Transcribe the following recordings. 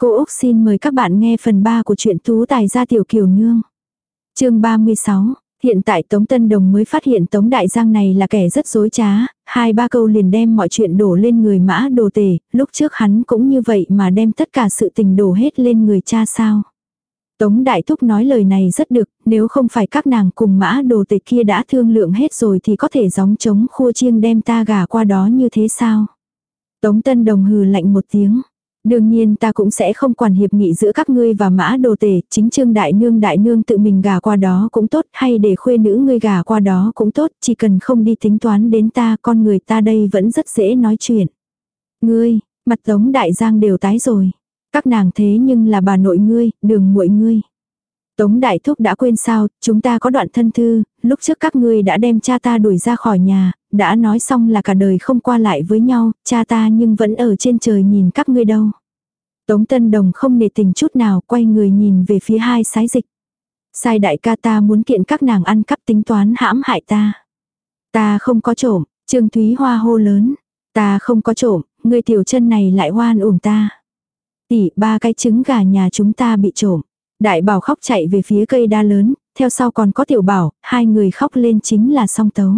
Cô Úc xin mời các bạn nghe phần 3 của truyện Tú Tài gia tiểu kiều nương. chương 36, hiện tại Tống Tân Đồng mới phát hiện Tống Đại Giang này là kẻ rất dối trá, hai ba câu liền đem mọi chuyện đổ lên người mã đồ tể, lúc trước hắn cũng như vậy mà đem tất cả sự tình đổ hết lên người cha sao. Tống Đại Thúc nói lời này rất được, nếu không phải các nàng cùng mã đồ tể kia đã thương lượng hết rồi thì có thể gióng trống khua chiêng đem ta gả qua đó như thế sao. Tống Tân Đồng hừ lạnh một tiếng. Đương nhiên ta cũng sẽ không quản hiệp nghị giữa các ngươi và mã đồ tể, chính trương đại nương đại nương tự mình gà qua đó cũng tốt, hay để khuê nữ ngươi gà qua đó cũng tốt, chỉ cần không đi tính toán đến ta, con người ta đây vẫn rất dễ nói chuyện. Ngươi, mặt tống đại giang đều tái rồi. Các nàng thế nhưng là bà nội ngươi, đường muội ngươi. Tống Đại Thúc đã quên sao, chúng ta có đoạn thân thư, lúc trước các ngươi đã đem cha ta đuổi ra khỏi nhà, đã nói xong là cả đời không qua lại với nhau, cha ta nhưng vẫn ở trên trời nhìn các ngươi đâu. Tống Tân Đồng không nề tình chút nào, quay người nhìn về phía hai sái dịch. Sai đại ca ta muốn kiện các nàng ăn cắp tính toán hãm hại ta. Ta không có trộm, Trương Thúy Hoa hô lớn. Ta không có trộm, người tiểu chân này lại hoan uổng ta. Tỷ, ba cái trứng gà nhà chúng ta bị trộm. Đại bảo khóc chạy về phía cây đa lớn, theo sau còn có tiểu bảo, hai người khóc lên chính là song tấu.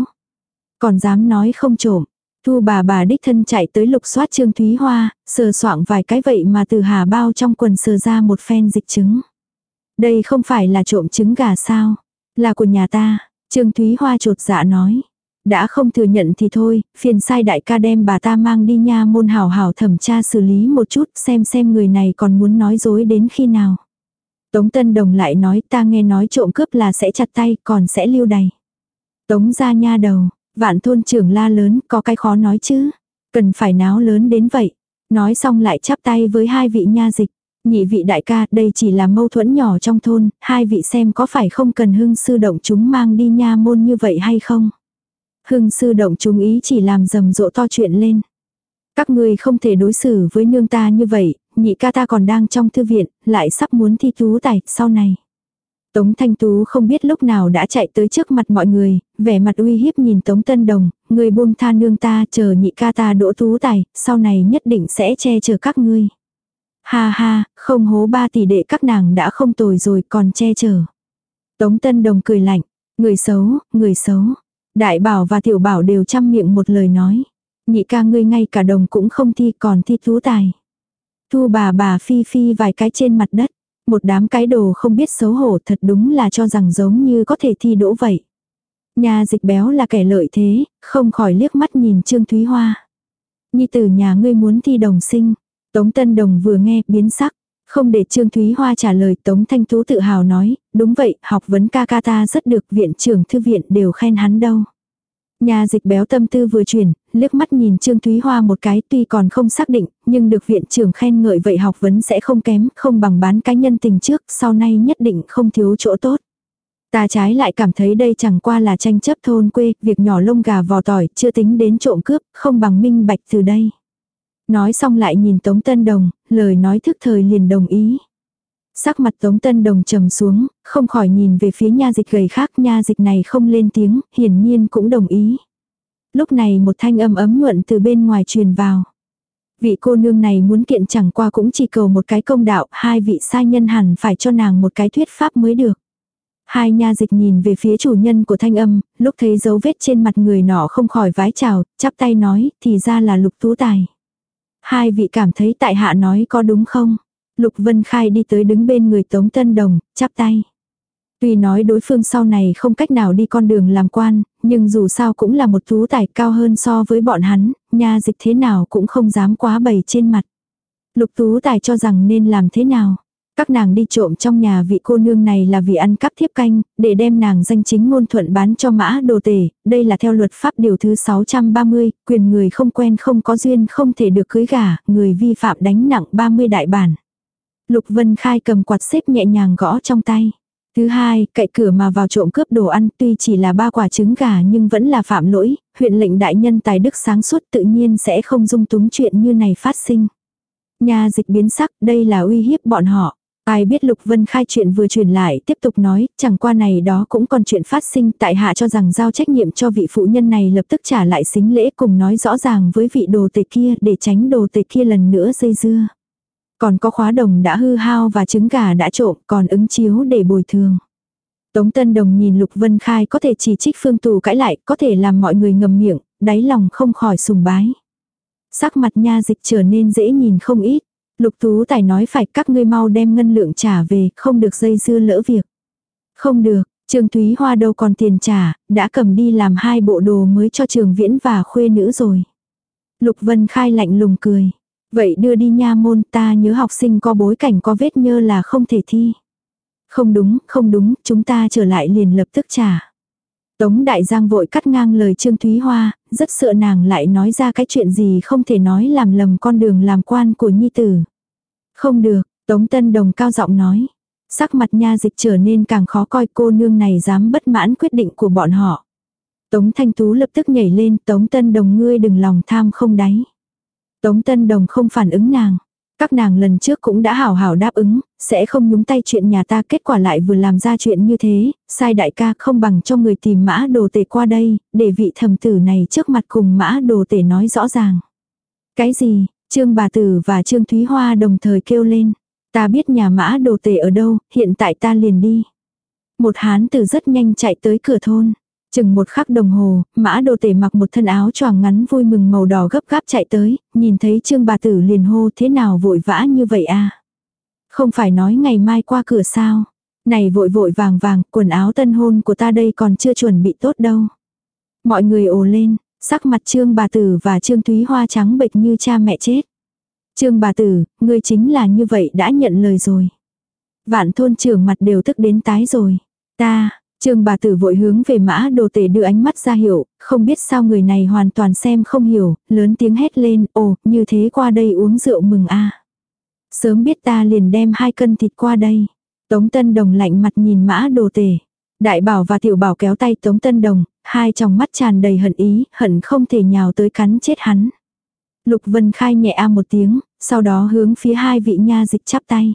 Còn dám nói không trộm. Thu bà bà đích thân chạy tới lục soát Trương Thúy Hoa, sờ soạng vài cái vậy mà từ hà bao trong quần sờ ra một phen dịch trứng. Đây không phải là trộm trứng gà sao, là của nhà ta, Trương Thúy Hoa trột dạ nói. Đã không thừa nhận thì thôi, phiền sai đại ca đem bà ta mang đi nha môn hảo hảo thẩm tra xử lý một chút xem xem người này còn muốn nói dối đến khi nào. Tống Tân Đồng lại nói ta nghe nói trộm cướp là sẽ chặt tay còn sẽ lưu đày. Tống ra nha đầu, vạn thôn trưởng la lớn có cái khó nói chứ. Cần phải náo lớn đến vậy. Nói xong lại chắp tay với hai vị nha dịch. Nhị vị đại ca, đây chỉ là mâu thuẫn nhỏ trong thôn, hai vị xem có phải không cần hưng sư động chúng mang đi nha môn như vậy hay không. Hưng sư động chúng ý chỉ làm rầm rộ to chuyện lên. Các ngươi không thể đối xử với nương ta như vậy, nhị ca ta còn đang trong thư viện, lại sắp muốn thi tú tài, sau này. Tống Thanh Tú không biết lúc nào đã chạy tới trước mặt mọi người, vẻ mặt uy hiếp nhìn Tống Tân Đồng, người buông tha nương ta chờ nhị ca ta đỗ tú tài, sau này nhất định sẽ che chở các ngươi. Ha ha, không hố ba tỷ đệ các nàng đã không tồi rồi còn che chở. Tống Tân Đồng cười lạnh, người xấu, người xấu. Đại bảo và tiểu bảo đều chăm miệng một lời nói. Nhị ca ngươi ngay cả đồng cũng không thi còn thi tú tài. Thu bà bà phi phi vài cái trên mặt đất. Một đám cái đồ không biết xấu hổ thật đúng là cho rằng giống như có thể thi đỗ vậy. Nhà dịch béo là kẻ lợi thế, không khỏi liếc mắt nhìn Trương Thúy Hoa. Nhi tử nhà ngươi muốn thi đồng sinh. Tống Tân Đồng vừa nghe biến sắc. Không để Trương Thúy Hoa trả lời Tống Thanh Tú tự hào nói, đúng vậy, học vấn ca ca ta rất được viện trưởng thư viện đều khen hắn đâu. Nhà dịch béo tâm tư vừa chuyển, liếc mắt nhìn Trương Thúy Hoa một cái tuy còn không xác định, nhưng được viện trưởng khen ngợi vậy học vấn sẽ không kém, không bằng bán cá nhân tình trước, sau nay nhất định không thiếu chỗ tốt. Ta trái lại cảm thấy đây chẳng qua là tranh chấp thôn quê, việc nhỏ lông gà vò tỏi, chưa tính đến trộm cướp, không bằng minh bạch từ đây. Nói xong lại nhìn Tống Tân Đồng, lời nói thức thời liền đồng ý. Sắc mặt Tống Tân Đồng trầm xuống, không khỏi nhìn về phía nha dịch gầy khác nha dịch này không lên tiếng, hiển nhiên cũng đồng ý. Lúc này một thanh âm ấm nhuận từ bên ngoài truyền vào. Vị cô nương này muốn kiện chẳng qua cũng chỉ cầu một cái công đạo, hai vị sai nhân hẳn phải cho nàng một cái thuyết pháp mới được. Hai nha dịch nhìn về phía chủ nhân của thanh âm, lúc thấy dấu vết trên mặt người nọ không khỏi vái chào, chắp tay nói, thì ra là lục tú tài. Hai vị cảm thấy tại hạ nói có đúng không? Lục Vân Khai đi tới đứng bên người Tống Tân Đồng, chắp tay. Tuy nói đối phương sau này không cách nào đi con đường làm quan, nhưng dù sao cũng là một thú tài cao hơn so với bọn hắn, nha dịch thế nào cũng không dám quá bầy trên mặt. Lục tú tài cho rằng nên làm thế nào. Các nàng đi trộm trong nhà vị cô nương này là vì ăn cắp thiếp canh, để đem nàng danh chính ngôn thuận bán cho mã đồ tể, đây là theo luật pháp điều thứ 630, quyền người không quen không có duyên không thể được cưới gả, người vi phạm đánh nặng 30 đại bản. Lục Vân Khai cầm quạt xếp nhẹ nhàng gõ trong tay. Thứ hai, cậy cửa mà vào trộm cướp đồ ăn tuy chỉ là ba quả trứng gà nhưng vẫn là phạm lỗi, huyện lệnh đại nhân tài đức sáng suốt tự nhiên sẽ không dung túng chuyện như này phát sinh. Nhà dịch biến sắc, đây là uy hiếp bọn họ. Ai biết Lục Vân Khai chuyện vừa truyền lại, tiếp tục nói, chẳng qua này đó cũng còn chuyện phát sinh, tại hạ cho rằng giao trách nhiệm cho vị phụ nhân này lập tức trả lại xính lễ cùng nói rõ ràng với vị đồ tề kia để tránh đồ tề kia lần nữa dây dưa. Còn có khóa đồng đã hư hao và trứng gà đã trộm còn ứng chiếu để bồi thường. Tống Tân Đồng nhìn Lục Vân Khai có thể chỉ trích Phương Tù cãi lại, có thể làm mọi người ngầm miệng, đáy lòng không khỏi sùng bái. Sắc mặt nha dịch trở nên dễ nhìn không ít. Lục Tú Tài nói phải các ngươi mau đem ngân lượng trả về, không được dây dưa lỡ việc. Không được, Trương Thúy Hoa đâu còn tiền trả, đã cầm đi làm hai bộ đồ mới cho trường viễn và khuê nữ rồi. Lục Vân Khai lạnh lùng cười. Vậy đưa đi nha môn ta nhớ học sinh có bối cảnh có vết nhơ là không thể thi. Không đúng, không đúng, chúng ta trở lại liền lập tức trả. Tống Đại Giang vội cắt ngang lời Trương Thúy Hoa, rất sợ nàng lại nói ra cái chuyện gì không thể nói làm lầm con đường làm quan của Nhi Tử. Không được, Tống Tân Đồng cao giọng nói. Sắc mặt nha dịch trở nên càng khó coi cô nương này dám bất mãn quyết định của bọn họ. Tống Thanh Tú lập tức nhảy lên, Tống Tân Đồng ngươi đừng lòng tham không đáy. Tống Tân Đồng không phản ứng nàng. Các nàng lần trước cũng đã hảo hảo đáp ứng, sẽ không nhúng tay chuyện nhà ta kết quả lại vừa làm ra chuyện như thế, sai đại ca không bằng cho người tìm mã đồ tể qua đây, để vị thầm tử này trước mặt cùng mã đồ tể nói rõ ràng. Cái gì, Trương bà tử và Trương Thúy Hoa đồng thời kêu lên. Ta biết nhà mã đồ tể ở đâu, hiện tại ta liền đi. Một hán tử rất nhanh chạy tới cửa thôn. Chừng một khắc đồng hồ, mã đồ tể mặc một thân áo choàng ngắn vui mừng màu đỏ gấp gáp chạy tới, nhìn thấy trương bà tử liền hô thế nào vội vã như vậy à. Không phải nói ngày mai qua cửa sao. Này vội vội vàng vàng, quần áo tân hôn của ta đây còn chưa chuẩn bị tốt đâu. Mọi người ồ lên, sắc mặt trương bà tử và trương thúy hoa trắng bệch như cha mẹ chết. Trương bà tử, ngươi chính là như vậy đã nhận lời rồi. Vạn thôn trưởng mặt đều tức đến tái rồi. Ta, Trương bà tử vội hướng về mã đồ tể đưa ánh mắt ra hiểu, không biết sao người này hoàn toàn xem không hiểu, lớn tiếng hét lên, ồ, như thế qua đây uống rượu mừng a Sớm biết ta liền đem hai cân thịt qua đây. Tống Tân Đồng lạnh mặt nhìn mã đồ tể. Đại bảo và tiểu bảo kéo tay Tống Tân Đồng, hai trong mắt tràn đầy hận ý, hận không thể nhào tới cắn chết hắn. Lục Vân Khai nhẹ a một tiếng, sau đó hướng phía hai vị nha dịch chắp tay.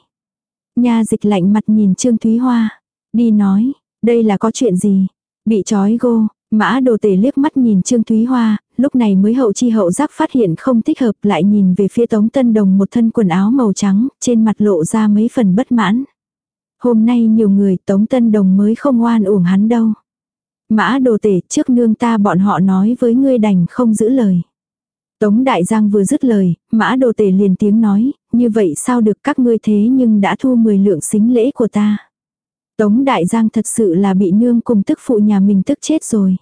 Nha dịch lạnh mặt nhìn Trương Thúy Hoa. Đi nói, đây là có chuyện gì? Bị trói gô, mã đồ tể liếc mắt nhìn Trương Thúy Hoa, lúc này mới hậu chi hậu giác phát hiện không thích hợp lại nhìn về phía Tống Tân Đồng một thân quần áo màu trắng, trên mặt lộ ra mấy phần bất mãn. Hôm nay nhiều người Tống Tân Đồng mới không oan uổng hắn đâu. Mã đồ tể trước nương ta bọn họ nói với ngươi đành không giữ lời. Tống Đại Giang vừa dứt lời, mã đồ tể liền tiếng nói, như vậy sao được các ngươi thế nhưng đã thu 10 lượng xính lễ của ta. Tống Đại Giang thật sự là bị nương cùng tức phụ nhà mình tức chết rồi.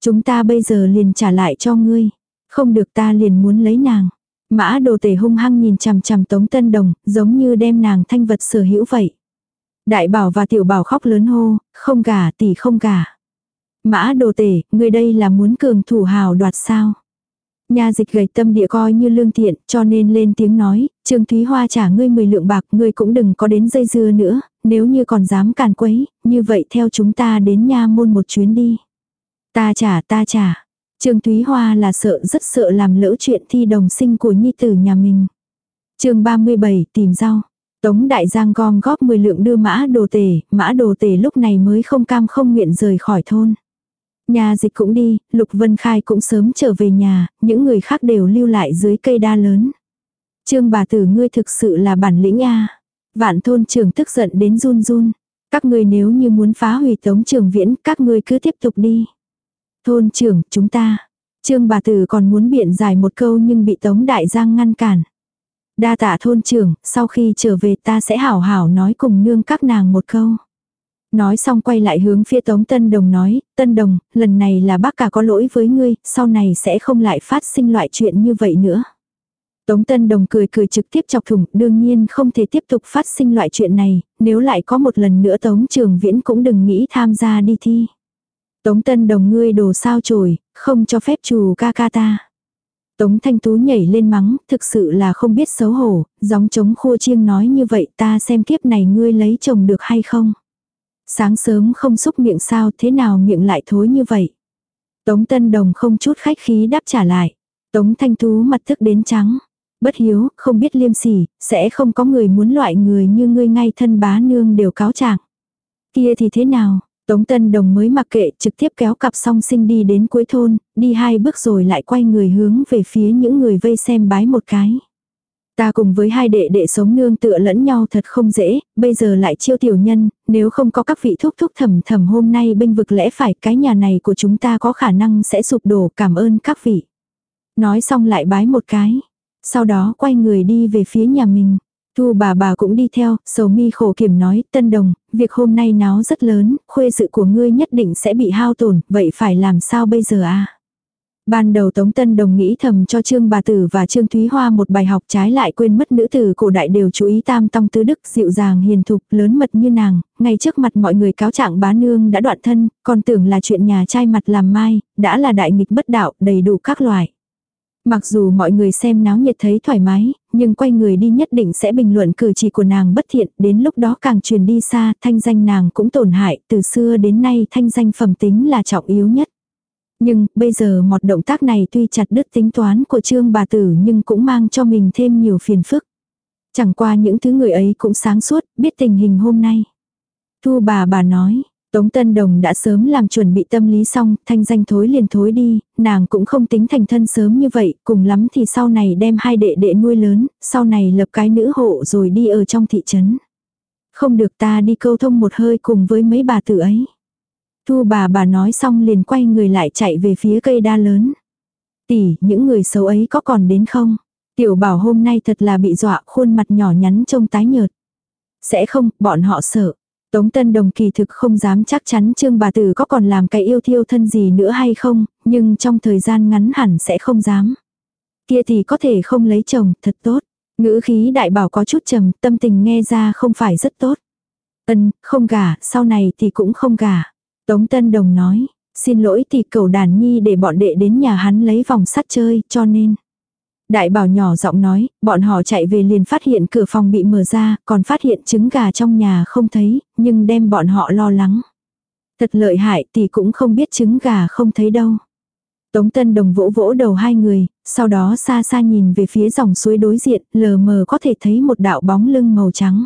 Chúng ta bây giờ liền trả lại cho ngươi. Không được ta liền muốn lấy nàng. Mã đồ tể hung hăng nhìn chằm chằm Tống Tân Đồng, giống như đem nàng thanh vật sở hữu vậy. Đại bảo và tiểu bảo khóc lớn hô, không gả tỷ không gả. Mã đồ tể, người đây là muốn cường thủ hào đoạt sao. Nhà dịch gầy tâm địa coi như lương thiện, cho nên lên tiếng nói, Trương Thúy Hoa trả ngươi 10 lượng bạc, ngươi cũng đừng có đến dây dưa nữa, nếu như còn dám càn quấy, như vậy theo chúng ta đến nha môn một chuyến đi. Ta trả, ta trả. Trương Thúy Hoa là sợ rất sợ làm lỡ chuyện thi đồng sinh của nhi tử nhà mình. chương 37 tìm rau. Tống Đại Giang gom góp 10 lượng đưa mã đồ tể, mã đồ tể lúc này mới không cam không nguyện rời khỏi thôn. Nhà dịch cũng đi, Lục Vân Khai cũng sớm trở về nhà, những người khác đều lưu lại dưới cây đa lớn. Trương bà tử ngươi thực sự là bản lĩnh a Vạn thôn trưởng tức giận đến run run. Các ngươi nếu như muốn phá hủy tống trường viễn, các ngươi cứ tiếp tục đi. Thôn trưởng, chúng ta. Trương bà tử còn muốn biện giải một câu nhưng bị tống đại giang ngăn cản. Đa tạ thôn trưởng, sau khi trở về ta sẽ hảo hảo nói cùng nương các nàng một câu. Nói xong quay lại hướng phía Tống Tân Đồng nói, Tân Đồng, lần này là bác cả có lỗi với ngươi, sau này sẽ không lại phát sinh loại chuyện như vậy nữa. Tống Tân Đồng cười cười trực tiếp chọc thủng, đương nhiên không thể tiếp tục phát sinh loại chuyện này, nếu lại có một lần nữa Tống Trường Viễn cũng đừng nghĩ tham gia đi thi. Tống Tân Đồng ngươi đồ sao chổi, không cho phép chủ ca ca ta. Tống Thanh Tú nhảy lên mắng, thực sự là không biết xấu hổ, gióng trống khua chiêng nói như vậy ta xem kiếp này ngươi lấy chồng được hay không. Sáng sớm không xúc miệng sao thế nào miệng lại thối như vậy. Tống Tân Đồng không chút khách khí đáp trả lại. Tống Thanh Tú mặt thức đến trắng. Bất hiếu, không biết liêm sỉ, sẽ không có người muốn loại người như ngươi ngay thân bá nương đều cáo trạng. Kia thì thế nào, Tống Tân Đồng mới mặc kệ trực tiếp kéo cặp song sinh đi đến cuối thôn, đi hai bước rồi lại quay người hướng về phía những người vây xem bái một cái. Ta cùng với hai đệ đệ sống nương tựa lẫn nhau thật không dễ, bây giờ lại chiêu tiểu nhân, nếu không có các vị thúc thúc thầm thầm hôm nay binh vực lẽ phải cái nhà này của chúng ta có khả năng sẽ sụp đổ cảm ơn các vị. Nói xong lại bái một cái. Sau đó quay người đi về phía nhà mình. Thu bà bà cũng đi theo, sầu mi khổ kiểm nói, tân đồng, việc hôm nay náo rất lớn, khuê sự của ngươi nhất định sẽ bị hao tổn, vậy phải làm sao bây giờ à? Ban đầu Tống Tân Đồng nghĩ thầm cho Trương Bà Tử và Trương Thúy Hoa một bài học trái lại quên mất nữ tử cổ đại đều chú ý tam tông tứ đức dịu dàng hiền thục lớn mật như nàng, ngay trước mặt mọi người cáo trạng bá nương đã đoạn thân, còn tưởng là chuyện nhà trai mặt làm mai, đã là đại nghịch bất đạo đầy đủ các loại. Mặc dù mọi người xem náo nhiệt thấy thoải mái, nhưng quay người đi nhất định sẽ bình luận cử chỉ của nàng bất thiện, đến lúc đó càng truyền đi xa, thanh danh nàng cũng tổn hại, từ xưa đến nay thanh danh phẩm tính là trọng yếu nhất. Nhưng, bây giờ một động tác này tuy chặt đứt tính toán của trương bà tử nhưng cũng mang cho mình thêm nhiều phiền phức. Chẳng qua những thứ người ấy cũng sáng suốt, biết tình hình hôm nay. Thu bà bà nói, Tống Tân Đồng đã sớm làm chuẩn bị tâm lý xong, thanh danh thối liền thối đi, nàng cũng không tính thành thân sớm như vậy, cùng lắm thì sau này đem hai đệ đệ nuôi lớn, sau này lập cái nữ hộ rồi đi ở trong thị trấn. Không được ta đi câu thông một hơi cùng với mấy bà tử ấy. Thu bà bà nói xong liền quay người lại chạy về phía cây đa lớn. Tỷ, những người xấu ấy có còn đến không? Tiểu bảo hôm nay thật là bị dọa khuôn mặt nhỏ nhắn trông tái nhợt. Sẽ không, bọn họ sợ. Tống Tân Đồng kỳ thực không dám chắc chắn Trương bà tử có còn làm cái yêu thiêu thân gì nữa hay không, nhưng trong thời gian ngắn hẳn sẽ không dám. Kia thì có thể không lấy chồng, thật tốt. Ngữ khí đại bảo có chút trầm, tâm tình nghe ra không phải rất tốt. Ân, không gả, sau này thì cũng không gả. Tống Tân Đồng nói, xin lỗi thì cầu đàn nhi để bọn đệ đến nhà hắn lấy vòng sắt chơi, cho nên. Đại bảo nhỏ giọng nói, bọn họ chạy về liền phát hiện cửa phòng bị mở ra, còn phát hiện trứng gà trong nhà không thấy, nhưng đem bọn họ lo lắng. Thật lợi hại thì cũng không biết trứng gà không thấy đâu. Tống Tân Đồng vỗ vỗ đầu hai người, sau đó xa xa nhìn về phía dòng suối đối diện, lờ mờ có thể thấy một đạo bóng lưng màu trắng.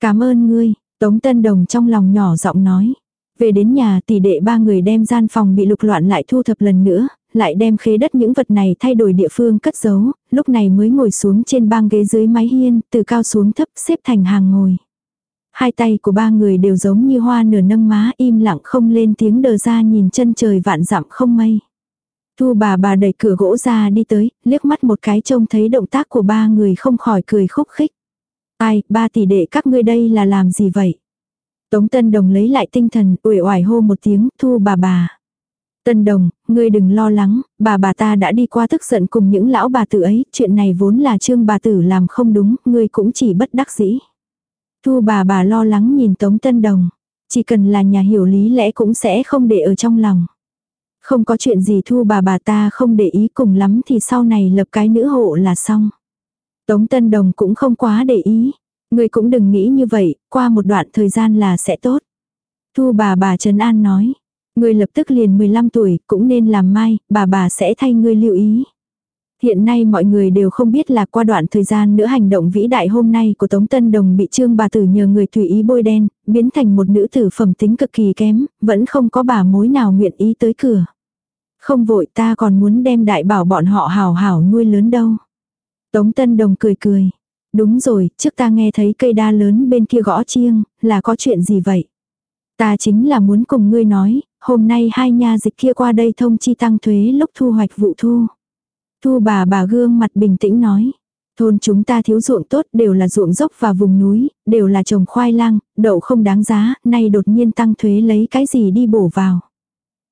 Cảm ơn ngươi, Tống Tân Đồng trong lòng nhỏ giọng nói. Về đến nhà tỷ đệ ba người đem gian phòng bị lục loạn lại thu thập lần nữa, lại đem khế đất những vật này thay đổi địa phương cất giấu, lúc này mới ngồi xuống trên băng ghế dưới mái hiên, từ cao xuống thấp xếp thành hàng ngồi. Hai tay của ba người đều giống như hoa nửa nâng má im lặng không lên tiếng đờ ra nhìn chân trời vạn dặm không mây. Thu bà bà đẩy cửa gỗ ra đi tới, liếc mắt một cái trông thấy động tác của ba người không khỏi cười khúc khích. Ai, ba tỷ đệ các ngươi đây là làm gì vậy? Tống Tân Đồng lấy lại tinh thần, uể oải hô một tiếng, thu bà bà. Tân Đồng, ngươi đừng lo lắng, bà bà ta đã đi qua tức giận cùng những lão bà tử ấy, chuyện này vốn là trương bà tử làm không đúng, ngươi cũng chỉ bất đắc dĩ. Thu bà bà lo lắng nhìn Tống Tân Đồng, chỉ cần là nhà hiểu lý lẽ cũng sẽ không để ở trong lòng. Không có chuyện gì thu bà bà ta không để ý cùng lắm thì sau này lập cái nữ hộ là xong. Tống Tân Đồng cũng không quá để ý, Người cũng đừng nghĩ như vậy, qua một đoạn thời gian là sẽ tốt. Thu bà bà Trần An nói. Người lập tức liền 15 tuổi, cũng nên làm mai, bà bà sẽ thay ngươi lưu ý. Hiện nay mọi người đều không biết là qua đoạn thời gian nữa hành động vĩ đại hôm nay của Tống Tân Đồng bị trương bà tử nhờ người tùy ý bôi đen, biến thành một nữ tử phẩm tính cực kỳ kém, vẫn không có bà mối nào nguyện ý tới cửa. Không vội ta còn muốn đem đại bảo bọn họ hào hào nuôi lớn đâu. Tống Tân Đồng cười cười. Đúng rồi, trước ta nghe thấy cây đa lớn bên kia gõ chiêng, là có chuyện gì vậy? Ta chính là muốn cùng ngươi nói, hôm nay hai nha dịch kia qua đây thông chi tăng thuế lúc thu hoạch vụ thu. Thu bà bà gương mặt bình tĩnh nói. Thôn chúng ta thiếu ruộng tốt đều là ruộng dốc và vùng núi, đều là trồng khoai lang, đậu không đáng giá, nay đột nhiên tăng thuế lấy cái gì đi bổ vào.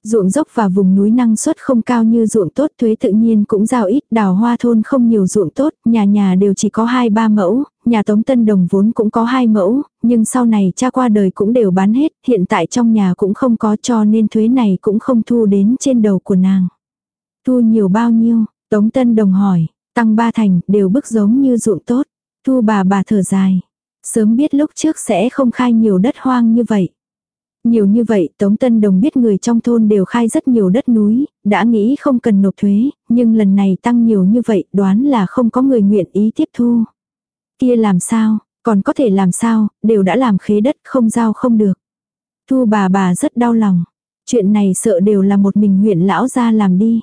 Ruộng dốc và vùng núi năng suất không cao như ruộng tốt thuế tự nhiên cũng giao ít, đào hoa thôn không nhiều ruộng tốt, nhà nhà đều chỉ có 2-3 mẫu, nhà Tống Tân Đồng vốn cũng có 2 mẫu, nhưng sau này cha qua đời cũng đều bán hết, hiện tại trong nhà cũng không có cho nên thuế này cũng không thu đến trên đầu của nàng. Thu nhiều bao nhiêu? Tống Tân Đồng hỏi, tăng ba thành, đều bức giống như ruộng tốt. Thu bà bà thở dài. Sớm biết lúc trước sẽ không khai nhiều đất hoang như vậy. Nhiều như vậy Tống Tân Đồng biết người trong thôn đều khai rất nhiều đất núi, đã nghĩ không cần nộp thuế, nhưng lần này tăng nhiều như vậy đoán là không có người nguyện ý tiếp thu. Kia làm sao, còn có thể làm sao, đều đã làm khế đất không giao không được. Thu bà bà rất đau lòng. Chuyện này sợ đều là một mình huyện lão ra làm đi.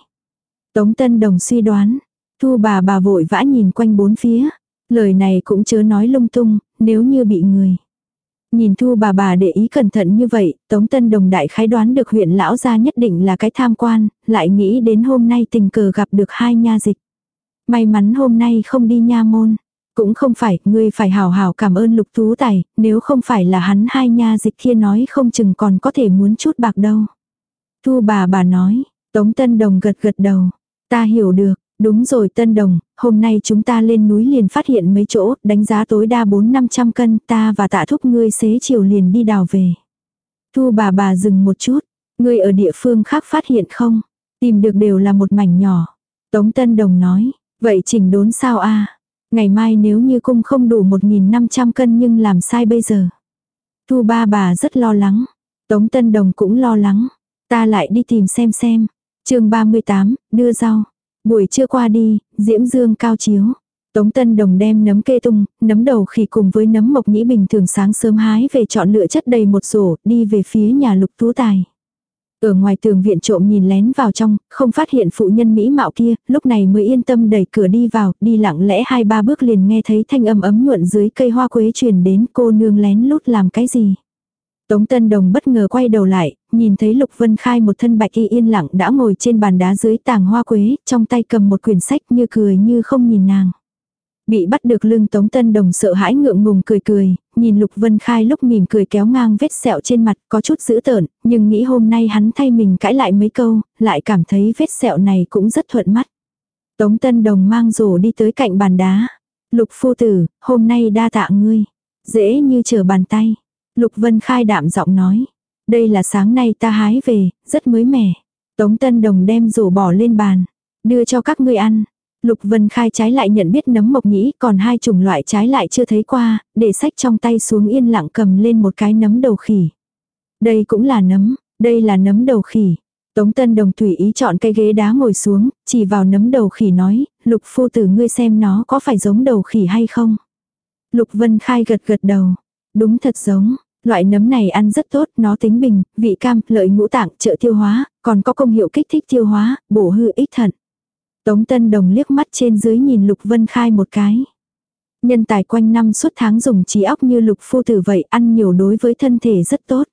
Tống Tân Đồng suy đoán. Thu bà bà vội vã nhìn quanh bốn phía. Lời này cũng chớ nói lung tung, nếu như bị người. Nhìn thu bà bà để ý cẩn thận như vậy, Tống Tân Đồng đại khái đoán được huyện lão gia nhất định là cái tham quan, lại nghĩ đến hôm nay tình cờ gặp được hai nha dịch. May mắn hôm nay không đi nha môn. Cũng không phải, ngươi phải hào hào cảm ơn lục tú tài, nếu không phải là hắn hai nha dịch kia nói không chừng còn có thể muốn chút bạc đâu. Thu bà bà nói, Tống Tân Đồng gật gật đầu. Ta hiểu được, đúng rồi Tân Đồng, hôm nay chúng ta lên núi liền phát hiện mấy chỗ, đánh giá tối đa 4-500 cân, ta và tạ thúc ngươi xế chiều liền đi đào về. Thu bà bà dừng một chút, ngươi ở địa phương khác phát hiện không? Tìm được đều là một mảnh nhỏ. Tống Tân Đồng nói, vậy chỉnh đốn sao a Ngày mai nếu như cung không đủ 1.500 cân nhưng làm sai bây giờ. Thu ba bà rất lo lắng. Tống Tân Đồng cũng lo lắng. Ta lại đi tìm xem xem. chương 38, đưa rau. Buổi trưa qua đi, diễm dương cao chiếu. Tống Tân Đồng đem nấm kê tung, nấm đầu khỉ cùng với nấm mộc nhĩ bình thường sáng sớm hái về chọn lựa chất đầy một rổ, đi về phía nhà lục tú tài. Ở ngoài tường viện trộm nhìn lén vào trong, không phát hiện phụ nhân mỹ mạo kia, lúc này mới yên tâm đẩy cửa đi vào, đi lặng lẽ hai ba bước liền nghe thấy thanh âm ấm nhuận dưới cây hoa quế truyền đến cô nương lén lút làm cái gì. Tống Tân Đồng bất ngờ quay đầu lại, nhìn thấy Lục Vân Khai một thân bạch y yên lặng đã ngồi trên bàn đá dưới tàng hoa quế, trong tay cầm một quyển sách như cười như không nhìn nàng. Bị bắt được lưng Tống Tân Đồng sợ hãi ngượng ngùng cười cười, nhìn Lục Vân Khai lúc mỉm cười kéo ngang vết sẹo trên mặt có chút dữ tợn, nhưng nghĩ hôm nay hắn thay mình cãi lại mấy câu, lại cảm thấy vết sẹo này cũng rất thuận mắt. Tống Tân Đồng mang rổ đi tới cạnh bàn đá. Lục phu tử, hôm nay đa tạ ngươi. Dễ như trở bàn tay. Lục Vân Khai đạm giọng nói. Đây là sáng nay ta hái về, rất mới mẻ. Tống Tân Đồng đem rổ bỏ lên bàn. Đưa cho các ngươi ăn. Lục Vân Khai trái lại nhận biết nấm mộc nhĩ, còn hai chủng loại trái lại chưa thấy qua, để sách trong tay xuống yên lặng cầm lên một cái nấm đầu khỉ. Đây cũng là nấm, đây là nấm đầu khỉ. Tống Tân Đồng tùy ý chọn cây ghế đá ngồi xuống, chỉ vào nấm đầu khỉ nói, Lục phu tử ngươi xem nó có phải giống đầu khỉ hay không. Lục Vân Khai gật gật đầu. Đúng thật giống, loại nấm này ăn rất tốt, nó tính bình, vị cam, lợi ngũ tạng, trợ tiêu hóa, còn có công hiệu kích thích tiêu hóa, bổ hư ích thận. Tống Tân Đồng liếc mắt trên dưới nhìn Lục Vân Khai một cái. Nhân tài quanh năm suốt tháng dùng trí óc như Lục Phu Tử vậy ăn nhiều đối với thân thể rất tốt.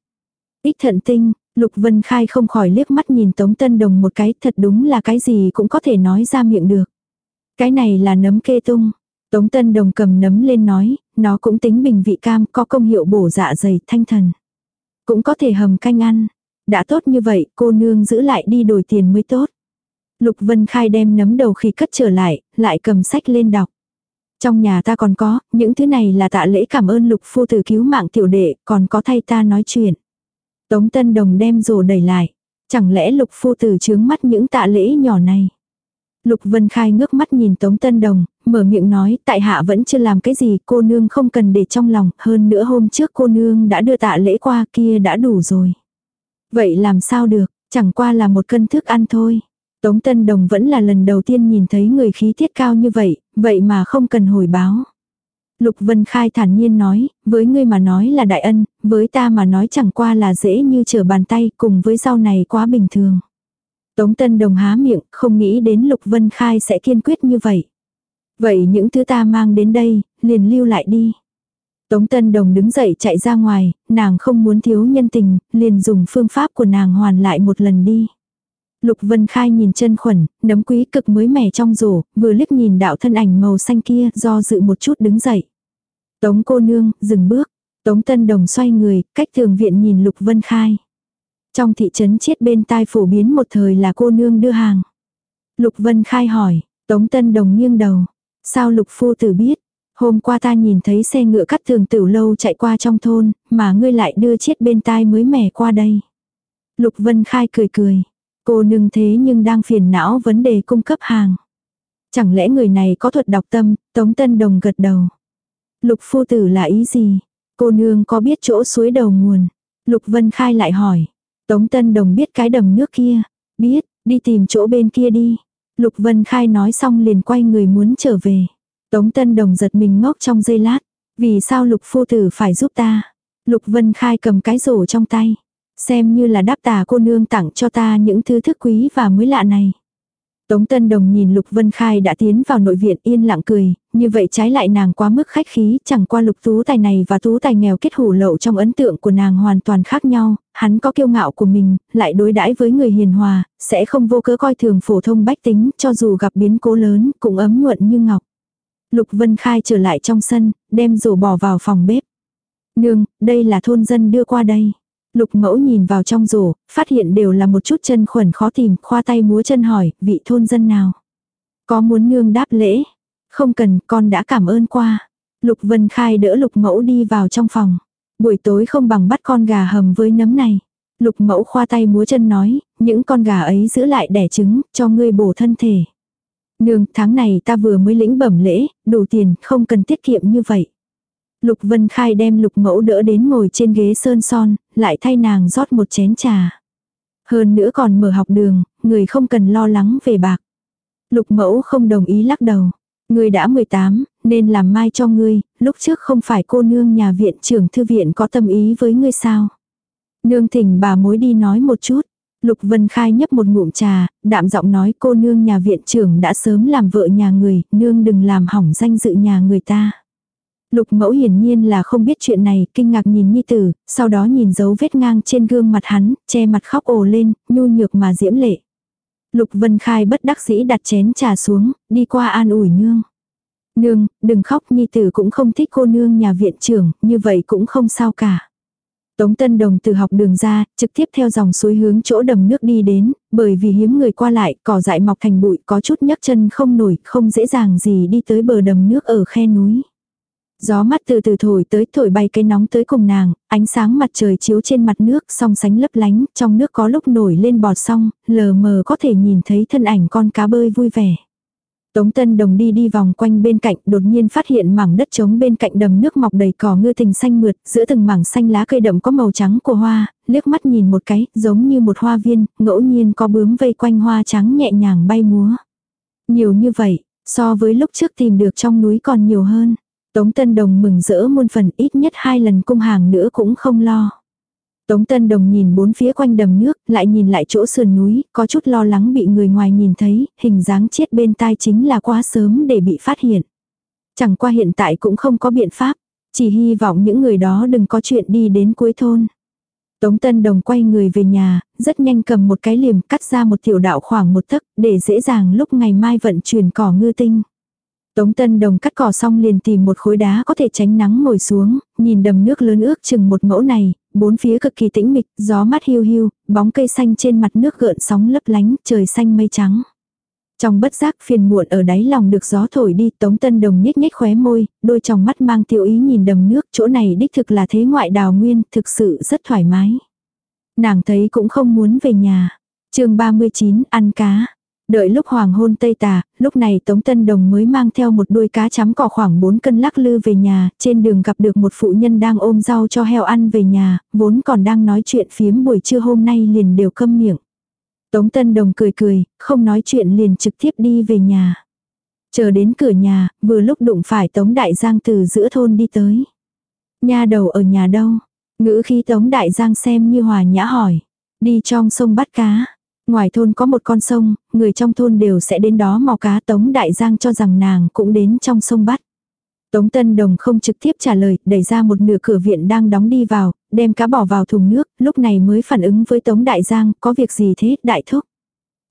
Ích thận tinh, Lục Vân Khai không khỏi liếc mắt nhìn Tống Tân Đồng một cái thật đúng là cái gì cũng có thể nói ra miệng được. Cái này là nấm kê tung. Tống Tân Đồng cầm nấm lên nói, nó cũng tính bình vị cam có công hiệu bổ dạ dày thanh thần. Cũng có thể hầm canh ăn. Đã tốt như vậy cô nương giữ lại đi đổi tiền mới tốt. Lục Vân Khai đem nấm đầu khi cất trở lại, lại cầm sách lên đọc. Trong nhà ta còn có, những thứ này là tạ lễ cảm ơn lục phu tử cứu mạng tiểu đệ, còn có thay ta nói chuyện. Tống Tân Đồng đem rồ đẩy lại. Chẳng lẽ lục phu tử chướng mắt những tạ lễ nhỏ này. Lục Vân Khai ngước mắt nhìn Tống Tân Đồng, mở miệng nói tại hạ vẫn chưa làm cái gì cô nương không cần để trong lòng, hơn nữa hôm trước cô nương đã đưa tạ lễ qua kia đã đủ rồi. Vậy làm sao được, chẳng qua là một cân thức ăn thôi. Tống Tân Đồng vẫn là lần đầu tiên nhìn thấy người khí tiết cao như vậy, vậy mà không cần hồi báo. Lục Vân Khai thản nhiên nói, với ngươi mà nói là đại ân, với ta mà nói chẳng qua là dễ như trở bàn tay cùng với sau này quá bình thường. Tống Tân Đồng há miệng, không nghĩ đến Lục Vân Khai sẽ kiên quyết như vậy. Vậy những thứ ta mang đến đây, liền lưu lại đi. Tống Tân Đồng đứng dậy chạy ra ngoài, nàng không muốn thiếu nhân tình, liền dùng phương pháp của nàng hoàn lại một lần đi. Lục Vân Khai nhìn chân khuẩn, nấm quý cực mới mẻ trong rổ, vừa liếc nhìn đạo thân ảnh màu xanh kia, do dự một chút đứng dậy. Tống cô nương, dừng bước. Tống Tân Đồng xoay người, cách thường viện nhìn Lục Vân Khai. Trong thị trấn chiết bên tai phổ biến một thời là cô nương đưa hàng. Lục Vân Khai hỏi, Tống Tân Đồng nghiêng đầu. Sao Lục Phu tử biết? Hôm qua ta nhìn thấy xe ngựa cắt thường tử lâu chạy qua trong thôn, mà ngươi lại đưa chiết bên tai mới mẻ qua đây. Lục Vân Khai cười cười. Cô nương thế nhưng đang phiền não vấn đề cung cấp hàng. Chẳng lẽ người này có thuật đọc tâm, Tống Tân Đồng gật đầu. Lục phu tử là ý gì? Cô nương có biết chỗ suối đầu nguồn? Lục Vân Khai lại hỏi. Tống Tân Đồng biết cái đầm nước kia. Biết, đi tìm chỗ bên kia đi. Lục Vân Khai nói xong liền quay người muốn trở về. Tống Tân Đồng giật mình ngốc trong giây lát. Vì sao Lục phu tử phải giúp ta? Lục Vân Khai cầm cái rổ trong tay. Xem như là đáp tà cô nương tặng cho ta những thứ thức quý và mới lạ này. Tống Tân Đồng nhìn Lục Vân Khai đã tiến vào nội viện yên lặng cười, như vậy trái lại nàng quá mức khách khí, chẳng qua Lục Tú Tài này và Tú Tài nghèo kết hủ lậu trong ấn tượng của nàng hoàn toàn khác nhau, hắn có kiêu ngạo của mình, lại đối đãi với người hiền hòa, sẽ không vô cớ coi thường phổ thông bách tính, cho dù gặp biến cố lớn, cũng ấm nhuận như ngọc. Lục Vân Khai trở lại trong sân, đem rổ bỏ vào phòng bếp. Nương, đây là thôn dân đưa qua đây. Lục mẫu nhìn vào trong rổ, phát hiện đều là một chút chân khuẩn khó tìm, khoa tay múa chân hỏi, vị thôn dân nào. Có muốn nương đáp lễ? Không cần, con đã cảm ơn qua. Lục Vân Khai đỡ lục mẫu đi vào trong phòng. Buổi tối không bằng bắt con gà hầm với nấm này. Lục mẫu khoa tay múa chân nói, những con gà ấy giữ lại đẻ trứng, cho ngươi bổ thân thể. Nương, tháng này ta vừa mới lĩnh bẩm lễ, đủ tiền, không cần tiết kiệm như vậy. Lục Vân Khai đem lục mẫu đỡ đến ngồi trên ghế sơn son, lại thay nàng rót một chén trà. Hơn nữa còn mở học đường, người không cần lo lắng về bạc. Lục mẫu không đồng ý lắc đầu. Người đã 18, nên làm mai cho ngươi, lúc trước không phải cô nương nhà viện trưởng thư viện có tâm ý với ngươi sao. Nương thỉnh bà mối đi nói một chút. Lục Vân Khai nhấp một ngụm trà, đạm giọng nói cô nương nhà viện trưởng đã sớm làm vợ nhà người, nương đừng làm hỏng danh dự nhà người ta. Lục mẫu hiển nhiên là không biết chuyện này, kinh ngạc nhìn Nhi Tử, sau đó nhìn dấu vết ngang trên gương mặt hắn, che mặt khóc ồ lên, nhu nhược mà diễm lệ. Lục Vân Khai bất đắc dĩ đặt chén trà xuống, đi qua an ủi nương. Nương, đừng khóc Nhi Tử cũng không thích cô nương nhà viện trưởng, như vậy cũng không sao cả. Tống Tân Đồng từ học đường ra, trực tiếp theo dòng suối hướng chỗ đầm nước đi đến, bởi vì hiếm người qua lại, cỏ dại mọc thành bụi có chút nhấc chân không nổi, không dễ dàng gì đi tới bờ đầm nước ở khe núi. Gió mắt từ từ thổi tới thổi bay cây nóng tới cùng nàng, ánh sáng mặt trời chiếu trên mặt nước song sánh lấp lánh, trong nước có lúc nổi lên bọt song, lờ mờ có thể nhìn thấy thân ảnh con cá bơi vui vẻ. Tống Tân Đồng đi đi vòng quanh bên cạnh, đột nhiên phát hiện mảng đất trống bên cạnh đầm nước mọc đầy cỏ ngư tình xanh mượt, giữa từng mảng xanh lá cây đậm có màu trắng của hoa, liếc mắt nhìn một cái, giống như một hoa viên, ngẫu nhiên có bướm vây quanh hoa trắng nhẹ nhàng bay múa. Nhiều như vậy, so với lúc trước tìm được trong núi còn nhiều hơn. Tống Tân Đồng mừng rỡ muôn phần ít nhất hai lần cung hàng nữa cũng không lo. Tống Tân Đồng nhìn bốn phía quanh đầm nước, lại nhìn lại chỗ sườn núi, có chút lo lắng bị người ngoài nhìn thấy, hình dáng chết bên tai chính là quá sớm để bị phát hiện. Chẳng qua hiện tại cũng không có biện pháp, chỉ hy vọng những người đó đừng có chuyện đi đến cuối thôn. Tống Tân Đồng quay người về nhà, rất nhanh cầm một cái liềm cắt ra một tiểu đạo khoảng một tấc để dễ dàng lúc ngày mai vận chuyển cỏ ngư tinh. Tống Tân Đồng cắt cỏ xong liền tìm một khối đá có thể tránh nắng ngồi xuống, nhìn đầm nước lớn ước chừng một mẫu này, bốn phía cực kỳ tĩnh mịch, gió mát hiu hiu, bóng cây xanh trên mặt nước gợn sóng lấp lánh, trời xanh mây trắng. Trong bất giác phiền muộn ở đáy lòng được gió thổi đi, Tống Tân Đồng nhếch nhếch khóe môi, đôi tròng mắt mang tiêu ý nhìn đầm nước, chỗ này đích thực là thế ngoại đào nguyên, thực sự rất thoải mái. Nàng thấy cũng không muốn về nhà. chương 39, ăn cá. Đợi lúc hoàng hôn tây tà, lúc này Tống Tân Đồng mới mang theo một đuôi cá chấm cỏ khoảng 4 cân lắc lư về nhà, trên đường gặp được một phụ nhân đang ôm rau cho heo ăn về nhà, vốn còn đang nói chuyện phiếm buổi trưa hôm nay liền đều câm miệng. Tống Tân Đồng cười cười, không nói chuyện liền trực tiếp đi về nhà. Chờ đến cửa nhà, vừa lúc đụng phải Tống Đại Giang từ giữa thôn đi tới. Nhà đầu ở nhà đâu? Ngữ khi Tống Đại Giang xem như hòa nhã hỏi. Đi trong sông bắt cá. Ngoài thôn có một con sông, người trong thôn đều sẽ đến đó mò cá Tống Đại Giang cho rằng nàng cũng đến trong sông bắt. Tống Tân Đồng không trực tiếp trả lời, đẩy ra một nửa cửa viện đang đóng đi vào, đem cá bỏ vào thùng nước, lúc này mới phản ứng với Tống Đại Giang, có việc gì thế, đại thúc.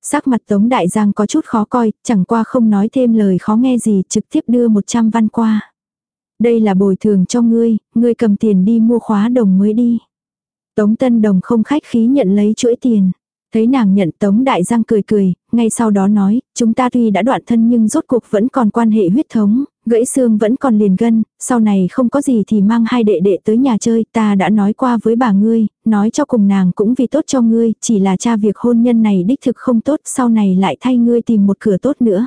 Sắc mặt Tống Đại Giang có chút khó coi, chẳng qua không nói thêm lời khó nghe gì, trực tiếp đưa 100 văn qua. Đây là bồi thường cho ngươi, ngươi cầm tiền đi mua khóa đồng mới đi. Tống Tân Đồng không khách khí nhận lấy chuỗi tiền. Thấy nàng nhận Tống Đại Giang cười cười, ngay sau đó nói, chúng ta tuy đã đoạn thân nhưng rốt cuộc vẫn còn quan hệ huyết thống, gãy xương vẫn còn liền gân, sau này không có gì thì mang hai đệ đệ tới nhà chơi, ta đã nói qua với bà ngươi, nói cho cùng nàng cũng vì tốt cho ngươi, chỉ là cha việc hôn nhân này đích thực không tốt, sau này lại thay ngươi tìm một cửa tốt nữa.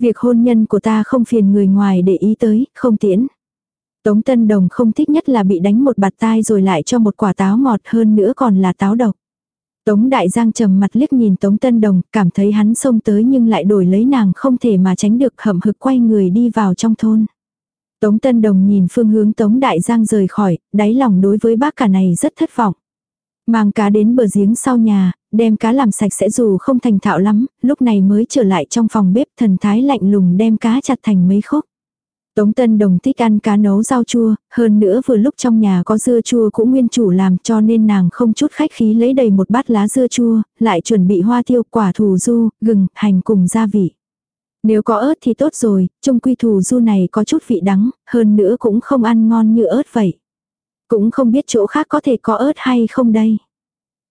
Việc hôn nhân của ta không phiền người ngoài để ý tới, không tiễn. Tống Tân Đồng không thích nhất là bị đánh một bạt tai rồi lại cho một quả táo ngọt hơn nữa còn là táo độc. Tống Đại Giang trầm mặt liếc nhìn Tống Tân Đồng, cảm thấy hắn xông tới nhưng lại đổi lấy nàng không thể mà tránh được hậm hực quay người đi vào trong thôn. Tống Tân Đồng nhìn phương hướng Tống Đại Giang rời khỏi, đáy lòng đối với bác cả này rất thất vọng. Mang cá đến bờ giếng sau nhà, đem cá làm sạch sẽ dù không thành thạo lắm, lúc này mới trở lại trong phòng bếp thần thái lạnh lùng đem cá chặt thành mấy khúc. Tống Tân Đồng thích ăn cá nấu rau chua, hơn nữa vừa lúc trong nhà có dưa chua cũng nguyên chủ làm cho nên nàng không chút khách khí lấy đầy một bát lá dưa chua, lại chuẩn bị hoa tiêu quả thù du, gừng, hành cùng gia vị. Nếu có ớt thì tốt rồi, trung quy thù du này có chút vị đắng, hơn nữa cũng không ăn ngon như ớt vậy. Cũng không biết chỗ khác có thể có ớt hay không đây.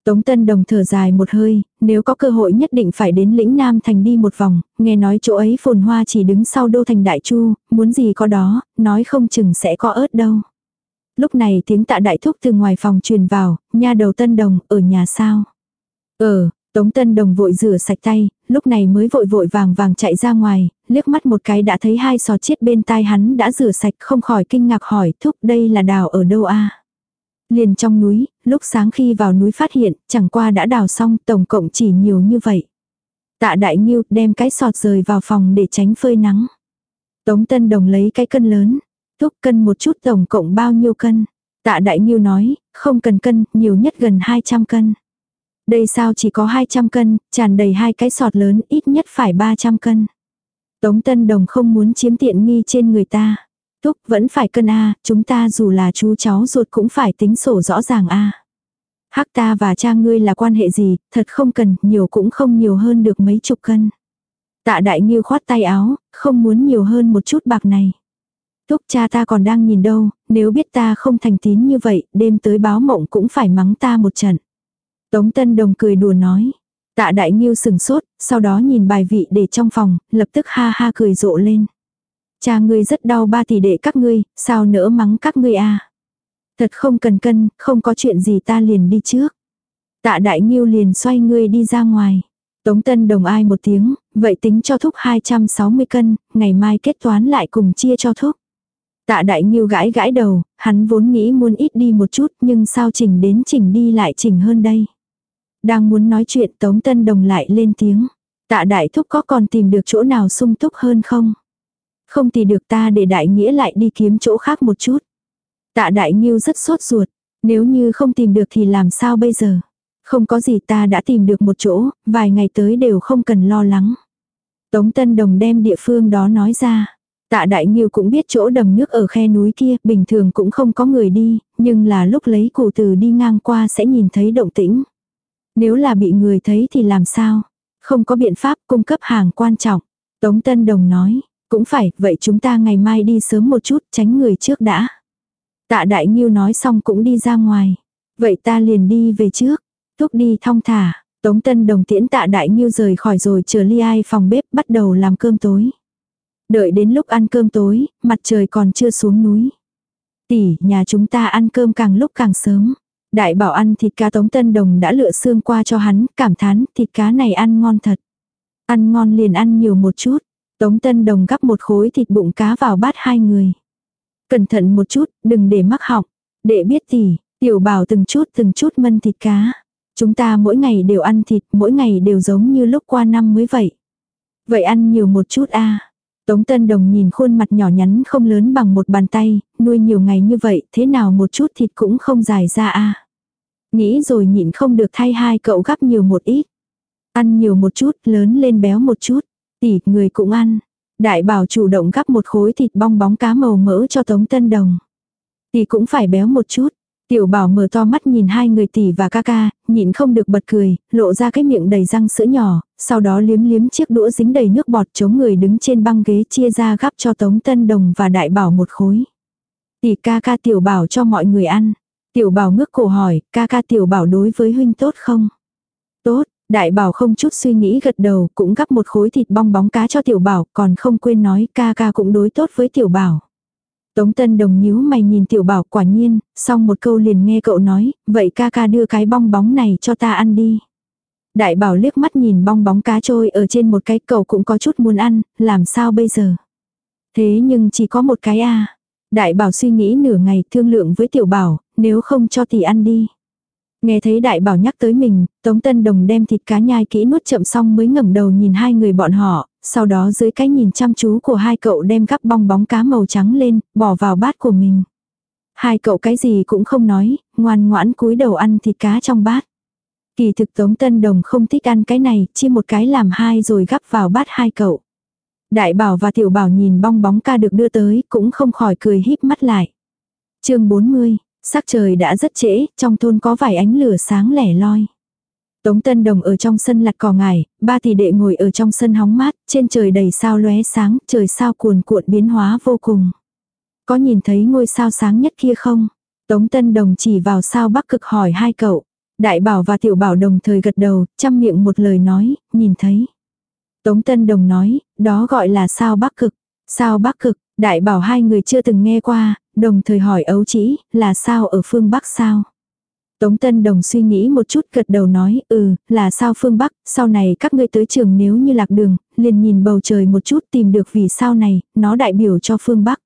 Tống Tân Đồng thở dài một hơi, nếu có cơ hội nhất định phải đến lĩnh Nam Thành đi một vòng, nghe nói chỗ ấy phồn hoa chỉ đứng sau đô thành Đại Chu, muốn gì có đó, nói không chừng sẽ có ớt đâu. Lúc này tiếng tạ đại thúc từ ngoài phòng truyền vào, nha đầu Tân Đồng, ở nhà sao? Ờ, Tống Tân Đồng vội rửa sạch tay, lúc này mới vội vội vàng vàng chạy ra ngoài, liếc mắt một cái đã thấy hai sò chiết bên tai hắn đã rửa sạch không khỏi kinh ngạc hỏi thúc đây là đào ở đâu a Liền trong núi, lúc sáng khi vào núi phát hiện, chẳng qua đã đào xong, tổng cộng chỉ nhiều như vậy. Tạ đại Nhiêu đem cái sọt rời vào phòng để tránh phơi nắng. Tống Tân Đồng lấy cái cân lớn, thúc cân một chút tổng cộng bao nhiêu cân. Tạ đại Nhiêu nói, không cần cân, nhiều nhất gần 200 cân. Đây sao chỉ có 200 cân, tràn đầy hai cái sọt lớn ít nhất phải 300 cân. Tống Tân Đồng không muốn chiếm tiện nghi trên người ta. Thúc vẫn phải cân A, chúng ta dù là chú cháu ruột cũng phải tính sổ rõ ràng A. Hắc ta và cha ngươi là quan hệ gì, thật không cần, nhiều cũng không nhiều hơn được mấy chục cân. Tạ đại nghiêu khoát tay áo, không muốn nhiều hơn một chút bạc này. Thúc cha ta còn đang nhìn đâu, nếu biết ta không thành tín như vậy, đêm tới báo mộng cũng phải mắng ta một trận. Tống Tân Đồng cười đùa nói. Tạ Đại Nghiêu sừng sốt, sau đó nhìn bài vị để trong phòng, lập tức ha ha cười rộ lên. Cha ngươi rất đau ba tỷ đệ các ngươi, sao nỡ mắng các ngươi à. Thật không cần cân, không có chuyện gì ta liền đi trước. Tạ Đại Nghiêu liền xoay ngươi đi ra ngoài. Tống Tân Đồng ai một tiếng, vậy tính cho thúc 260 cân, ngày mai kết toán lại cùng chia cho thúc. Tạ đại nghiêu gãi gãi đầu, hắn vốn nghĩ muốn ít đi một chút nhưng sao chỉnh đến chỉnh đi lại chỉnh hơn đây. Đang muốn nói chuyện Tống Tân Đồng lại lên tiếng. Tạ đại thúc có còn tìm được chỗ nào sung túc hơn không? Không thì được ta để đại nghĩa lại đi kiếm chỗ khác một chút. Tạ đại nghiêu rất sốt ruột. Nếu như không tìm được thì làm sao bây giờ? Không có gì ta đã tìm được một chỗ, vài ngày tới đều không cần lo lắng. Tống Tân Đồng đem địa phương đó nói ra. Tạ Đại Nghiêu cũng biết chỗ đầm nước ở khe núi kia, bình thường cũng không có người đi, nhưng là lúc lấy cụ từ đi ngang qua sẽ nhìn thấy động tĩnh. Nếu là bị người thấy thì làm sao? Không có biện pháp cung cấp hàng quan trọng. Tống Tân Đồng nói, cũng phải, vậy chúng ta ngày mai đi sớm một chút, tránh người trước đã. Tạ Đại Nghiêu nói xong cũng đi ra ngoài. Vậy ta liền đi về trước. Thúc đi thong thả. Tống Tân Đồng tiễn Tạ Đại Nghiêu rời khỏi rồi chờ ly ai phòng bếp bắt đầu làm cơm tối. Đợi đến lúc ăn cơm tối, mặt trời còn chưa xuống núi. Tỷ, nhà chúng ta ăn cơm càng lúc càng sớm. Đại bảo ăn thịt cá tống tân đồng đã lựa xương qua cho hắn, cảm thán thịt cá này ăn ngon thật. Ăn ngon liền ăn nhiều một chút. Tống tân đồng gắp một khối thịt bụng cá vào bát hai người. Cẩn thận một chút, đừng để mắc họng. Để biết gì, tiểu bảo từng chút từng chút mân thịt cá. Chúng ta mỗi ngày đều ăn thịt, mỗi ngày đều giống như lúc qua năm mới vậy. Vậy ăn nhiều một chút a Tống Tân Đồng nhìn khuôn mặt nhỏ nhắn không lớn bằng một bàn tay, nuôi nhiều ngày như vậy, thế nào một chút thịt cũng không dài ra a. Nghĩ rồi nhịn không được thay hai cậu gắp nhiều một ít. Ăn nhiều một chút, lớn lên béo một chút. Tỷ, người cũng ăn. Đại bảo chủ động gắp một khối thịt bong bóng cá màu mỡ cho Tống Tân Đồng. Tỷ cũng phải béo một chút. Tiểu bảo mở to mắt nhìn hai người tỷ và ca ca, nhịn không được bật cười, lộ ra cái miệng đầy răng sữa nhỏ, sau đó liếm liếm chiếc đũa dính đầy nước bọt chống người đứng trên băng ghế chia ra gắp cho Tống Tân Đồng và Đại Bảo một khối. Tỷ ca ca tiểu bảo cho mọi người ăn. Tiểu bảo ngước cổ hỏi, ca ca tiểu bảo đối với huynh tốt không? Tốt, đại bảo không chút suy nghĩ gật đầu, cũng gắp một khối thịt bong bóng cá cho tiểu bảo, còn không quên nói ca ca cũng đối tốt với tiểu bảo. Tống Tân Đồng nhíu mày nhìn tiểu bảo quả nhiên, xong một câu liền nghe cậu nói, vậy ca ca đưa cái bong bóng này cho ta ăn đi. Đại bảo liếc mắt nhìn bong bóng cá trôi ở trên một cái cậu cũng có chút muốn ăn, làm sao bây giờ. Thế nhưng chỉ có một cái a Đại bảo suy nghĩ nửa ngày thương lượng với tiểu bảo, nếu không cho thì ăn đi. Nghe thấy đại bảo nhắc tới mình, Tống Tân Đồng đem thịt cá nhai kỹ nuốt chậm xong mới ngẩng đầu nhìn hai người bọn họ, sau đó dưới cái nhìn chăm chú của hai cậu đem gắp bong bóng cá màu trắng lên, bỏ vào bát của mình. Hai cậu cái gì cũng không nói, ngoan ngoãn cúi đầu ăn thịt cá trong bát. Kỳ thực Tống Tân Đồng không thích ăn cái này, chia một cái làm hai rồi gắp vào bát hai cậu. Đại bảo và tiểu bảo nhìn bong bóng ca được đưa tới, cũng không khỏi cười híp mắt lại. chương 40, sắc trời đã rất trễ, trong thôn có vài ánh lửa sáng lẻ loi. Tống Tân Đồng ở trong sân lặt cỏ ngải, ba tỷ đệ ngồi ở trong sân hóng mát, trên trời đầy sao lóe sáng, trời sao cuồn cuộn biến hóa vô cùng. Có nhìn thấy ngôi sao sáng nhất kia không? Tống Tân Đồng chỉ vào sao bắc cực hỏi hai cậu. Đại bảo và tiểu bảo đồng thời gật đầu, chăm miệng một lời nói, nhìn thấy. Tống Tân Đồng nói, đó gọi là sao bắc cực. Sao bắc cực, đại bảo hai người chưa từng nghe qua, đồng thời hỏi ấu chỉ, là sao ở phương bắc sao. Tống Tân Đồng suy nghĩ một chút gật đầu nói, ừ, là sao phương Bắc, sau này các ngươi tới trường nếu như lạc đường, liền nhìn bầu trời một chút tìm được vì sao này, nó đại biểu cho phương Bắc.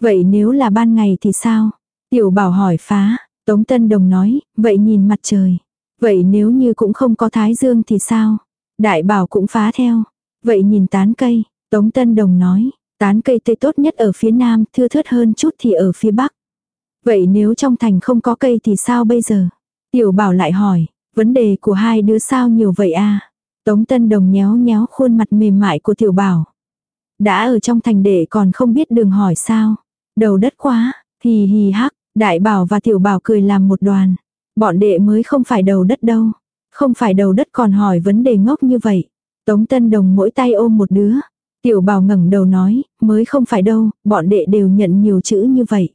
Vậy nếu là ban ngày thì sao? Tiểu bảo hỏi phá, Tống Tân Đồng nói, vậy nhìn mặt trời. Vậy nếu như cũng không có thái dương thì sao? Đại bảo cũng phá theo. Vậy nhìn tán cây, Tống Tân Đồng nói, tán cây tươi tốt nhất ở phía nam, thưa thớt hơn chút thì ở phía bắc. Vậy nếu trong thành không có cây thì sao bây giờ? Tiểu bảo lại hỏi, vấn đề của hai đứa sao nhiều vậy à? Tống Tân Đồng nhéo nhéo khuôn mặt mềm mại của tiểu bảo. Đã ở trong thành đệ còn không biết đường hỏi sao? Đầu đất quá, hì hì hắc, đại bảo và tiểu bảo cười làm một đoàn. Bọn đệ mới không phải đầu đất đâu. Không phải đầu đất còn hỏi vấn đề ngốc như vậy. Tống Tân Đồng mỗi tay ôm một đứa. Tiểu bảo ngẩng đầu nói, mới không phải đâu, bọn đệ đều nhận nhiều chữ như vậy.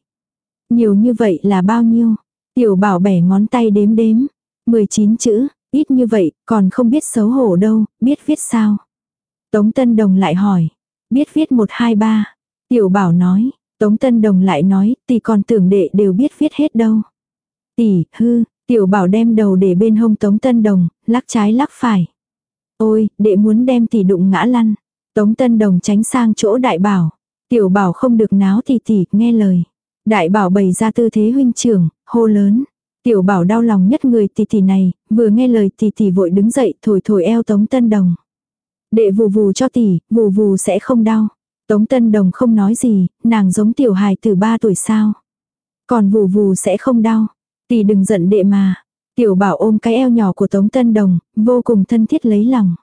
Nhiều như vậy là bao nhiêu? Tiểu bảo bẻ ngón tay đếm đếm. 19 chữ, ít như vậy, còn không biết xấu hổ đâu, biết viết sao? Tống Tân Đồng lại hỏi. Biết viết 1 2 3. Tiểu bảo nói. Tống Tân Đồng lại nói, tỷ còn tưởng đệ đều biết viết hết đâu. Tỷ, hư, tiểu bảo đem đầu để bên hông Tống Tân Đồng, lắc trái lắc phải. Ôi, đệ muốn đem tỷ đụng ngã lăn. Tống Tân Đồng tránh sang chỗ đại bảo. Tiểu bảo không được náo thì tỷ, nghe lời. Đại bảo bày ra tư thế huynh trưởng, hô lớn. Tiểu bảo đau lòng nhất người tỷ tỷ này, vừa nghe lời tỷ tỷ vội đứng dậy thổi thổi eo Tống Tân Đồng. Đệ vù vù cho tỷ, vù vù sẽ không đau. Tống Tân Đồng không nói gì, nàng giống tiểu hài từ 3 tuổi sao. Còn vù vù sẽ không đau. Tỷ đừng giận đệ mà. Tiểu bảo ôm cái eo nhỏ của Tống Tân Đồng, vô cùng thân thiết lấy lòng.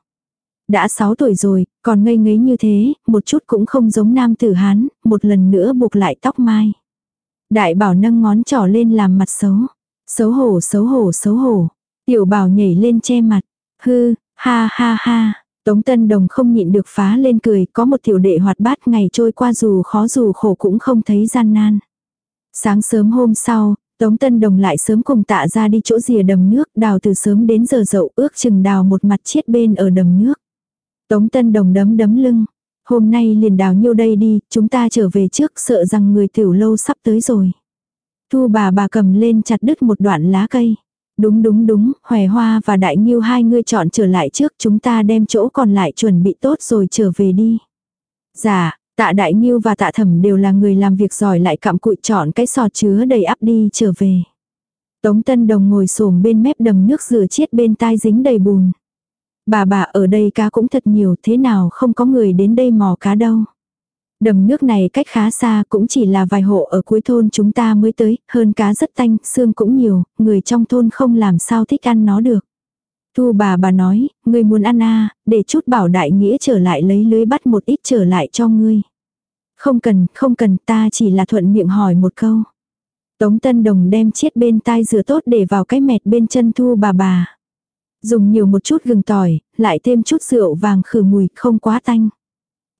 Đã 6 tuổi rồi, còn ngây ngấy như thế, một chút cũng không giống nam tử Hán, một lần nữa buộc lại tóc mai. Đại bảo nâng ngón trỏ lên làm mặt xấu. Xấu hổ xấu hổ xấu hổ. Tiểu bảo nhảy lên che mặt. Hư, ha ha ha. Tống Tân Đồng không nhịn được phá lên cười, có một tiểu đệ hoạt bát ngày trôi qua dù khó dù khổ cũng không thấy gian nan. Sáng sớm hôm sau, Tống Tân Đồng lại sớm cùng tạ ra đi chỗ rìa đầm nước, đào từ sớm đến giờ dậu ước chừng đào một mặt chiết bên ở đầm nước. Tống Tân Đồng đấm đấm lưng, Hôm nay liền đào nhiêu đây đi, chúng ta trở về trước sợ rằng người tiểu lâu sắp tới rồi. Thu bà bà cầm lên chặt đứt một đoạn lá cây. Đúng đúng đúng, Hòe Hoa và Đại Nghiêu hai người chọn trở lại trước chúng ta đem chỗ còn lại chuẩn bị tốt rồi trở về đi. Dạ, tạ Đại Nghiêu và tạ Thẩm đều là người làm việc giỏi lại cặm cụi chọn cái sọt chứa đầy ắp đi trở về. Tống Tân Đồng ngồi xổm bên mép đầm nước rửa chiết bên tai dính đầy bùn. Bà bà ở đây cá cũng thật nhiều thế nào không có người đến đây mò cá đâu. Đầm nước này cách khá xa cũng chỉ là vài hộ ở cuối thôn chúng ta mới tới, hơn cá rất tanh, xương cũng nhiều, người trong thôn không làm sao thích ăn nó được. Thu bà bà nói, ngươi muốn ăn à, để chút bảo đại nghĩa trở lại lấy lưới bắt một ít trở lại cho ngươi. Không cần, không cần, ta chỉ là thuận miệng hỏi một câu. Tống Tân Đồng đem chiếc bên tai rửa tốt để vào cái mẹt bên chân thu bà bà. Dùng nhiều một chút gừng tỏi, lại thêm chút rượu vàng khử mùi, không quá tanh.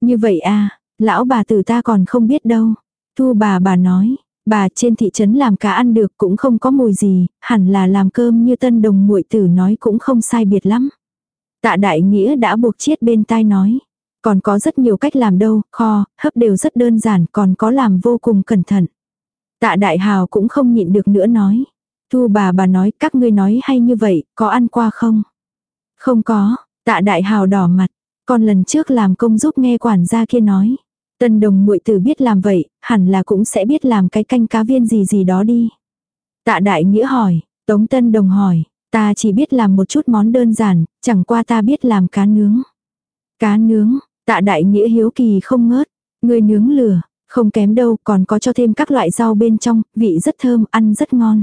Như vậy à, lão bà tử ta còn không biết đâu. Thu bà bà nói, bà trên thị trấn làm cá ăn được cũng không có mùi gì, hẳn là làm cơm như tân đồng muội tử nói cũng không sai biệt lắm. Tạ đại nghĩa đã buộc chiết bên tai nói. Còn có rất nhiều cách làm đâu, kho, hấp đều rất đơn giản, còn có làm vô cùng cẩn thận. Tạ đại hào cũng không nhịn được nữa nói. Thu bà bà nói các ngươi nói hay như vậy, có ăn qua không? Không có, tạ đại hào đỏ mặt, con lần trước làm công giúp nghe quản gia kia nói. Tân đồng muội tử biết làm vậy, hẳn là cũng sẽ biết làm cái canh cá viên gì gì đó đi. Tạ đại nghĩa hỏi, tống tân đồng hỏi, ta chỉ biết làm một chút món đơn giản, chẳng qua ta biết làm cá nướng. Cá nướng, tạ đại nghĩa hiếu kỳ không ngớt, người nướng lửa, không kém đâu còn có cho thêm các loại rau bên trong, vị rất thơm, ăn rất ngon.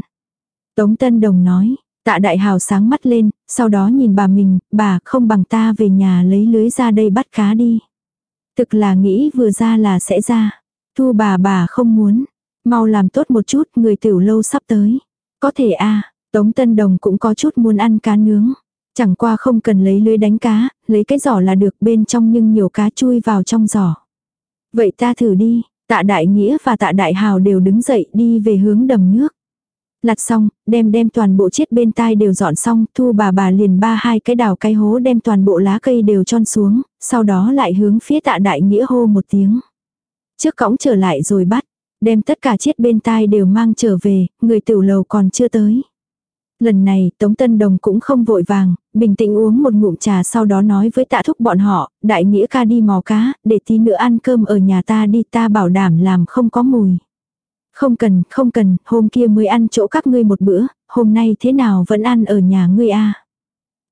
Tống Tân Đồng nói, Tạ đại hào sáng mắt lên, sau đó nhìn bà mình, bà không bằng ta về nhà lấy lưới ra đây bắt cá đi. Thực là nghĩ vừa ra là sẽ ra. Thu bà bà không muốn. Mau làm tốt một chút, người tiểu lâu sắp tới. Có thể a Tống Tân Đồng cũng có chút muốn ăn cá nướng. Chẳng qua không cần lấy lưới đánh cá, lấy cái giỏ là được bên trong nhưng nhiều cá chui vào trong giỏ. Vậy ta thử đi, tạ đại nghĩa và tạ đại hào đều đứng dậy đi về hướng đầm nước. Lặt xong, đem đem toàn bộ chiết bên tai đều dọn xong, thu bà bà liền ba hai cái đào cái hố đem toàn bộ lá cây đều tròn xuống, sau đó lại hướng phía tạ đại nghĩa hô một tiếng. Trước cõng trở lại rồi bắt, đem tất cả chiết bên tai đều mang trở về, người tiểu lầu còn chưa tới. Lần này Tống Tân Đồng cũng không vội vàng, bình tĩnh uống một ngụm trà sau đó nói với tạ thúc bọn họ, đại nghĩa ca đi mò cá, để tí nữa ăn cơm ở nhà ta đi ta bảo đảm làm không có mùi. Không cần, không cần, hôm kia mới ăn chỗ các ngươi một bữa, hôm nay thế nào vẫn ăn ở nhà ngươi a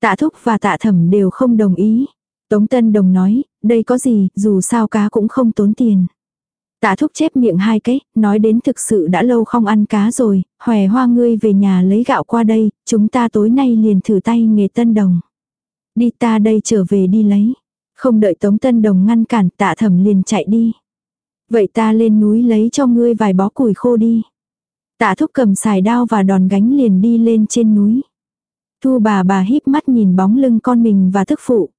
Tạ thúc và tạ thẩm đều không đồng ý. Tống Tân Đồng nói, đây có gì, dù sao cá cũng không tốn tiền. Tạ thúc chép miệng hai cái, nói đến thực sự đã lâu không ăn cá rồi, hòe hoa ngươi về nhà lấy gạo qua đây, chúng ta tối nay liền thử tay nghề tân đồng. Đi ta đây trở về đi lấy. Không đợi tống tân đồng ngăn cản tạ thẩm liền chạy đi. Vậy ta lên núi lấy cho ngươi vài bó củi khô đi. Tạ thúc cầm xài đao và đòn gánh liền đi lên trên núi. Thu bà bà híp mắt nhìn bóng lưng con mình và thức phụ.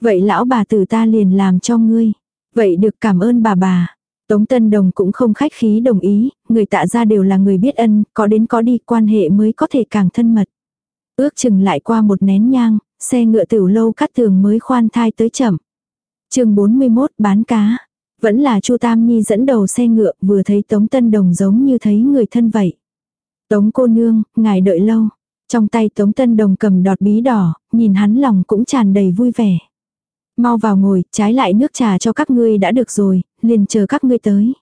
Vậy lão bà tử ta liền làm cho ngươi. Vậy được cảm ơn bà bà. Tống Tân Đồng cũng không khách khí đồng ý, người tạ ra đều là người biết ân, có đến có đi quan hệ mới có thể càng thân mật. Ước chừng lại qua một nén nhang, xe ngựa tiểu lâu cắt tường mới khoan thai tới chậm. chương 41 bán cá. Vẫn là Chu Tam Nhi dẫn đầu xe ngựa vừa thấy Tống Tân Đồng giống như thấy người thân vậy. Tống cô nương, ngài đợi lâu. Trong tay Tống Tân Đồng cầm đọt bí đỏ, nhìn hắn lòng cũng tràn đầy vui vẻ. Mau vào ngồi, trái lại nước trà cho các ngươi đã được rồi, liền chờ các ngươi tới.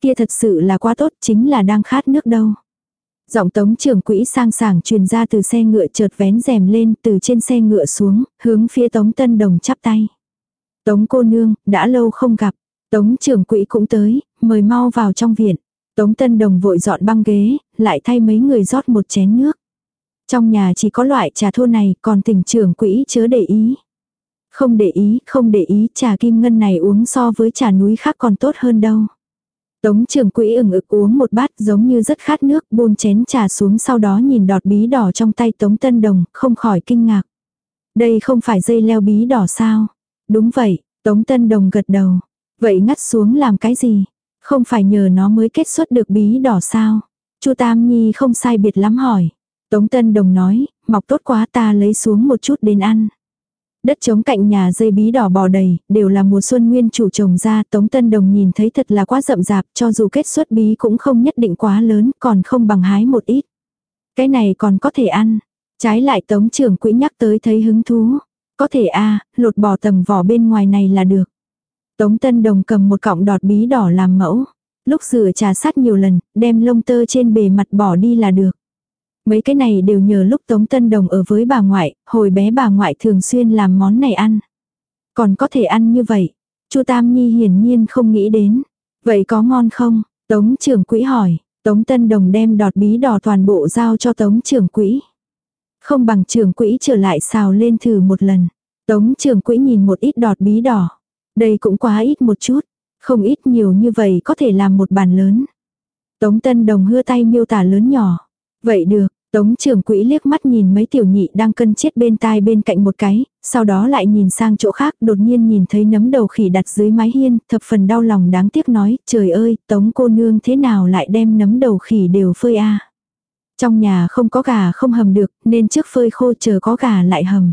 Kia thật sự là quá tốt, chính là đang khát nước đâu. Giọng tống trưởng quỹ sang sảng truyền ra từ xe ngựa chợt vén rèm lên từ trên xe ngựa xuống, hướng phía tống tân đồng chắp tay. Tống cô nương, đã lâu không gặp. Tống trưởng quỹ cũng tới, mời mau vào trong viện. Tống tân đồng vội dọn băng ghế, lại thay mấy người rót một chén nước. Trong nhà chỉ có loại trà thô này, còn tỉnh trưởng quỹ chớ để ý. Không để ý, không để ý, trà kim ngân này uống so với trà núi khác còn tốt hơn đâu. Tống trưởng quỹ ửng ực uống một bát giống như rất khát nước buông chén trà xuống sau đó nhìn đọt bí đỏ trong tay Tống Tân Đồng, không khỏi kinh ngạc. Đây không phải dây leo bí đỏ sao? Đúng vậy, Tống Tân Đồng gật đầu. Vậy ngắt xuống làm cái gì? Không phải nhờ nó mới kết xuất được bí đỏ sao? Chu Tam Nhi không sai biệt lắm hỏi. Tống Tân Đồng nói, mọc tốt quá ta lấy xuống một chút đến ăn. Đất trống cạnh nhà dây bí đỏ bò đầy, đều là mùa xuân nguyên chủ trồng ra, Tống Tân Đồng nhìn thấy thật là quá rậm rạp, cho dù kết xuất bí cũng không nhất định quá lớn, còn không bằng hái một ít. Cái này còn có thể ăn. Trái lại Tống trưởng quỹ nhắc tới thấy hứng thú. Có thể a lột bỏ tầng vỏ bên ngoài này là được. Tống Tân Đồng cầm một cọng đọt bí đỏ làm mẫu. Lúc rửa trà sát nhiều lần, đem lông tơ trên bề mặt bỏ đi là được. Mấy cái này đều nhờ lúc Tống Tân Đồng ở với bà ngoại, hồi bé bà ngoại thường xuyên làm món này ăn. Còn có thể ăn như vậy. Chu Tam Nhi hiển nhiên không nghĩ đến. Vậy có ngon không? Tống trưởng quỹ hỏi. Tống Tân Đồng đem đọt bí đỏ toàn bộ giao cho Tống trưởng quỹ. Không bằng trưởng quỹ trở lại xào lên thử một lần. Tống trưởng quỹ nhìn một ít đọt bí đỏ. Đây cũng quá ít một chút. Không ít nhiều như vậy có thể làm một bàn lớn. Tống Tân Đồng hưa tay miêu tả lớn nhỏ. Vậy được, Tống trưởng quỹ liếc mắt nhìn mấy tiểu nhị đang cân chết bên tai bên cạnh một cái, sau đó lại nhìn sang chỗ khác đột nhiên nhìn thấy nấm đầu khỉ đặt dưới mái hiên, thập phần đau lòng đáng tiếc nói, trời ơi, tống cô nương thế nào lại đem nấm đầu khỉ đều phơi a Trong nhà không có gà không hầm được, nên trước phơi khô chờ có gà lại hầm.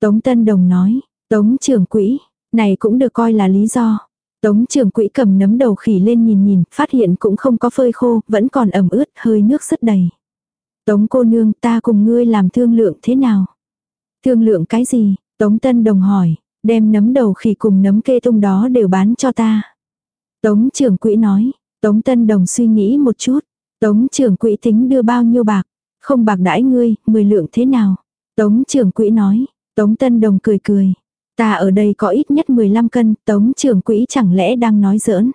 Tống Tân Đồng nói, tống trưởng quỹ, này cũng được coi là lý do. Tống trưởng quỹ cầm nấm đầu khỉ lên nhìn nhìn, phát hiện cũng không có phơi khô, vẫn còn ẩm ướt, hơi nước rất đầy. Tống cô nương ta cùng ngươi làm thương lượng thế nào? Thương lượng cái gì? Tống Tân Đồng hỏi, đem nấm đầu khỉ cùng nấm kê tung đó đều bán cho ta. Tống trưởng quỹ nói, Tống Tân Đồng suy nghĩ một chút. Tống trưởng quỹ tính đưa bao nhiêu bạc? Không bạc đãi ngươi, mười lượng thế nào? Tống trưởng quỹ nói, Tống Tân Đồng cười cười. Ta ở đây có ít nhất 15 cân, Tống trưởng quỹ chẳng lẽ đang nói giỡn.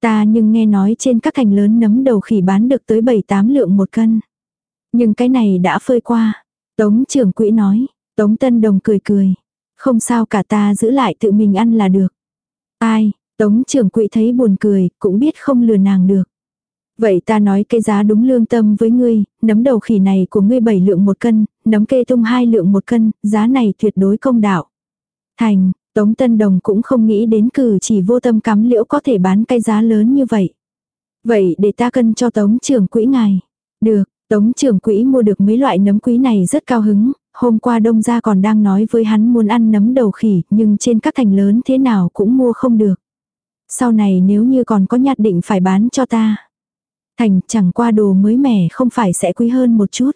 Ta nhưng nghe nói trên các thành lớn nấm đầu khỉ bán được tới 7-8 lượng một cân. Nhưng cái này đã phơi qua. Tống trưởng quỹ nói, Tống Tân Đồng cười cười. Không sao cả ta giữ lại tự mình ăn là được. Ai, Tống trưởng quỹ thấy buồn cười, cũng biết không lừa nàng được. Vậy ta nói cái giá đúng lương tâm với ngươi, nấm đầu khỉ này của ngươi 7 lượng một cân, nấm kê tung 2 lượng một cân, giá này tuyệt đối công đạo. Thành, Tống Tân Đồng cũng không nghĩ đến cử chỉ vô tâm cắm liễu có thể bán cái giá lớn như vậy. Vậy để ta cân cho Tống trưởng quỹ ngài. Được, Tống trưởng quỹ mua được mấy loại nấm quý này rất cao hứng, hôm qua đông gia còn đang nói với hắn muốn ăn nấm đầu khỉ, nhưng trên các thành lớn thế nào cũng mua không được. Sau này nếu như còn có nhạt định phải bán cho ta. Thành chẳng qua đồ mới mẻ không phải sẽ quý hơn một chút.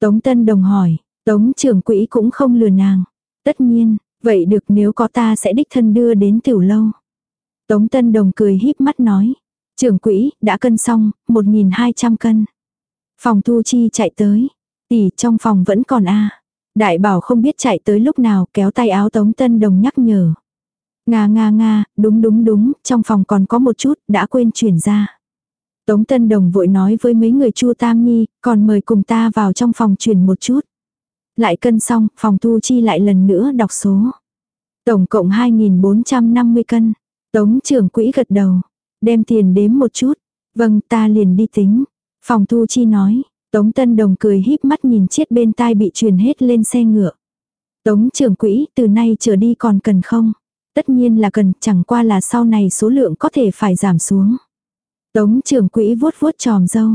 Tống Tân Đồng hỏi, Tống trưởng quỹ cũng không lừa nàng. Tất nhiên, vậy được nếu có ta sẽ đích thân đưa đến tiểu lâu. Tống Tân Đồng cười híp mắt nói, trưởng quỹ, đã cân xong, 1.200 cân. Phòng thu chi chạy tới, tỷ trong phòng vẫn còn a Đại bảo không biết chạy tới lúc nào kéo tay áo Tống Tân Đồng nhắc nhở. Nga nga nga, đúng đúng đúng, trong phòng còn có một chút, đã quên chuyển ra. Tống Tân Đồng vội nói với mấy người Chu Tam Nhi, còn mời cùng ta vào trong phòng chuyển một chút. Lại cân xong, phòng thu chi lại lần nữa đọc số. Tổng cộng 2.450 cân. Tống trưởng quỹ gật đầu. Đem tiền đếm một chút. Vâng ta liền đi tính. Phòng thu chi nói. Tống Tân Đồng cười híp mắt nhìn chiếc bên tai bị truyền hết lên xe ngựa. Tống trưởng quỹ từ nay trở đi còn cần không? Tất nhiên là cần chẳng qua là sau này số lượng có thể phải giảm xuống. Tống trưởng quỹ vuốt vuốt tròm dâu.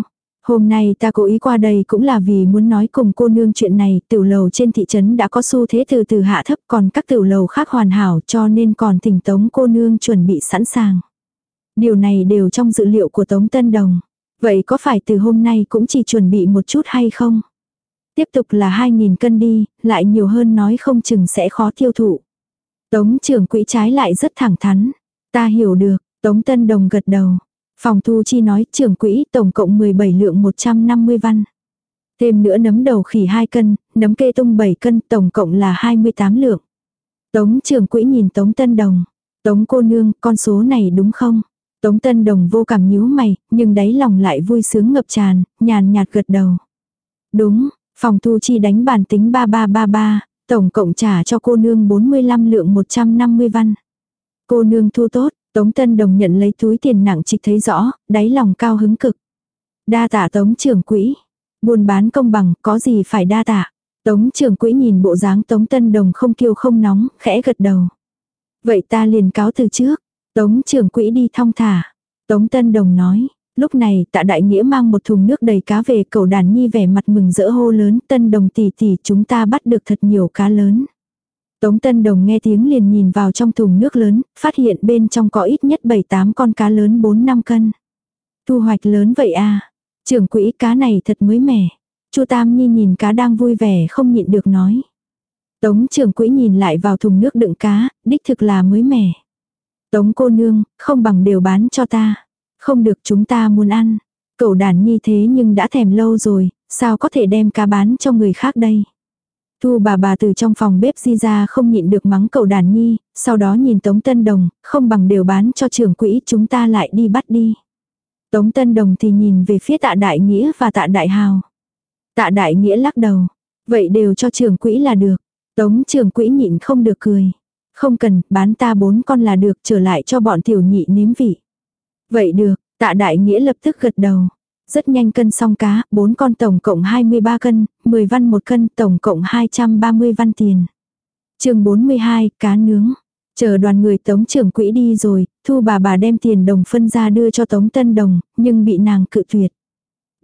Hôm nay ta cố ý qua đây cũng là vì muốn nói cùng cô nương chuyện này, tiểu lầu trên thị trấn đã có xu thế từ từ hạ thấp còn các tiểu lầu khác hoàn hảo cho nên còn thỉnh tống cô nương chuẩn bị sẵn sàng. Điều này đều trong dự liệu của tống tân đồng. Vậy có phải từ hôm nay cũng chỉ chuẩn bị một chút hay không? Tiếp tục là 2.000 cân đi, lại nhiều hơn nói không chừng sẽ khó tiêu thụ. Tống trưởng quỹ trái lại rất thẳng thắn. Ta hiểu được, Tống Tân Đồng gật đầu. Phòng thu chi nói trưởng quỹ tổng cộng 17 lượng 150 văn. Thêm nữa nấm đầu khỉ 2 cân, nấm kê tung 7 cân, tổng cộng là 28 lượng. Tống trưởng quỹ nhìn Tống Tân Đồng. Tống cô nương, con số này đúng không? Tống Tân Đồng vô cảm nhíu mày, nhưng đáy lòng lại vui sướng ngập tràn, nhàn nhạt gật đầu. Đúng, phòng thu chi đánh bàn tính 3333, tổng cộng trả cho cô nương 45 lượng 150 văn. Cô nương thu tốt, Tống Tân Đồng nhận lấy túi tiền nặng trịch thấy rõ, đáy lòng cao hứng cực. Đa tạ Tống trưởng quỹ. Buôn bán công bằng, có gì phải đa tạ. Tống trưởng quỹ nhìn bộ dáng Tống Tân Đồng không kiêu không nóng, khẽ gật đầu. Vậy ta liền cáo từ trước. Tống trưởng quỹ đi thong thả. Tống Tân Đồng nói. Lúc này tạ đại nghĩa mang một thùng nước đầy cá về cầu đàn nhi vẻ mặt mừng rỡ hô lớn Tân Đồng tỷ tỷ chúng ta bắt được thật nhiều cá lớn. Tống Tân Đồng nghe tiếng liền nhìn vào trong thùng nước lớn, phát hiện bên trong có ít nhất 7-8 con cá lớn 4-5 cân. Thu hoạch lớn vậy à? Trưởng quỹ cá này thật mới mẻ. Chu Tam Nhi nhìn cá đang vui vẻ không nhịn được nói. Tống trưởng quỹ nhìn lại vào thùng nước đựng cá, đích thực là mới mẻ. Tống cô nương, không bằng đều bán cho ta. Không được chúng ta muốn ăn. Cậu đàn nhi thế nhưng đã thèm lâu rồi, sao có thể đem cá bán cho người khác đây? Thu bà bà từ trong phòng bếp di ra không nhịn được mắng cậu đàn nhi, sau đó nhìn Tống Tân Đồng, không bằng đều bán cho trưởng quỹ chúng ta lại đi bắt đi. Tống Tân Đồng thì nhìn về phía tạ đại nghĩa và tạ đại hào. Tạ đại nghĩa lắc đầu, vậy đều cho trưởng quỹ là được. Tống trưởng quỹ nhịn không được cười. Không cần, bán ta bốn con là được trở lại cho bọn tiểu nhị nếm vị. Vậy được, tạ đại nghĩa lập tức gật đầu. Rất nhanh cân xong cá, 4 con tổng cộng 23 cân, 10 văn một cân, tổng cộng 230 văn tiền. chương 42, cá nướng. Chờ đoàn người tống trưởng quỹ đi rồi, thu bà bà đem tiền đồng phân ra đưa cho tống tân đồng, nhưng bị nàng cự tuyệt.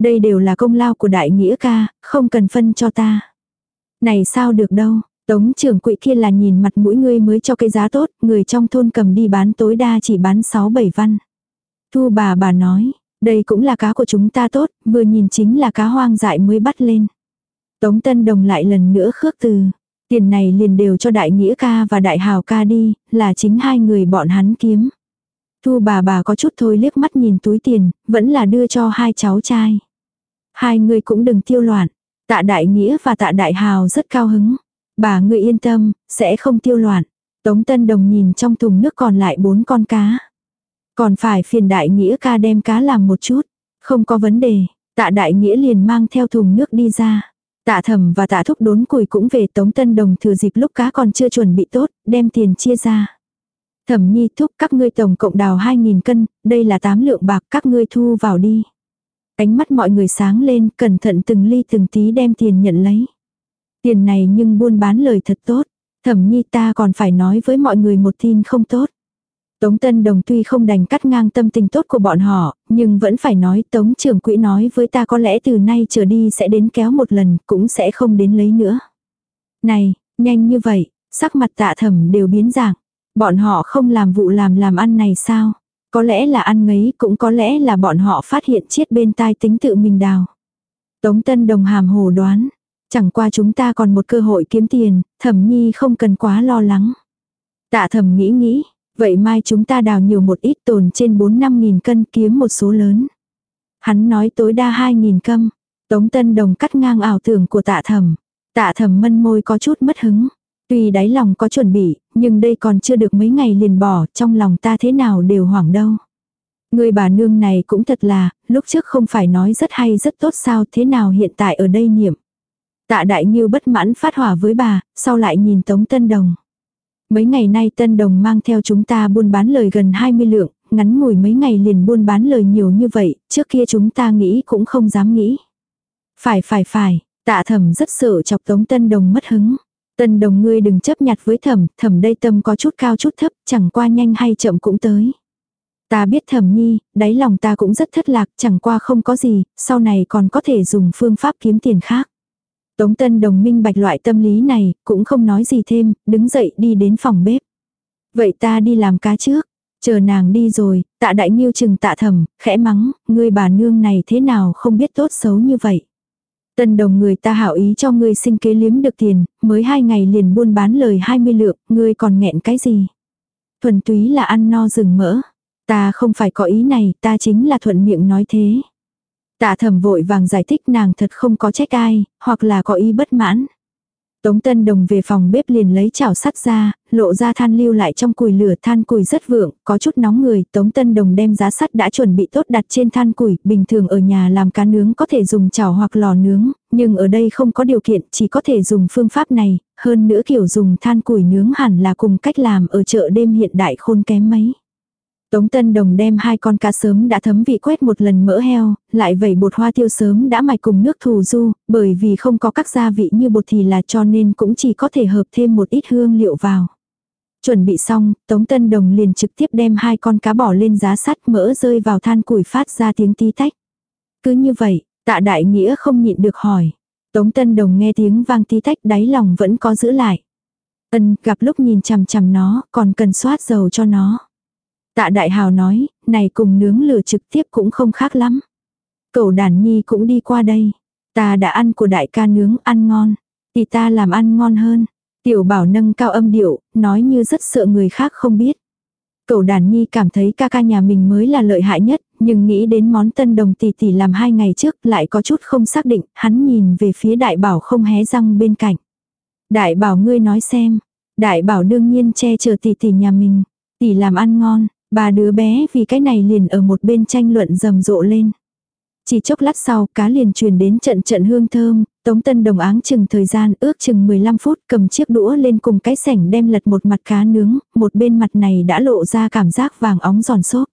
Đây đều là công lao của đại nghĩa ca, không cần phân cho ta. Này sao được đâu, tống trưởng quỹ kia là nhìn mặt mũi ngươi mới cho cái giá tốt, người trong thôn cầm đi bán tối đa chỉ bán 6-7 văn. Thu bà bà nói, đây cũng là cá của chúng ta tốt, vừa nhìn chính là cá hoang dại mới bắt lên. Tống Tân Đồng lại lần nữa khước từ. Tiền này liền đều cho đại nghĩa ca và đại hào ca đi, là chính hai người bọn hắn kiếm. Thu bà bà có chút thôi liếc mắt nhìn túi tiền, vẫn là đưa cho hai cháu trai. Hai người cũng đừng tiêu loạn. Tạ đại nghĩa và tạ đại hào rất cao hứng. Bà người yên tâm, sẽ không tiêu loạn. Tống Tân Đồng nhìn trong thùng nước còn lại bốn con cá. Còn phải phiền đại nghĩa ca đem cá làm một chút. Không có vấn đề. Tạ đại nghĩa liền mang theo thùng nước đi ra. Tạ thẩm và tạ thúc đốn củi cũng về tống tân đồng thừa dịp lúc cá còn chưa chuẩn bị tốt, đem tiền chia ra. Thẩm nhi thúc các ngươi tổng cộng đào 2.000 cân, đây là 8 lượng bạc các ngươi thu vào đi. Ánh mắt mọi người sáng lên, cẩn thận từng ly từng tí đem tiền nhận lấy. Tiền này nhưng buôn bán lời thật tốt. Thẩm nhi ta còn phải nói với mọi người một tin không tốt. Tống Tân Đồng tuy không đành cắt ngang tâm tình tốt của bọn họ, nhưng vẫn phải nói Tống trưởng quỹ nói với ta có lẽ từ nay trở đi sẽ đến kéo một lần, cũng sẽ không đến lấy nữa. Này, nhanh như vậy, sắc mặt tạ thẩm đều biến dạng. Bọn họ không làm vụ làm làm ăn này sao? Có lẽ là ăn ngấy, cũng có lẽ là bọn họ phát hiện chết bên tai tính tự mình đào. Tống Tân Đồng hàm hồ đoán, chẳng qua chúng ta còn một cơ hội kiếm tiền, thẩm nhi không cần quá lo lắng. Tạ thẩm nghĩ nghĩ, vậy mai chúng ta đào nhiều một ít tồn trên 4-5 nghìn cân kiếm một số lớn. Hắn nói tối đa 2 nghìn cân. Tống Tân Đồng cắt ngang ảo tưởng của tạ thẩm. Tạ thẩm mân môi có chút mất hứng. Tuy đáy lòng có chuẩn bị, nhưng đây còn chưa được mấy ngày liền bỏ, trong lòng ta thế nào đều hoảng đâu. Người bà nương này cũng thật là, lúc trước không phải nói rất hay rất tốt sao thế nào hiện tại ở đây niệm. Tạ đại nghiêu bất mãn phát hỏa với bà, sau lại nhìn Tống Tân Đồng. Mấy ngày nay Tân Đồng mang theo chúng ta buôn bán lời gần 20 lượng, ngắn ngủi mấy ngày liền buôn bán lời nhiều như vậy, trước kia chúng ta nghĩ cũng không dám nghĩ. Phải phải phải, tạ thẩm rất sợ chọc Tống Tân Đồng mất hứng. Tân Đồng ngươi đừng chấp nhặt với thẩm, thẩm đây tâm có chút cao chút thấp, chẳng qua nhanh hay chậm cũng tới. Ta biết thẩm nhi, đáy lòng ta cũng rất thất lạc, chẳng qua không có gì, sau này còn có thể dùng phương pháp kiếm tiền khác. Tống Tân Đồng minh bạch loại tâm lý này, cũng không nói gì thêm, đứng dậy đi đến phòng bếp. Vậy ta đi làm cá trước. Chờ nàng đi rồi, tạ đại nghiêu chừng tạ thầm, khẽ mắng, ngươi bà nương này thế nào không biết tốt xấu như vậy. Tân đồng người ta hảo ý cho ngươi sinh kế liếm được tiền, mới hai ngày liền buôn bán lời 20 lượng, ngươi còn nghẹn cái gì. Thuần túy là ăn no rừng mỡ. Ta không phải có ý này, ta chính là thuận miệng nói thế. Tạ thầm vội vàng giải thích nàng thật không có trách ai, hoặc là có ý bất mãn. Tống Tân Đồng về phòng bếp liền lấy chảo sắt ra, lộ ra than lưu lại trong củi lửa than củi rất vượng, có chút nóng người. Tống Tân Đồng đem giá sắt đã chuẩn bị tốt đặt trên than củi, bình thường ở nhà làm cá nướng có thể dùng chảo hoặc lò nướng, nhưng ở đây không có điều kiện, chỉ có thể dùng phương pháp này, hơn nữa kiểu dùng than củi nướng hẳn là cùng cách làm ở chợ đêm hiện đại khôn kém mấy. Tống Tân Đồng đem hai con cá sớm đã thấm vị quét một lần mỡ heo, lại vẩy bột hoa tiêu sớm đã mài cùng nước thù du, bởi vì không có các gia vị như bột thì là cho nên cũng chỉ có thể hợp thêm một ít hương liệu vào. Chuẩn bị xong, Tống Tân Đồng liền trực tiếp đem hai con cá bỏ lên giá sắt mỡ rơi vào than củi phát ra tiếng tí tách. Cứ như vậy, tạ đại nghĩa không nhịn được hỏi. Tống Tân Đồng nghe tiếng vang tí tách đáy lòng vẫn có giữ lại. Ân gặp lúc nhìn chằm chằm nó, còn cần soát dầu cho nó. Tạ Đại Hào nói, này cùng nướng lửa trực tiếp cũng không khác lắm. Cậu đàn nhi cũng đi qua đây. Ta đã ăn của đại ca nướng ăn ngon. Thì ta làm ăn ngon hơn. Tiểu bảo nâng cao âm điệu, nói như rất sợ người khác không biết. Cậu đàn nhi cảm thấy ca ca nhà mình mới là lợi hại nhất, nhưng nghĩ đến món tân đồng tỷ tỷ làm hai ngày trước lại có chút không xác định, hắn nhìn về phía đại bảo không hé răng bên cạnh. Đại bảo ngươi nói xem, đại bảo đương nhiên che chở tỷ tỷ nhà mình, tỷ làm ăn ngon, Ba đứa bé vì cái này liền ở một bên tranh luận rầm rộ lên. Chỉ chốc lát sau, cá liền truyền đến trận trận hương thơm, Tống Tân Đồng áng chừng thời gian ước chừng 15 phút cầm chiếc đũa lên cùng cái sảnh đem lật một mặt cá nướng, một bên mặt này đã lộ ra cảm giác vàng óng giòn xốp.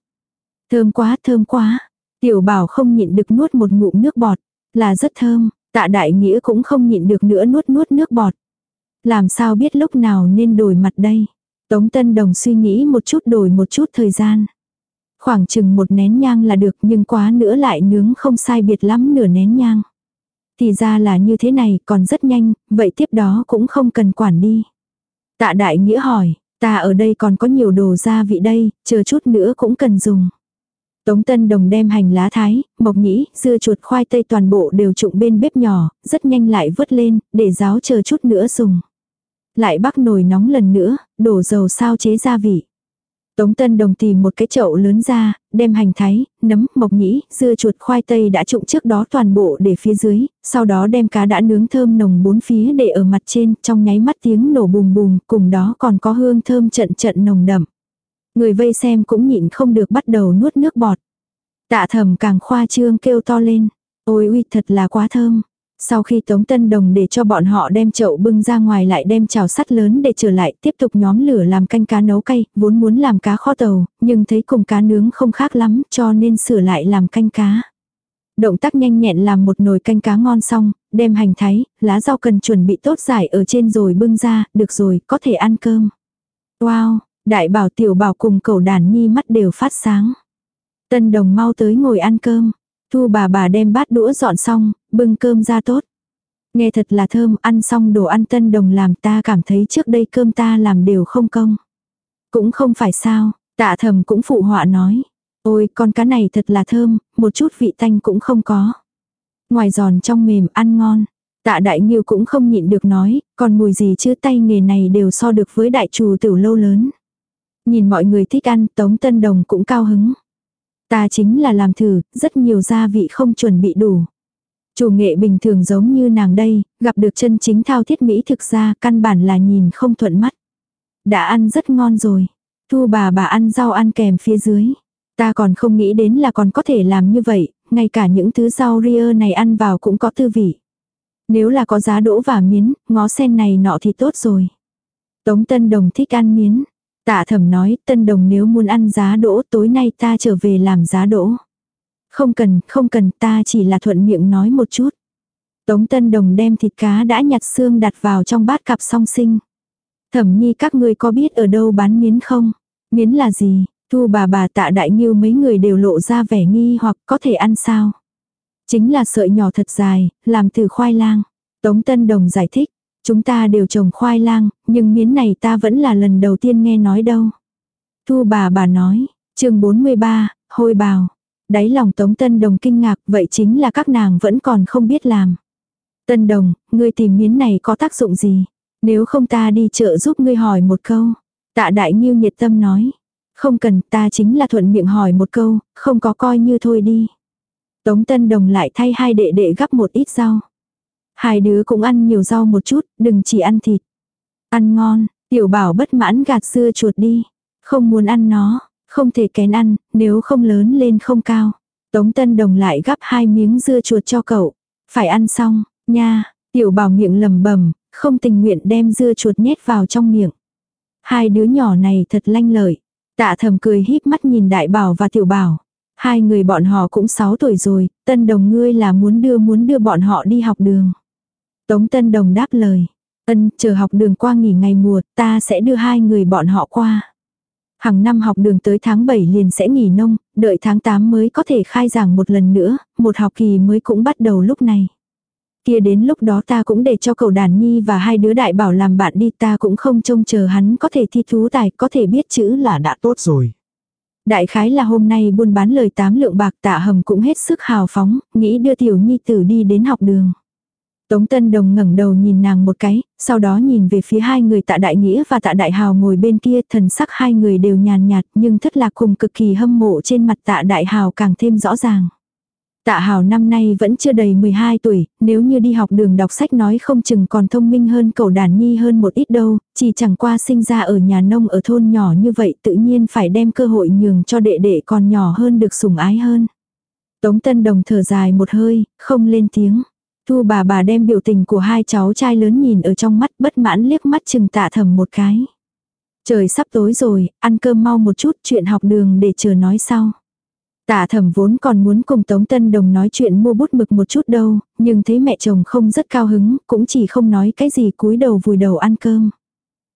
Thơm quá, thơm quá. Tiểu bảo không nhịn được nuốt một ngụm nước bọt, là rất thơm, tạ đại nghĩa cũng không nhịn được nữa nuốt nuốt nước bọt. Làm sao biết lúc nào nên đổi mặt đây? Tống Tân Đồng suy nghĩ một chút đổi một chút thời gian. Khoảng chừng một nén nhang là được nhưng quá nữa lại nướng không sai biệt lắm nửa nén nhang. Thì ra là như thế này còn rất nhanh, vậy tiếp đó cũng không cần quản đi. Tạ đại nghĩa hỏi, ta ở đây còn có nhiều đồ gia vị đây, chờ chút nữa cũng cần dùng. Tống Tân Đồng đem hành lá thái, mộc nhĩ, dưa chuột khoai tây toàn bộ đều trụng bên bếp nhỏ, rất nhanh lại vớt lên, để ráo chờ chút nữa dùng. Lại bắc nồi nóng lần nữa, đổ dầu sao chế gia vị. Tống Tân Đồng tìm một cái chậu lớn ra, đem hành thái, nấm, mộc nhĩ, dưa chuột khoai tây đã trụng trước đó toàn bộ để phía dưới, sau đó đem cá đã nướng thơm nồng bốn phía để ở mặt trên, trong nháy mắt tiếng nổ bùm bùm, cùng đó còn có hương thơm trận trận nồng đậm. Người vây xem cũng nhịn không được bắt đầu nuốt nước bọt. Tạ thầm càng khoa trương kêu to lên. Ôi uy thật là quá thơm. Sau khi Tống Tân Đồng để cho bọn họ đem chậu bưng ra ngoài lại đem chảo sắt lớn để trở lại tiếp tục nhóm lửa làm canh cá nấu cay, vốn muốn làm cá kho tàu, nhưng thấy cùng cá nướng không khác lắm cho nên sửa lại làm canh cá. Động tác nhanh nhẹn làm một nồi canh cá ngon xong, đem hành thái, lá rau cần chuẩn bị tốt giải ở trên rồi bưng ra, được rồi, có thể ăn cơm. Wow, đại bảo tiểu bảo cùng cậu đàn nhi mắt đều phát sáng. Tân đồng mau tới ngồi ăn cơm. Thu bà bà đem bát đũa dọn xong, bưng cơm ra tốt. Nghe thật là thơm, ăn xong đồ ăn tân đồng làm ta cảm thấy trước đây cơm ta làm đều không công. Cũng không phải sao, tạ thầm cũng phụ họa nói. Ôi con cá này thật là thơm, một chút vị tanh cũng không có. Ngoài giòn trong mềm ăn ngon. Tạ đại nghiêu cũng không nhịn được nói, còn mùi gì chứ tay nghề này đều so được với đại trù tiểu lâu lớn. Nhìn mọi người thích ăn, Tống Tân Đồng cũng cao hứng. Ta chính là làm thử, rất nhiều gia vị không chuẩn bị đủ. Chủ nghệ bình thường giống như nàng đây, gặp được chân chính thao thiết mỹ thực ra căn bản là nhìn không thuận mắt. Đã ăn rất ngon rồi. Thu bà bà ăn rau ăn kèm phía dưới. Ta còn không nghĩ đến là còn có thể làm như vậy, ngay cả những thứ rau ria này ăn vào cũng có tư vị. Nếu là có giá đỗ và miến, ngó sen này nọ thì tốt rồi. Tống Tân Đồng thích ăn miến. Tạ thẩm nói, Tân Đồng nếu muốn ăn giá đỗ tối nay ta trở về làm giá đỗ. Không cần, không cần, ta chỉ là thuận miệng nói một chút. Tống Tân Đồng đem thịt cá đã nhặt xương đặt vào trong bát cặp song sinh. Thẩm nhi các ngươi có biết ở đâu bán miến không? Miến là gì? Thu bà bà tạ đại nghiêu mấy người đều lộ ra vẻ nghi hoặc có thể ăn sao? Chính là sợi nhỏ thật dài, làm từ khoai lang. Tống Tân Đồng giải thích, chúng ta đều trồng khoai lang, nhưng miến này ta vẫn là lần đầu tiên nghe nói đâu. Thu bà bà nói, chương 43, hôi bào. Đáy lòng Tống Tân Đồng kinh ngạc, vậy chính là các nàng vẫn còn không biết làm. Tân Đồng, ngươi tìm miến này có tác dụng gì? Nếu không ta đi chợ giúp ngươi hỏi một câu. Tạ Đại Nhiêu nhiệt tâm nói. Không cần, ta chính là thuận miệng hỏi một câu, không có coi như thôi đi. Tống Tân Đồng lại thay hai đệ đệ gắp một ít rau. Hai đứa cũng ăn nhiều rau một chút, đừng chỉ ăn thịt. Ăn ngon, tiểu bảo bất mãn gạt xưa chuột đi. Không muốn ăn nó, không thể kén ăn, nếu không lớn lên không cao. Tống Tân Đồng lại gắp hai miếng dưa chuột cho cậu. Phải ăn xong, nha, tiểu bảo miệng lầm bầm, không tình nguyện đem dưa chuột nhét vào trong miệng. Hai đứa nhỏ này thật lanh lợi. Tạ thầm cười híp mắt nhìn đại bảo và tiểu bảo. Hai người bọn họ cũng 6 tuổi rồi, tân đồng ngươi là muốn đưa muốn đưa bọn họ đi học đường. Tống tân đồng đáp lời. Ân, chờ học đường qua nghỉ ngày mùa, ta sẽ đưa hai người bọn họ qua. Hàng năm học đường tới tháng 7 liền sẽ nghỉ nông, đợi tháng 8 mới có thể khai giảng một lần nữa, một học kỳ mới cũng bắt đầu lúc này. Kia đến lúc đó ta cũng để cho cậu đàn nhi và hai đứa đại bảo làm bạn đi ta cũng không trông chờ hắn có thể thi thú tài, có thể biết chữ là đã tốt rồi. Đại khái là hôm nay buôn bán lời tám lượng bạc tạ hầm cũng hết sức hào phóng, nghĩ đưa tiểu nhi tử đi đến học đường. Tống Tân Đồng ngẩng đầu nhìn nàng một cái, sau đó nhìn về phía hai người tạ đại nghĩa và tạ đại hào ngồi bên kia, thần sắc hai người đều nhàn nhạt nhưng thất lạc cùng cực kỳ hâm mộ trên mặt tạ đại hào càng thêm rõ ràng. Tạ hào năm nay vẫn chưa đầy 12 tuổi, nếu như đi học đường đọc sách nói không chừng còn thông minh hơn cậu đàn nhi hơn một ít đâu, chỉ chẳng qua sinh ra ở nhà nông ở thôn nhỏ như vậy tự nhiên phải đem cơ hội nhường cho đệ đệ còn nhỏ hơn được sủng ái hơn. Tống Tân Đồng thở dài một hơi, không lên tiếng. Thu bà bà đem biểu tình của hai cháu trai lớn nhìn ở trong mắt bất mãn liếc mắt chừng tạ thầm một cái. Trời sắp tối rồi, ăn cơm mau một chút chuyện học đường để chờ nói sau. Tạ thẩm vốn còn muốn cùng Tống Tân Đồng nói chuyện mua bút mực một chút đâu, nhưng thấy mẹ chồng không rất cao hứng, cũng chỉ không nói cái gì cúi đầu vùi đầu ăn cơm.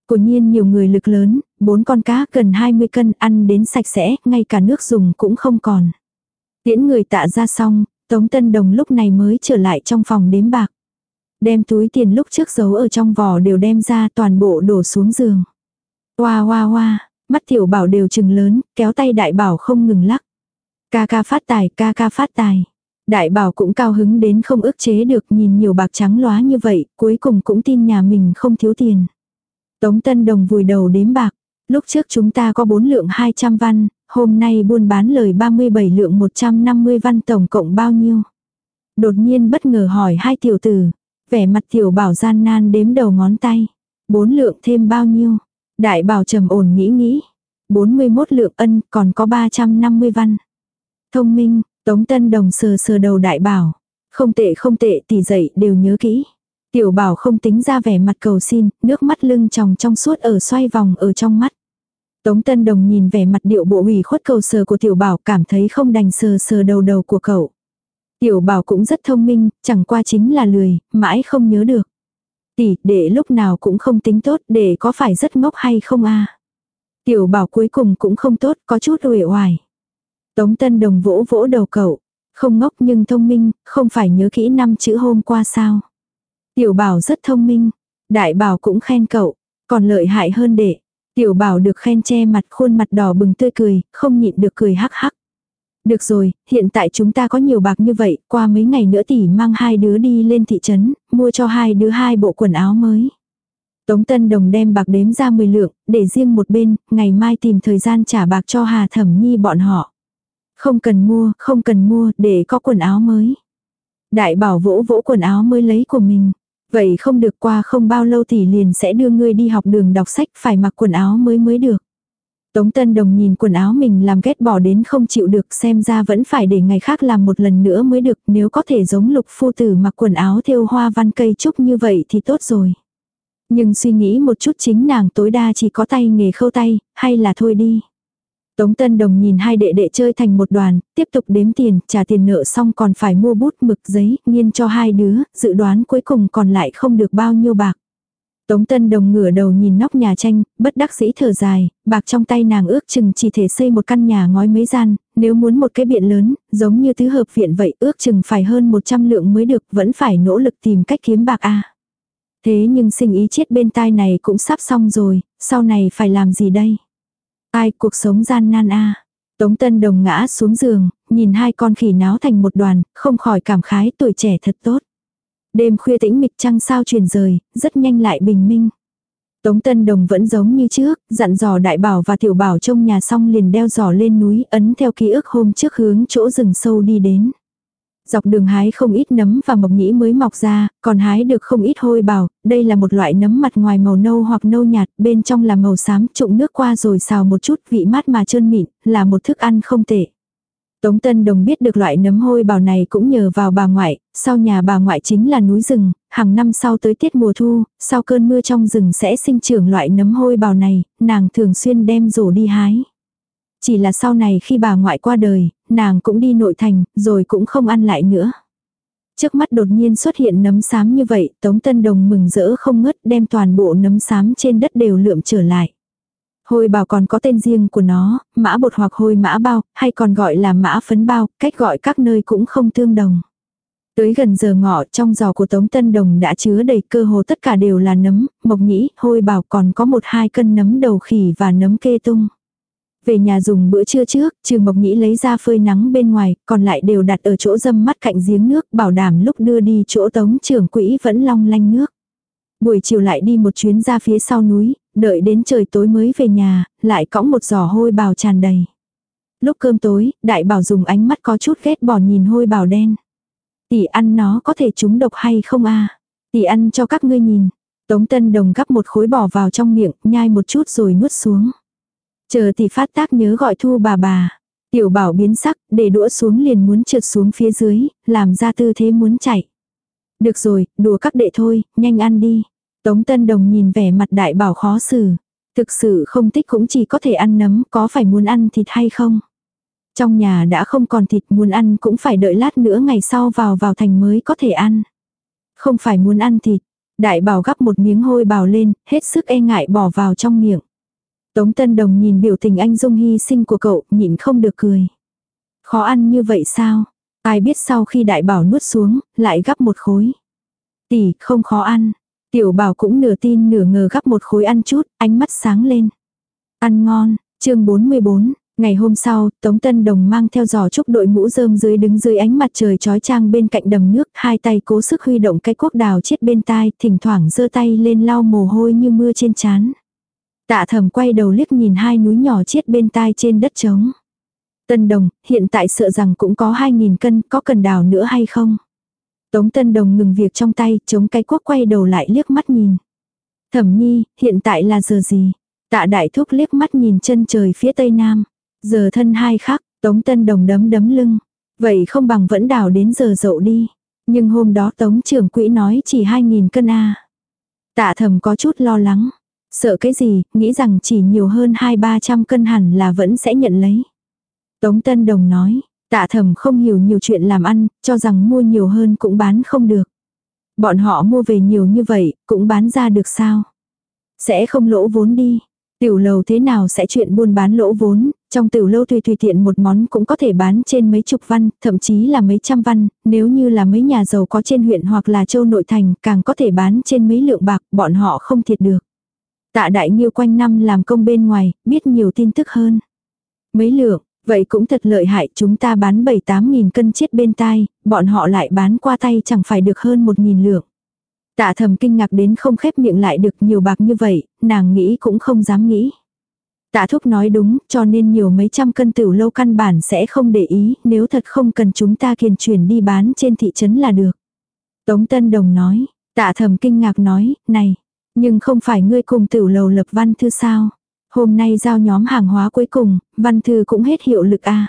Của nhiên nhiều người lực lớn, bốn con cá gần 20 cân ăn đến sạch sẽ, ngay cả nước dùng cũng không còn. Tiễn người tạ ra xong, Tống Tân Đồng lúc này mới trở lại trong phòng đếm bạc. Đem túi tiền lúc trước giấu ở trong vỏ đều đem ra toàn bộ đổ xuống giường. Hoa hoa hoa, mắt tiểu bảo đều chừng lớn, kéo tay đại bảo không ngừng lắc. Ca ca phát tài, ca ca phát tài. Đại bảo cũng cao hứng đến không ức chế được nhìn nhiều bạc trắng lóa như vậy, cuối cùng cũng tin nhà mình không thiếu tiền. Tống Tân Đồng vùi đầu đếm bạc. Lúc trước chúng ta có bốn lượng 200 văn, hôm nay buôn bán lời 37 lượng 150 văn tổng cộng bao nhiêu. Đột nhiên bất ngờ hỏi hai tiểu tử, vẻ mặt tiểu bảo gian nan đếm đầu ngón tay. 4 lượng thêm bao nhiêu? Đại bảo trầm ổn nghĩ nghĩ. 41 lượng ân còn có 350 văn. Thông minh, Tống Tân Đồng sờ sờ đầu đại bảo. Không tệ không tệ tỷ dậy đều nhớ kỹ. Tiểu bảo không tính ra vẻ mặt cầu xin, nước mắt lưng tròng trong suốt ở xoay vòng ở trong mắt. Tống Tân Đồng nhìn vẻ mặt điệu bộ ủy khuất cầu sờ của tiểu bảo cảm thấy không đành sờ sờ đầu đầu của cậu. Tiểu bảo cũng rất thông minh, chẳng qua chính là lười, mãi không nhớ được. Tỷ, để lúc nào cũng không tính tốt, để có phải rất ngốc hay không a Tiểu bảo cuối cùng cũng không tốt, có chút uể oải. Tống Tân Đồng vỗ vỗ đầu cậu. Không ngốc nhưng thông minh, không phải nhớ kỹ năm chữ hôm qua sao. Tiểu bảo rất thông minh. Đại bảo cũng khen cậu. Còn lợi hại hơn đệ. Tiểu bảo được khen che mặt khuôn mặt đỏ bừng tươi cười, không nhịn được cười hắc hắc. Được rồi, hiện tại chúng ta có nhiều bạc như vậy, qua mấy ngày nữa tỷ mang hai đứa đi lên thị trấn, mua cho hai đứa hai bộ quần áo mới. Tống Tân Đồng đem bạc đếm ra 10 lượng, để riêng một bên, ngày mai tìm thời gian trả bạc cho Hà Thẩm Nhi bọn họ. Không cần mua, không cần mua, để có quần áo mới. Đại bảo vỗ vỗ quần áo mới lấy của mình. Vậy không được qua không bao lâu thì liền sẽ đưa ngươi đi học đường đọc sách phải mặc quần áo mới mới được. Tống Tân Đồng nhìn quần áo mình làm ghét bỏ đến không chịu được xem ra vẫn phải để ngày khác làm một lần nữa mới được nếu có thể giống lục phu tử mặc quần áo thêu hoa văn cây trúc như vậy thì tốt rồi. Nhưng suy nghĩ một chút chính nàng tối đa chỉ có tay nghề khâu tay, hay là thôi đi. Tống Tân Đồng nhìn hai đệ đệ chơi thành một đoàn, tiếp tục đếm tiền, trả tiền nợ xong còn phải mua bút mực giấy, nghiên cho hai đứa, dự đoán cuối cùng còn lại không được bao nhiêu bạc. Tống Tân Đồng ngửa đầu nhìn nóc nhà tranh, bất đắc dĩ thở dài, bạc trong tay nàng ước chừng chỉ thể xây một căn nhà ngói mấy gian, nếu muốn một cái biện lớn, giống như tứ hợp viện vậy ước chừng phải hơn 100 lượng mới được, vẫn phải nỗ lực tìm cách kiếm bạc a. Thế nhưng sinh ý chết bên tai này cũng sắp xong rồi, sau này phải làm gì đây? Ai cuộc sống gian nan a Tống Tân Đồng ngã xuống giường, nhìn hai con khỉ náo thành một đoàn, không khỏi cảm khái tuổi trẻ thật tốt. Đêm khuya tĩnh mịch trăng sao truyền rời, rất nhanh lại bình minh. Tống Tân Đồng vẫn giống như trước, dặn dò đại bảo và tiểu bảo trong nhà xong liền đeo giỏ lên núi ấn theo ký ức hôm trước hướng chỗ rừng sâu đi đến. Dọc đường hái không ít nấm và mộc nhĩ mới mọc ra, còn hái được không ít hôi bào, đây là một loại nấm mặt ngoài màu nâu hoặc nâu nhạt, bên trong là màu xám, trụng nước qua rồi xào một chút vị mát mà trơn mịn, là một thức ăn không tệ. Tống Tân Đồng biết được loại nấm hôi bào này cũng nhờ vào bà ngoại, sau nhà bà ngoại chính là núi rừng, hàng năm sau tới tiết mùa thu, sau cơn mưa trong rừng sẽ sinh trưởng loại nấm hôi bào này, nàng thường xuyên đem rổ đi hái. Chỉ là sau này khi bà ngoại qua đời, nàng cũng đi nội thành, rồi cũng không ăn lại nữa. Trước mắt đột nhiên xuất hiện nấm xám như vậy, Tống Tân Đồng mừng rỡ không ngớt đem toàn bộ nấm xám trên đất đều lượm trở lại. Hôi bào còn có tên riêng của nó, mã bột hoặc hôi mã bao, hay còn gọi là mã phấn bao, cách gọi các nơi cũng không tương đồng. Tới gần giờ ngọ trong giò của Tống Tân Đồng đã chứa đầy cơ hồ tất cả đều là nấm, mộc nhĩ, hôi bào còn có một hai cân nấm đầu khỉ và nấm kê tung. Về nhà dùng bữa trưa trước, trừ mộc nhĩ lấy ra phơi nắng bên ngoài, còn lại đều đặt ở chỗ dâm mắt cạnh giếng nước, bảo đảm lúc đưa đi chỗ tống trưởng quỹ vẫn long lanh nước. Buổi chiều lại đi một chuyến ra phía sau núi, đợi đến trời tối mới về nhà, lại cõng một giỏ hôi bào tràn đầy. Lúc cơm tối, đại bảo dùng ánh mắt có chút ghét bỏ nhìn hôi bào đen. Tỷ ăn nó có thể trúng độc hay không a Tỷ ăn cho các ngươi nhìn. Tống Tân Đồng gắp một khối bỏ vào trong miệng, nhai một chút rồi nuốt xuống. Chờ tỷ phát tác nhớ gọi thu bà bà. Tiểu bảo biến sắc, để đũa xuống liền muốn trượt xuống phía dưới, làm ra tư thế muốn chạy. Được rồi, đùa các đệ thôi, nhanh ăn đi. Tống Tân Đồng nhìn vẻ mặt đại bảo khó xử. Thực sự không thích cũng chỉ có thể ăn nấm, có phải muốn ăn thịt hay không? Trong nhà đã không còn thịt muốn ăn cũng phải đợi lát nữa ngày sau vào vào thành mới có thể ăn. Không phải muốn ăn thịt. Đại bảo gắp một miếng hôi bào lên, hết sức e ngại bỏ vào trong miệng. Tống Tân Đồng nhìn biểu tình anh dung hy sinh của cậu, nhịn không được cười. Khó ăn như vậy sao? Ai biết sau khi đại bảo nuốt xuống, lại gắp một khối. Tỷ, không khó ăn. Tiểu bảo cũng nửa tin nửa ngờ gắp một khối ăn chút, ánh mắt sáng lên. Ăn ngon, chương 44, Ngày hôm sau, Tống Tân Đồng mang theo giò trúc đội mũ rơm dưới đứng dưới ánh mặt trời trói trang bên cạnh đầm nước, hai tay cố sức huy động cái cuốc đào chết bên tai, thỉnh thoảng giơ tay lên lau mồ hôi như mưa trên trán. Tạ thầm quay đầu liếc nhìn hai núi nhỏ chết bên tai trên đất trống. Tân Đồng, hiện tại sợ rằng cũng có 2.000 cân, có cần đào nữa hay không? Tống Tân Đồng ngừng việc trong tay, chống cái quốc quay đầu lại liếc mắt nhìn. Thẩm nhi, hiện tại là giờ gì? Tạ đại thúc liếc mắt nhìn chân trời phía tây nam. Giờ thân hai khắc, Tống Tân Đồng đấm đấm lưng. Vậy không bằng vẫn đào đến giờ dậu đi. Nhưng hôm đó tống trưởng quỹ nói chỉ 2.000 cân a Tạ thầm có chút lo lắng. Sợ cái gì, nghĩ rằng chỉ nhiều hơn 2-300 cân hẳn là vẫn sẽ nhận lấy. Tống Tân Đồng nói, tạ thầm không hiểu nhiều chuyện làm ăn, cho rằng mua nhiều hơn cũng bán không được. Bọn họ mua về nhiều như vậy, cũng bán ra được sao? Sẽ không lỗ vốn đi. Tiểu lầu thế nào sẽ chuyện buôn bán lỗ vốn, trong tiểu lâu tùy tùy tiện một món cũng có thể bán trên mấy chục văn, thậm chí là mấy trăm văn, nếu như là mấy nhà giàu có trên huyện hoặc là châu nội thành, càng có thể bán trên mấy lượng bạc, bọn họ không thiệt được. Tạ đại nghiêu quanh năm làm công bên ngoài, biết nhiều tin tức hơn. Mấy lượng, vậy cũng thật lợi hại, chúng ta bán 7-8 nghìn cân chết bên tai, bọn họ lại bán qua tay chẳng phải được hơn 1 nghìn lượng. Tạ thầm kinh ngạc đến không khép miệng lại được nhiều bạc như vậy, nàng nghĩ cũng không dám nghĩ. Tạ thúc nói đúng, cho nên nhiều mấy trăm cân tửu lâu căn bản sẽ không để ý, nếu thật không cần chúng ta kiền chuyển đi bán trên thị trấn là được. Tống Tân Đồng nói, tạ thầm kinh ngạc nói, này, nhưng không phải ngươi cùng tiểu lầu lập văn thư sao? Hôm nay giao nhóm hàng hóa cuối cùng, văn thư cũng hết hiệu lực a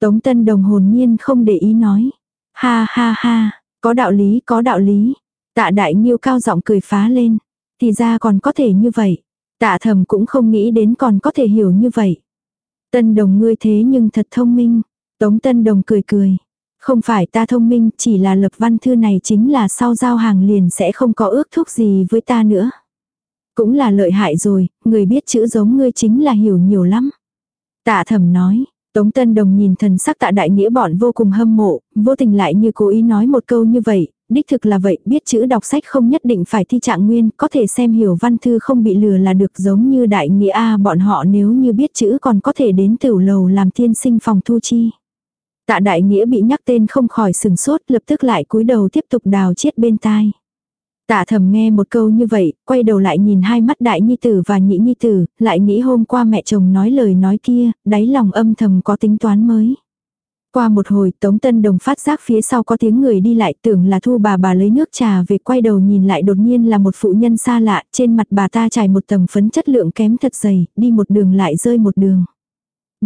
Tống Tân Đồng hồn nhiên không để ý nói. Ha ha ha, có đạo lý, có đạo lý. Tạ đại nhiêu cao giọng cười phá lên. Thì ra còn có thể như vậy. Tạ thầm cũng không nghĩ đến còn có thể hiểu như vậy. Tân đồng ngươi thế nhưng thật thông minh. Tống tân đồng cười cười. Không phải ta thông minh, chỉ là lập văn thư này chính là sau giao hàng liền sẽ không có ước thúc gì với ta nữa. Cũng là lợi hại rồi, người biết chữ giống ngươi chính là hiểu nhiều lắm. Tạ thầm nói, Tống Tân Đồng nhìn thần sắc tạ đại nghĩa bọn vô cùng hâm mộ, vô tình lại như cố ý nói một câu như vậy, đích thực là vậy, biết chữ đọc sách không nhất định phải thi trạng nguyên, có thể xem hiểu văn thư không bị lừa là được giống như đại nghĩa A bọn họ nếu như biết chữ còn có thể đến tiểu lầu làm tiên sinh phòng thu chi. Tạ đại nghĩa bị nhắc tên không khỏi sừng sốt lập tức lại cúi đầu tiếp tục đào chiết bên tai. Tạ thầm nghe một câu như vậy, quay đầu lại nhìn hai mắt đại nhi tử và nhị nhi tử, lại nghĩ hôm qua mẹ chồng nói lời nói kia, đáy lòng âm thầm có tính toán mới. Qua một hồi Tống Tân Đồng phát giác phía sau có tiếng người đi lại tưởng là thu bà bà lấy nước trà về quay đầu nhìn lại đột nhiên là một phụ nhân xa lạ trên mặt bà ta trải một tầng phấn chất lượng kém thật dày, đi một đường lại rơi một đường.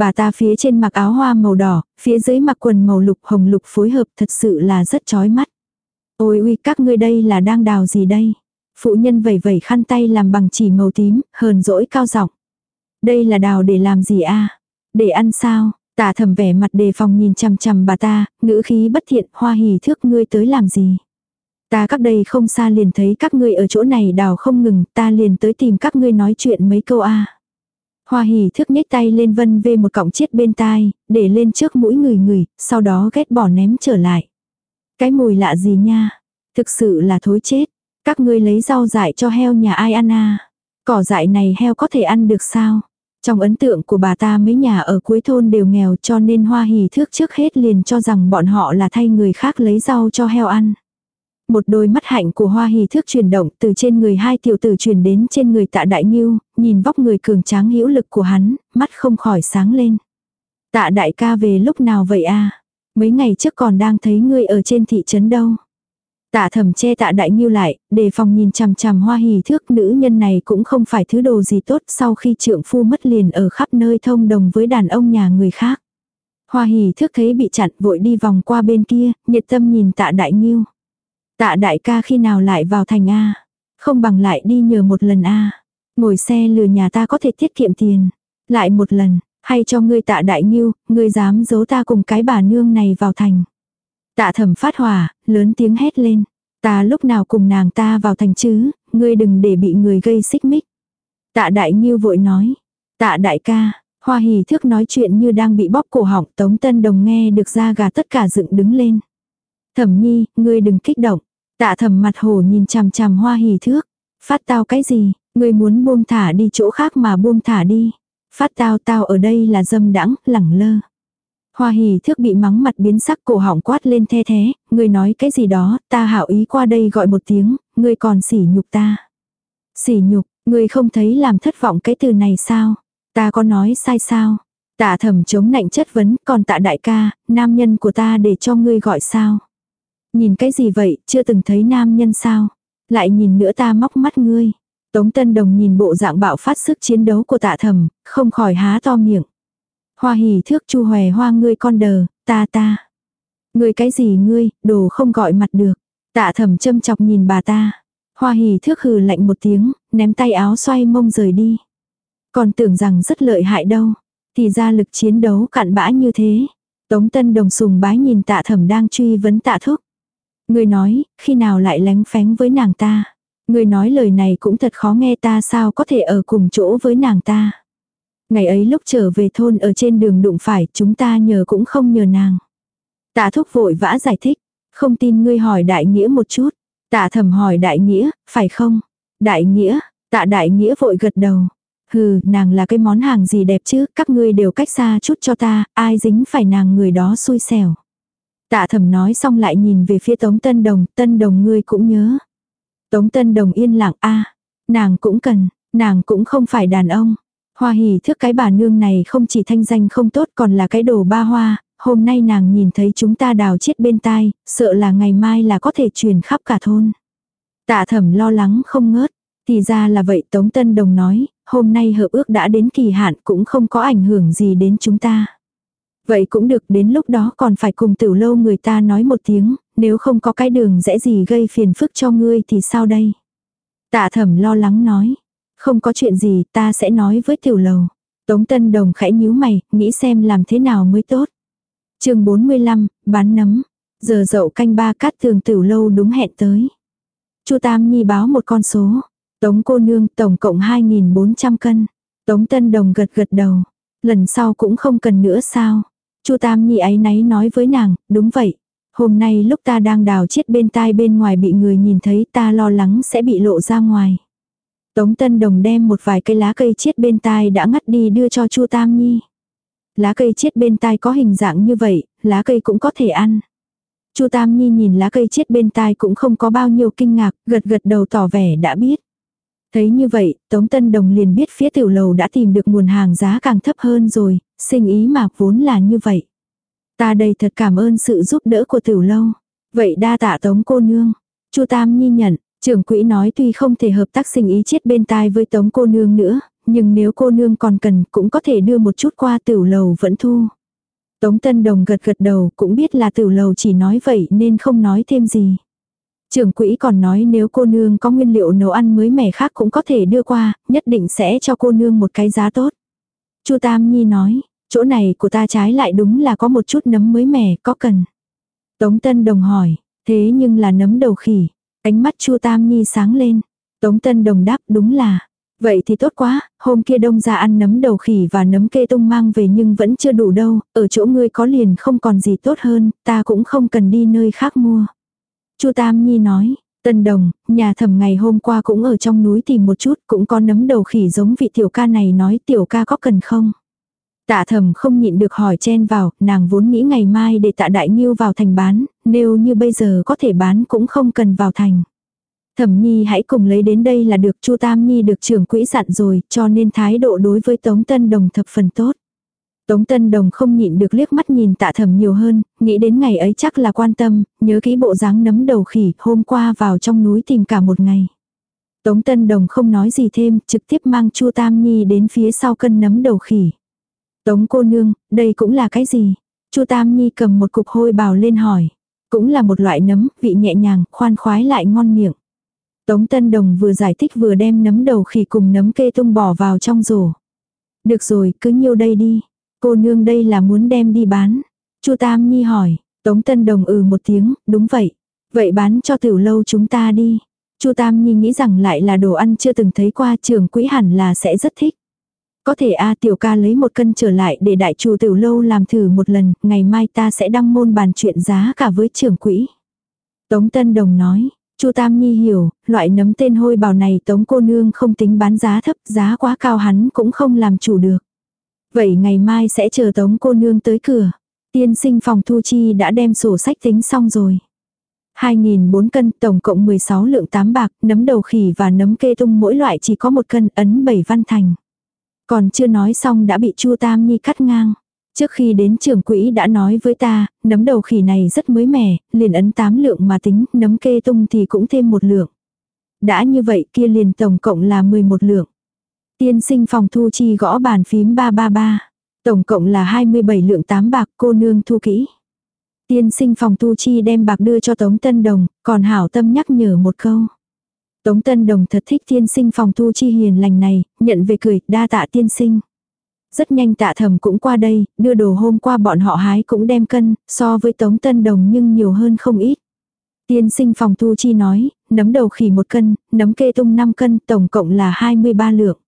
Bà ta phía trên mặc áo hoa màu đỏ, phía dưới mặc quần màu lục hồng lục phối hợp thật sự là rất chói mắt. Ôi uy các ngươi đây là đang đào gì đây? Phụ nhân vẩy vẩy khăn tay làm bằng chỉ màu tím, hờn dỗi cao giọng. Đây là đào để làm gì a? Để ăn sao? Tả thầm vẻ mặt đề phòng nhìn chằm chằm bà ta, ngữ khí bất thiện, hoa hỉ thước ngươi tới làm gì. Ta các đây không xa liền thấy các ngươi ở chỗ này đào không ngừng, ta liền tới tìm các ngươi nói chuyện mấy câu a. Hoa hỉ thước nhếch tay lên vân về một cọng chiết bên tai, để lên trước mũi người người, sau đó ghét bỏ ném trở lại. Cái mùi lạ gì nha, thực sự là thối chết. Các ngươi lấy rau dại cho heo nhà ai ăn à? Cỏ dại này heo có thể ăn được sao? Trong ấn tượng của bà ta mấy nhà ở cuối thôn đều nghèo cho nên hoa hỉ thước trước hết liền cho rằng bọn họ là thay người khác lấy rau cho heo ăn. Một đôi mắt hạnh của hoa hì thước chuyển động từ trên người hai tiểu tử chuyển đến trên người tạ đại nghiêu, nhìn vóc người cường tráng hữu lực của hắn, mắt không khỏi sáng lên. Tạ đại ca về lúc nào vậy a Mấy ngày trước còn đang thấy ngươi ở trên thị trấn đâu. Tạ thầm che tạ đại nghiêu lại, đề phòng nhìn chằm chằm hoa hì thước nữ nhân này cũng không phải thứ đồ gì tốt sau khi trượng phu mất liền ở khắp nơi thông đồng với đàn ông nhà người khác. Hoa hì thước thấy bị chặn vội đi vòng qua bên kia, nhiệt tâm nhìn tạ đại nghiêu. Tạ đại ca khi nào lại vào thành A. Không bằng lại đi nhờ một lần A. Ngồi xe lừa nhà ta có thể tiết kiệm tiền. Lại một lần, hay cho ngươi tạ đại nghiêu, ngươi dám giấu ta cùng cái bà nương này vào thành. Tạ thẩm phát hỏa, lớn tiếng hét lên. Ta lúc nào cùng nàng ta vào thành chứ, ngươi đừng để bị người gây xích mích. Tạ đại nghiêu vội nói. Tạ đại ca, hoa hỉ thước nói chuyện như đang bị bóp cổ họng tống tân đồng nghe được ra gà tất cả dựng đứng lên. Thẩm nhi, ngươi đừng kích động. Tạ thẩm mặt hồ nhìn chằm chằm hoa hỉ thước. Phát tao cái gì, ngươi muốn buông thả đi chỗ khác mà buông thả đi. Phát tao tao ở đây là dâm đãng, lẳng lơ. Hoa hỉ thước bị mắng mặt biến sắc cổ họng quát lên the thế, ngươi nói cái gì đó, ta hảo ý qua đây gọi một tiếng, ngươi còn sỉ nhục ta. Sỉ nhục, ngươi không thấy làm thất vọng cái từ này sao? Ta có nói sai sao? Tạ thẩm chống nạnh chất vấn, còn tạ đại ca, nam nhân của ta để cho ngươi gọi sao? Nhìn cái gì vậy, chưa từng thấy nam nhân sao? Lại nhìn nữa ta móc mắt ngươi. Tống Tân Đồng nhìn bộ dạng bạo phát sức chiến đấu của tạ thẩm, không khỏi há to miệng. Hoa hỉ thước chu hòe hoa ngươi con đờ, ta ta. Ngươi cái gì ngươi, đồ không gọi mặt được. Tạ thẩm châm chọc nhìn bà ta. Hoa hỉ thước hừ lạnh một tiếng, ném tay áo xoay mông rời đi. Còn tưởng rằng rất lợi hại đâu. Thì ra lực chiến đấu cạn bã như thế. Tống Tân Đồng sùng bái nhìn tạ thẩm đang truy vấn tạ thúc. Người nói, khi nào lại lánh phánh với nàng ta. Người nói lời này cũng thật khó nghe ta sao có thể ở cùng chỗ với nàng ta. Ngày ấy lúc trở về thôn ở trên đường đụng phải chúng ta nhờ cũng không nhờ nàng. Tạ thúc vội vã giải thích. Không tin ngươi hỏi đại nghĩa một chút. Tạ thầm hỏi đại nghĩa, phải không? Đại nghĩa, tạ đại nghĩa vội gật đầu. Hừ, nàng là cái món hàng gì đẹp chứ, các ngươi đều cách xa chút cho ta, ai dính phải nàng người đó xui xẻo. Tạ thẩm nói xong lại nhìn về phía Tống Tân Đồng, Tân Đồng ngươi cũng nhớ. Tống Tân Đồng yên lặng a nàng cũng cần, nàng cũng không phải đàn ông. Hoa hỉ thước cái bà nương này không chỉ thanh danh không tốt còn là cái đồ ba hoa, hôm nay nàng nhìn thấy chúng ta đào chết bên tai, sợ là ngày mai là có thể truyền khắp cả thôn. Tạ thẩm lo lắng không ngớt, thì ra là vậy Tống Tân Đồng nói, hôm nay hợp ước đã đến kỳ hạn cũng không có ảnh hưởng gì đến chúng ta. Vậy cũng được đến lúc đó còn phải cùng tiểu lâu người ta nói một tiếng, nếu không có cái đường dễ gì gây phiền phức cho ngươi thì sao đây? Tạ thẩm lo lắng nói, không có chuyện gì ta sẽ nói với tiểu lầu. Tống Tân Đồng khẽ nhíu mày, nghĩ xem làm thế nào mới tốt. chương 45, bán nấm. Giờ dậu canh ba cát tường tiểu lâu đúng hẹn tới. Chu Tam Nhi báo một con số. Tống cô nương tổng cộng 2.400 cân. Tống Tân Đồng gật gật đầu. Lần sau cũng không cần nữa sao. Chu Tam Nhi ấy náy nói với nàng, đúng vậy. Hôm nay lúc ta đang đào chết bên tai bên ngoài bị người nhìn thấy ta lo lắng sẽ bị lộ ra ngoài. Tống Tân Đồng đem một vài cây lá cây chết bên tai đã ngắt đi đưa cho Chu Tam Nhi. Lá cây chết bên tai có hình dạng như vậy, lá cây cũng có thể ăn. Chu Tam Nhi nhìn lá cây chết bên tai cũng không có bao nhiêu kinh ngạc, gật gật đầu tỏ vẻ đã biết. Thấy như vậy, Tống Tân Đồng liền biết phía tiểu lầu đã tìm được nguồn hàng giá càng thấp hơn rồi, sinh ý mà vốn là như vậy. Ta đây thật cảm ơn sự giúp đỡ của tiểu lâu. Vậy đa tạ Tống cô nương. Chu Tam Nhi nhận, trưởng quỹ nói tuy không thể hợp tác sinh ý chết bên tai với Tống cô nương nữa, nhưng nếu cô nương còn cần cũng có thể đưa một chút qua tiểu lầu vẫn thu. Tống Tân Đồng gật gật đầu cũng biết là tiểu lầu chỉ nói vậy nên không nói thêm gì. Trưởng quỹ còn nói nếu cô nương có nguyên liệu nấu ăn mới mẻ khác cũng có thể đưa qua, nhất định sẽ cho cô nương một cái giá tốt. Chu Tam Nhi nói, chỗ này của ta trái lại đúng là có một chút nấm mới mẻ, có cần. Tống Tân Đồng hỏi, thế nhưng là nấm đầu khỉ. Ánh mắt Chu Tam Nhi sáng lên. Tống Tân Đồng đáp đúng là. Vậy thì tốt quá, hôm kia đông ra ăn nấm đầu khỉ và nấm kê tung mang về nhưng vẫn chưa đủ đâu, ở chỗ ngươi có liền không còn gì tốt hơn, ta cũng không cần đi nơi khác mua. Chu Tam Nhi nói, Tân Đồng, nhà thẩm ngày hôm qua cũng ở trong núi tìm một chút, cũng có nấm đầu khỉ giống vị tiểu ca này nói tiểu ca có cần không? Tạ thẩm không nhịn được hỏi chen vào, nàng vốn nghĩ ngày mai để tạ đại nghiêu vào thành bán, nếu như bây giờ có thể bán cũng không cần vào thành. Thẩm nhi hãy cùng lấy đến đây là được chu Tam Nhi được trưởng quỹ dặn rồi, cho nên thái độ đối với Tống Tân Đồng thập phần tốt. Tống Tân Đồng không nhịn được liếc mắt nhìn tạ thẩm nhiều hơn, nghĩ đến ngày ấy chắc là quan tâm, nhớ kỹ bộ dáng nấm đầu khỉ hôm qua vào trong núi tìm cả một ngày. Tống Tân Đồng không nói gì thêm, trực tiếp mang Chu Tam Nhi đến phía sau cân nấm đầu khỉ. Tống cô nương, đây cũng là cái gì? Chu Tam Nhi cầm một cục hôi bào lên hỏi. Cũng là một loại nấm, vị nhẹ nhàng, khoan khoái lại ngon miệng. Tống Tân Đồng vừa giải thích vừa đem nấm đầu khỉ cùng nấm kê tung bỏ vào trong rổ. Được rồi, cứ nhiêu đây đi. Cô nương đây là muốn đem đi bán. Chu Tam Nhi hỏi, Tống Tân Đồng ừ một tiếng, đúng vậy. Vậy bán cho tiểu lâu chúng ta đi. Chu Tam Nhi nghĩ rằng lại là đồ ăn chưa từng thấy qua trường quỹ hẳn là sẽ rất thích. Có thể a tiểu ca lấy một cân trở lại để đại chủ tiểu lâu làm thử một lần, ngày mai ta sẽ đăng môn bàn chuyện giá cả với trưởng quỹ. Tống Tân Đồng nói, Chu Tam Nhi hiểu, loại nấm tên hôi bào này Tống cô nương không tính bán giá thấp, giá quá cao hắn cũng không làm chủ được. Vậy ngày mai sẽ chờ Tống cô nương tới cửa. Tiên sinh phòng thu chi đã đem sổ sách tính xong rồi. 2.004 cân, tổng cộng 16 lượng 8 bạc, nấm đầu khỉ và nấm kê tung mỗi loại chỉ có một cân, ấn 7 văn thành. Còn chưa nói xong đã bị Chu Tam Nhi cắt ngang. Trước khi đến trưởng quỹ đã nói với ta, nấm đầu khỉ này rất mới mẻ, liền ấn 8 lượng mà tính, nấm kê tung thì cũng thêm một lượng. Đã như vậy kia liền tổng cộng là 11 lượng. Tiên sinh phòng thu chi gõ bàn phím 333. Tổng cộng là 27 lượng 8 bạc cô nương thu kỹ. Tiên sinh phòng thu chi đem bạc đưa cho Tống Tân Đồng, còn hảo tâm nhắc nhở một câu. Tống Tân Đồng thật thích tiên sinh phòng thu chi hiền lành này, nhận về cười, đa tạ tiên sinh. Rất nhanh tạ thầm cũng qua đây, đưa đồ hôm qua bọn họ hái cũng đem cân, so với Tống Tân Đồng nhưng nhiều hơn không ít. Tiên sinh phòng thu chi nói, nấm đầu khỉ một cân, nấm kê tung 5 cân, tổng cộng là 23 lượng.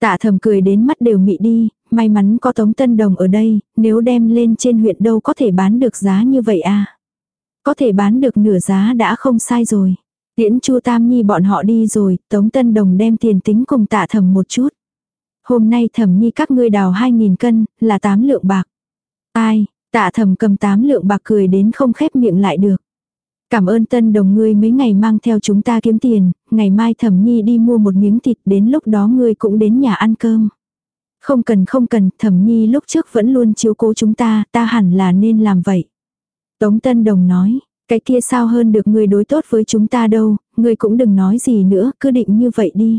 Tạ thầm cười đến mắt đều mị đi, may mắn có Tống Tân Đồng ở đây, nếu đem lên trên huyện đâu có thể bán được giá như vậy à. Có thể bán được nửa giá đã không sai rồi. Tiễn Chu Tam Nhi bọn họ đi rồi, Tống Tân Đồng đem tiền tính cùng tạ thầm một chút. Hôm nay thầm nhi các ngươi đào 2.000 cân, là 8 lượng bạc. Ai, tạ thầm cầm 8 lượng bạc cười đến không khép miệng lại được. Cảm ơn tân đồng ngươi mấy ngày mang theo chúng ta kiếm tiền, ngày mai thẩm nhi đi mua một miếng thịt đến lúc đó ngươi cũng đến nhà ăn cơm. Không cần không cần, thẩm nhi lúc trước vẫn luôn chiếu cố chúng ta, ta hẳn là nên làm vậy. Tống tân đồng nói, cái kia sao hơn được ngươi đối tốt với chúng ta đâu, ngươi cũng đừng nói gì nữa, cứ định như vậy đi.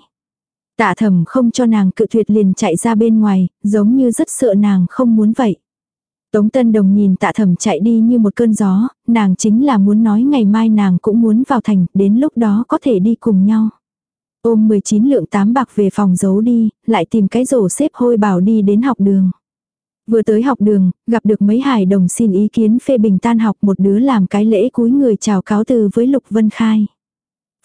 Tạ thẩm không cho nàng cự tuyệt liền chạy ra bên ngoài, giống như rất sợ nàng không muốn vậy. Tống Tân Đồng nhìn tạ thẩm chạy đi như một cơn gió, nàng chính là muốn nói ngày mai nàng cũng muốn vào thành, đến lúc đó có thể đi cùng nhau. Ôm 19 lượng tám bạc về phòng giấu đi, lại tìm cái rổ xếp hôi bảo đi đến học đường. Vừa tới học đường, gặp được mấy hải đồng xin ý kiến phê bình tan học một đứa làm cái lễ cúi người chào cáo từ với Lục Vân Khai.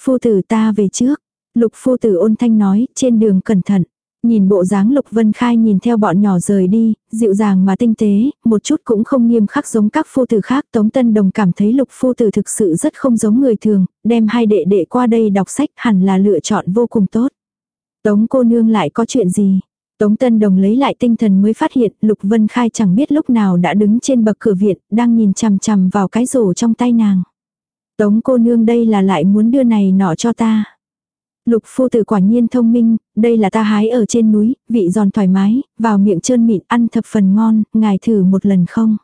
Phu tử ta về trước, Lục phu tử ôn thanh nói, trên đường cẩn thận. Nhìn bộ dáng Lục Vân Khai nhìn theo bọn nhỏ rời đi, dịu dàng mà tinh tế, một chút cũng không nghiêm khắc giống các phu tử khác. Tống Tân Đồng cảm thấy Lục phu tử thực sự rất không giống người thường, đem hai đệ đệ qua đây đọc sách hẳn là lựa chọn vô cùng tốt. Tống cô nương lại có chuyện gì? Tống Tân Đồng lấy lại tinh thần mới phát hiện Lục Vân Khai chẳng biết lúc nào đã đứng trên bậc cửa viện, đang nhìn chằm chằm vào cái rổ trong tay nàng. Tống cô nương đây là lại muốn đưa này nọ cho ta. Lục phu tử quả nhiên thông minh, đây là ta hái ở trên núi, vị giòn thoải mái, vào miệng trơn mịn ăn thập phần ngon, ngài thử một lần không.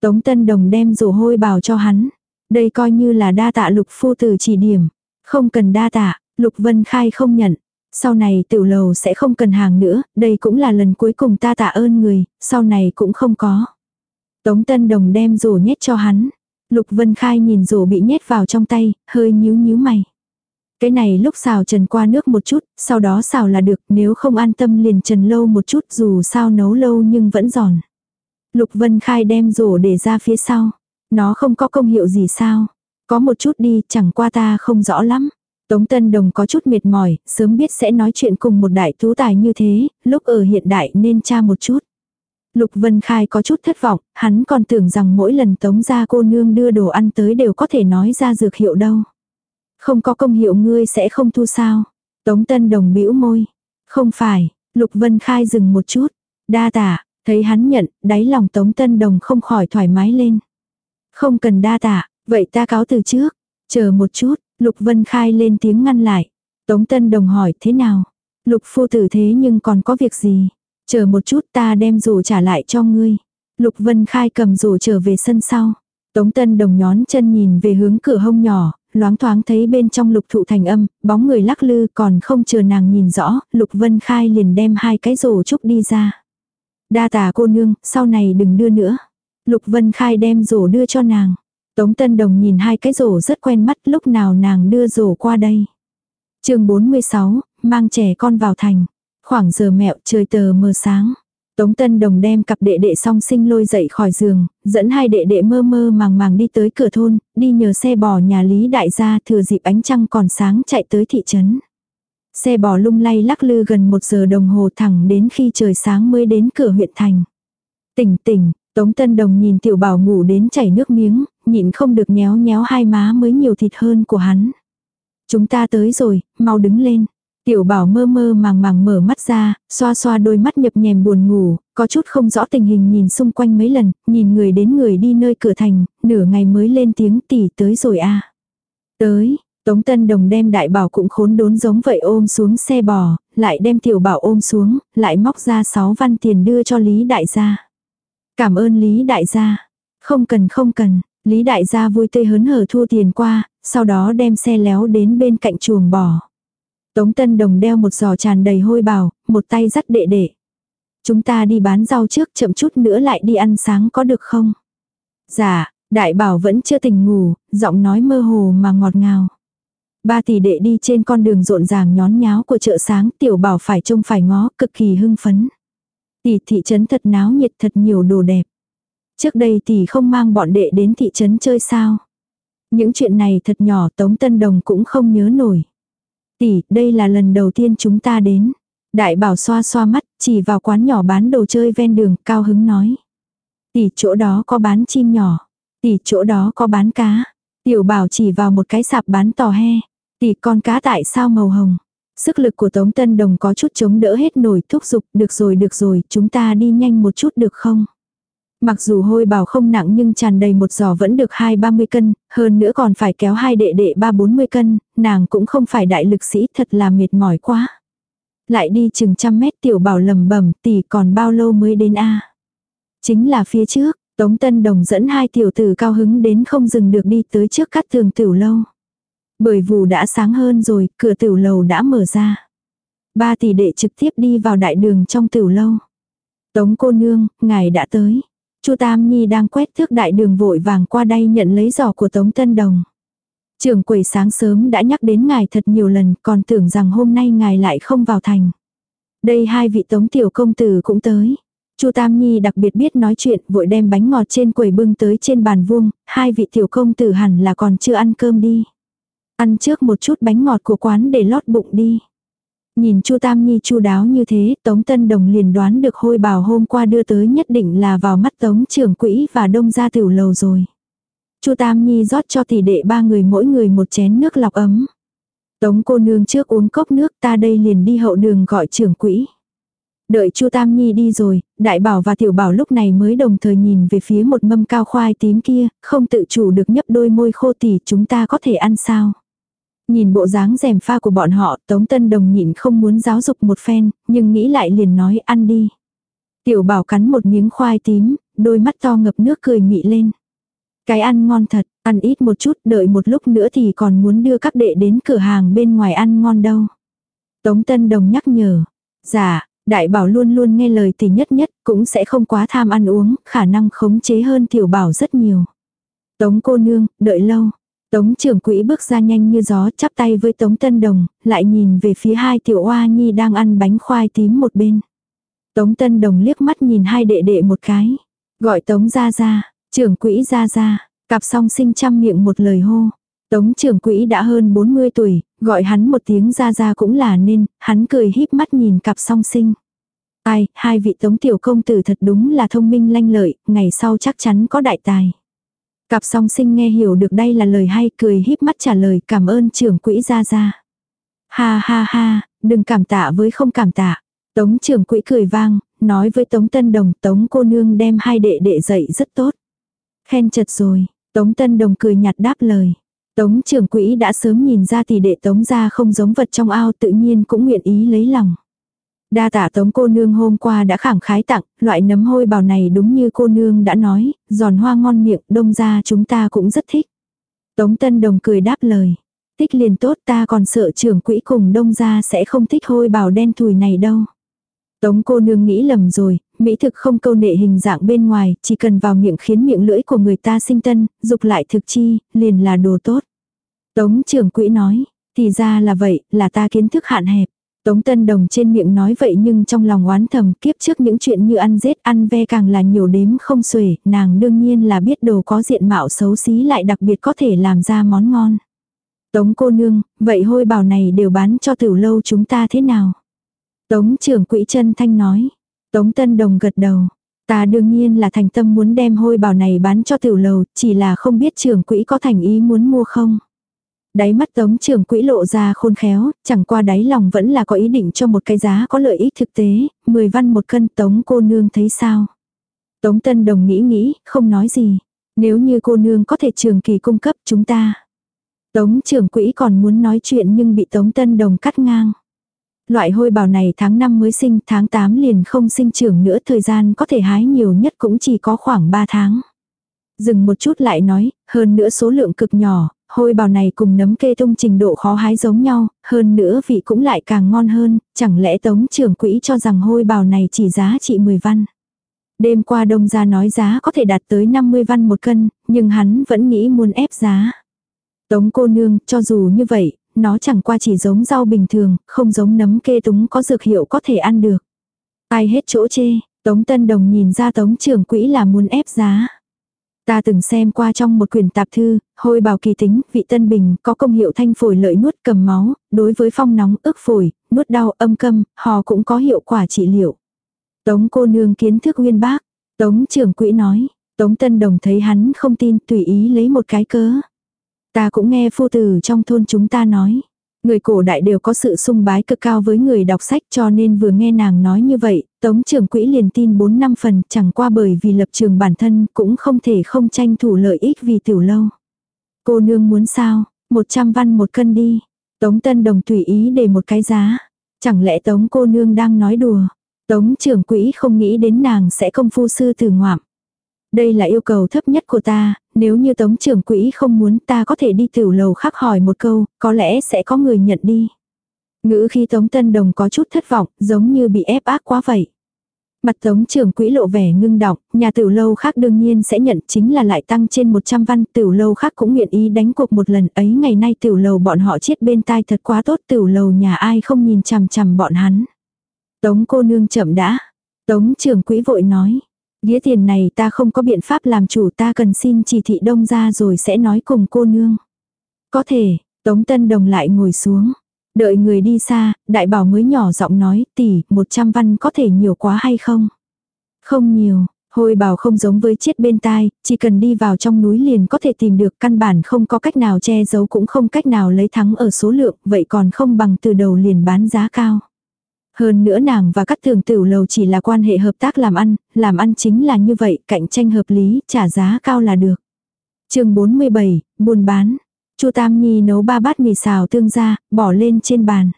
Tống Tân Đồng đem rổ hôi bào cho hắn. Đây coi như là đa tạ lục phu tử chỉ điểm. Không cần đa tạ, lục vân khai không nhận. Sau này tiểu lầu sẽ không cần hàng nữa, đây cũng là lần cuối cùng ta tạ ơn người, sau này cũng không có. Tống Tân Đồng đem rổ nhét cho hắn. Lục Vân Khai nhìn rổ bị nhét vào trong tay, hơi nhíu nhíu mày. Cái này lúc xào trần qua nước một chút, sau đó xào là được, nếu không an tâm liền trần lâu một chút dù sao nấu lâu nhưng vẫn giòn. Lục Vân Khai đem rổ để ra phía sau. Nó không có công hiệu gì sao. Có một chút đi, chẳng qua ta không rõ lắm. Tống Tân Đồng có chút mệt mỏi, sớm biết sẽ nói chuyện cùng một đại tú tài như thế, lúc ở hiện đại nên tra một chút. Lục Vân Khai có chút thất vọng, hắn còn tưởng rằng mỗi lần tống ra cô nương đưa đồ ăn tới đều có thể nói ra dược hiệu đâu. Không có công hiệu ngươi sẽ không thu sao. Tống Tân Đồng bĩu môi. Không phải, Lục Vân Khai dừng một chút. Đa tả, thấy hắn nhận, đáy lòng Tống Tân Đồng không khỏi thoải mái lên. Không cần đa tả, vậy ta cáo từ trước. Chờ một chút, Lục Vân Khai lên tiếng ngăn lại. Tống Tân Đồng hỏi thế nào? Lục phu tử thế nhưng còn có việc gì? Chờ một chút ta đem rủ trả lại cho ngươi. Lục Vân Khai cầm rủ trở về sân sau. Tống Tân Đồng nhón chân nhìn về hướng cửa hông nhỏ, loáng thoáng thấy bên trong lục thụ thành âm, bóng người lắc lư còn không chờ nàng nhìn rõ, lục vân khai liền đem hai cái rổ trúc đi ra. Đa tà cô nương, sau này đừng đưa nữa. Lục vân khai đem rổ đưa cho nàng. Tống Tân Đồng nhìn hai cái rổ rất quen mắt lúc nào nàng đưa rổ qua đây. chương 46, mang trẻ con vào thành. Khoảng giờ mẹo trời tờ mờ sáng. Tống Tân Đồng đem cặp đệ đệ song sinh lôi dậy khỏi giường, dẫn hai đệ đệ mơ mơ màng màng đi tới cửa thôn, đi nhờ xe bò nhà Lý Đại gia thừa dịp ánh trăng còn sáng chạy tới thị trấn. Xe bò lung lay lắc lư gần một giờ đồng hồ thẳng đến khi trời sáng mới đến cửa huyện thành. Tỉnh tỉnh, Tống Tân Đồng nhìn tiểu bảo ngủ đến chảy nước miếng, nhịn không được nhéo nhéo hai má mới nhiều thịt hơn của hắn. Chúng ta tới rồi, mau đứng lên. Tiểu bảo mơ mơ màng màng mở mắt ra, xoa xoa đôi mắt nhập nhèm buồn ngủ, có chút không rõ tình hình nhìn xung quanh mấy lần, nhìn người đến người đi nơi cửa thành, nửa ngày mới lên tiếng tỷ tới rồi a Tới, Tống Tân Đồng đem đại bảo cũng khốn đốn giống vậy ôm xuống xe bò, lại đem tiểu bảo ôm xuống, lại móc ra 6 văn tiền đưa cho Lý Đại gia. Cảm ơn Lý Đại gia. Không cần không cần, Lý Đại gia vui tươi hớn hở thua tiền qua, sau đó đem xe léo đến bên cạnh chuồng bò. Tống Tân Đồng đeo một giò tràn đầy hôi bào, một tay dắt đệ đệ. Chúng ta đi bán rau trước chậm chút nữa lại đi ăn sáng có được không? Dạ, Đại bảo vẫn chưa tỉnh ngủ, giọng nói mơ hồ mà ngọt ngào. Ba tỷ đệ đi trên con đường rộn ràng nhón nháo của chợ sáng, tiểu bảo phải trông phải ngó, cực kỳ hưng phấn. Tỷ thị trấn thật náo nhiệt thật nhiều đồ đẹp. Trước đây tỷ không mang bọn đệ đến thị trấn chơi sao. Những chuyện này thật nhỏ Tống Tân Đồng cũng không nhớ nổi. Tỷ, đây là lần đầu tiên chúng ta đến. Đại bảo xoa xoa mắt, chỉ vào quán nhỏ bán đồ chơi ven đường, cao hứng nói. Tỷ, chỗ đó có bán chim nhỏ. Tỷ, chỗ đó có bán cá. Tiểu bảo chỉ vào một cái sạp bán tò he. Tỷ, con cá tại sao màu hồng? Sức lực của Tống Tân Đồng có chút chống đỡ hết nổi thúc giục, được rồi được rồi, chúng ta đi nhanh một chút được không? Mặc dù hôi bào không nặng nhưng tràn đầy một giò vẫn được hai ba mươi cân, hơn nữa còn phải kéo hai đệ đệ ba bốn mươi cân, nàng cũng không phải đại lực sĩ thật là mệt mỏi quá. Lại đi chừng trăm mét tiểu bảo lầm bẩm tỷ còn bao lâu mới đến a Chính là phía trước, Tống Tân Đồng dẫn hai tiểu tử cao hứng đến không dừng được đi tới trước cắt tường tiểu lâu. Bởi vù đã sáng hơn rồi, cửa tiểu lầu đã mở ra. Ba tỷ đệ trực tiếp đi vào đại đường trong tiểu lâu. Tống cô nương, ngài đã tới. Chu Tam Nhi đang quét thước đại đường vội vàng qua đây nhận lấy giỏ của Tống Tân Đồng. Trưởng quầy sáng sớm đã nhắc đến ngài thật nhiều lần, còn tưởng rằng hôm nay ngài lại không vào thành. Đây hai vị Tống tiểu công tử cũng tới. Chu Tam Nhi đặc biệt biết nói chuyện, vội đem bánh ngọt trên quầy bưng tới trên bàn vuông, hai vị tiểu công tử hẳn là còn chưa ăn cơm đi. Ăn trước một chút bánh ngọt của quán để lót bụng đi. Nhìn Chu Tam Nhi chu đáo như thế, Tống Tân Đồng liền đoán được hôi bào hôm qua đưa tới nhất định là vào mắt Tống trưởng quỹ và đông gia tiểu lầu rồi. Chu Tam Nhi rót cho tỷ đệ ba người mỗi người một chén nước lọc ấm. Tống cô nương trước uống cốc nước ta đây liền đi hậu đường gọi trưởng quỹ. Đợi Chu Tam Nhi đi rồi, Đại Bảo và Tiểu Bảo lúc này mới đồng thời nhìn về phía một mâm cao khoai tím kia, không tự chủ được nhấp đôi môi khô tỉ chúng ta có thể ăn sao. Nhìn bộ dáng rèm pha của bọn họ, Tống Tân Đồng nhịn không muốn giáo dục một phen, nhưng nghĩ lại liền nói ăn đi. Tiểu bảo cắn một miếng khoai tím, đôi mắt to ngập nước cười mị lên. Cái ăn ngon thật, ăn ít một chút, đợi một lúc nữa thì còn muốn đưa các đệ đến cửa hàng bên ngoài ăn ngon đâu. Tống Tân Đồng nhắc nhở. Dạ, đại bảo luôn luôn nghe lời thì nhất nhất, cũng sẽ không quá tham ăn uống, khả năng khống chế hơn tiểu bảo rất nhiều. Tống cô nương, đợi lâu. Tống trưởng quỹ bước ra nhanh như gió chắp tay với Tống Tân Đồng, lại nhìn về phía hai tiểu oa nhi đang ăn bánh khoai tím một bên. Tống Tân Đồng liếc mắt nhìn hai đệ đệ một cái. Gọi Tống ra ra, trưởng quỹ ra ra, cặp song sinh chăm miệng một lời hô. Tống trưởng quỹ đã hơn 40 tuổi, gọi hắn một tiếng ra ra cũng là nên, hắn cười híp mắt nhìn cặp song sinh. Ai, hai vị tống tiểu công tử thật đúng là thông minh lanh lợi, ngày sau chắc chắn có đại tài. Cặp song sinh nghe hiểu được đây là lời hay cười híp mắt trả lời cảm ơn trưởng quỹ ra ra. Ha ha ha, đừng cảm tạ với không cảm tạ. Tống trưởng quỹ cười vang, nói với Tống Tân Đồng Tống cô nương đem hai đệ đệ dạy rất tốt. Khen chật rồi, Tống Tân Đồng cười nhạt đáp lời. Tống trưởng quỹ đã sớm nhìn ra tỷ đệ Tống ra không giống vật trong ao tự nhiên cũng nguyện ý lấy lòng. Đa tạ tống cô nương hôm qua đã khẳng khái tặng, loại nấm hôi bào này đúng như cô nương đã nói, giòn hoa ngon miệng, đông ra chúng ta cũng rất thích. Tống Tân Đồng cười đáp lời. Thích liền tốt ta còn sợ trưởng quỹ cùng đông ra sẽ không thích hôi bào đen thùi này đâu. Tống cô nương nghĩ lầm rồi, mỹ thực không câu nệ hình dạng bên ngoài, chỉ cần vào miệng khiến miệng lưỡi của người ta sinh tân, dục lại thực chi, liền là đồ tốt. Tống trưởng quỹ nói, thì ra là vậy, là ta kiến thức hạn hẹp. Tống Tân Đồng trên miệng nói vậy nhưng trong lòng oán thầm kiếp trước những chuyện như ăn rết ăn ve càng là nhiều đếm không xuể, nàng đương nhiên là biết đồ có diện mạo xấu xí lại đặc biệt có thể làm ra món ngon. Tống cô nương, vậy hôi bào này đều bán cho tiểu lâu chúng ta thế nào? Tống trưởng quỹ chân thanh nói. Tống Tân Đồng gật đầu. Ta đương nhiên là thành tâm muốn đem hôi bào này bán cho tiểu lầu, chỉ là không biết trưởng quỹ có thành ý muốn mua không. Đáy mắt tống trưởng quỹ lộ ra khôn khéo, chẳng qua đáy lòng vẫn là có ý định cho một cái giá có lợi ích thực tế, 10 văn một cân tống cô nương thấy sao. Tống Tân Đồng nghĩ nghĩ, không nói gì. Nếu như cô nương có thể trường kỳ cung cấp chúng ta. Tống trưởng quỹ còn muốn nói chuyện nhưng bị Tống Tân Đồng cắt ngang. Loại hôi bào này tháng 5 mới sinh, tháng 8 liền không sinh trưởng nữa, thời gian có thể hái nhiều nhất cũng chỉ có khoảng 3 tháng. Dừng một chút lại nói, hơn nữa số lượng cực nhỏ, hôi bào này cùng nấm kê tung trình độ khó hái giống nhau, hơn nữa vị cũng lại càng ngon hơn, chẳng lẽ tống trưởng quỹ cho rằng hôi bào này chỉ giá trị 10 văn. Đêm qua đông ra nói giá có thể đạt tới 50 văn một cân, nhưng hắn vẫn nghĩ muốn ép giá. Tống cô nương, cho dù như vậy, nó chẳng qua chỉ giống rau bình thường, không giống nấm kê túng có dược hiệu có thể ăn được. Ai hết chỗ chê, Tống Tân Đồng nhìn ra Tống trưởng quỹ là muốn ép giá. Ta từng xem qua trong một quyển tạp thư, hôi bào kỳ tính, vị tân bình, có công hiệu thanh phổi lợi nuốt cầm máu, đối với phong nóng, ức phổi, nuốt đau, âm câm, hò cũng có hiệu quả trị liệu. Tống cô nương kiến thức nguyên bác, Tống trưởng quỹ nói, Tống Tân Đồng thấy hắn không tin tùy ý lấy một cái cớ. Ta cũng nghe phu tử trong thôn chúng ta nói. Người cổ đại đều có sự sung bái cực cao với người đọc sách cho nên vừa nghe nàng nói như vậy, tống trưởng quỹ liền tin 4 năm phần chẳng qua bởi vì lập trường bản thân cũng không thể không tranh thủ lợi ích vì tiểu lâu. Cô nương muốn sao, 100 văn một cân đi. Tống tân đồng tùy ý để một cái giá. Chẳng lẽ tống cô nương đang nói đùa. Tống trưởng quỹ không nghĩ đến nàng sẽ công phu sư từ ngoạm. Đây là yêu cầu thấp nhất của ta, nếu như tống trưởng quỹ không muốn ta có thể đi tiểu lầu khác hỏi một câu, có lẽ sẽ có người nhận đi. Ngữ khi tống tân đồng có chút thất vọng, giống như bị ép ác quá vậy. Mặt tống trưởng quỹ lộ vẻ ngưng đọc, nhà tiểu lâu khác đương nhiên sẽ nhận chính là lại tăng trên 100 văn, tiểu lâu khác cũng nguyện ý đánh cuộc một lần ấy ngày nay tiểu lâu bọn họ chết bên tai thật quá tốt tiểu lâu nhà ai không nhìn chằm chằm bọn hắn. Tống cô nương chậm đã. Tống trưởng quỹ vội nói, đĩa tiền này ta không có biện pháp làm chủ ta cần xin chỉ thị đông ra rồi sẽ nói cùng cô nương. Có thể, Tống Tân Đồng lại ngồi xuống. Đợi người đi xa, đại bảo mới nhỏ giọng nói, tỷ, 100 văn có thể nhiều quá hay không? Không nhiều, hồi bảo không giống với chiết bên tai, chỉ cần đi vào trong núi liền có thể tìm được căn bản không có cách nào che giấu cũng không cách nào lấy thắng ở số lượng, vậy còn không bằng từ đầu liền bán giá cao. Hơn nữa nàng và các thường tiểu lầu chỉ là quan hệ hợp tác làm ăn, làm ăn chính là như vậy, cạnh tranh hợp lý, trả giá cao là được. chương 47, buôn bán. Chu Tam Nhi nấu ba bát mì xào tương ra, bỏ lên trên bàn.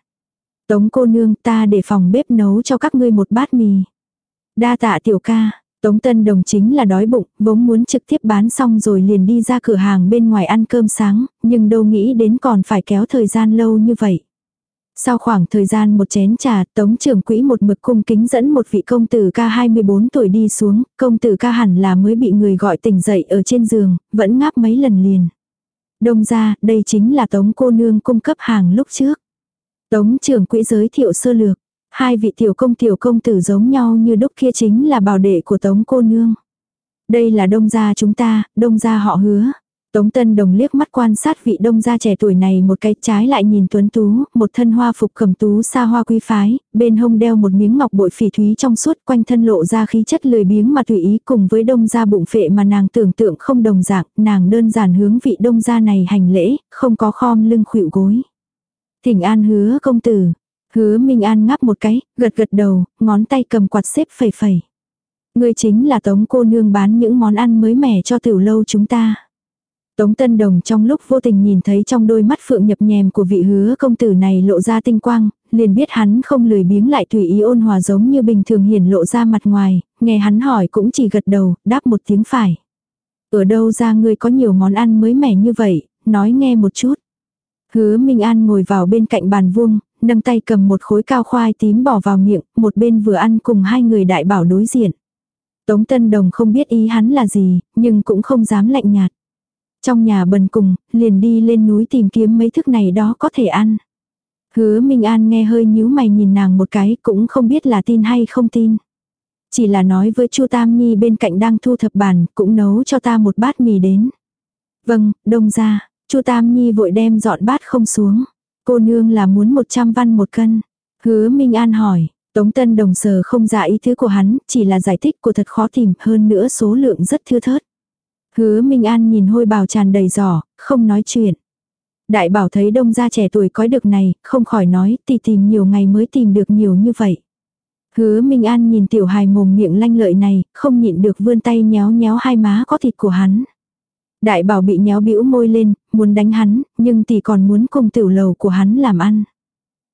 Tống cô nương ta để phòng bếp nấu cho các ngươi một bát mì. Đa tạ tiểu ca, Tống Tân Đồng chính là đói bụng, vốn muốn trực tiếp bán xong rồi liền đi ra cửa hàng bên ngoài ăn cơm sáng, nhưng đâu nghĩ đến còn phải kéo thời gian lâu như vậy. Sau khoảng thời gian một chén trà, tống trưởng quỹ một mực cung kính dẫn một vị công tử ca 24 tuổi đi xuống, công tử ca hẳn là mới bị người gọi tỉnh dậy ở trên giường, vẫn ngáp mấy lần liền. Đông ra, đây chính là tống cô nương cung cấp hàng lúc trước. Tống trưởng quỹ giới thiệu sơ lược, hai vị tiểu công tiểu công tử giống nhau như đúc kia chính là bảo đệ của tống cô nương. Đây là đông gia chúng ta, đông gia họ hứa, Tống Tân Đồng liếc mắt quan sát vị đông gia trẻ tuổi này một cái trái lại nhìn tuấn tú, một thân hoa phục cầm tú xa hoa quý phái, bên hông đeo một miếng ngọc bội phỉ thúy trong suốt quanh thân lộ ra khí chất lười biếng mà tùy ý cùng với đông gia bụng phệ mà nàng tưởng tượng không đồng dạng, nàng đơn giản hướng vị đông gia này hành lễ, không có khom lưng khuỵu gối. Thỉnh an hứa công tử, hứa Minh An ngáp một cái, gật gật đầu, ngón tay cầm quạt xếp phẩy phẩy. Người chính là tống cô nương bán những món ăn mới mẻ cho tiểu lâu chúng ta. Tống Tân Đồng trong lúc vô tình nhìn thấy trong đôi mắt phượng nhập nhèm của vị hứa công tử này lộ ra tinh quang, liền biết hắn không lười biếng lại tùy ý ôn hòa giống như bình thường hiển lộ ra mặt ngoài, nghe hắn hỏi cũng chỉ gật đầu, đáp một tiếng phải. Ở đâu ra người có nhiều món ăn mới mẻ như vậy, nói nghe một chút. Hứa Minh An ngồi vào bên cạnh bàn vuông, nâng tay cầm một khối cao khoai tím bỏ vào miệng, một bên vừa ăn cùng hai người đại bảo đối diện. Tống Tân Đồng không biết ý hắn là gì, nhưng cũng không dám lạnh nhạt. Trong nhà bần cùng, liền đi lên núi tìm kiếm mấy thức này đó có thể ăn. Hứa Minh An nghe hơi nhíu mày nhìn nàng một cái cũng không biết là tin hay không tin. Chỉ là nói với Chu Tam Nhi bên cạnh đang thu thập bàn, cũng nấu cho ta một bát mì đến. Vâng, đông ra, Chu Tam Nhi vội đem dọn bát không xuống. Cô nương là muốn 100 văn một cân. Hứa Minh An hỏi, Tống Tân Đồng sờ không ra ý thứ của hắn, chỉ là giải thích của thật khó tìm hơn nữa số lượng rất thưa thớt. Hứa Minh An nhìn hôi bào tràn đầy giỏ, không nói chuyện. Đại bảo thấy đông gia trẻ tuổi cói được này, không khỏi nói tì tìm nhiều ngày mới tìm được nhiều như vậy. Hứa Minh An nhìn tiểu hài mồm miệng lanh lợi này, không nhịn được vươn tay nhéo nhéo hai má có thịt của hắn. Đại bảo bị nhéo bĩu môi lên, muốn đánh hắn, nhưng tỷ còn muốn cùng tiểu lầu của hắn làm ăn.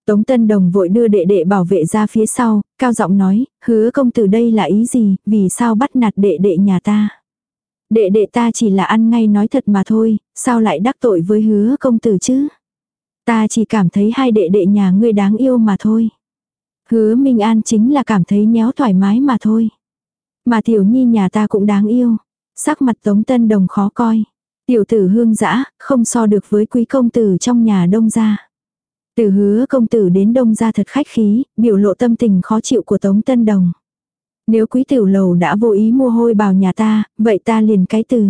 Tống Tân Đồng vội đưa đệ đệ bảo vệ ra phía sau, cao giọng nói, hứa công tử đây là ý gì, vì sao bắt nạt đệ đệ nhà ta. Đệ đệ ta chỉ là ăn ngay nói thật mà thôi, sao lại đắc tội với hứa công tử chứ? Ta chỉ cảm thấy hai đệ đệ nhà ngươi đáng yêu mà thôi. Hứa Minh An chính là cảm thấy nhéo thoải mái mà thôi. Mà tiểu nhi nhà ta cũng đáng yêu. Sắc mặt Tống Tân Đồng khó coi. Tiểu tử hương dã, không so được với quý công tử trong nhà đông gia. Từ hứa công tử đến đông gia thật khách khí, biểu lộ tâm tình khó chịu của Tống Tân Đồng. Nếu quý tiểu lầu đã vô ý mua hôi bào nhà ta, vậy ta liền cái từ.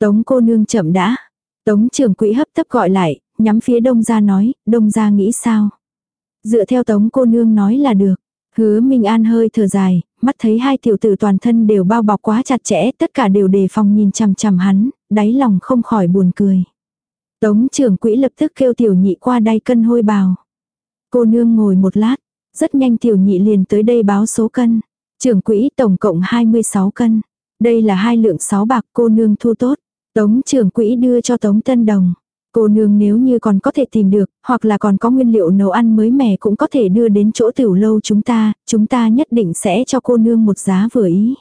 Tống cô nương chậm đã. Tống trưởng quỹ hấp tấp gọi lại, nhắm phía đông gia nói, đông gia nghĩ sao. Dựa theo tống cô nương nói là được. Hứa Minh An hơi thở dài, mắt thấy hai tiểu tử toàn thân đều bao bọc quá chặt chẽ, tất cả đều đề phòng nhìn chằm chằm hắn, đáy lòng không khỏi buồn cười. Tống trưởng quỹ lập tức kêu tiểu nhị qua đây cân hôi bào. Cô nương ngồi một lát, rất nhanh tiểu nhị liền tới đây báo số cân. Trưởng quỹ tổng cộng 26 cân. Đây là hai lượng 6 bạc cô nương thu tốt. Tống trưởng quỹ đưa cho Tống Tân Đồng. Cô nương nếu như còn có thể tìm được, hoặc là còn có nguyên liệu nấu ăn mới mẻ cũng có thể đưa đến chỗ tiểu lâu chúng ta, chúng ta nhất định sẽ cho cô nương một giá vừa ý.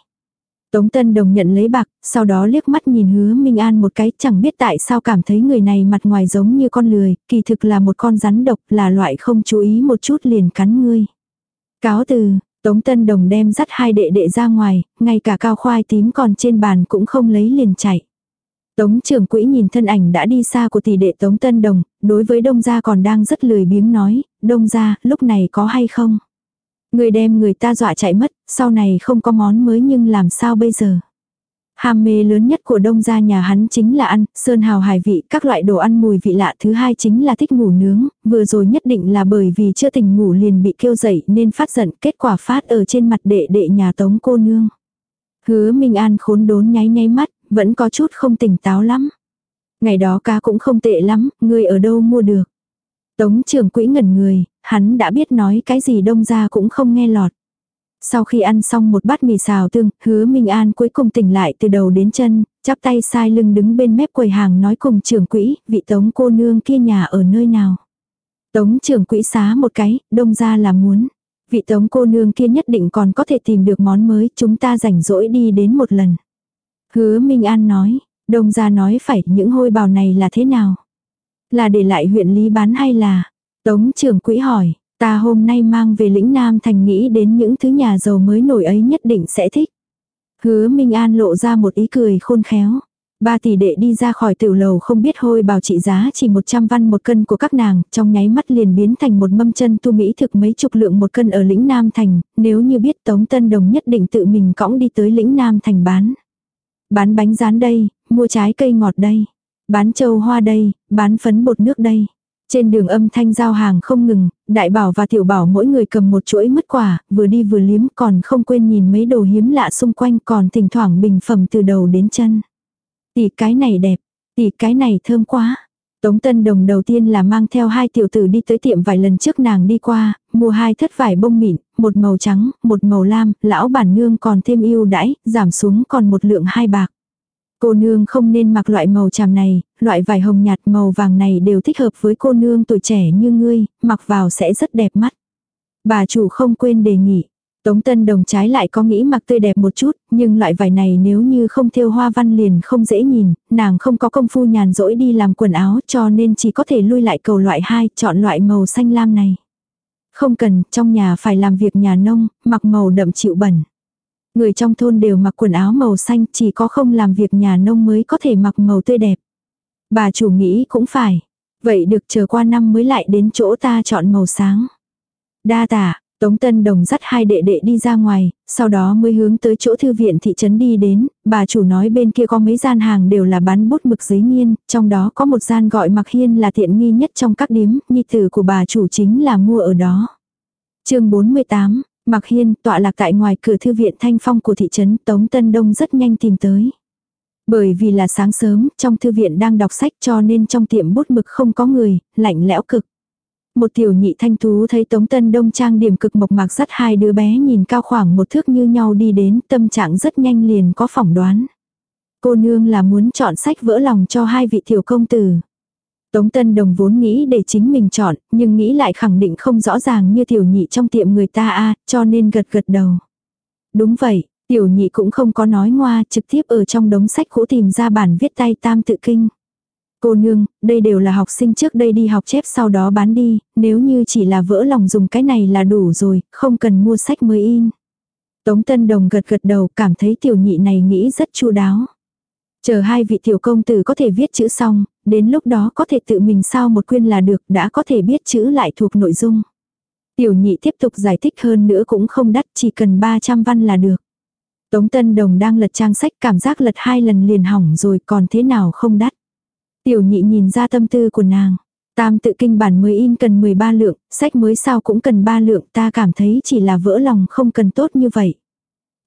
Tống Tân Đồng nhận lấy bạc, sau đó liếc mắt nhìn hứa Minh An một cái chẳng biết tại sao cảm thấy người này mặt ngoài giống như con lười, kỳ thực là một con rắn độc là loại không chú ý một chút liền cắn ngươi. Cáo từ, Tống Tân Đồng đem dắt hai đệ đệ ra ngoài, ngay cả cao khoai tím còn trên bàn cũng không lấy liền chạy. Tống trưởng quỹ nhìn thân ảnh đã đi xa của tỷ đệ Tống Tân Đồng, đối với đông gia còn đang rất lười biếng nói, đông gia, lúc này có hay không? Người đem người ta dọa chạy mất, sau này không có món mới nhưng làm sao bây giờ? Ham mê lớn nhất của đông gia nhà hắn chính là ăn, sơn hào hải vị, các loại đồ ăn mùi vị lạ. Thứ hai chính là thích ngủ nướng, vừa rồi nhất định là bởi vì chưa tỉnh ngủ liền bị kêu dậy nên phát giận, kết quả phát ở trên mặt đệ đệ nhà tống cô nương. Hứa Minh An khốn đốn nháy nháy mắt, vẫn có chút không tỉnh táo lắm. Ngày đó cá cũng không tệ lắm, người ở đâu mua được. Tống trưởng quỹ ngẩn người, hắn đã biết nói cái gì đông ra cũng không nghe lọt. Sau khi ăn xong một bát mì xào tương, hứa Minh An cuối cùng tỉnh lại từ đầu đến chân, chắp tay sai lưng đứng bên mép quầy hàng nói cùng trưởng quỹ, vị tống cô nương kia nhà ở nơi nào. Tống trưởng quỹ xá một cái, đông ra là muốn. Vị tống cô nương kia nhất định còn có thể tìm được món mới, chúng ta rảnh rỗi đi đến một lần. Hứa Minh An nói, đông ra nói phải những hôi bào này là thế nào? Là để lại huyện lý bán hay là? Tống trưởng quỹ hỏi, ta hôm nay mang về lĩnh Nam thành nghĩ đến những thứ nhà giàu mới nổi ấy nhất định sẽ thích. Hứa Minh An lộ ra một ý cười khôn khéo. Ba tỷ đệ đi ra khỏi tiểu lầu không biết hôi bào trị giá chỉ 100 văn một cân của các nàng, trong nháy mắt liền biến thành một mâm chân tu mỹ thực mấy chục lượng một cân ở lĩnh Nam Thành, nếu như biết Tống Tân Đồng nhất định tự mình cõng đi tới lĩnh Nam Thành bán. Bán bánh rán đây, mua trái cây ngọt đây. Bán châu hoa đây, bán phấn bột nước đây. Trên đường âm thanh giao hàng không ngừng, đại bảo và tiểu bảo mỗi người cầm một chuỗi mứt quả, vừa đi vừa liếm còn không quên nhìn mấy đồ hiếm lạ xung quanh còn thỉnh thoảng bình phẩm từ đầu đến chân. Tỷ cái này đẹp, tỷ cái này thơm quá. Tống Tân Đồng đầu tiên là mang theo hai tiểu tử đi tới tiệm vài lần trước nàng đi qua, mua hai thất vải bông mịn, một màu trắng, một màu lam, lão bản nương còn thêm yêu đãi, giảm xuống còn một lượng hai bạc. Cô nương không nên mặc loại màu tràm này, loại vải hồng nhạt màu vàng này đều thích hợp với cô nương tuổi trẻ như ngươi, mặc vào sẽ rất đẹp mắt. Bà chủ không quên đề nghị. Tống Tân Đồng trái lại có nghĩ mặc tươi đẹp một chút, nhưng loại vải này nếu như không thêu hoa văn liền không dễ nhìn, nàng không có công phu nhàn rỗi đi làm quần áo cho nên chỉ có thể lui lại cầu loại 2, chọn loại màu xanh lam này. Không cần, trong nhà phải làm việc nhà nông, mặc màu đậm chịu bẩn. Người trong thôn đều mặc quần áo màu xanh, chỉ có không làm việc nhà nông mới có thể mặc màu tươi đẹp. Bà chủ nghĩ cũng phải. Vậy được chờ qua năm mới lại đến chỗ ta chọn màu sáng. Đa tả, Tống Tân Đồng dắt hai đệ đệ đi ra ngoài, sau đó mới hướng tới chỗ thư viện thị trấn đi đến, bà chủ nói bên kia có mấy gian hàng đều là bán bút mực giấy nghiên, trong đó có một gian gọi Mặc Hiên là tiện nghi nhất trong các điếm, nhi tử của bà chủ chính là mua ở đó. chương 48, Mặc Hiên tọa lạc tại ngoài cửa thư viện Thanh Phong của thị trấn Tống Tân Đông rất nhanh tìm tới. Bởi vì là sáng sớm, trong thư viện đang đọc sách cho nên trong tiệm bút mực không có người, lạnh lẽo cực. Một tiểu nhị thanh thú thấy Tống Tân Đông trang điểm cực mộc mạc dắt hai đứa bé nhìn cao khoảng một thước như nhau đi đến, tâm trạng rất nhanh liền có phỏng đoán. Cô nương là muốn chọn sách vỡ lòng cho hai vị tiểu công tử. Tống Tân Đồng vốn nghĩ để chính mình chọn, nhưng nghĩ lại khẳng định không rõ ràng như tiểu nhị trong tiệm người ta a cho nên gật gật đầu. Đúng vậy, tiểu nhị cũng không có nói ngoa trực tiếp ở trong đống sách cũ tìm ra bản viết tay tam tự kinh. Cô nương, đây đều là học sinh trước đây đi học chép sau đó bán đi, nếu như chỉ là vỡ lòng dùng cái này là đủ rồi, không cần mua sách mới in. Tống Tân Đồng gật gật đầu cảm thấy tiểu nhị này nghĩ rất chu đáo. Chờ hai vị tiểu công tử có thể viết chữ xong, đến lúc đó có thể tự mình sao một quyên là được đã có thể biết chữ lại thuộc nội dung. Tiểu nhị tiếp tục giải thích hơn nữa cũng không đắt chỉ cần 300 văn là được. Tống Tân Đồng đang lật trang sách cảm giác lật hai lần liền hỏng rồi còn thế nào không đắt. Tiểu nhị nhìn ra tâm tư của nàng. Tam tự kinh bản mới in cần 13 lượng, sách mới sao cũng cần 3 lượng ta cảm thấy chỉ là vỡ lòng không cần tốt như vậy.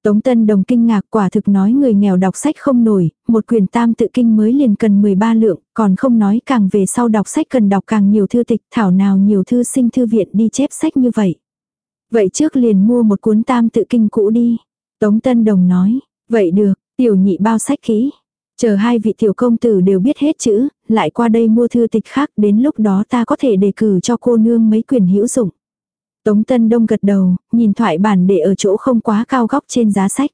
Tống Tân Đồng kinh ngạc quả thực nói người nghèo đọc sách không nổi, một quyển tam tự kinh mới liền cần 13 lượng, còn không nói càng về sau đọc sách cần đọc càng nhiều thư tịch, thảo nào nhiều thư sinh thư viện đi chép sách như vậy. Vậy trước liền mua một cuốn tam tự kinh cũ đi. Tống Tân Đồng nói, vậy được, tiểu nhị bao sách kỹ. Chờ hai vị tiểu công tử đều biết hết chữ, lại qua đây mua thư tịch khác, đến lúc đó ta có thể đề cử cho cô nương mấy quyền hữu dụng. Tống Tân Đông gật đầu, nhìn thoại bản để ở chỗ không quá cao góc trên giá sách.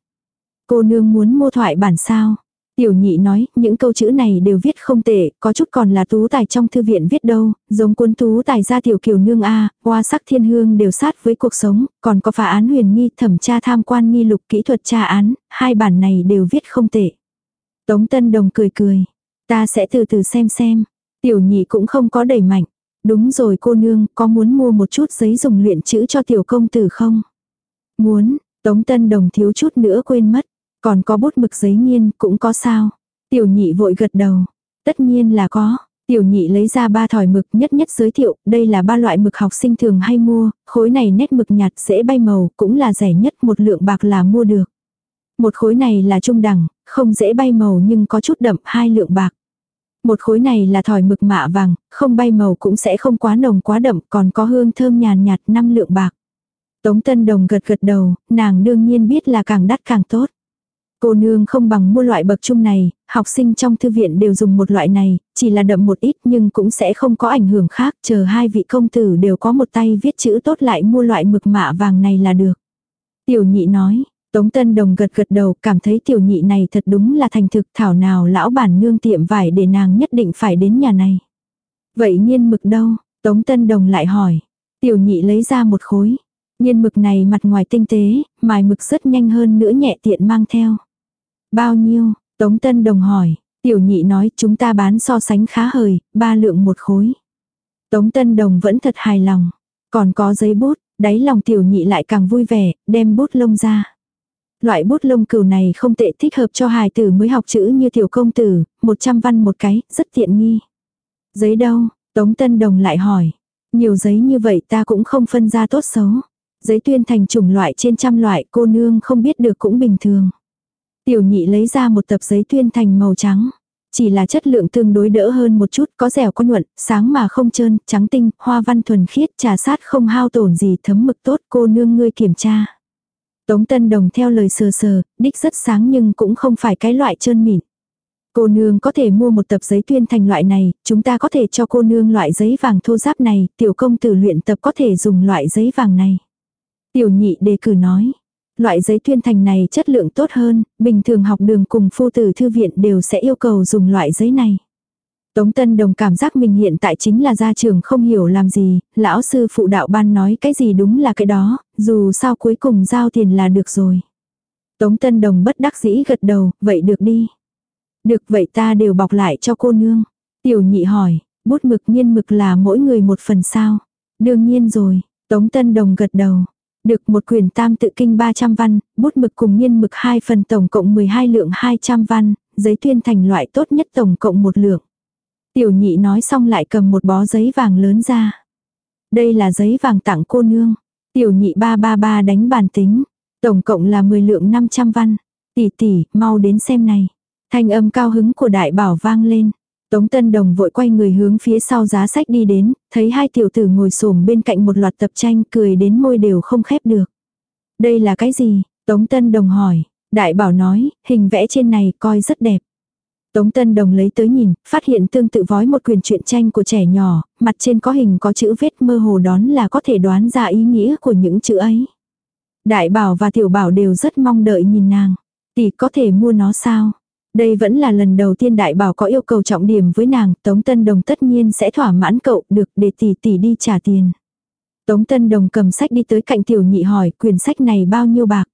Cô nương muốn mua thoại bản sao? Tiểu nhị nói, những câu chữ này đều viết không tệ, có chút còn là tú tài trong thư viện viết đâu, giống cuốn tú tài gia tiểu kiều nương A, hoa sắc thiên hương đều sát với cuộc sống, còn có phá án huyền nghi thẩm tra tham quan nghi lục kỹ thuật tra án, hai bản này đều viết không tệ. Tống Tân Đồng cười cười, ta sẽ từ từ xem xem, tiểu nhị cũng không có đẩy mạnh. Đúng rồi cô nương, có muốn mua một chút giấy dùng luyện chữ cho tiểu công tử không? Muốn, Tống Tân Đồng thiếu chút nữa quên mất. Còn có bút mực giấy nghiên cũng có sao. Tiểu nhị vội gật đầu. Tất nhiên là có. Tiểu nhị lấy ra ba thỏi mực nhất nhất giới thiệu, đây là ba loại mực học sinh thường hay mua, khối này nét mực nhạt dễ bay màu, cũng là rẻ nhất một lượng bạc là mua được. Một khối này là trung đẳng, không dễ bay màu nhưng có chút đậm hai lượng bạc. Một khối này là thỏi mực mạ vàng, không bay màu cũng sẽ không quá nồng quá đậm, còn có hương thơm nhàn nhạt năm lượng bạc. Tống Tân Đồng gật gật đầu, nàng đương nhiên biết là càng đắt càng tốt. Cô nương không bằng mua loại bậc trung này, học sinh trong thư viện đều dùng một loại này, chỉ là đậm một ít nhưng cũng sẽ không có ảnh hưởng khác, chờ hai vị công tử đều có một tay viết chữ tốt lại mua loại mực mạ vàng này là được. Tiểu nhị nói, Tống Tân Đồng gật gật đầu cảm thấy tiểu nhị này thật đúng là thành thực thảo nào lão bản nương tiệm vải để nàng nhất định phải đến nhà này. Vậy nhiên mực đâu? Tống Tân Đồng lại hỏi. Tiểu nhị lấy ra một khối. Nhiên mực này mặt ngoài tinh tế, mài mực rất nhanh hơn nữa nhẹ tiện mang theo. Bao nhiêu? Tống Tân Đồng hỏi. Tiểu nhị nói chúng ta bán so sánh khá hời, ba lượng một khối. Tống Tân Đồng vẫn thật hài lòng. Còn có giấy bút, đáy lòng tiểu nhị lại càng vui vẻ, đem bút lông ra. Loại bút lông cừu này không tệ thích hợp cho hài tử mới học chữ như tiểu công tử, 100 văn một cái, rất tiện nghi. Giấy đâu? Tống Tân Đồng lại hỏi. Nhiều giấy như vậy ta cũng không phân ra tốt xấu. Giấy tuyên thành chủng loại trên trăm loại cô nương không biết được cũng bình thường. Tiểu nhị lấy ra một tập giấy tuyên thành màu trắng. Chỉ là chất lượng tương đối đỡ hơn một chút, có dẻo có nhuận, sáng mà không trơn, trắng tinh, hoa văn thuần khiết, trà sát không hao tổn gì thấm mực tốt cô nương ngươi kiểm tra. Tống Tân Đồng theo lời sờ sờ, đích rất sáng nhưng cũng không phải cái loại trơn mịn. Cô nương có thể mua một tập giấy tuyên thành loại này, chúng ta có thể cho cô nương loại giấy vàng thô giáp này, tiểu công tử luyện tập có thể dùng loại giấy vàng này. Tiểu nhị đề cử nói, loại giấy tuyên thành này chất lượng tốt hơn, bình thường học đường cùng phu tử thư viện đều sẽ yêu cầu dùng loại giấy này. Tống Tân Đồng cảm giác mình hiện tại chính là gia trưởng không hiểu làm gì, lão sư phụ đạo ban nói cái gì đúng là cái đó, dù sao cuối cùng giao tiền là được rồi. Tống Tân Đồng bất đắc dĩ gật đầu, vậy được đi. Được vậy ta đều bọc lại cho cô nương. Tiểu nhị hỏi, bút mực nhiên mực là mỗi người một phần sao. Đương nhiên rồi, Tống Tân Đồng gật đầu. Được một quyển tam tự kinh 300 văn, bút mực cùng nhiên mực hai phần tổng cộng 12 lượng 200 văn, giấy tuyên thành loại tốt nhất tổng cộng một lượng. Tiểu nhị nói xong lại cầm một bó giấy vàng lớn ra. Đây là giấy vàng tặng cô nương. Tiểu nhị ba ba ba đánh bàn tính. Tổng cộng là 10 lượng 500 văn. Tỷ tỷ, mau đến xem này. Thanh âm cao hứng của đại bảo vang lên. Tống Tân Đồng vội quay người hướng phía sau giá sách đi đến, thấy hai tiểu tử ngồi xổm bên cạnh một loạt tập tranh cười đến môi đều không khép được. Đây là cái gì? Tống Tân Đồng hỏi. Đại bảo nói, hình vẽ trên này coi rất đẹp. Tống Tân Đồng lấy tới nhìn, phát hiện tương tự vói một quyền truyện tranh của trẻ nhỏ, mặt trên có hình có chữ vết mơ hồ đón là có thể đoán ra ý nghĩa của những chữ ấy. Đại bảo và tiểu bảo đều rất mong đợi nhìn nàng. Tỷ có thể mua nó sao? Đây vẫn là lần đầu tiên đại bảo có yêu cầu trọng điểm với nàng, Tống Tân Đồng tất nhiên sẽ thỏa mãn cậu được để tỷ tỷ đi trả tiền. Tống Tân Đồng cầm sách đi tới cạnh tiểu nhị hỏi quyển sách này bao nhiêu bạc.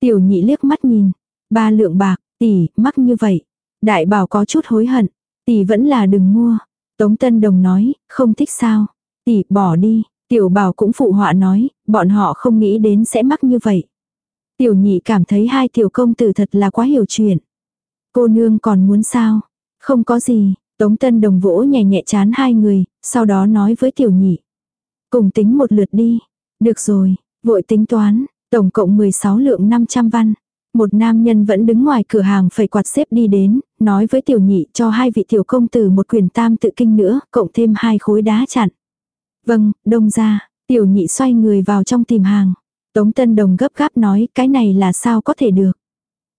Tiểu nhị liếc mắt nhìn. Ba lượng bạc, tỷ, mắc như vậy. Đại bảo có chút hối hận. Tỷ vẫn là đừng mua. Tống Tân Đồng nói, không thích sao. Tỷ, bỏ đi. Tiểu bảo cũng phụ họa nói, bọn họ không nghĩ đến sẽ mắc như vậy. Tiểu nhị cảm thấy hai tiểu công tử thật là quá hiểu chuyện. Cô nương còn muốn sao? Không có gì, Tống Tân Đồng vỗ nhẹ nhẹ chán hai người, sau đó nói với tiểu nhị. Cùng tính một lượt đi. Được rồi, vội tính toán, tổng cộng 16 lượng 500 văn. Một nam nhân vẫn đứng ngoài cửa hàng phải quạt xếp đi đến, nói với tiểu nhị cho hai vị tiểu công tử một quyền tam tự kinh nữa, cộng thêm hai khối đá chặn. Vâng, đông ra, tiểu nhị xoay người vào trong tìm hàng. Tống Tân Đồng gấp gáp nói cái này là sao có thể được.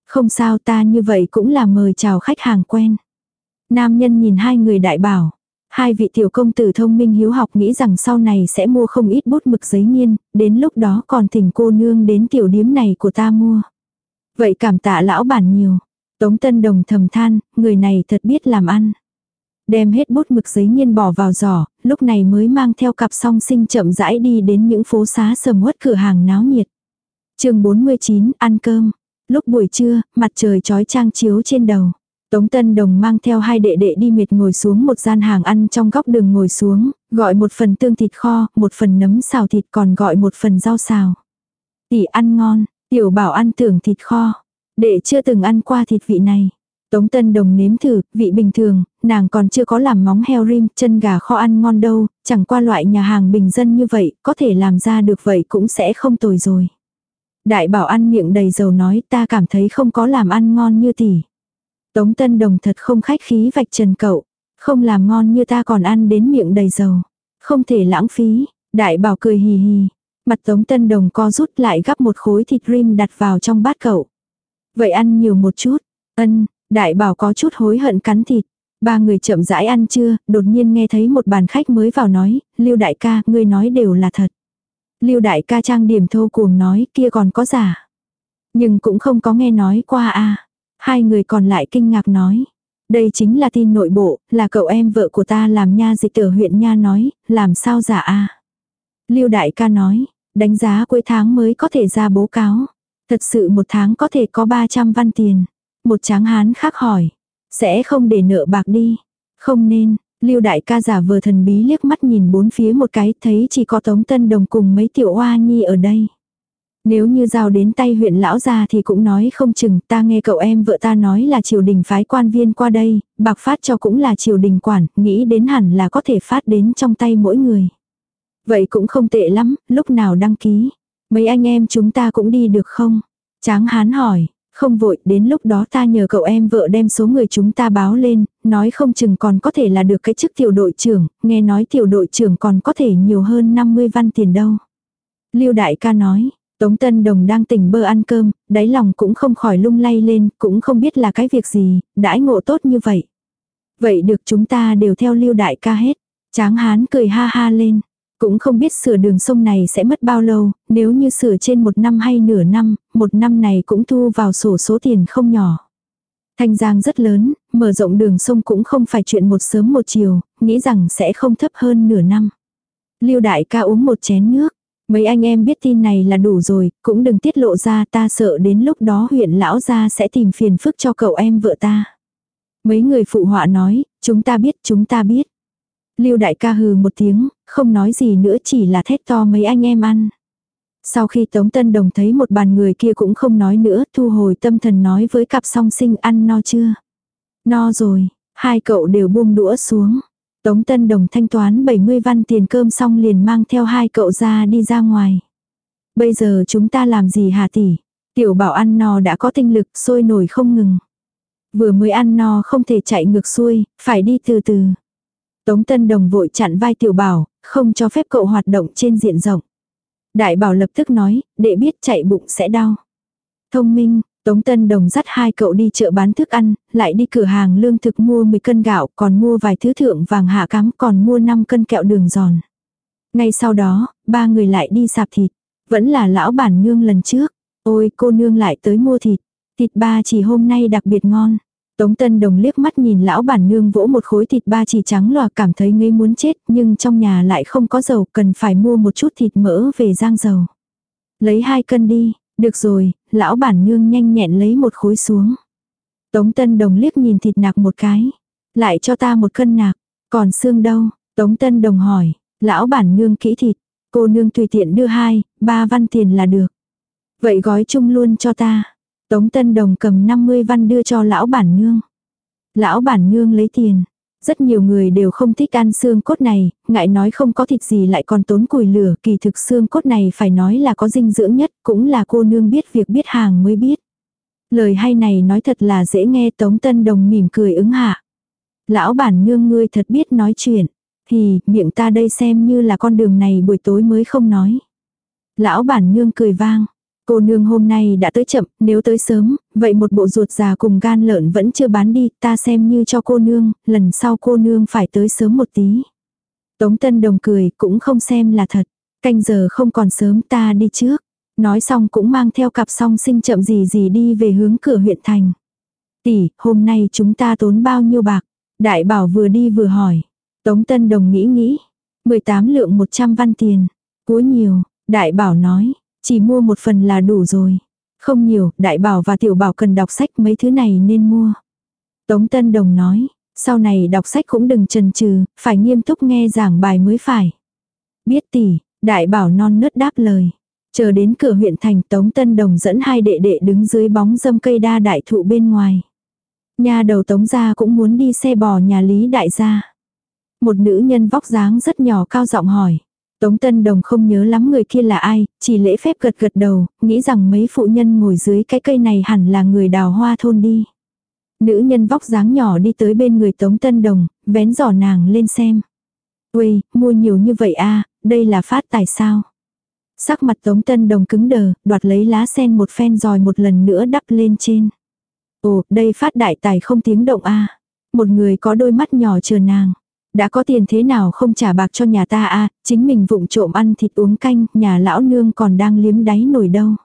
Không sao ta như vậy cũng là mời chào khách hàng quen. Nam nhân nhìn hai người đại bảo. Hai vị tiểu công tử thông minh hiếu học nghĩ rằng sau này sẽ mua không ít bút mực giấy nghiên, đến lúc đó còn thỉnh cô nương đến tiểu điếm này của ta mua. Vậy cảm tạ lão bản nhiều. Tống Tân Đồng thầm than, người này thật biết làm ăn. Đem hết bút mực giấy nghiên bỏ vào giỏ, lúc này mới mang theo cặp song sinh chậm rãi đi đến những phố xá sầm uất cửa hàng náo nhiệt. chương 49, ăn cơm. Lúc buổi trưa, mặt trời trói trang chiếu trên đầu. Tống Tân Đồng mang theo hai đệ đệ đi miệt ngồi xuống một gian hàng ăn trong góc đường ngồi xuống, gọi một phần tương thịt kho, một phần nấm xào thịt còn gọi một phần rau xào. Tỷ ăn ngon, tiểu bảo ăn tưởng thịt kho. Đệ chưa từng ăn qua thịt vị này. Tống Tân Đồng nếm thử, vị bình thường, nàng còn chưa có làm móng heo rim, chân gà kho ăn ngon đâu, chẳng qua loại nhà hàng bình dân như vậy, có thể làm ra được vậy cũng sẽ không tồi rồi. Đại bảo ăn miệng đầy dầu nói ta cảm thấy không có làm ăn ngon như tỷ. Tống Tân Đồng thật không khách khí vạch trần cậu. Không làm ngon như ta còn ăn đến miệng đầy dầu. Không thể lãng phí. Đại bảo cười hì hì. Mặt Tống Tân Đồng co rút lại gắp một khối thịt rim đặt vào trong bát cậu. Vậy ăn nhiều một chút. Ân, đại bảo có chút hối hận cắn thịt. Ba người chậm rãi ăn chưa, đột nhiên nghe thấy một bàn khách mới vào nói, Lưu đại ca, ngươi nói đều là thật. Lưu đại ca trang điểm thô cuồng nói, kia còn có giả. Nhưng cũng không có nghe nói qua a. Hai người còn lại kinh ngạc nói. Đây chính là tin nội bộ, là cậu em vợ của ta làm nha dịch ở huyện nha nói, làm sao giả a Lưu đại ca nói, đánh giá cuối tháng mới có thể ra bố cáo. Thật sự một tháng có thể có 300 văn tiền. Một tráng hán khác hỏi, sẽ không để nợ bạc đi. Không nên, Lưu đại ca giả vờ thần bí liếc mắt nhìn bốn phía một cái thấy chỉ có Tống Tân Đồng cùng mấy tiểu hoa nhi ở đây. Nếu như giao đến tay huyện lão gia thì cũng nói không chừng ta nghe cậu em vợ ta nói là triều đình phái quan viên qua đây, bạc phát cho cũng là triều đình quản, nghĩ đến hẳn là có thể phát đến trong tay mỗi người. Vậy cũng không tệ lắm, lúc nào đăng ký. Mấy anh em chúng ta cũng đi được không? Tráng hán hỏi, không vội, đến lúc đó ta nhờ cậu em vợ đem số người chúng ta báo lên, nói không chừng còn có thể là được cái chức tiểu đội trưởng, nghe nói tiểu đội trưởng còn có thể nhiều hơn 50 văn tiền đâu. Lưu đại ca nói, Tống Tân Đồng đang tỉnh bơ ăn cơm, đáy lòng cũng không khỏi lung lay lên, cũng không biết là cái việc gì, đãi ngộ tốt như vậy. Vậy được chúng ta đều theo lưu đại ca hết. Tráng hán cười ha ha lên. Cũng không biết sửa đường sông này sẽ mất bao lâu, nếu như sửa trên một năm hay nửa năm, một năm này cũng thu vào sổ số tiền không nhỏ. Thanh Giang rất lớn, mở rộng đường sông cũng không phải chuyện một sớm một chiều, nghĩ rằng sẽ không thấp hơn nửa năm. Lưu đại ca uống một chén nước, Mấy anh em biết tin này là đủ rồi, cũng đừng tiết lộ ra ta sợ đến lúc đó huyện lão gia sẽ tìm phiền phức cho cậu em vợ ta. Mấy người phụ họa nói, chúng ta biết, chúng ta biết. Lưu đại ca hừ một tiếng, không nói gì nữa chỉ là thét to mấy anh em ăn. Sau khi Tống Tân Đồng thấy một bàn người kia cũng không nói nữa, thu hồi tâm thần nói với cặp song sinh ăn no chưa? No rồi, hai cậu đều buông đũa xuống. Tống Tân Đồng thanh toán 70 văn tiền cơm xong liền mang theo hai cậu ra đi ra ngoài. Bây giờ chúng ta làm gì hà tỷ? Tiểu bảo ăn no đã có tinh lực sôi nổi không ngừng. Vừa mới ăn no không thể chạy ngược xuôi, phải đi từ từ. Tống Tân Đồng vội chặn vai tiểu bảo, không cho phép cậu hoạt động trên diện rộng. Đại bảo lập tức nói, để biết chạy bụng sẽ đau. Thông minh, Tống Tân Đồng dắt hai cậu đi chợ bán thức ăn, lại đi cửa hàng lương thực mua 10 cân gạo, còn mua vài thứ thượng vàng hạ cám, còn mua 5 cân kẹo đường giòn. Ngay sau đó, ba người lại đi sạp thịt. Vẫn là lão bản nương lần trước. Ôi cô nương lại tới mua thịt. Thịt ba chỉ hôm nay đặc biệt ngon. Tống Tân Đồng liếc mắt nhìn lão bản nương vỗ một khối thịt ba chỉ trắng lòa cảm thấy ngây muốn chết nhưng trong nhà lại không có dầu cần phải mua một chút thịt mỡ về rang dầu. Lấy hai cân đi, được rồi, lão bản nương nhanh nhẹn lấy một khối xuống. Tống Tân Đồng liếc nhìn thịt nạc một cái. Lại cho ta một cân nạc. Còn xương đâu? Tống Tân Đồng hỏi. Lão bản nương kỹ thịt. Cô nương tùy tiện đưa hai, ba văn tiền là được. Vậy gói chung luôn cho ta. Tống Tân Đồng cầm 50 văn đưa cho lão bản nương. Lão bản nương lấy tiền. Rất nhiều người đều không thích ăn xương cốt này, ngại nói không có thịt gì lại còn tốn củi lửa, kỳ thực xương cốt này phải nói là có dinh dưỡng nhất, cũng là cô nương biết việc biết hàng mới biết. Lời hay này nói thật là dễ nghe Tống Tân Đồng mỉm cười ứng hạ. Lão bản nương ngươi thật biết nói chuyện. Thì, miệng ta đây xem như là con đường này buổi tối mới không nói. Lão bản nương cười vang. Cô nương hôm nay đã tới chậm, nếu tới sớm, vậy một bộ ruột già cùng gan lợn vẫn chưa bán đi, ta xem như cho cô nương, lần sau cô nương phải tới sớm một tí. Tống Tân Đồng cười, cũng không xem là thật. Canh giờ không còn sớm ta đi trước. Nói xong cũng mang theo cặp song sinh chậm gì gì đi về hướng cửa huyện thành. Tỷ, hôm nay chúng ta tốn bao nhiêu bạc? Đại bảo vừa đi vừa hỏi. Tống Tân Đồng nghĩ nghĩ. 18 lượng 100 văn tiền. Cuối nhiều, đại bảo nói, chỉ mua một phần là đủ rồi. Không nhiều, đại bảo và tiểu bảo cần đọc sách mấy thứ này nên mua. Tống Tân Đồng nói, sau này đọc sách cũng đừng chần chừ, phải nghiêm túc nghe giảng bài mới phải. Biết tỷ, đại bảo non nớt đáp lời. Chờ đến cửa huyện thành Tống Tân Đồng dẫn hai đệ đệ đứng dưới bóng dâm cây đa đại thụ bên ngoài. Nhà đầu Tống gia cũng muốn đi xe bò nhà Lý đại gia. Một nữ nhân vóc dáng rất nhỏ cao giọng hỏi. Tống Tân Đồng không nhớ lắm người kia là ai, chỉ lễ phép gật gật đầu, nghĩ rằng mấy phụ nhân ngồi dưới cái cây này hẳn là người đào hoa thôn đi. Nữ nhân vóc dáng nhỏ đi tới bên người Tống Tân Đồng, vén giỏ nàng lên xem. uầy mua nhiều như vậy a đây là phát tài sao? Sắc mặt Tống Tân Đồng cứng đờ, đoạt lấy lá sen một phen rồi một lần nữa đắp lên trên. Ồ, đây phát đại tài không tiếng động a Một người có đôi mắt nhỏ chờ nàng. Đã có tiền thế nào không trả bạc cho nhà ta a chính mình vụng trộm ăn thịt uống canh, nhà lão nương còn đang liếm đáy nổi đâu.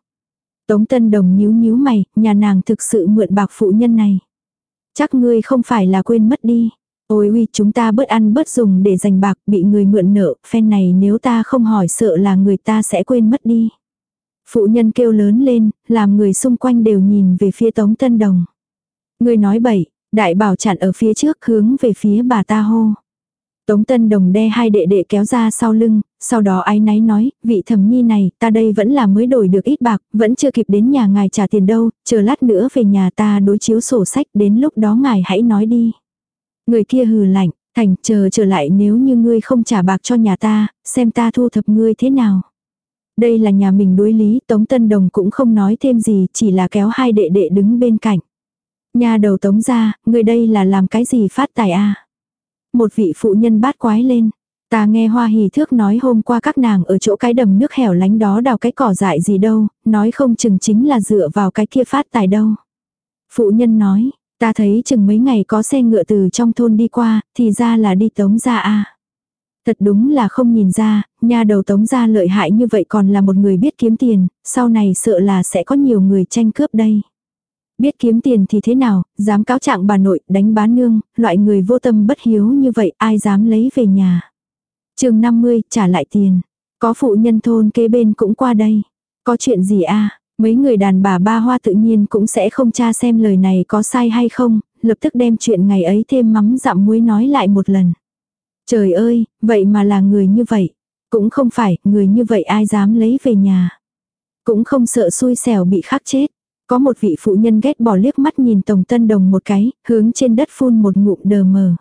Tống Tân Đồng nhíu nhíu mày, nhà nàng thực sự mượn bạc phụ nhân này. Chắc ngươi không phải là quên mất đi. Ôi uy chúng ta bớt ăn bớt dùng để dành bạc bị người mượn nợ, phen này nếu ta không hỏi sợ là người ta sẽ quên mất đi. Phụ nhân kêu lớn lên, làm người xung quanh đều nhìn về phía Tống Tân Đồng. Người nói bậy, đại bảo chặn ở phía trước hướng về phía bà ta hô. Tống Tân Đồng đe hai đệ đệ kéo ra sau lưng, sau đó ái náy nói, vị thẩm nhi này, ta đây vẫn là mới đổi được ít bạc, vẫn chưa kịp đến nhà ngài trả tiền đâu, chờ lát nữa về nhà ta đối chiếu sổ sách, đến lúc đó ngài hãy nói đi. Người kia hừ lạnh, thành chờ trở lại nếu như ngươi không trả bạc cho nhà ta, xem ta thu thập ngươi thế nào. Đây là nhà mình đối lý, Tống Tân Đồng cũng không nói thêm gì, chỉ là kéo hai đệ đệ đứng bên cạnh. Nhà đầu Tống ra, người đây là làm cái gì phát tài a một vị phụ nhân bát quái lên. Ta nghe Hoa Hỷ Thước nói hôm qua các nàng ở chỗ cái đầm nước hẻo lánh đó đào cái cỏ dại gì đâu, nói không chừng chính là dựa vào cái kia phát tài đâu. Phụ nhân nói, Ta thấy chừng mấy ngày có xe ngựa từ trong thôn đi qua, thì ra là đi tống ra à. Thật đúng là không nhìn ra, nhà đầu tống ra lợi hại như vậy còn là một người biết kiếm tiền, sau này sợ là sẽ có nhiều người tranh cướp đây. Biết kiếm tiền thì thế nào, dám cáo trạng bà nội, đánh bán nương, loại người vô tâm bất hiếu như vậy ai dám lấy về nhà. chương 50, trả lại tiền. Có phụ nhân thôn kế bên cũng qua đây. Có chuyện gì a Mấy người đàn bà ba hoa tự nhiên cũng sẽ không tra xem lời này có sai hay không, lập tức đem chuyện ngày ấy thêm mắm dặm muối nói lại một lần. Trời ơi, vậy mà là người như vậy. Cũng không phải, người như vậy ai dám lấy về nhà. Cũng không sợ xui xẻo bị khắc chết. Có một vị phụ nhân ghét bỏ liếc mắt nhìn Tổng Tân Đồng một cái, hướng trên đất phun một ngụm đờ mờ.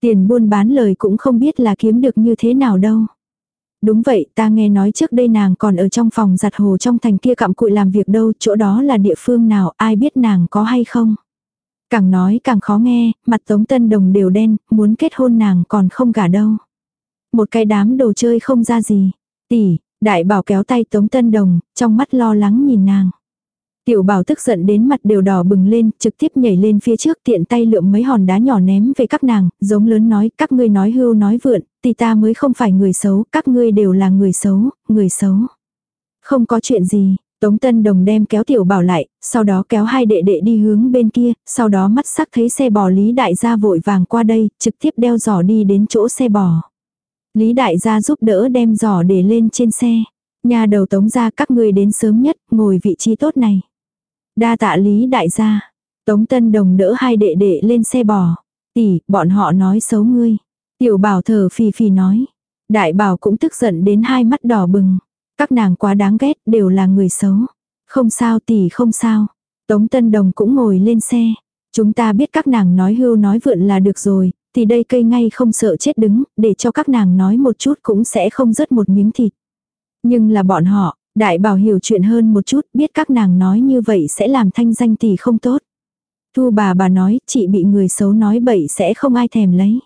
Tiền buôn bán lời cũng không biết là kiếm được như thế nào đâu. Đúng vậy, ta nghe nói trước đây nàng còn ở trong phòng giặt hồ trong thành kia cặm cụi làm việc đâu, chỗ đó là địa phương nào, ai biết nàng có hay không. Càng nói càng khó nghe, mặt Tống Tân Đồng đều đen, muốn kết hôn nàng còn không cả đâu. Một cái đám đồ chơi không ra gì. Tỷ, đại bảo kéo tay Tống Tân Đồng, trong mắt lo lắng nhìn nàng. Tiểu bảo tức giận đến mặt đều đỏ bừng lên, trực tiếp nhảy lên phía trước tiện tay lượm mấy hòn đá nhỏ ném về các nàng, giống lớn nói, các ngươi nói hưu nói vượn, thì ta mới không phải người xấu, các ngươi đều là người xấu, người xấu. Không có chuyện gì, Tống Tân Đồng đem kéo tiểu bảo lại, sau đó kéo hai đệ đệ đi hướng bên kia, sau đó mắt sắc thấy xe bò Lý Đại gia vội vàng qua đây, trực tiếp đeo giỏ đi đến chỗ xe bò. Lý Đại gia giúp đỡ đem giỏ để lên trên xe. Nhà đầu tống ra các ngươi đến sớm nhất, ngồi vị trí tốt này. Đa tạ lý đại gia. Tống Tân Đồng đỡ hai đệ đệ lên xe bò. Tỷ, bọn họ nói xấu ngươi. Tiểu bảo thở phì phì nói. Đại bảo cũng tức giận đến hai mắt đỏ bừng. Các nàng quá đáng ghét, đều là người xấu. Không sao tỷ không sao. Tống Tân Đồng cũng ngồi lên xe. Chúng ta biết các nàng nói hưu nói vượn là được rồi, thì đây cây ngay không sợ chết đứng, để cho các nàng nói một chút cũng sẽ không rớt một miếng thịt. Nhưng là bọn họ, đại bảo hiểu chuyện hơn một chút, biết các nàng nói như vậy sẽ làm thanh danh tỷ không tốt. Thu bà bà nói, chị bị người xấu nói bậy sẽ không ai thèm lấy.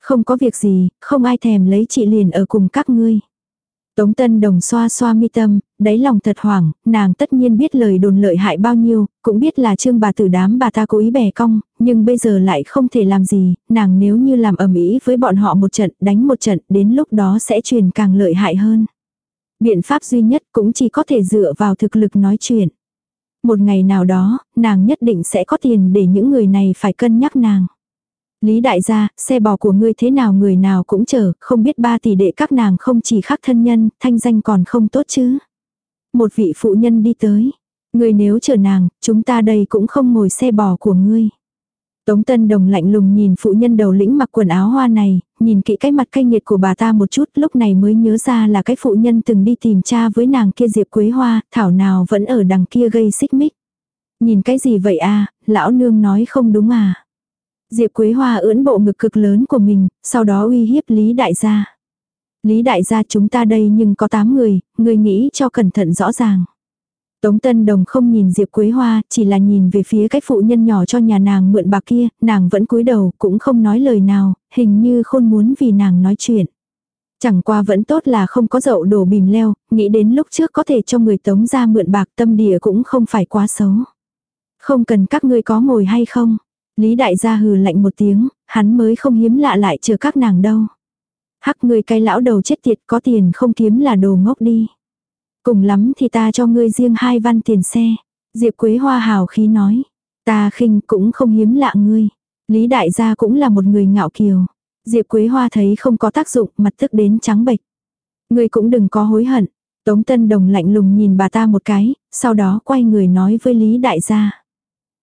Không có việc gì, không ai thèm lấy chị liền ở cùng các ngươi. Tống Tân Đồng xoa xoa mi tâm, đáy lòng thật hoảng, nàng tất nhiên biết lời đồn lợi hại bao nhiêu, cũng biết là trương bà tử đám bà ta cố ý bẻ cong, nhưng bây giờ lại không thể làm gì, nàng nếu như làm ầm ĩ với bọn họ một trận, đánh một trận, đến lúc đó sẽ truyền càng lợi hại hơn. Biện pháp duy nhất cũng chỉ có thể dựa vào thực lực nói chuyện. Một ngày nào đó, nàng nhất định sẽ có tiền để những người này phải cân nhắc nàng. Lý đại gia, xe bò của ngươi thế nào người nào cũng chờ, không biết ba tỷ đệ các nàng không chỉ khác thân nhân, thanh danh còn không tốt chứ. Một vị phụ nhân đi tới. Ngươi nếu chờ nàng, chúng ta đây cũng không ngồi xe bò của ngươi. Tống Tân Đồng lạnh lùng nhìn phụ nhân đầu lĩnh mặc quần áo hoa này, nhìn kỹ cái mặt cay nghiệt của bà ta một chút lúc này mới nhớ ra là cái phụ nhân từng đi tìm cha với nàng kia Diệp Quế Hoa, thảo nào vẫn ở đằng kia gây xích mích. Nhìn cái gì vậy à, lão nương nói không đúng à. Diệp Quế Hoa ưỡn bộ ngực cực lớn của mình, sau đó uy hiếp Lý Đại gia. Lý Đại gia chúng ta đây nhưng có 8 người, người nghĩ cho cẩn thận rõ ràng. Tống Tân Đồng không nhìn Diệp Quế Hoa, chỉ là nhìn về phía cái phụ nhân nhỏ cho nhà nàng mượn bạc kia, nàng vẫn cúi đầu, cũng không nói lời nào, hình như khôn muốn vì nàng nói chuyện. Chẳng qua vẫn tốt là không có dậu đổ bìm leo, nghĩ đến lúc trước có thể cho người tống ra mượn bạc tâm địa cũng không phải quá xấu. Không cần các ngươi có ngồi hay không. Lý đại gia hừ lạnh một tiếng, hắn mới không hiếm lạ lại chờ các nàng đâu. Hắc người cái lão đầu chết tiệt có tiền không kiếm là đồ ngốc đi. Cùng lắm thì ta cho ngươi riêng hai văn tiền xe. Diệp Quế Hoa hào khí nói. Ta khinh cũng không hiếm lạ ngươi. Lý đại gia cũng là một người ngạo kiều. Diệp Quế Hoa thấy không có tác dụng mặt tức đến trắng bệch. Ngươi cũng đừng có hối hận. Tống Tân Đồng lạnh lùng nhìn bà ta một cái, sau đó quay người nói với Lý đại gia.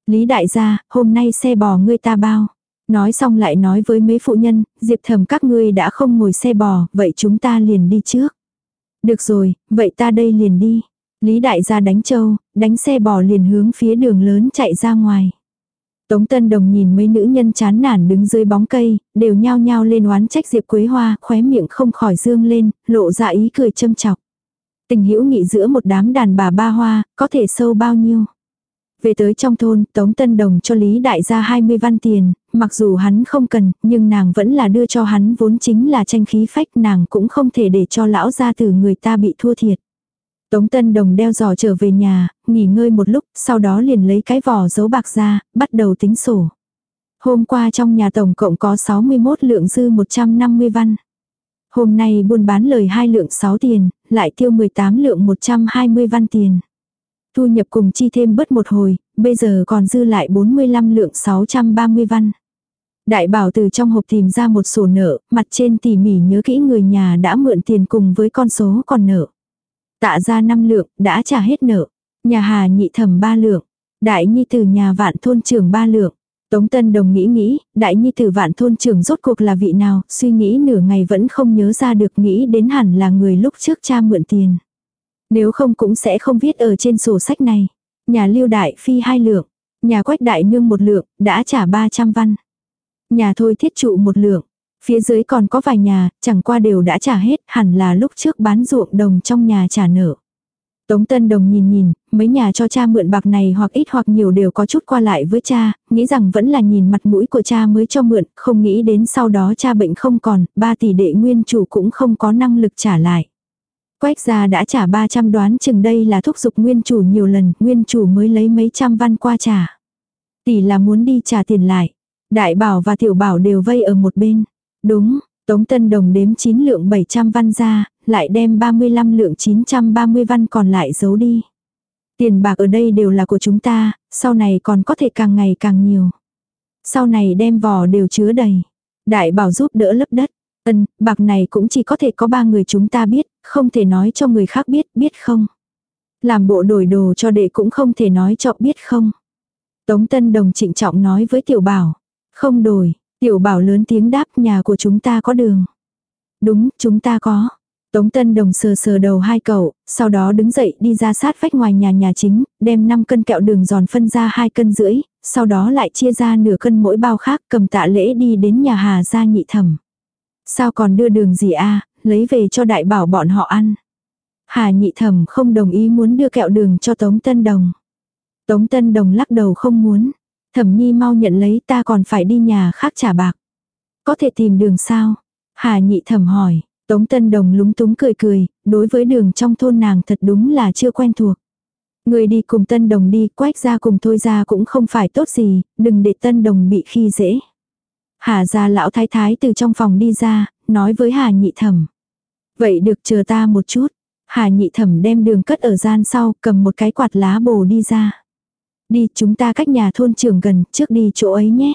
Lý đại gia, hôm nay xe bò ngươi ta bao. Nói xong lại nói với mấy phụ nhân, Diệp thầm các ngươi đã không ngồi xe bò, vậy chúng ta liền đi trước. Được rồi, vậy ta đây liền đi. Lý đại gia đánh châu, đánh xe bò liền hướng phía đường lớn chạy ra ngoài. Tống Tân Đồng nhìn mấy nữ nhân chán nản đứng dưới bóng cây, đều nhao nhao lên oán trách Diệp Quế Hoa, khóe miệng không khỏi dương lên, lộ ra ý cười châm chọc. Tình hữu nghị giữa một đám đàn bà ba hoa, có thể sâu bao nhiêu. Về tới trong thôn, Tống Tân Đồng cho Lý Đại gia 20 văn tiền, mặc dù hắn không cần, nhưng nàng vẫn là đưa cho hắn vốn chính là tranh khí phách nàng cũng không thể để cho lão gia tử người ta bị thua thiệt. Tống Tân Đồng đeo giỏ trở về nhà, nghỉ ngơi một lúc, sau đó liền lấy cái vỏ giấu bạc ra, bắt đầu tính sổ. Hôm qua trong nhà tổng cộng có 61 lượng dư 150 văn. Hôm nay buôn bán lời hai lượng 6 tiền, lại tiêu 18 lượng 120 văn tiền. Thu nhập cùng chi thêm bớt một hồi, bây giờ còn dư lại 45 lượng 630 văn. Đại bảo từ trong hộp tìm ra một sổ nợ, mặt trên tỉ mỉ nhớ kỹ người nhà đã mượn tiền cùng với con số còn nợ. Tạ ra 5 lượng, đã trả hết nợ. Nhà hà nhị thẩm 3 lượng. Đại nhi từ nhà vạn thôn trưởng 3 lượng. Tống Tân Đồng nghĩ nghĩ, đại nhi tử vạn thôn trưởng rốt cuộc là vị nào, suy nghĩ nửa ngày vẫn không nhớ ra được nghĩ đến hẳn là người lúc trước cha mượn tiền. Nếu không cũng sẽ không viết ở trên sổ sách này. Nhà lưu đại phi hai lượng, nhà quách đại nương một lượng, đã trả 300 văn. Nhà thôi thiết trụ một lượng, phía dưới còn có vài nhà, chẳng qua đều đã trả hết, hẳn là lúc trước bán ruộng đồng trong nhà trả nợ. Tống Tân Đồng nhìn nhìn, mấy nhà cho cha mượn bạc này hoặc ít hoặc nhiều đều có chút qua lại với cha, nghĩ rằng vẫn là nhìn mặt mũi của cha mới cho mượn, không nghĩ đến sau đó cha bệnh không còn, ba tỷ đệ nguyên chủ cũng không có năng lực trả lại. Quách gia đã trả 300 đoán chừng đây là thúc giục nguyên chủ nhiều lần, nguyên chủ mới lấy mấy trăm văn qua trả. Tỷ là muốn đi trả tiền lại. Đại bảo và tiểu bảo đều vây ở một bên. Đúng, Tống Tân Đồng đếm 9 lượng 700 văn ra, lại đem 35 lượng 930 văn còn lại giấu đi. Tiền bạc ở đây đều là của chúng ta, sau này còn có thể càng ngày càng nhiều. Sau này đem vò đều chứa đầy. Đại bảo giúp đỡ lấp đất. Ân, bạc này cũng chỉ có thể có ba người chúng ta biết, không thể nói cho người khác biết, biết không? Làm bộ đổi đồ cho đệ cũng không thể nói cho biết không? Tống Tân Đồng trịnh trọng nói với Tiểu Bảo. Không đổi, Tiểu Bảo lớn tiếng đáp nhà của chúng ta có đường. Đúng, chúng ta có. Tống Tân Đồng sờ sờ đầu hai cậu, sau đó đứng dậy đi ra sát vách ngoài nhà nhà chính, đem 5 cân kẹo đường giòn phân ra hai cân rưỡi, sau đó lại chia ra nửa cân mỗi bao khác cầm tạ lễ đi đến nhà Hà gia nhị thẩm. Sao còn đưa đường gì a lấy về cho đại bảo bọn họ ăn. Hà nhị thẩm không đồng ý muốn đưa kẹo đường cho Tống Tân Đồng. Tống Tân Đồng lắc đầu không muốn. Thẩm nhi mau nhận lấy ta còn phải đi nhà khác trả bạc. Có thể tìm đường sao? Hà nhị thẩm hỏi. Tống Tân Đồng lúng túng cười cười, đối với đường trong thôn nàng thật đúng là chưa quen thuộc. Người đi cùng Tân Đồng đi, quách ra cùng thôi ra cũng không phải tốt gì, đừng để Tân Đồng bị khi dễ. Hà ra lão thái thái từ trong phòng đi ra, nói với Hà nhị thẩm. Vậy được chờ ta một chút. Hà nhị thẩm đem đường cất ở gian sau, cầm một cái quạt lá bồ đi ra. Đi chúng ta cách nhà thôn trưởng gần, trước đi chỗ ấy nhé.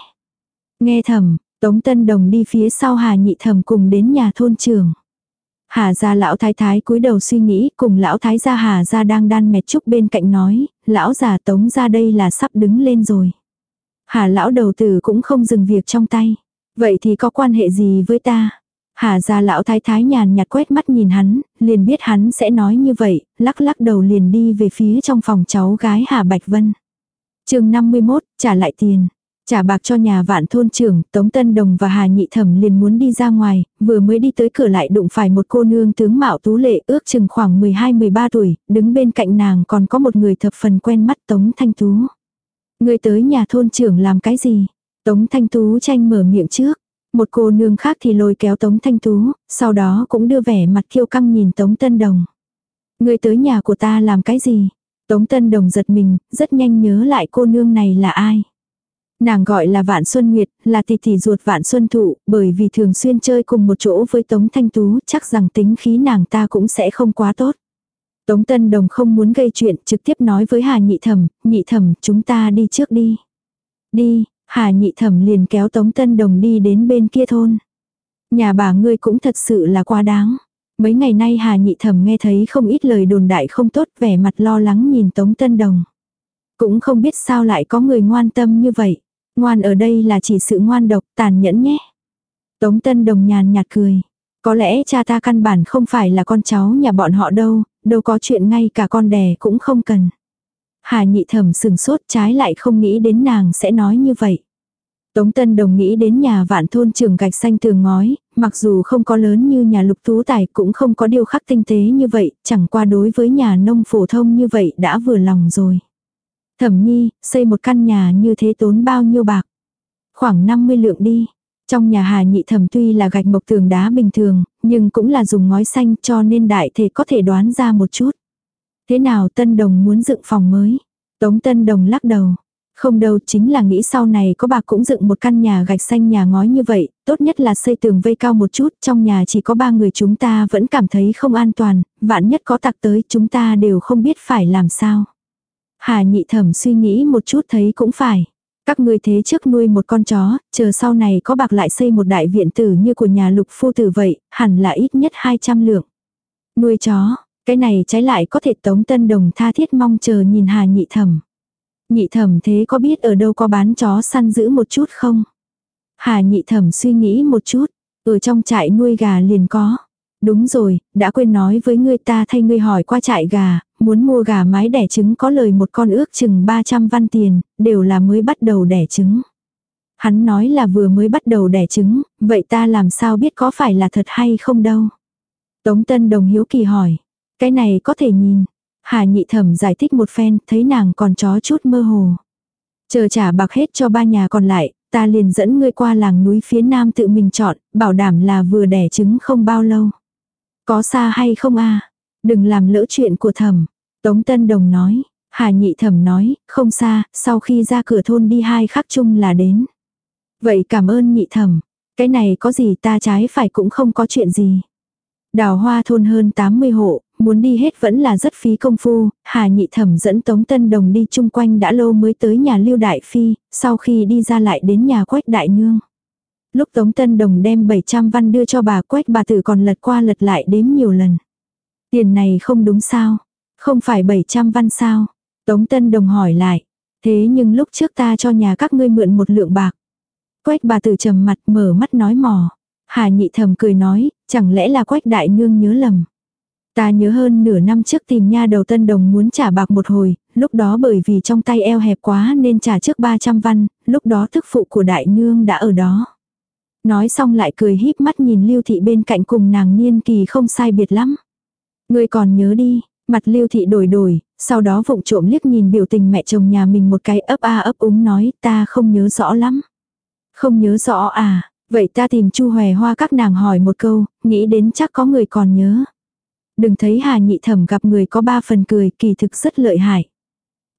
Nghe thẩm, Tống Tân Đồng đi phía sau Hà nhị thẩm cùng đến nhà thôn trưởng. Hà gia lão thái thái cúi đầu suy nghĩ cùng lão thái gia Hà gia đang đan mẹt trúc bên cạnh nói, lão già tống ra đây là sắp đứng lên rồi. Hà lão đầu tử cũng không dừng việc trong tay. Vậy thì có quan hệ gì với ta? Hà gia lão thái thái nhàn nhạt quét mắt nhìn hắn, liền biết hắn sẽ nói như vậy, lắc lắc đầu liền đi về phía trong phòng cháu gái Hà Bạch Vân. chương 51, trả lại tiền. Trả bạc cho nhà vạn thôn trưởng, Tống Tân Đồng và Hà Nhị Thẩm liền muốn đi ra ngoài, vừa mới đi tới cửa lại đụng phải một cô nương tướng mạo tú lệ ước chừng khoảng 12-13 tuổi, đứng bên cạnh nàng còn có một người thập phần quen mắt Tống Thanh Tú. Người tới nhà thôn trưởng làm cái gì? Tống Thanh Tú tranh mở miệng trước. Một cô nương khác thì lôi kéo Tống Thanh Tú, sau đó cũng đưa vẻ mặt kiêu căng nhìn Tống Tân Đồng. Người tới nhà của ta làm cái gì? Tống Tân Đồng giật mình, rất nhanh nhớ lại cô nương này là ai. Nàng gọi là Vạn Xuân Nguyệt, là tỷ tỷ ruột Vạn Xuân Thụ, bởi vì thường xuyên chơi cùng một chỗ với Tống Thanh Tú, chắc rằng tính khí nàng ta cũng sẽ không quá tốt. Tống Tân Đồng không muốn gây chuyện, trực tiếp nói với Hà Nhị Thẩm, Nhị Thẩm, chúng ta đi trước đi. Đi, Hà Nhị Thẩm liền kéo Tống Tân Đồng đi đến bên kia thôn. Nhà bà ngươi cũng thật sự là quá đáng. Mấy ngày nay Hà Nhị Thẩm nghe thấy không ít lời đồn đại không tốt vẻ mặt lo lắng nhìn Tống Tân Đồng. Cũng không biết sao lại có người ngoan tâm như vậy. Ngoan ở đây là chỉ sự ngoan độc, tàn nhẫn nhé. Tống Tân Đồng nhàn nhạt cười. Có lẽ cha ta căn bản không phải là con cháu nhà bọn họ đâu, đâu có chuyện ngay cả con đẻ cũng không cần. Hà nhị thẩm sừng sốt trái lại không nghĩ đến nàng sẽ nói như vậy. Tống Tân Đồng nghĩ đến nhà vạn thôn trường gạch xanh tường ngói, mặc dù không có lớn như nhà lục tú tài cũng không có điều khắc tinh tế như vậy, chẳng qua đối với nhà nông phổ thông như vậy đã vừa lòng rồi. Thẩm nhi, xây một căn nhà như thế tốn bao nhiêu bạc? Khoảng 50 lượng đi. Trong nhà hà nhị thẩm tuy là gạch mộc tường đá bình thường, nhưng cũng là dùng ngói xanh cho nên đại thể có thể đoán ra một chút. Thế nào Tân Đồng muốn dựng phòng mới? Tống Tân Đồng lắc đầu. Không đâu chính là nghĩ sau này có bà cũng dựng một căn nhà gạch xanh nhà ngói như vậy, tốt nhất là xây tường vây cao một chút, trong nhà chỉ có ba người chúng ta vẫn cảm thấy không an toàn, vạn nhất có tặc tới chúng ta đều không biết phải làm sao. Hà nhị thẩm suy nghĩ một chút thấy cũng phải. Các ngươi thế trước nuôi một con chó, chờ sau này có bạc lại xây một đại viện tử như của nhà lục phu tử vậy, hẳn là ít nhất 200 lượng. Nuôi chó, cái này trái lại có thể tống tân đồng tha thiết mong chờ nhìn hà nhị thẩm. Nhị thẩm thế có biết ở đâu có bán chó săn giữ một chút không? Hà nhị thẩm suy nghĩ một chút, ở trong trại nuôi gà liền có. Đúng rồi, đã quên nói với ngươi ta thay ngươi hỏi qua trại gà, muốn mua gà mái đẻ trứng có lời một con ước chừng 300 văn tiền, đều là mới bắt đầu đẻ trứng. Hắn nói là vừa mới bắt đầu đẻ trứng, vậy ta làm sao biết có phải là thật hay không đâu. Tống Tân Đồng hiếu kỳ hỏi, cái này có thể nhìn. Hà nhị thẩm giải thích một phen, thấy nàng còn chó chút mơ hồ. Chờ trả bạc hết cho ba nhà còn lại, ta liền dẫn ngươi qua làng núi phía nam tự mình chọn, bảo đảm là vừa đẻ trứng không bao lâu. Có xa hay không a Đừng làm lỡ chuyện của thẩm. Tống Tân Đồng nói. Hà nhị thẩm nói, không xa, sau khi ra cửa thôn đi hai khắc chung là đến. Vậy cảm ơn nhị thẩm. Cái này có gì ta trái phải cũng không có chuyện gì. Đào hoa thôn hơn 80 hộ, muốn đi hết vẫn là rất phí công phu, Hà Nhị Thẩm dẫn Tống Tân Đồng đi chung quanh đã lâu mới tới nhà Lưu Đại Phi, sau khi đi ra lại đến nhà Quách Đại Nương. Lúc Tống Tân Đồng đem 700 văn đưa cho bà quách bà tử còn lật qua lật lại đếm nhiều lần. Tiền này không đúng sao? Không phải 700 văn sao? Tống Tân Đồng hỏi lại. Thế nhưng lúc trước ta cho nhà các ngươi mượn một lượng bạc. Quách bà tử trầm mặt mở mắt nói mò. Hà nhị thầm cười nói, chẳng lẽ là quách đại nương nhớ lầm. Ta nhớ hơn nửa năm trước tìm nha đầu tân đồng muốn trả bạc một hồi, lúc đó bởi vì trong tay eo hẹp quá nên trả trước 300 văn, lúc đó thức phụ của đại nương đã ở đó. Nói xong lại cười híp mắt nhìn lưu thị bên cạnh cùng nàng niên kỳ không sai biệt lắm. Người còn nhớ đi, mặt lưu thị đổi đổi, sau đó vụng trộm liếc nhìn biểu tình mẹ chồng nhà mình một cái ấp a ấp úng nói ta không nhớ rõ lắm. Không nhớ rõ à, vậy ta tìm chu hòe hoa các nàng hỏi một câu, nghĩ đến chắc có người còn nhớ. Đừng thấy hà nhị thẩm gặp người có ba phần cười kỳ thực rất lợi hại.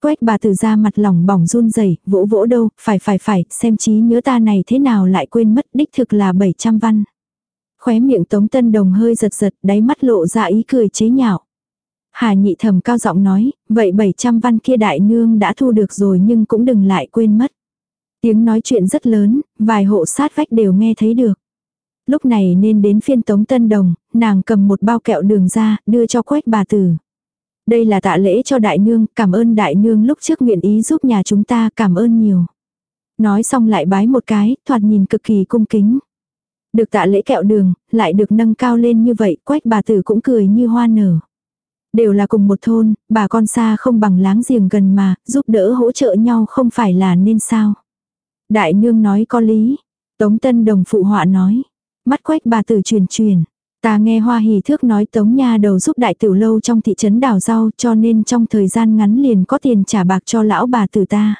Quách bà từ ra mặt lỏng bỏng run rẩy vỗ vỗ đâu, phải phải phải, xem trí nhớ ta này thế nào lại quên mất đích thực là 700 văn. Khóe miệng Tống Tân Đồng hơi giật giật, đáy mắt lộ ra ý cười chế nhạo. Hà nhị thầm cao giọng nói, vậy 700 văn kia đại nương đã thu được rồi nhưng cũng đừng lại quên mất. Tiếng nói chuyện rất lớn, vài hộ sát vách đều nghe thấy được. Lúc này nên đến phiên Tống Tân Đồng, nàng cầm một bao kẹo đường ra, đưa cho quách bà tử. Đây là tạ lễ cho đại nương, cảm ơn đại nương lúc trước nguyện ý giúp nhà chúng ta, cảm ơn nhiều. Nói xong lại bái một cái, thoạt nhìn cực kỳ cung kính. Được tạ lễ kẹo đường, lại được nâng cao lên như vậy, quách bà tử cũng cười như hoa nở. Đều là cùng một thôn, bà con xa không bằng láng giềng gần mà, giúp đỡ hỗ trợ nhau không phải là nên sao. Đại nương nói có lý. Tống Tân Đồng phụ họa nói. Mắt quách bà tử truyền truyền. Ta nghe Hoa Hỷ Thước nói Tống Nha đầu giúp đại tiểu lâu trong thị trấn đào rau cho nên trong thời gian ngắn liền có tiền trả bạc cho lão bà tử ta.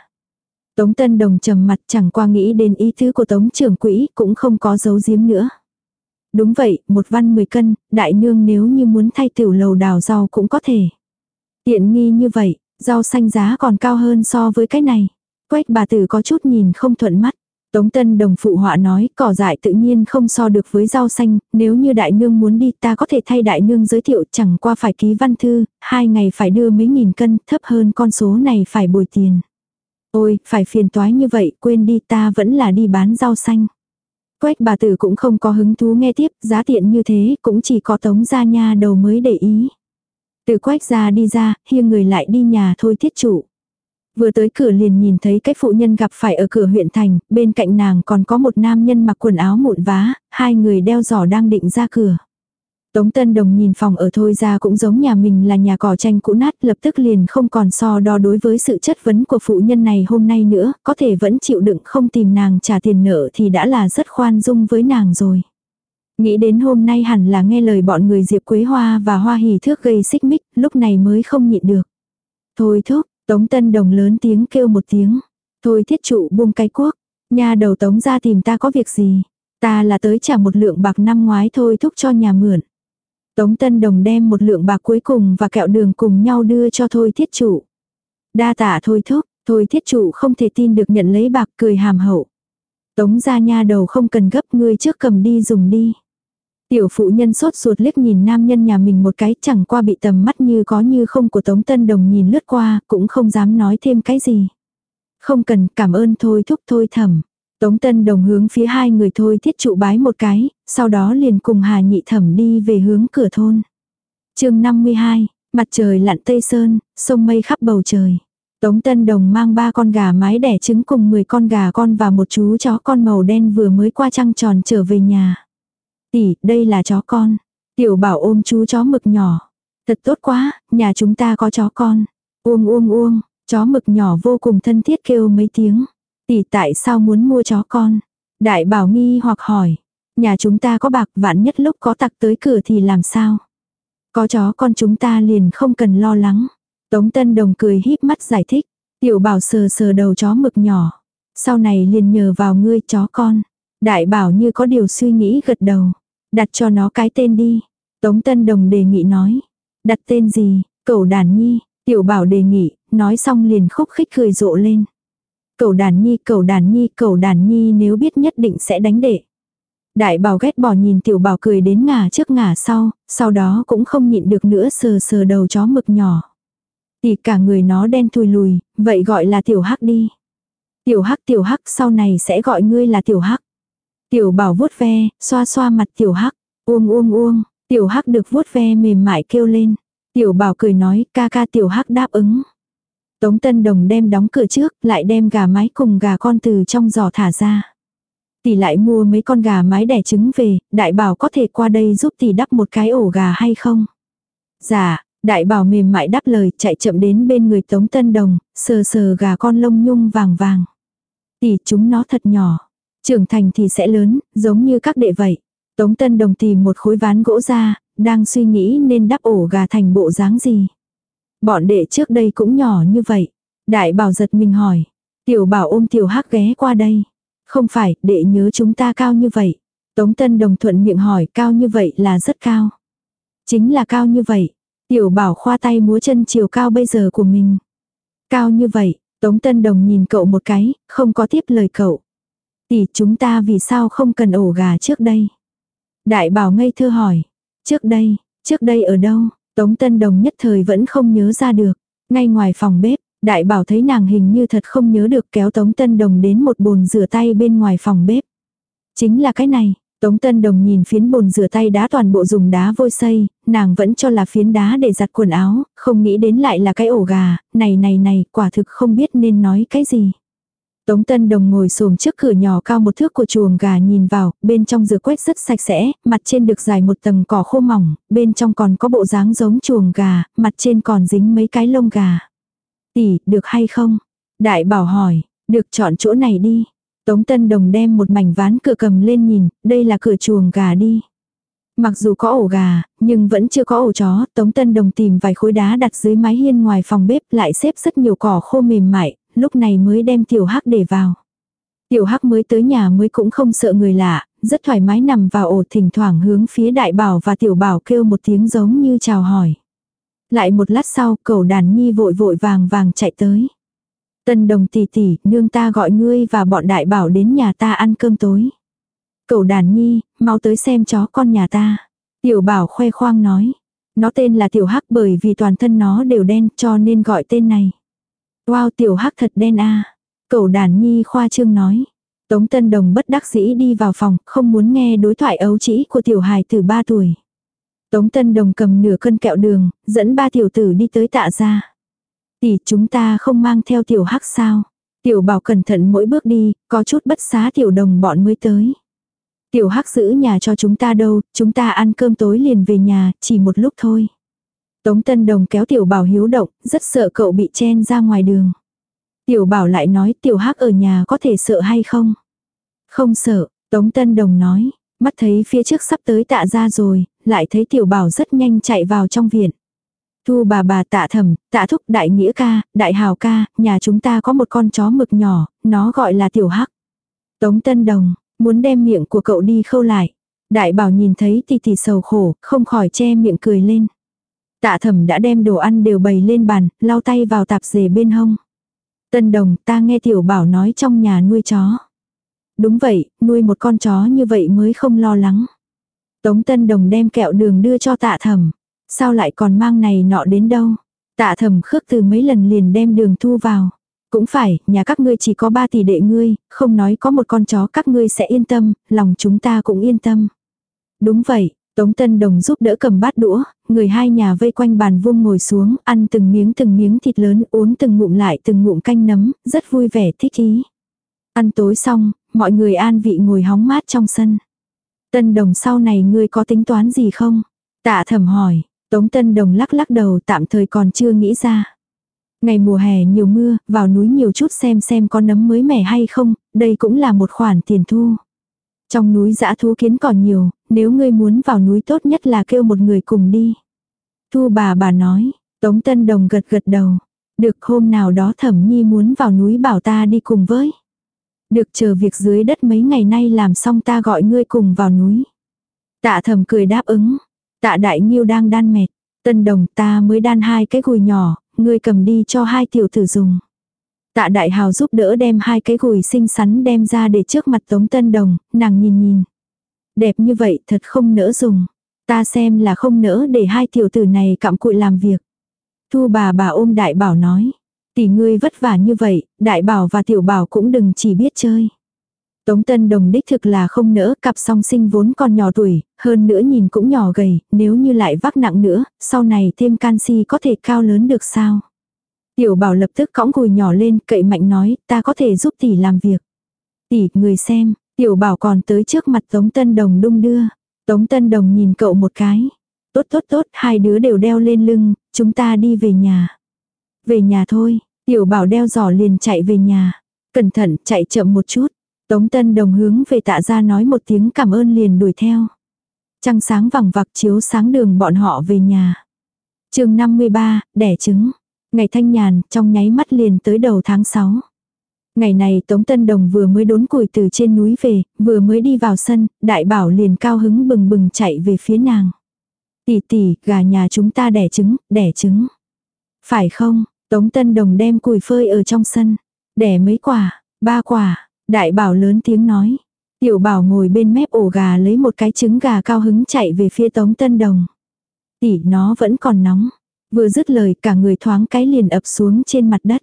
Tống Tân Đồng trầm mặt chẳng qua nghĩ đến ý tứ của Tống trưởng quỹ cũng không có dấu giếm nữa. Đúng vậy, một văn 10 cân, đại nương nếu như muốn thay tiểu lầu đào rau cũng có thể. Tiện nghi như vậy, rau xanh giá còn cao hơn so với cái này. Quách bà tử có chút nhìn không thuận mắt. Tống Tân Đồng phụ họa nói, cỏ dại tự nhiên không so được với rau xanh, nếu như đại nương muốn đi ta có thể thay đại nương giới thiệu chẳng qua phải ký văn thư, hai ngày phải đưa mấy nghìn cân, thấp hơn con số này phải bồi tiền. Ôi, phải phiền toái như vậy, quên đi ta vẫn là đi bán rau xanh. Quách bà tử cũng không có hứng thú nghe tiếp, giá tiện như thế cũng chỉ có tống gia nha đầu mới để ý. Từ quách ra đi ra, hiêng người lại đi nhà thôi thiết chủ. Vừa tới cửa liền nhìn thấy cái phụ nhân gặp phải ở cửa huyện thành, bên cạnh nàng còn có một nam nhân mặc quần áo mụn vá, hai người đeo giỏ đang định ra cửa. Tống Tân Đồng nhìn phòng ở thôi ra cũng giống nhà mình là nhà cỏ tranh cũ nát lập tức liền không còn so đo đối với sự chất vấn của phụ nhân này hôm nay nữa, có thể vẫn chịu đựng không tìm nàng trả tiền nợ thì đã là rất khoan dung với nàng rồi. Nghĩ đến hôm nay hẳn là nghe lời bọn người Diệp Quế Hoa và Hoa Hỷ Thước gây xích mích, lúc này mới không nhịn được. Thôi thúc, Tống Tân Đồng lớn tiếng kêu một tiếng. Thôi thiết trụ buông cái cuốc. Nhà đầu Tống ra tìm ta có việc gì. Ta là tới trả một lượng bạc năm ngoái thôi thúc cho nhà mượn. Tống Tân Đồng đem một lượng bạc cuối cùng và kẹo đường cùng nhau đưa cho thôi thiết trụ. Đa tả thôi thúc, thôi thiết trụ không thể tin được nhận lấy bạc cười hàm hậu. Tống ra nha đầu không cần gấp ngươi trước cầm đi dùng đi. Tiểu phụ nhân sốt ruột liếc nhìn nam nhân nhà mình một cái chẳng qua bị tầm mắt như có như không của Tống Tân Đồng nhìn lướt qua, cũng không dám nói thêm cái gì. Không cần, cảm ơn thôi thúc thôi thầm. Tống Tân Đồng hướng phía hai người thôi thiết trụ bái một cái, sau đó liền cùng Hà Nhị Thẩm đi về hướng cửa thôn. chương 52, mặt trời lặn tây sơn, sông mây khắp bầu trời. Tống Tân Đồng mang ba con gà mái đẻ trứng cùng 10 con gà con và một chú chó con màu đen vừa mới qua trăng tròn trở về nhà. Tỷ, đây là chó con. Tiểu bảo ôm chú chó mực nhỏ. Thật tốt quá, nhà chúng ta có chó con. Uông uông uông, chó mực nhỏ vô cùng thân thiết kêu mấy tiếng. Tỷ tại sao muốn mua chó con? Đại bảo nghi hoặc hỏi. Nhà chúng ta có bạc vạn nhất lúc có tặc tới cửa thì làm sao? Có chó con chúng ta liền không cần lo lắng. Tống Tân Đồng cười híp mắt giải thích. Tiểu bảo sờ sờ đầu chó mực nhỏ. Sau này liền nhờ vào ngươi chó con. Đại bảo như có điều suy nghĩ gật đầu. Đặt cho nó cái tên đi. Tống Tân Đồng đề nghị nói. Đặt tên gì, cậu đàn nhi, tiểu bảo đề nghị, nói xong liền khúc khích cười rộ lên. Cậu đàn nhi, cậu đàn nhi, cậu đàn nhi nếu biết nhất định sẽ đánh đệ. Đại bảo ghét bỏ nhìn tiểu bảo cười đến ngả trước ngả sau, sau đó cũng không nhịn được nữa sờ sờ đầu chó mực nhỏ. Thì cả người nó đen thui lùi, vậy gọi là tiểu hắc đi. Tiểu hắc tiểu hắc sau này sẽ gọi ngươi là tiểu hắc. Tiểu bảo vuốt ve, xoa xoa mặt tiểu hắc, uông uông uông, tiểu hắc được vuốt ve mềm mại kêu lên. Tiểu bảo cười nói ca ca tiểu hắc đáp ứng. Tống Tân Đồng đem đóng cửa trước, lại đem gà mái cùng gà con từ trong giỏ thả ra. Tỷ lại mua mấy con gà mái đẻ trứng về, đại bảo có thể qua đây giúp tỷ đắp một cái ổ gà hay không? Dạ, đại bảo mềm mại đáp lời chạy chậm đến bên người Tống Tân Đồng, sờ sờ gà con lông nhung vàng vàng. Tỷ chúng nó thật nhỏ, trưởng thành thì sẽ lớn, giống như các đệ vậy. Tống Tân Đồng tìm một khối ván gỗ ra, đang suy nghĩ nên đắp ổ gà thành bộ dáng gì. Bọn đệ trước đây cũng nhỏ như vậy. Đại bảo giật mình hỏi. Tiểu bảo ôm tiểu hắc ghé qua đây. Không phải, đệ nhớ chúng ta cao như vậy. Tống Tân Đồng thuận miệng hỏi cao như vậy là rất cao. Chính là cao như vậy. Tiểu bảo khoa tay múa chân chiều cao bây giờ của mình. Cao như vậy, Tống Tân Đồng nhìn cậu một cái, không có tiếp lời cậu. Tỷ chúng ta vì sao không cần ổ gà trước đây? Đại bảo ngây thơ hỏi. Trước đây, trước đây ở đâu? Tống Tân Đồng nhất thời vẫn không nhớ ra được. Ngay ngoài phòng bếp, đại bảo thấy nàng hình như thật không nhớ được kéo Tống Tân Đồng đến một bồn rửa tay bên ngoài phòng bếp. Chính là cái này, Tống Tân Đồng nhìn phiến bồn rửa tay đá toàn bộ dùng đá vôi xây, nàng vẫn cho là phiến đá để giặt quần áo, không nghĩ đến lại là cái ổ gà, này này này, quả thực không biết nên nói cái gì. Tống Tân Đồng ngồi xổm trước cửa nhỏ cao một thước của chuồng gà nhìn vào, bên trong rửa quét rất sạch sẽ, mặt trên được dài một tầng cỏ khô mỏng, bên trong còn có bộ dáng giống chuồng gà, mặt trên còn dính mấy cái lông gà. Tỷ, được hay không? Đại bảo hỏi, được chọn chỗ này đi. Tống Tân Đồng đem một mảnh ván cửa cầm lên nhìn, đây là cửa chuồng gà đi. Mặc dù có ổ gà, nhưng vẫn chưa có ổ chó, Tống Tân Đồng tìm vài khối đá đặt dưới mái hiên ngoài phòng bếp lại xếp rất nhiều cỏ khô mềm mại, lúc này mới đem tiểu hắc để vào. Tiểu hắc mới tới nhà mới cũng không sợ người lạ, rất thoải mái nằm vào ổ thỉnh thoảng hướng phía đại bảo và tiểu bảo kêu một tiếng giống như chào hỏi. Lại một lát sau, cầu đàn nhi vội vội vàng vàng chạy tới. Tân đồng tỷ tỷ, nương ta gọi ngươi và bọn đại bảo đến nhà ta ăn cơm tối. Cầu đàn nhi, mau tới xem chó con nhà ta. Tiểu bảo khoe khoang nói. Nó tên là tiểu hắc bởi vì toàn thân nó đều đen cho nên gọi tên này. Wow tiểu hắc thật đen a à. Cậu đàn nhi khoa trương nói. Tống Tân Đồng bất đắc dĩ đi vào phòng, không muốn nghe đối thoại ấu trĩ của tiểu hài từ 3 tuổi. Tống Tân Đồng cầm nửa cân kẹo đường, dẫn ba tiểu tử đi tới tạ ra. Tỷ chúng ta không mang theo tiểu hắc sao. Tiểu bảo cẩn thận mỗi bước đi, có chút bất xá tiểu đồng bọn mới tới. Tiểu hắc giữ nhà cho chúng ta đâu, chúng ta ăn cơm tối liền về nhà, chỉ một lúc thôi. Tống Tân Đồng kéo tiểu bảo hiếu động, rất sợ cậu bị chen ra ngoài đường. Tiểu bảo lại nói tiểu hắc ở nhà có thể sợ hay không? Không sợ, Tống Tân Đồng nói, mắt thấy phía trước sắp tới tạ ra rồi, lại thấy tiểu bảo rất nhanh chạy vào trong viện. Thu bà bà tạ thẩm, tạ thúc đại nghĩa ca, đại hào ca, nhà chúng ta có một con chó mực nhỏ, nó gọi là tiểu hắc. Tống Tân Đồng, muốn đem miệng của cậu đi khâu lại. Đại bảo nhìn thấy thì thì sầu khổ, không khỏi che miệng cười lên. Tạ thẩm đã đem đồ ăn đều bày lên bàn, lau tay vào tạp dề bên hông. Tân đồng, ta nghe tiểu bảo nói trong nhà nuôi chó. Đúng vậy, nuôi một con chó như vậy mới không lo lắng. Tống tân đồng đem kẹo đường đưa cho tạ thẩm. Sao lại còn mang này nọ đến đâu? Tạ thẩm khước từ mấy lần liền đem đường thu vào. Cũng phải, nhà các ngươi chỉ có ba tỷ đệ ngươi, không nói có một con chó các ngươi sẽ yên tâm, lòng chúng ta cũng yên tâm. Đúng vậy, Tống Tân Đồng giúp đỡ cầm bát đũa, người hai nhà vây quanh bàn vuông ngồi xuống, ăn từng miếng từng miếng thịt lớn, uống từng ngụm lại từng ngụm canh nấm, rất vui vẻ thích ý. Ăn tối xong, mọi người an vị ngồi hóng mát trong sân. Tân Đồng sau này ngươi có tính toán gì không? Tạ thẩm hỏi, Tống Tân Đồng lắc lắc đầu tạm thời còn chưa nghĩ ra. Ngày mùa hè nhiều mưa, vào núi nhiều chút xem xem có nấm mới mẻ hay không, đây cũng là một khoản tiền thu. Trong núi dã thú kiến còn nhiều, nếu ngươi muốn vào núi tốt nhất là kêu một người cùng đi. Thu bà bà nói, Tống Tân Đồng gật gật đầu. Được hôm nào đó thẩm nhi muốn vào núi bảo ta đi cùng với. Được chờ việc dưới đất mấy ngày nay làm xong ta gọi ngươi cùng vào núi. Tạ thẩm cười đáp ứng. Tạ đại nhiêu đang đan mệt. Tân đồng ta mới đan hai cái gùi nhỏ, ngươi cầm đi cho hai tiểu tử dùng. Tạ đại hào giúp đỡ đem hai cái gùi xinh xắn đem ra để trước mặt tống tân đồng, nàng nhìn nhìn. Đẹp như vậy thật không nỡ dùng. Ta xem là không nỡ để hai tiểu tử này cặm cụi làm việc. Thu bà bà ôm đại bảo nói. Tỷ ngươi vất vả như vậy, đại bảo và tiểu bảo cũng đừng chỉ biết chơi. Tống Tân Đồng đích thực là không nỡ, cặp song sinh vốn còn nhỏ tuổi, hơn nữa nhìn cũng nhỏ gầy, nếu như lại vác nặng nữa, sau này thêm canxi có thể cao lớn được sao. Tiểu bảo lập tức cõng cùi nhỏ lên, cậy mạnh nói, ta có thể giúp tỷ làm việc. Tỷ, người xem, tiểu bảo còn tới trước mặt Tống Tân Đồng đung đưa. Tống Tân Đồng nhìn cậu một cái. Tốt tốt tốt, hai đứa đều đeo lên lưng, chúng ta đi về nhà. Về nhà thôi, tiểu bảo đeo giỏ liền chạy về nhà. Cẩn thận, chạy chậm một chút. Tống Tân Đồng hướng về tạ ra nói một tiếng cảm ơn liền đuổi theo. Trăng sáng vằng vặc chiếu sáng đường bọn họ về nhà. chương 53, đẻ trứng. Ngày thanh nhàn, trong nháy mắt liền tới đầu tháng 6. Ngày này Tống Tân Đồng vừa mới đốn củi từ trên núi về, vừa mới đi vào sân, đại bảo liền cao hứng bừng bừng chạy về phía nàng. Tỷ tỷ, gà nhà chúng ta đẻ trứng, đẻ trứng. Phải không, Tống Tân Đồng đem củi phơi ở trong sân. Đẻ mấy quả, ba quả, đại bảo lớn tiếng nói. Tiểu bảo ngồi bên mép ổ gà lấy một cái trứng gà cao hứng chạy về phía Tống Tân Đồng. Tỷ nó vẫn còn nóng. Vừa dứt lời cả người thoáng cái liền ập xuống trên mặt đất.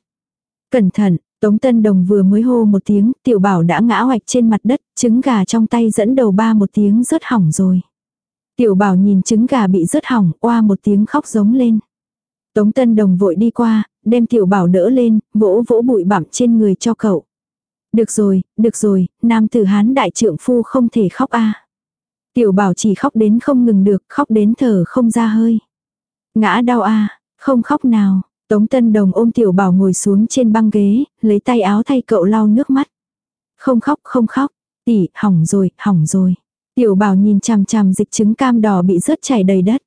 Cẩn thận, Tống Tân Đồng vừa mới hô một tiếng, tiểu bảo đã ngã hoạch trên mặt đất, trứng gà trong tay dẫn đầu ba một tiếng rớt hỏng rồi. Tiểu bảo nhìn trứng gà bị rớt hỏng, oa một tiếng khóc giống lên. Tống Tân Đồng vội đi qua, đem tiểu bảo đỡ lên, vỗ vỗ bụi bặm trên người cho cậu. Được rồi, được rồi, nam tử hán đại trượng phu không thể khóc a. Tiểu bảo chỉ khóc đến không ngừng được, khóc đến thở không ra hơi. Ngã đau a, không khóc nào. Tống Tân Đồng ôm tiểu bảo ngồi xuống trên băng ghế, lấy tay áo thay cậu lau nước mắt. Không khóc, không khóc. Tỷ, hỏng rồi, hỏng rồi. Tiểu bảo nhìn chằm chằm dịch trứng cam đỏ bị rớt chảy đầy đất.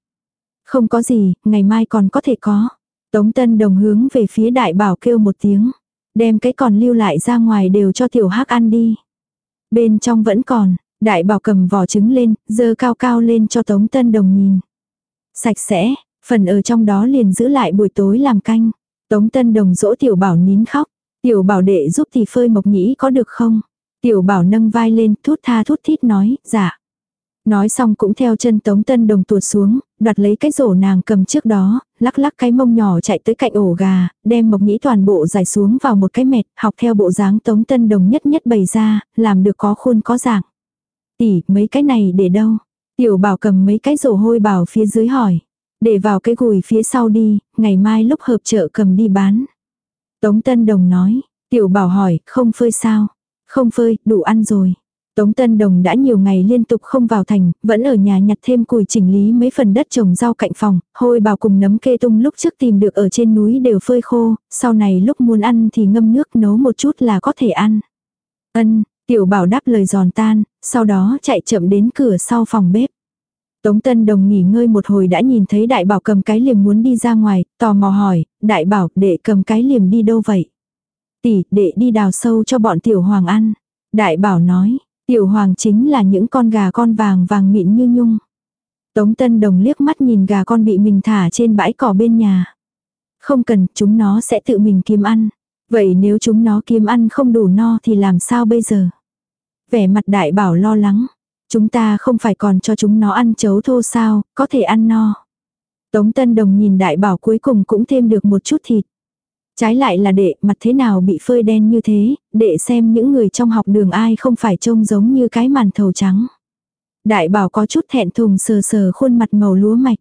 Không có gì, ngày mai còn có thể có. Tống Tân Đồng hướng về phía đại bảo kêu một tiếng. Đem cái còn lưu lại ra ngoài đều cho tiểu hắc ăn đi. Bên trong vẫn còn, đại bảo cầm vỏ trứng lên, dơ cao cao lên cho Tống Tân Đồng nhìn. Sạch sẽ, phần ở trong đó liền giữ lại buổi tối làm canh. Tống Tân Đồng dỗ tiểu bảo nín khóc. Tiểu bảo đệ giúp thì phơi mộc nhĩ có được không? Tiểu bảo nâng vai lên, thút tha thút thít nói, dạ. Nói xong cũng theo chân Tống Tân Đồng tuột xuống, đoạt lấy cái rổ nàng cầm trước đó, lắc lắc cái mông nhỏ chạy tới cạnh ổ gà, đem mộc nhĩ toàn bộ giải xuống vào một cái mệt, học theo bộ dáng Tống Tân Đồng nhất nhất bày ra, làm được có khuôn có dạng. Tỷ, mấy cái này để đâu? Tiểu bảo cầm mấy cái rổ hôi bảo phía dưới hỏi. Để vào cái gùi phía sau đi, ngày mai lúc hợp chợ cầm đi bán. Tống Tân Đồng nói, tiểu bảo hỏi, không phơi sao? Không phơi, đủ ăn rồi. Tống Tân Đồng đã nhiều ngày liên tục không vào thành, vẫn ở nhà nhặt thêm cùi chỉnh lý mấy phần đất trồng rau cạnh phòng, hôi bào cùng nấm kê tung lúc trước tìm được ở trên núi đều phơi khô, sau này lúc muốn ăn thì ngâm nước nấu một chút là có thể ăn. Ân, tiểu bảo đáp lời giòn tan, sau đó chạy chậm đến cửa sau phòng bếp. Tống Tân Đồng nghỉ ngơi một hồi đã nhìn thấy đại bảo cầm cái liềm muốn đi ra ngoài, tò mò hỏi, đại bảo đệ cầm cái liềm đi đâu vậy? Tỷ, đệ đi đào sâu cho bọn tiểu hoàng ăn. Đại bảo nói, tiểu hoàng chính là những con gà con vàng vàng mịn như nhung. Tống Tân Đồng liếc mắt nhìn gà con bị mình thả trên bãi cỏ bên nhà. Không cần, chúng nó sẽ tự mình kiếm ăn. Vậy nếu chúng nó kiếm ăn không đủ no thì làm sao bây giờ? Vẻ mặt đại bảo lo lắng. Chúng ta không phải còn cho chúng nó ăn chấu thô sao, có thể ăn no. Tống Tân Đồng nhìn đại bảo cuối cùng cũng thêm được một chút thịt. Trái lại là đệ, mặt thế nào bị phơi đen như thế, đệ xem những người trong học đường ai không phải trông giống như cái màn thầu trắng. Đại bảo có chút thẹn thùng sờ sờ khuôn mặt màu lúa mạch.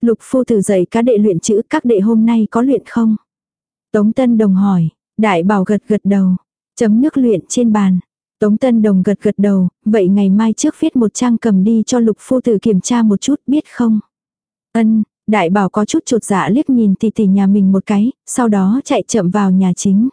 Lục phu tử dạy các đệ luyện chữ các đệ hôm nay có luyện không? Tống Tân Đồng hỏi, đại bảo gật gật đầu, chấm nước luyện trên bàn. Tống Tân Đồng gật gật đầu, vậy ngày mai trước viết một trang cầm đi cho lục phu tử kiểm tra một chút biết không? Ân, đại bảo có chút chột dạ liếc nhìn tỷ tỷ nhà mình một cái, sau đó chạy chậm vào nhà chính.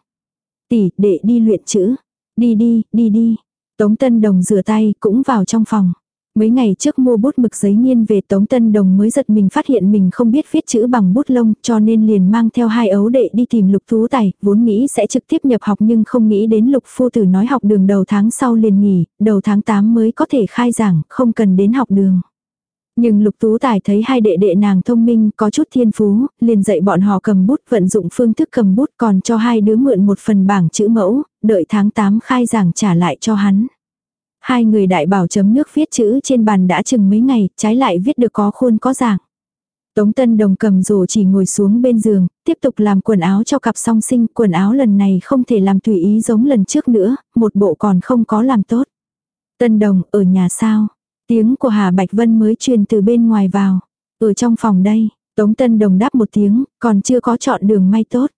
Tỷ, để đi luyện chữ. Đi đi, đi đi. Tống Tân Đồng rửa tay cũng vào trong phòng. Mấy ngày trước mua bút mực giấy nghiên về Tống Tân Đồng mới giật mình phát hiện mình không biết viết chữ bằng bút lông cho nên liền mang theo hai ấu đệ đi tìm lục tú tài, vốn nghĩ sẽ trực tiếp nhập học nhưng không nghĩ đến lục phu tử nói học đường đầu tháng sau liền nghỉ, đầu tháng 8 mới có thể khai giảng, không cần đến học đường. Nhưng lục tú tài thấy hai đệ đệ nàng thông minh có chút thiên phú, liền dạy bọn họ cầm bút vận dụng phương thức cầm bút còn cho hai đứa mượn một phần bảng chữ mẫu, đợi tháng 8 khai giảng trả lại cho hắn. Hai người đại bảo chấm nước viết chữ trên bàn đã chừng mấy ngày, trái lại viết được có khuôn có dạng. Tống Tân Đồng cầm rổ chỉ ngồi xuống bên giường, tiếp tục làm quần áo cho cặp song sinh, quần áo lần này không thể làm tùy ý giống lần trước nữa, một bộ còn không có làm tốt. Tân Đồng, ở nhà sao? Tiếng của Hà Bạch Vân mới truyền từ bên ngoài vào. Ở trong phòng đây, Tống Tân Đồng đáp một tiếng, còn chưa có chọn đường may tốt.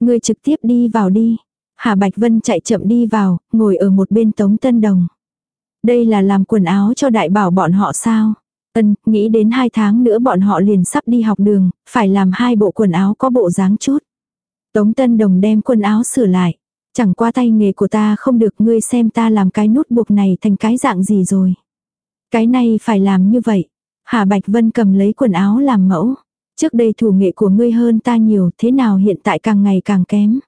Người trực tiếp đi vào đi. Hà Bạch Vân chạy chậm đi vào, ngồi ở một bên Tống Tân Đồng. Đây là làm quần áo cho đại bảo bọn họ sao? Ân, nghĩ đến hai tháng nữa bọn họ liền sắp đi học đường, phải làm hai bộ quần áo có bộ dáng chút. Tống Tân Đồng đem quần áo sửa lại. Chẳng qua tay nghề của ta không được ngươi xem ta làm cái nút buộc này thành cái dạng gì rồi. Cái này phải làm như vậy. Hà Bạch Vân cầm lấy quần áo làm mẫu. Trước đây thủ nghệ của ngươi hơn ta nhiều, thế nào hiện tại càng ngày càng kém.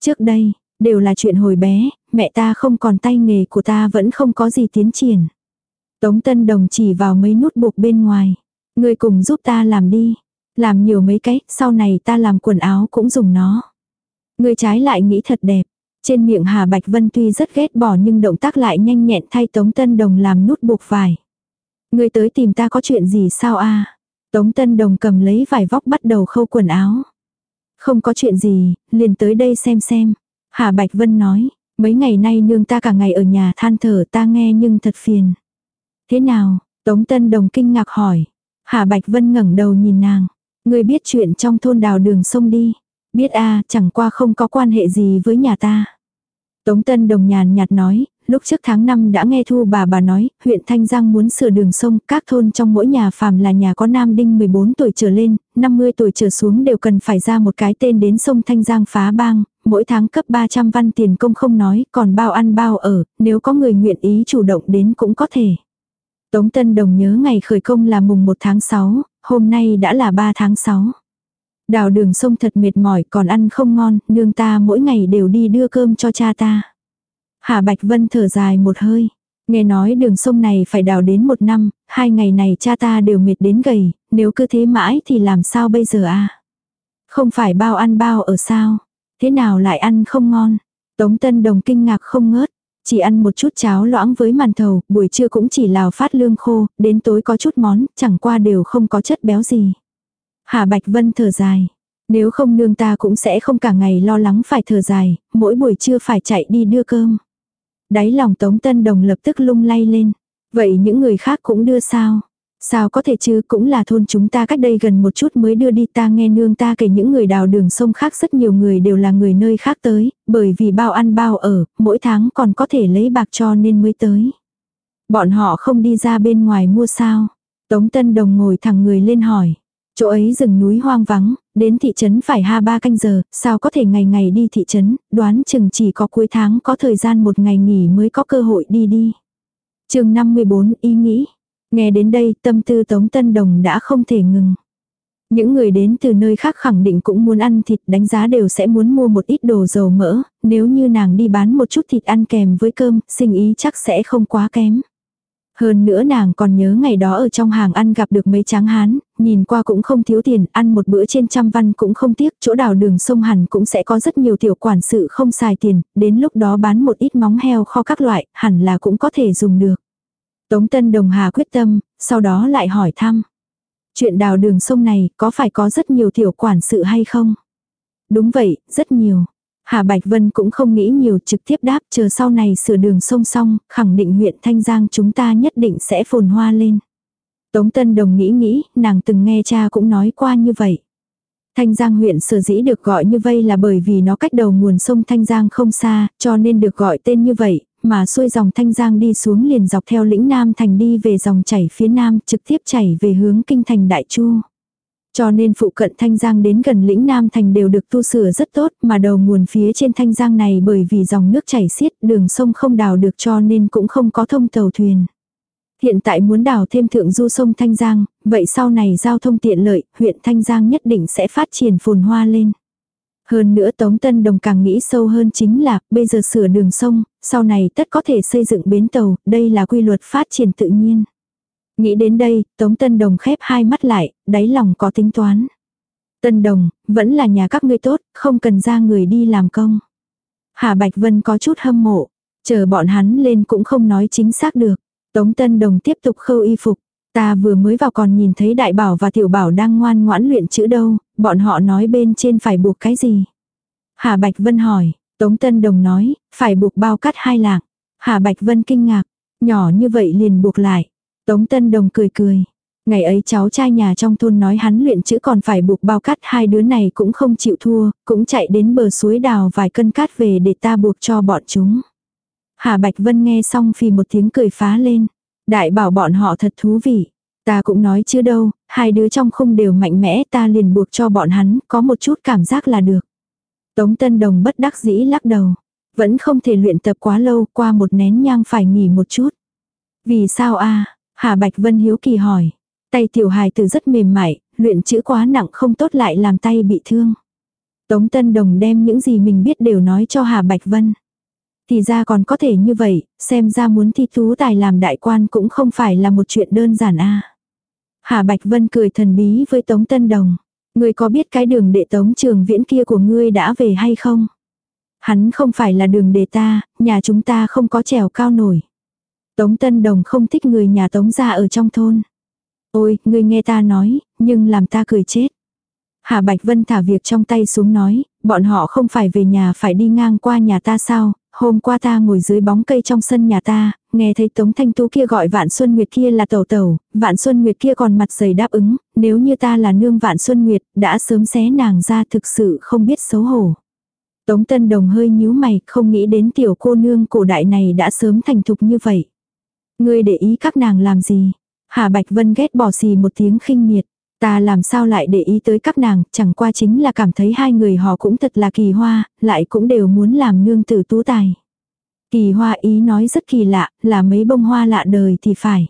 Trước đây, đều là chuyện hồi bé, mẹ ta không còn tay nghề của ta vẫn không có gì tiến triển. Tống Tân Đồng chỉ vào mấy nút buộc bên ngoài. Ngươi cùng giúp ta làm đi. Làm nhiều mấy cái, sau này ta làm quần áo cũng dùng nó. Ngươi trái lại nghĩ thật đẹp. Trên miệng Hà Bạch Vân tuy rất ghét bỏ nhưng động tác lại nhanh nhẹn thay Tống Tân Đồng làm nút buộc vải. Ngươi tới tìm ta có chuyện gì sao a? Tống Tân Đồng cầm lấy vải vóc bắt đầu khâu quần áo. Không có chuyện gì, liền tới đây xem xem. Hà Bạch Vân nói, mấy ngày nay nương ta cả ngày ở nhà than thở ta nghe nhưng thật phiền. Thế nào? Tống Tân Đồng kinh ngạc hỏi. Hà Bạch Vân ngẩng đầu nhìn nàng. Người biết chuyện trong thôn đào đường sông đi. Biết a chẳng qua không có quan hệ gì với nhà ta. Tống Tân Đồng nhàn nhạt nói, lúc trước tháng 5 đã nghe thu bà bà nói, huyện Thanh Giang muốn sửa đường sông, các thôn trong mỗi nhà phàm là nhà có nam đinh 14 tuổi trở lên, 50 tuổi trở xuống đều cần phải ra một cái tên đến sông Thanh Giang phá bang, mỗi tháng cấp 300 văn tiền công không nói, còn bao ăn bao ở, nếu có người nguyện ý chủ động đến cũng có thể. Tống Tân Đồng nhớ ngày khởi công là mùng 1 tháng 6, hôm nay đã là 3 tháng 6. Đào đường sông thật mệt mỏi còn ăn không ngon, nương ta mỗi ngày đều đi đưa cơm cho cha ta. Hà Bạch Vân thở dài một hơi. Nghe nói đường sông này phải đào đến một năm, hai ngày này cha ta đều mệt đến gầy, nếu cứ thế mãi thì làm sao bây giờ à? Không phải bao ăn bao ở sao? Thế nào lại ăn không ngon? Tống Tân Đồng kinh ngạc không ngớt. Chỉ ăn một chút cháo loãng với màn thầu, buổi trưa cũng chỉ lào phát lương khô, đến tối có chút món, chẳng qua đều không có chất béo gì. Hà Bạch Vân thở dài. Nếu không nương ta cũng sẽ không cả ngày lo lắng phải thở dài, mỗi buổi trưa phải chạy đi đưa cơm. Đáy lòng Tống Tân Đồng lập tức lung lay lên. Vậy những người khác cũng đưa sao? Sao có thể chứ cũng là thôn chúng ta cách đây gần một chút mới đưa đi ta nghe nương ta kể những người đào đường sông khác rất nhiều người đều là người nơi khác tới, bởi vì bao ăn bao ở, mỗi tháng còn có thể lấy bạc cho nên mới tới. Bọn họ không đi ra bên ngoài mua sao. Tống Tân Đồng ngồi thẳng người lên hỏi. Chỗ ấy rừng núi hoang vắng, đến thị trấn phải ha ba canh giờ, sao có thể ngày ngày đi thị trấn, đoán chừng chỉ có cuối tháng có thời gian một ngày nghỉ mới có cơ hội đi đi. chương 54 ý nghĩ. Nghe đến đây tâm tư Tống Tân Đồng đã không thể ngừng. Những người đến từ nơi khác khẳng định cũng muốn ăn thịt đánh giá đều sẽ muốn mua một ít đồ dầu mỡ, nếu như nàng đi bán một chút thịt ăn kèm với cơm, sinh ý chắc sẽ không quá kém. Hơn nữa nàng còn nhớ ngày đó ở trong hàng ăn gặp được mấy tráng hán, nhìn qua cũng không thiếu tiền, ăn một bữa trên trăm văn cũng không tiếc, chỗ đào đường sông hẳn cũng sẽ có rất nhiều tiểu quản sự không xài tiền, đến lúc đó bán một ít móng heo kho các loại, hẳn là cũng có thể dùng được. Tống Tân Đồng Hà quyết tâm, sau đó lại hỏi thăm. Chuyện đào đường sông này có phải có rất nhiều tiểu quản sự hay không? Đúng vậy, rất nhiều. Hà Bạch Vân cũng không nghĩ nhiều trực tiếp đáp chờ sau này sửa đường sông xong, khẳng định huyện Thanh Giang chúng ta nhất định sẽ phồn hoa lên. Tống Tân Đồng nghĩ nghĩ, nàng từng nghe cha cũng nói qua như vậy. Thanh Giang huyện sở dĩ được gọi như vậy là bởi vì nó cách đầu nguồn sông Thanh Giang không xa, cho nên được gọi tên như vậy, mà xuôi dòng Thanh Giang đi xuống liền dọc theo lĩnh Nam Thành đi về dòng chảy phía Nam trực tiếp chảy về hướng kinh thành Đại Chu. Cho nên phụ cận Thanh Giang đến gần lĩnh Nam Thành đều được tu sửa rất tốt mà đầu nguồn phía trên Thanh Giang này bởi vì dòng nước chảy xiết đường sông không đào được cho nên cũng không có thông tàu thuyền. Hiện tại muốn đào thêm thượng du sông Thanh Giang, vậy sau này giao thông tiện lợi, huyện Thanh Giang nhất định sẽ phát triển phồn hoa lên. Hơn nữa Tống Tân Đồng càng nghĩ sâu hơn chính là, bây giờ sửa đường sông, sau này tất có thể xây dựng bến tàu, đây là quy luật phát triển tự nhiên. Nghĩ đến đây, Tống Tân Đồng khép hai mắt lại, đáy lòng có tính toán. Tân Đồng, vẫn là nhà các ngươi tốt, không cần ra người đi làm công. Hà Bạch Vân có chút hâm mộ, chờ bọn hắn lên cũng không nói chính xác được. Tống Tân Đồng tiếp tục khâu y phục. Ta vừa mới vào còn nhìn thấy đại bảo và tiểu bảo đang ngoan ngoãn luyện chữ đâu, bọn họ nói bên trên phải buộc cái gì. Hà Bạch Vân hỏi, Tống Tân Đồng nói, phải buộc bao cắt hai lạng. Hà Bạch Vân kinh ngạc, nhỏ như vậy liền buộc lại. Tống Tân Đồng cười cười. Ngày ấy cháu trai nhà trong thôn nói hắn luyện chữ còn phải buộc bao cắt hai đứa này cũng không chịu thua, cũng chạy đến bờ suối đào vài cân cát về để ta buộc cho bọn chúng. Hà Bạch Vân nghe xong phì một tiếng cười phá lên. Đại bảo bọn họ thật thú vị. Ta cũng nói chứ đâu, hai đứa trong không đều mạnh mẽ ta liền buộc cho bọn hắn, có một chút cảm giác là được. Tống Tân Đồng bất đắc dĩ lắc đầu. Vẫn không thể luyện tập quá lâu, qua một nén nhang phải nghỉ một chút. Vì sao a Hà Bạch Vân hiếu kỳ hỏi. Tay tiểu hài từ rất mềm mại, luyện chữ quá nặng không tốt lại làm tay bị thương. Tống Tân Đồng đem những gì mình biết đều nói cho Hà Bạch Vân. Thì ra còn có thể như vậy, xem ra muốn thi tú tài làm đại quan cũng không phải là một chuyện đơn giản a. Hà Bạch Vân cười thần bí với Tống Tân Đồng. Ngươi có biết cái đường đệ Tống Trường Viễn kia của ngươi đã về hay không? Hắn không phải là đường đệ ta, nhà chúng ta không có trèo cao nổi. Tống Tân Đồng không thích người nhà Tống gia ở trong thôn. Ôi, ngươi nghe ta nói, nhưng làm ta cười chết. Hà Bạch Vân thả việc trong tay xuống nói, bọn họ không phải về nhà phải đi ngang qua nhà ta sao, hôm qua ta ngồi dưới bóng cây trong sân nhà ta, nghe thấy Tống Thanh Tú kia gọi Vạn Xuân Nguyệt kia là tẩu tẩu, Vạn Xuân Nguyệt kia còn mặt dày đáp ứng, nếu như ta là nương Vạn Xuân Nguyệt, đã sớm xé nàng ra thực sự không biết xấu hổ. Tống Tân Đồng hơi nhíu mày, không nghĩ đến tiểu cô nương cổ đại này đã sớm thành thục như vậy. Ngươi để ý các nàng làm gì? Hà Bạch Vân ghét bỏ xì một tiếng khinh miệt. Ta làm sao lại để ý tới các nàng, chẳng qua chính là cảm thấy hai người họ cũng thật là kỳ hoa, lại cũng đều muốn làm nương tử tú tài. Kỳ hoa ý nói rất kỳ lạ, là mấy bông hoa lạ đời thì phải.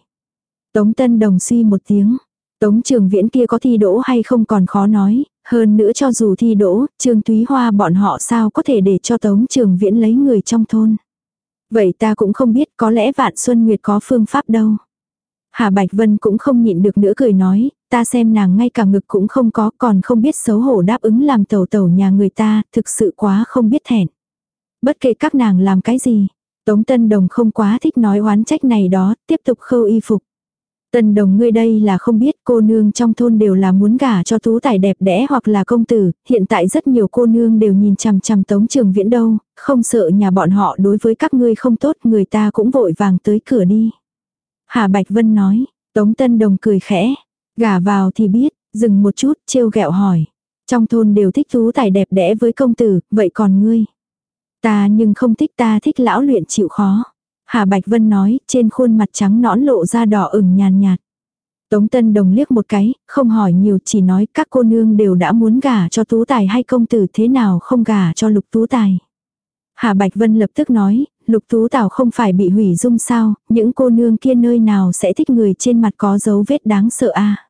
Tống Tân Đồng suy một tiếng. Tống trường viễn kia có thi đỗ hay không còn khó nói, hơn nữa cho dù thi đỗ, Trương Thúy Hoa bọn họ sao có thể để cho Tống Trường Viễn lấy người trong thôn. Vậy ta cũng không biết có lẽ Vạn Xuân Nguyệt có phương pháp đâu. Hà Bạch Vân cũng không nhịn được nữa cười nói, ta xem nàng ngay cả ngực cũng không có còn không biết xấu hổ đáp ứng làm tẩu tẩu nhà người ta, thực sự quá không biết thẹn. Bất kể các nàng làm cái gì, Tống Tân Đồng không quá thích nói oán trách này đó, tiếp tục khâu y phục. tân đồng ngươi đây là không biết cô nương trong thôn đều là muốn gả cho tú tài đẹp đẽ hoặc là công tử, hiện tại rất nhiều cô nương đều nhìn chằm chằm tống trường viễn đâu, không sợ nhà bọn họ đối với các ngươi không tốt người ta cũng vội vàng tới cửa đi. Hà Bạch Vân nói, tống tân đồng cười khẽ, gả vào thì biết, dừng một chút trêu ghẹo hỏi. Trong thôn đều thích tú tài đẹp đẽ với công tử, vậy còn ngươi? Ta nhưng không thích ta thích lão luyện chịu khó. Hà Bạch Vân nói, trên khuôn mặt trắng nõn lộ ra đỏ ửng nhàn nhạt. Tống Tân Đồng liếc một cái, không hỏi nhiều chỉ nói các cô nương đều đã muốn gả cho tú tài hay công tử thế nào không gả cho lục tú tài. Hà Bạch Vân lập tức nói, lục tú tảo không phải bị hủy dung sao, những cô nương kia nơi nào sẽ thích người trên mặt có dấu vết đáng sợ a à?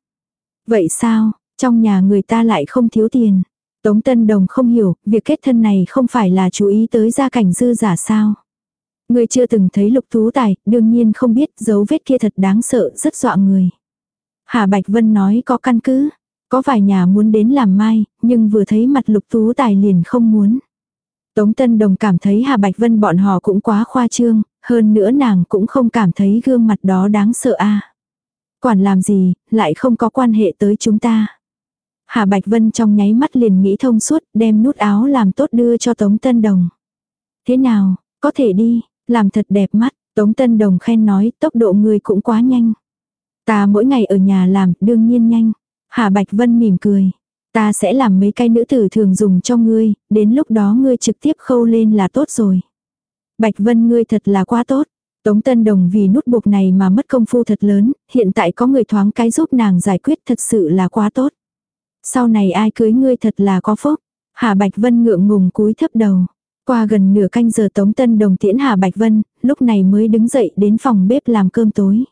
Vậy sao, trong nhà người ta lại không thiếu tiền. Tống Tân Đồng không hiểu, việc kết thân này không phải là chú ý tới gia cảnh dư giả sao. Người chưa từng thấy lục tú tài, đương nhiên không biết dấu vết kia thật đáng sợ, rất dọa người. Hà Bạch Vân nói có căn cứ. Có vài nhà muốn đến làm mai, nhưng vừa thấy mặt lục tú tài liền không muốn. Tống Tân Đồng cảm thấy Hà Bạch Vân bọn họ cũng quá khoa trương, hơn nữa nàng cũng không cảm thấy gương mặt đó đáng sợ a. Quản làm gì, lại không có quan hệ tới chúng ta. Hà Bạch Vân trong nháy mắt liền nghĩ thông suốt, đem nút áo làm tốt đưa cho Tống Tân Đồng. Thế nào, có thể đi, làm thật đẹp mắt, Tống Tân Đồng khen nói tốc độ người cũng quá nhanh. Ta mỗi ngày ở nhà làm, đương nhiên nhanh. Hà Bạch Vân mỉm cười. Ta sẽ làm mấy cái nữ tử thường dùng cho ngươi, đến lúc đó ngươi trực tiếp khâu lên là tốt rồi. Bạch Vân ngươi thật là quá tốt. Tống Tân Đồng vì nút buộc này mà mất công phu thật lớn, hiện tại có người thoáng cái giúp nàng giải quyết thật sự là quá tốt. Sau này ai cưới ngươi thật là có phúc. Hà Bạch Vân ngượng ngùng cúi thấp đầu. Qua gần nửa canh giờ Tống Tân Đồng tiễn Hà Bạch Vân, lúc này mới đứng dậy đến phòng bếp làm cơm tối.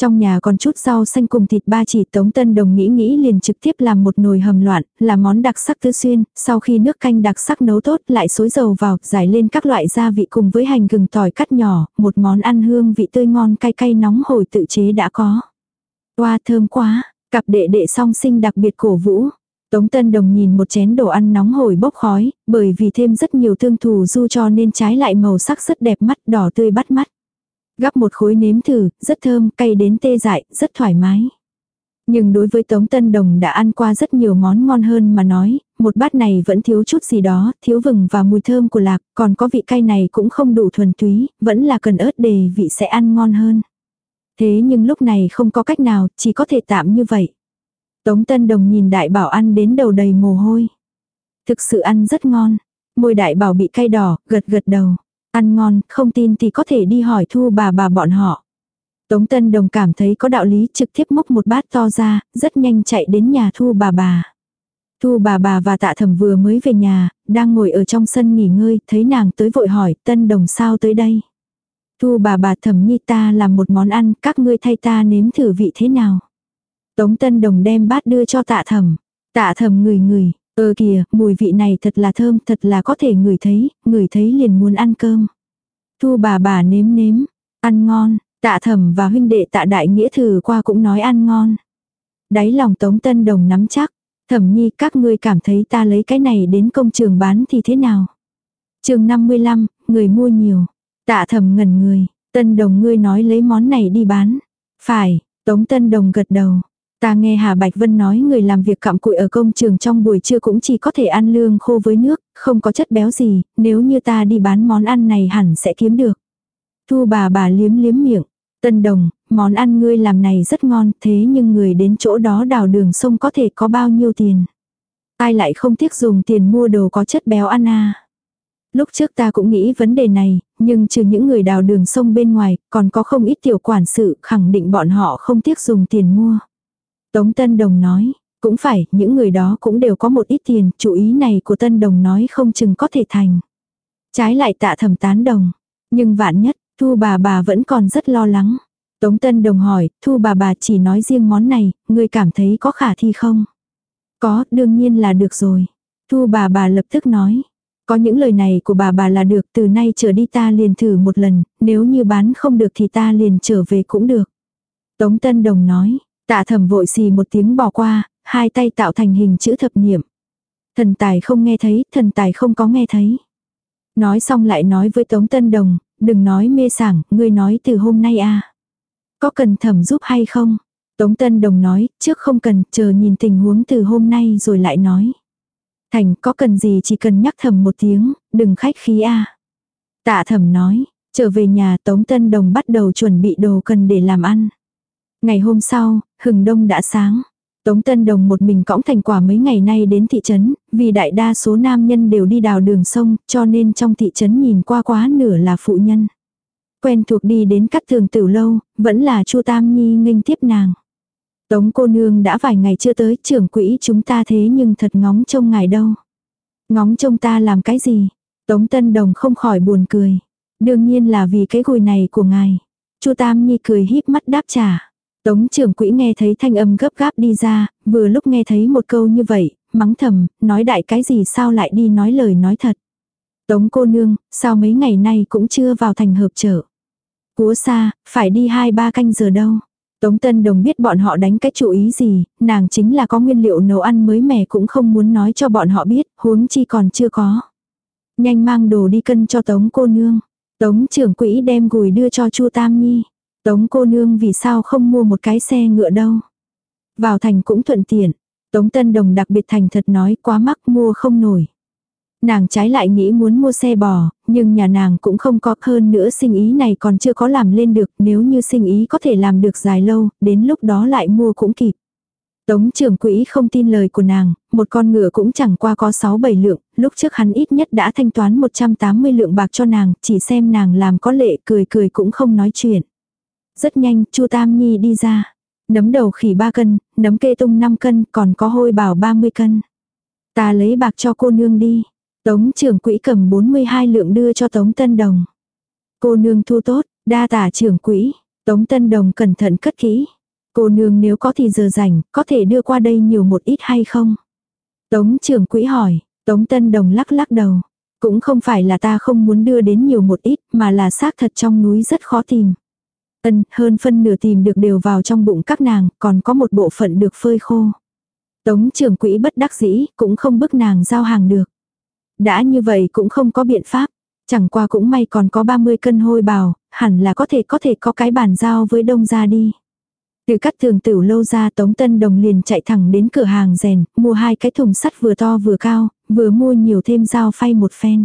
Trong nhà còn chút rau xanh cùng thịt ba chỉ Tống Tân Đồng nghĩ nghĩ liền trực tiếp làm một nồi hầm loạn, là món đặc sắc tứ xuyên, sau khi nước canh đặc sắc nấu tốt lại xối dầu vào, giải lên các loại gia vị cùng với hành gừng tỏi cắt nhỏ, một món ăn hương vị tươi ngon cay cay nóng hổi tự chế đã có. Hoa thơm quá, cặp đệ đệ song sinh đặc biệt cổ vũ. Tống Tân Đồng nhìn một chén đồ ăn nóng hổi bốc khói, bởi vì thêm rất nhiều thương thù du cho nên trái lại màu sắc rất đẹp mắt đỏ tươi bắt mắt. Gắp một khối nếm thử, rất thơm, cay đến tê dại, rất thoải mái. Nhưng đối với Tống Tân Đồng đã ăn qua rất nhiều món ngon hơn mà nói, một bát này vẫn thiếu chút gì đó, thiếu vừng và mùi thơm của lạc, còn có vị cay này cũng không đủ thuần túy, vẫn là cần ớt để vị sẽ ăn ngon hơn. Thế nhưng lúc này không có cách nào, chỉ có thể tạm như vậy. Tống Tân Đồng nhìn đại bảo ăn đến đầu đầy mồ hôi. Thực sự ăn rất ngon. Môi đại bảo bị cay đỏ, gật gật đầu. Ăn ngon, không tin thì có thể đi hỏi thu bà bà bọn họ. Tống Tân Đồng cảm thấy có đạo lý trực tiếp múc một bát to ra, rất nhanh chạy đến nhà thu bà bà. Thu bà bà và tạ thẩm vừa mới về nhà, đang ngồi ở trong sân nghỉ ngơi, thấy nàng tới vội hỏi, Tân Đồng sao tới đây? Thu bà bà thẩm nhi ta làm một món ăn, các ngươi thay ta nếm thử vị thế nào? Tống Tân Đồng đem bát đưa cho tạ thẩm. Tạ thẩm ngửi ngửi, ơ kìa, mùi vị này thật là thơm, thật là có thể ngửi thấy, ngửi thấy liền muốn ăn cơm. Thu bà bà nếm nếm, ăn ngon, tạ thẩm và huynh đệ tạ đại nghĩa thử qua cũng nói ăn ngon. Đáy lòng Tống Tân Đồng nắm chắc, thẩm nhi các ngươi cảm thấy ta lấy cái này đến công trường bán thì thế nào? chương 55, người mua nhiều. Tạ thẩm ngẩn người, Tân Đồng ngươi nói lấy món này đi bán. Phải, Tống Tân Đồng gật đầu. Ta nghe Hà Bạch Vân nói người làm việc cặm cụi ở công trường trong buổi trưa cũng chỉ có thể ăn lương khô với nước, không có chất béo gì, nếu như ta đi bán món ăn này hẳn sẽ kiếm được. Thu bà bà liếm liếm miệng. Tân đồng, món ăn ngươi làm này rất ngon, thế nhưng người đến chỗ đó đào đường sông có thể có bao nhiêu tiền. Ai lại không tiếc dùng tiền mua đồ có chất béo ăn à. Lúc trước ta cũng nghĩ vấn đề này, nhưng trừ những người đào đường sông bên ngoài, còn có không ít tiểu quản sự khẳng định bọn họ không tiếc dùng tiền mua. Tống Tân Đồng nói, cũng phải, những người đó cũng đều có một ít tiền, chủ ý này của Tân Đồng nói không chừng có thể thành. Trái lại tạ thầm tán đồng. Nhưng vạn nhất, Thu bà bà vẫn còn rất lo lắng. Tống Tân Đồng hỏi, Thu bà bà chỉ nói riêng món này, người cảm thấy có khả thi không? Có, đương nhiên là được rồi. Thu bà bà lập tức nói. Có những lời này của bà bà là được, từ nay trở đi ta liền thử một lần, nếu như bán không được thì ta liền trở về cũng được. Tống Tân Đồng nói, Tạ thầm vội xì một tiếng bỏ qua, hai tay tạo thành hình chữ thập niệm. Thần tài không nghe thấy, thần tài không có nghe thấy. Nói xong lại nói với Tống Tân Đồng, đừng nói mê sảng, ngươi nói từ hôm nay à. Có cần thẩm giúp hay không? Tống Tân Đồng nói, trước không cần, chờ nhìn tình huống từ hôm nay rồi lại nói. Thành, có cần gì chỉ cần nhắc thầm một tiếng, đừng khách khí a à. Tạ thầm nói, trở về nhà Tống Tân Đồng bắt đầu chuẩn bị đồ cần để làm ăn. Ngày hôm sau, hừng đông đã sáng. Tống Tân Đồng một mình cõng thành quả mấy ngày nay đến thị trấn, vì đại đa số nam nhân đều đi đào đường sông, cho nên trong thị trấn nhìn qua quá nửa là phụ nhân. Quen thuộc đi đến cắt thường tử lâu, vẫn là Chu Tam Nhi nghênh tiếp nàng. Tống cô nương đã vài ngày chưa tới trưởng quỹ chúng ta thế nhưng thật ngóng trông ngài đâu. Ngóng trông ta làm cái gì? Tống Tân Đồng không khỏi buồn cười. Đương nhiên là vì cái gùi này của ngài. Chu Tam Nhi cười híp mắt đáp trả. Tống trưởng quỹ nghe thấy thanh âm gấp gáp đi ra, vừa lúc nghe thấy một câu như vậy, mắng thầm, nói đại cái gì sao lại đi nói lời nói thật. Tống cô nương, sao mấy ngày nay cũng chưa vào thành hợp chợ Cúa xa, phải đi hai ba canh giờ đâu. Tống Tân Đồng biết bọn họ đánh cái chủ ý gì, nàng chính là có nguyên liệu nấu ăn mới mẻ cũng không muốn nói cho bọn họ biết, huống chi còn chưa có. Nhanh mang đồ đi cân cho Tống cô nương. Tống trưởng quỹ đem gùi đưa cho Chu Tam Nhi. Tống cô nương vì sao không mua một cái xe ngựa đâu. Vào thành cũng thuận tiện. Tống Tân Đồng đặc biệt thành thật nói quá mắc mua không nổi. Nàng trái lại nghĩ muốn mua xe bò, nhưng nhà nàng cũng không có hơn nữa sinh ý này còn chưa có làm lên được nếu như sinh ý có thể làm được dài lâu, đến lúc đó lại mua cũng kịp. Tống trưởng quỹ không tin lời của nàng, một con ngựa cũng chẳng qua có 6-7 lượng, lúc trước hắn ít nhất đã thanh toán 180 lượng bạc cho nàng, chỉ xem nàng làm có lệ cười cười cũng không nói chuyện. Rất nhanh, Chu Tam Nhi đi ra. Nấm đầu khỉ 3 cân, nấm kê tung 5 cân, còn có hôi bảo 30 cân. Ta lấy bạc cho cô nương đi. Tống trưởng quỹ cầm 42 lượng đưa cho Tống Tân Đồng. Cô nương thu tốt, đa tả trưởng quỹ. Tống Tân Đồng cẩn thận cất kỹ. Cô nương nếu có thì giờ rảnh, có thể đưa qua đây nhiều một ít hay không? Tống trưởng quỹ hỏi, Tống Tân Đồng lắc lắc đầu. Cũng không phải là ta không muốn đưa đến nhiều một ít, mà là xác thật trong núi rất khó tìm. Ân, hơn phân nửa tìm được đều vào trong bụng các nàng, còn có một bộ phận được phơi khô. Tống trưởng quỹ bất đắc dĩ, cũng không bức nàng giao hàng được. Đã như vậy cũng không có biện pháp. Chẳng qua cũng may còn có 30 cân hôi bào, hẳn là có thể có thể có cái bàn giao với đông gia đi. Từ cắt thường tử lâu ra Tống Tân Đồng liền chạy thẳng đến cửa hàng rèn, mua hai cái thùng sắt vừa to vừa cao, vừa mua nhiều thêm dao phay một phen.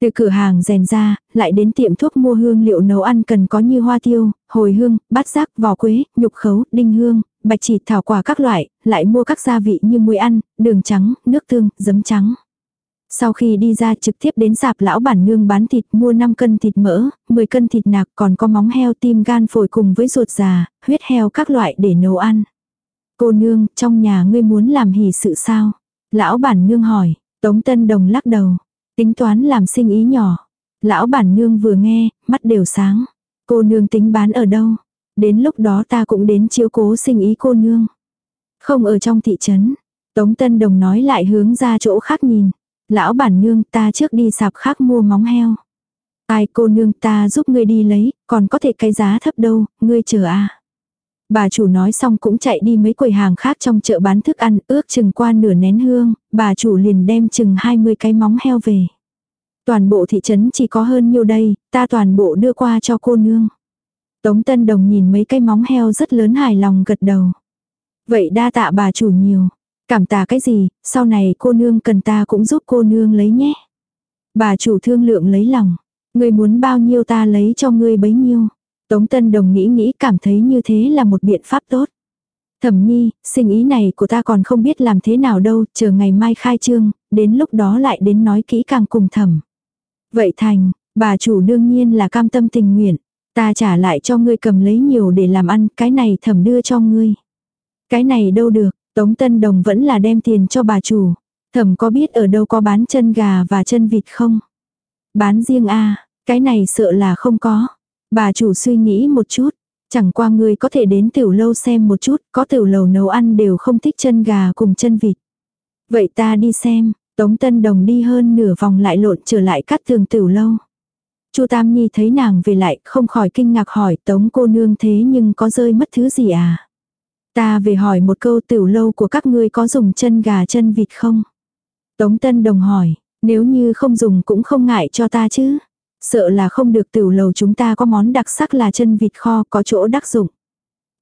Từ cửa hàng rèn ra, lại đến tiệm thuốc mua hương liệu nấu ăn cần có như hoa tiêu, hồi hương, bát giác, vỏ quế, nhục khấu, đinh hương, bạch chỉ thảo quả các loại, lại mua các gia vị như muối ăn, đường trắng, nước tương, giấm trắng. Sau khi đi ra trực tiếp đến sạp lão bản nương bán thịt mua 5 cân thịt mỡ, 10 cân thịt nạc còn có móng heo tim gan phổi cùng với ruột già, huyết heo các loại để nấu ăn. Cô nương, trong nhà ngươi muốn làm hỷ sự sao? Lão bản nương hỏi, Tống Tân Đồng lắc đầu, tính toán làm sinh ý nhỏ. Lão bản nương vừa nghe, mắt đều sáng. Cô nương tính bán ở đâu? Đến lúc đó ta cũng đến chiếu cố sinh ý cô nương. Không ở trong thị trấn. Tống Tân Đồng nói lại hướng ra chỗ khác nhìn. Lão bản nương ta trước đi sạp khác mua móng heo. Ai cô nương ta giúp ngươi đi lấy, còn có thể cái giá thấp đâu, ngươi chờ à. Bà chủ nói xong cũng chạy đi mấy quầy hàng khác trong chợ bán thức ăn, ước chừng qua nửa nén hương, bà chủ liền đem chừng 20 cái móng heo về. Toàn bộ thị trấn chỉ có hơn nhiêu đây, ta toàn bộ đưa qua cho cô nương. Tống Tân Đồng nhìn mấy cái móng heo rất lớn hài lòng gật đầu. Vậy đa tạ bà chủ nhiều. Cảm tạ cái gì, sau này cô nương cần ta cũng giúp cô nương lấy nhé. Bà chủ thương lượng lấy lòng. người muốn bao nhiêu ta lấy cho ngươi bấy nhiêu. Tống Tân Đồng nghĩ nghĩ cảm thấy như thế là một biện pháp tốt. Thẩm nhi, sinh ý này của ta còn không biết làm thế nào đâu, chờ ngày mai khai trương, đến lúc đó lại đến nói kỹ càng cùng thẩm. Vậy thành, bà chủ đương nhiên là cam tâm tình nguyện. Ta trả lại cho ngươi cầm lấy nhiều để làm ăn, cái này thẩm đưa cho ngươi. Cái này đâu được, Tống Tân Đồng vẫn là đem tiền cho bà chủ. Thẩm có biết ở đâu có bán chân gà và chân vịt không? Bán riêng a à, cái này sợ là không có. Bà chủ suy nghĩ một chút. Chẳng qua ngươi có thể đến tiểu lâu xem một chút, có tiểu lầu nấu ăn đều không thích chân gà cùng chân vịt. Vậy ta đi xem, Tống Tân Đồng đi hơn nửa vòng lại lộn trở lại cắt tường tiểu lâu. Chu Tam Nhi thấy nàng về lại, không khỏi kinh ngạc hỏi Tống cô nương thế nhưng có rơi mất thứ gì à? Ta về hỏi một câu tiểu lâu của các ngươi có dùng chân gà chân vịt không? Tống Tân Đồng hỏi, nếu như không dùng cũng không ngại cho ta chứ. Sợ là không được tiểu lầu chúng ta có món đặc sắc là chân vịt kho có chỗ đắc dụng.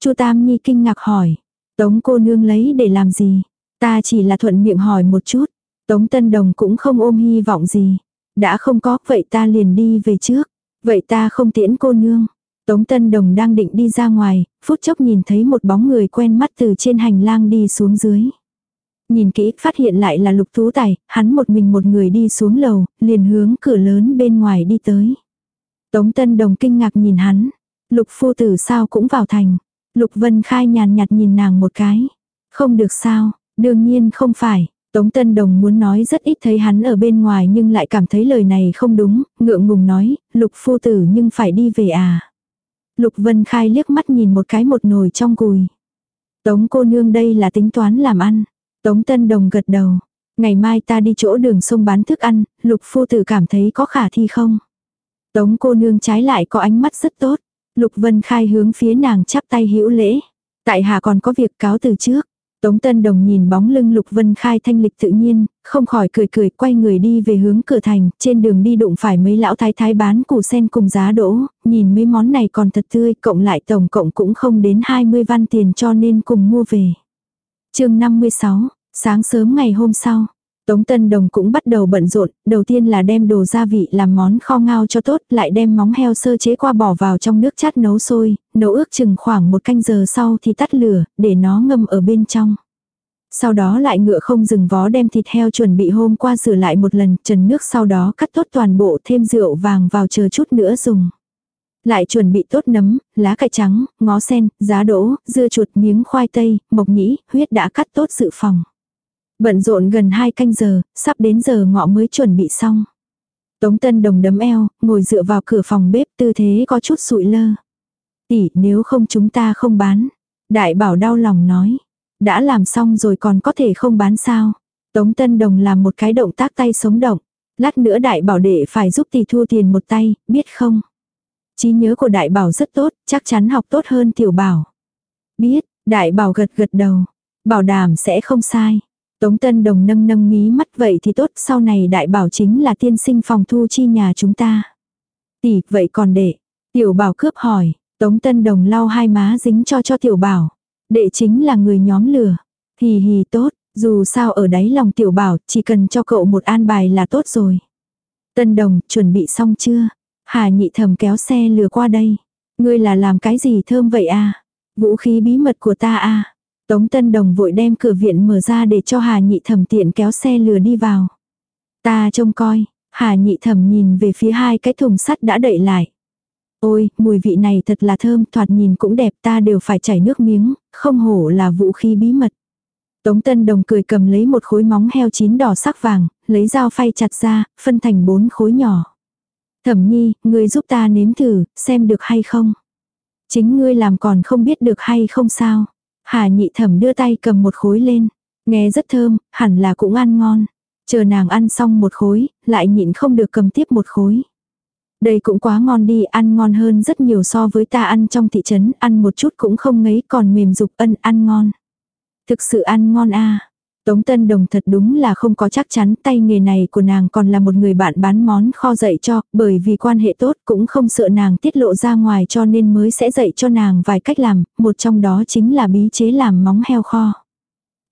Chu Tam Nhi kinh ngạc hỏi, Tống cô nương lấy để làm gì? Ta chỉ là thuận miệng hỏi một chút. Tống Tân Đồng cũng không ôm hy vọng gì. Đã không có, vậy ta liền đi về trước. Vậy ta không tiễn cô nương. Tống Tân Đồng đang định đi ra ngoài, phút chốc nhìn thấy một bóng người quen mắt từ trên hành lang đi xuống dưới. Nhìn kỹ, phát hiện lại là lục tú tài, hắn một mình một người đi xuống lầu, liền hướng cửa lớn bên ngoài đi tới. Tống Tân Đồng kinh ngạc nhìn hắn. Lục phu tử sao cũng vào thành. Lục Vân Khai nhàn nhạt nhìn nàng một cái. Không được sao, đương nhiên không phải. Tống Tân Đồng muốn nói rất ít thấy hắn ở bên ngoài nhưng lại cảm thấy lời này không đúng, ngượng ngùng nói, lục phu tử nhưng phải đi về à. Lục Vân Khai liếc mắt nhìn một cái một nồi trong cùi. Tống cô nương đây là tính toán làm ăn. Tống Tân Đồng gật đầu. Ngày mai ta đi chỗ đường sông bán thức ăn, lục phu tử cảm thấy có khả thi không? Tống cô nương trái lại có ánh mắt rất tốt. Lục Vân Khai hướng phía nàng chắp tay hữu lễ. Tại hạ còn có việc cáo từ trước. Tống Tân Đồng nhìn bóng lưng Lục Vân Khai thanh lịch tự nhiên, không khỏi cười cười quay người đi về hướng cửa thành, trên đường đi đụng phải mấy lão thái thái bán củ sen cùng giá đỗ, nhìn mấy món này còn thật tươi, cộng lại tổng cộng cũng không đến 20 văn tiền cho nên cùng mua về chương 56, sáng sớm ngày hôm sau, Tống Tân Đồng cũng bắt đầu bận rộn, đầu tiên là đem đồ gia vị làm món kho ngao cho tốt, lại đem móng heo sơ chế qua bỏ vào trong nước chát nấu sôi, nấu ước chừng khoảng một canh giờ sau thì tắt lửa, để nó ngâm ở bên trong. Sau đó lại ngựa không dừng vó đem thịt heo chuẩn bị hôm qua rửa lại một lần, trần nước sau đó cắt tốt toàn bộ thêm rượu vàng vào chờ chút nữa dùng. Lại chuẩn bị tốt nấm, lá cải trắng, ngó sen, giá đỗ, dưa chuột miếng khoai tây, mộc nhĩ, huyết đã cắt tốt sự phòng. Bận rộn gần 2 canh giờ, sắp đến giờ ngọ mới chuẩn bị xong. Tống Tân Đồng đấm eo, ngồi dựa vào cửa phòng bếp tư thế có chút sụi lơ. Tỷ, nếu không chúng ta không bán. Đại bảo đau lòng nói. Đã làm xong rồi còn có thể không bán sao. Tống Tân Đồng làm một cái động tác tay sống động. Lát nữa đại bảo đệ phải giúp tỷ thu tiền một tay, biết không? Trí nhớ của đại bảo rất tốt, chắc chắn học tốt hơn tiểu bảo. Biết, đại bảo gật gật đầu. Bảo đảm sẽ không sai. Tống Tân Đồng nâng nâng mí mắt vậy thì tốt sau này đại bảo chính là tiên sinh phòng thu chi nhà chúng ta. Tỷ, vậy còn đệ Tiểu bảo cướp hỏi, Tống Tân Đồng lau hai má dính cho cho tiểu bảo. Đệ chính là người nhóm lửa. Hì hì tốt, dù sao ở đáy lòng tiểu bảo chỉ cần cho cậu một an bài là tốt rồi. Tân Đồng, chuẩn bị xong chưa? Hà nhị thầm kéo xe lừa qua đây. Ngươi là làm cái gì thơm vậy à? Vũ khí bí mật của ta à? Tống Tân Đồng vội đem cửa viện mở ra để cho Hà nhị thầm tiện kéo xe lừa đi vào. Ta trông coi, Hà nhị thầm nhìn về phía hai cái thùng sắt đã đậy lại. Ôi, mùi vị này thật là thơm, thoạt nhìn cũng đẹp ta đều phải chảy nước miếng, không hổ là vũ khí bí mật. Tống Tân Đồng cười cầm lấy một khối móng heo chín đỏ sắc vàng, lấy dao phay chặt ra, phân thành bốn khối nhỏ. Thẩm nhi, ngươi giúp ta nếm thử, xem được hay không. Chính ngươi làm còn không biết được hay không sao. Hà nhị thẩm đưa tay cầm một khối lên. Nghe rất thơm, hẳn là cũng ăn ngon. Chờ nàng ăn xong một khối, lại nhịn không được cầm tiếp một khối. Đây cũng quá ngon đi, ăn ngon hơn rất nhiều so với ta ăn trong thị trấn, ăn một chút cũng không ngấy còn mềm dục ân ăn ngon. Thực sự ăn ngon a Tống Tân Đồng thật đúng là không có chắc chắn tay nghề này của nàng còn là một người bạn bán món kho dạy cho, bởi vì quan hệ tốt cũng không sợ nàng tiết lộ ra ngoài cho nên mới sẽ dạy cho nàng vài cách làm, một trong đó chính là bí chế làm móng heo kho.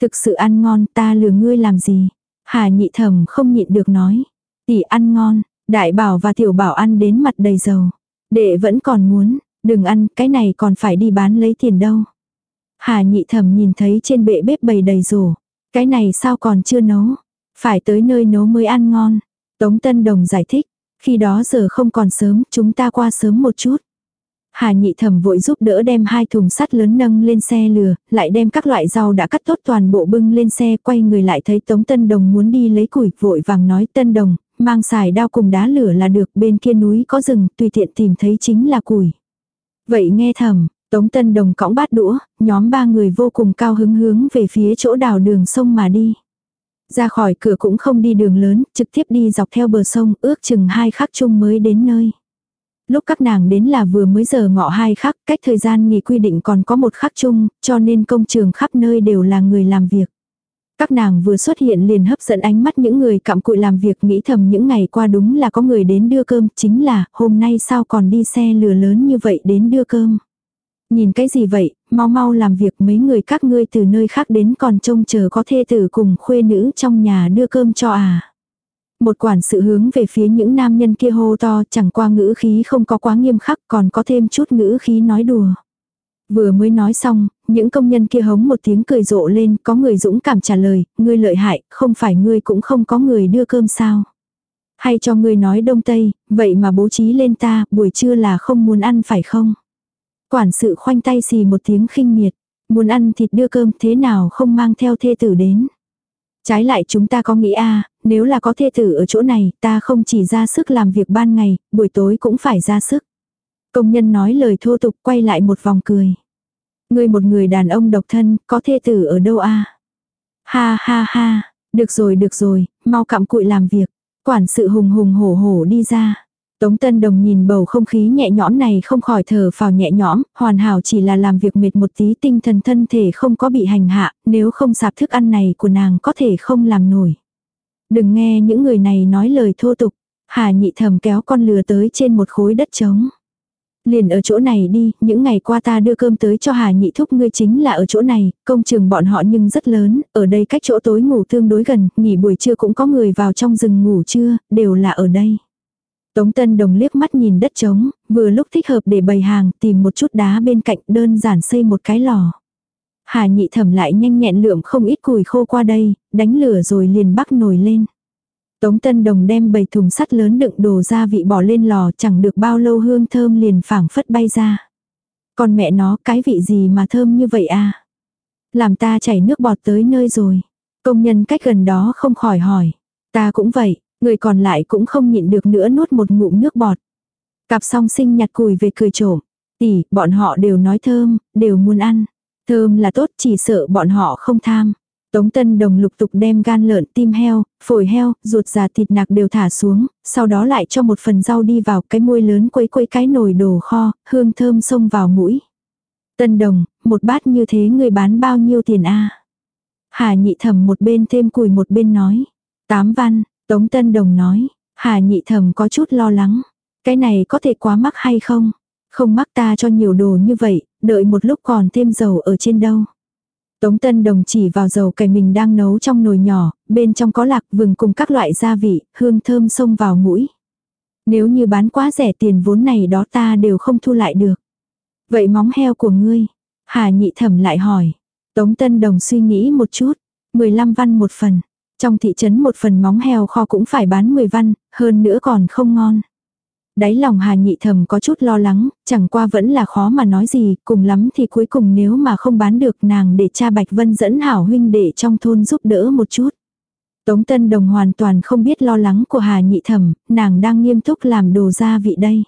Thực sự ăn ngon ta lừa ngươi làm gì? Hà nhị thầm không nhịn được nói. Tỷ ăn ngon, đại bảo và tiểu bảo ăn đến mặt đầy dầu. Đệ vẫn còn muốn, đừng ăn, cái này còn phải đi bán lấy tiền đâu. Hà nhị thầm nhìn thấy trên bệ bếp bầy đầy rổ. Cái này sao còn chưa nấu? Phải tới nơi nấu mới ăn ngon. Tống Tân Đồng giải thích. Khi đó giờ không còn sớm, chúng ta qua sớm một chút. Hà nhị thẩm vội giúp đỡ đem hai thùng sắt lớn nâng lên xe lừa, lại đem các loại rau đã cắt tốt toàn bộ bưng lên xe quay người lại thấy Tống Tân Đồng muốn đi lấy củi vội vàng nói Tân Đồng, mang xài đao cùng đá lửa là được bên kia núi có rừng tùy tiện tìm thấy chính là củi. Vậy nghe thầm, Tống Tân Đồng cõng bát đũa, nhóm ba người vô cùng cao hứng hướng về phía chỗ đào đường sông mà đi. Ra khỏi cửa cũng không đi đường lớn, trực tiếp đi dọc theo bờ sông, ước chừng hai khắc chung mới đến nơi. Lúc các nàng đến là vừa mới giờ ngọ hai khắc, cách thời gian nghỉ quy định còn có một khắc chung, cho nên công trường khắp nơi đều là người làm việc. Các nàng vừa xuất hiện liền hấp dẫn ánh mắt những người cặm cụi làm việc nghĩ thầm những ngày qua đúng là có người đến đưa cơm, chính là hôm nay sao còn đi xe lừa lớn như vậy đến đưa cơm. Nhìn cái gì vậy, mau mau làm việc mấy người các ngươi từ nơi khác đến còn trông chờ có thê tử cùng khuê nữ trong nhà đưa cơm cho à. Một quản sự hướng về phía những nam nhân kia hô to chẳng qua ngữ khí không có quá nghiêm khắc còn có thêm chút ngữ khí nói đùa. Vừa mới nói xong, những công nhân kia hống một tiếng cười rộ lên, có người dũng cảm trả lời, ngươi lợi hại, không phải ngươi cũng không có người đưa cơm sao. Hay cho ngươi nói đông tây, vậy mà bố trí lên ta, buổi trưa là không muốn ăn phải không? Quản sự khoanh tay xì một tiếng khinh miệt. Muốn ăn thịt đưa cơm thế nào không mang theo thê tử đến. Trái lại chúng ta có nghĩ a à, nếu là có thê tử ở chỗ này, ta không chỉ ra sức làm việc ban ngày, buổi tối cũng phải ra sức. Công nhân nói lời thô tục quay lại một vòng cười. Người một người đàn ông độc thân, có thê tử ở đâu a Ha ha ha, được rồi được rồi, mau cặm cụi làm việc. Quản sự hùng hùng hổ hổ đi ra. Tống Tân Đồng nhìn bầu không khí nhẹ nhõm này không khỏi thở phào nhẹ nhõm, hoàn hảo chỉ là làm việc mệt một tí tinh thần thân thể không có bị hành hạ, nếu không sạp thức ăn này của nàng có thể không làm nổi. Đừng nghe những người này nói lời thô tục, Hà nhị thầm kéo con lừa tới trên một khối đất trống. Liền ở chỗ này đi, những ngày qua ta đưa cơm tới cho Hà nhị thúc ngươi chính là ở chỗ này, công trường bọn họ nhưng rất lớn, ở đây cách chỗ tối ngủ tương đối gần, nghỉ buổi trưa cũng có người vào trong rừng ngủ trưa, đều là ở đây. Tống Tân Đồng liếc mắt nhìn đất trống, vừa lúc thích hợp để bày hàng, tìm một chút đá bên cạnh đơn giản xây một cái lò. Hà nhị thẩm lại nhanh nhẹn lượm không ít củi khô qua đây, đánh lửa rồi liền bắc nồi lên. Tống Tân Đồng đem bầy thùng sắt lớn đựng đồ gia vị bỏ lên lò chẳng được bao lâu hương thơm liền phảng phất bay ra. Còn mẹ nó cái vị gì mà thơm như vậy à? Làm ta chảy nước bọt tới nơi rồi. Công nhân cách gần đó không khỏi hỏi. Ta cũng vậy, Người còn lại cũng không nhịn được nữa nuốt một ngụm nước bọt. Cặp song sinh nhặt cùi về cười trộm. Tỷ, bọn họ đều nói thơm, đều muốn ăn. Thơm là tốt chỉ sợ bọn họ không tham. Tống Tân Đồng lục tục đem gan lợn, tim heo, phổi heo, ruột già thịt nạc đều thả xuống, sau đó lại cho một phần rau đi vào cái môi lớn quấy quấy cái nồi đồ kho, hương thơm xông vào mũi. Tân Đồng, một bát như thế người bán bao nhiêu tiền a? Hà nhị thầm một bên thêm cùi một bên nói. Tám văn, Tống Tân Đồng nói, Hà nhị thầm có chút lo lắng. Cái này có thể quá mắc hay không? Không mắc ta cho nhiều đồ như vậy, đợi một lúc còn thêm dầu ở trên đâu. Tống Tân Đồng chỉ vào dầu cải mình đang nấu trong nồi nhỏ, bên trong có lạc vừng cùng các loại gia vị, hương thơm xông vào mũi. Nếu như bán quá rẻ tiền vốn này đó ta đều không thu lại được. Vậy móng heo của ngươi? Hà nhị thẩm lại hỏi. Tống Tân Đồng suy nghĩ một chút. 15 văn một phần. Trong thị trấn một phần móng heo kho cũng phải bán 10 văn, hơn nữa còn không ngon. Đáy lòng Hà nhị thầm có chút lo lắng, chẳng qua vẫn là khó mà nói gì, cùng lắm thì cuối cùng nếu mà không bán được nàng để cha Bạch Vân dẫn hảo huynh đệ trong thôn giúp đỡ một chút. Tống Tân Đồng hoàn toàn không biết lo lắng của Hà nhị thẩm, nàng đang nghiêm túc làm đồ gia vị đây.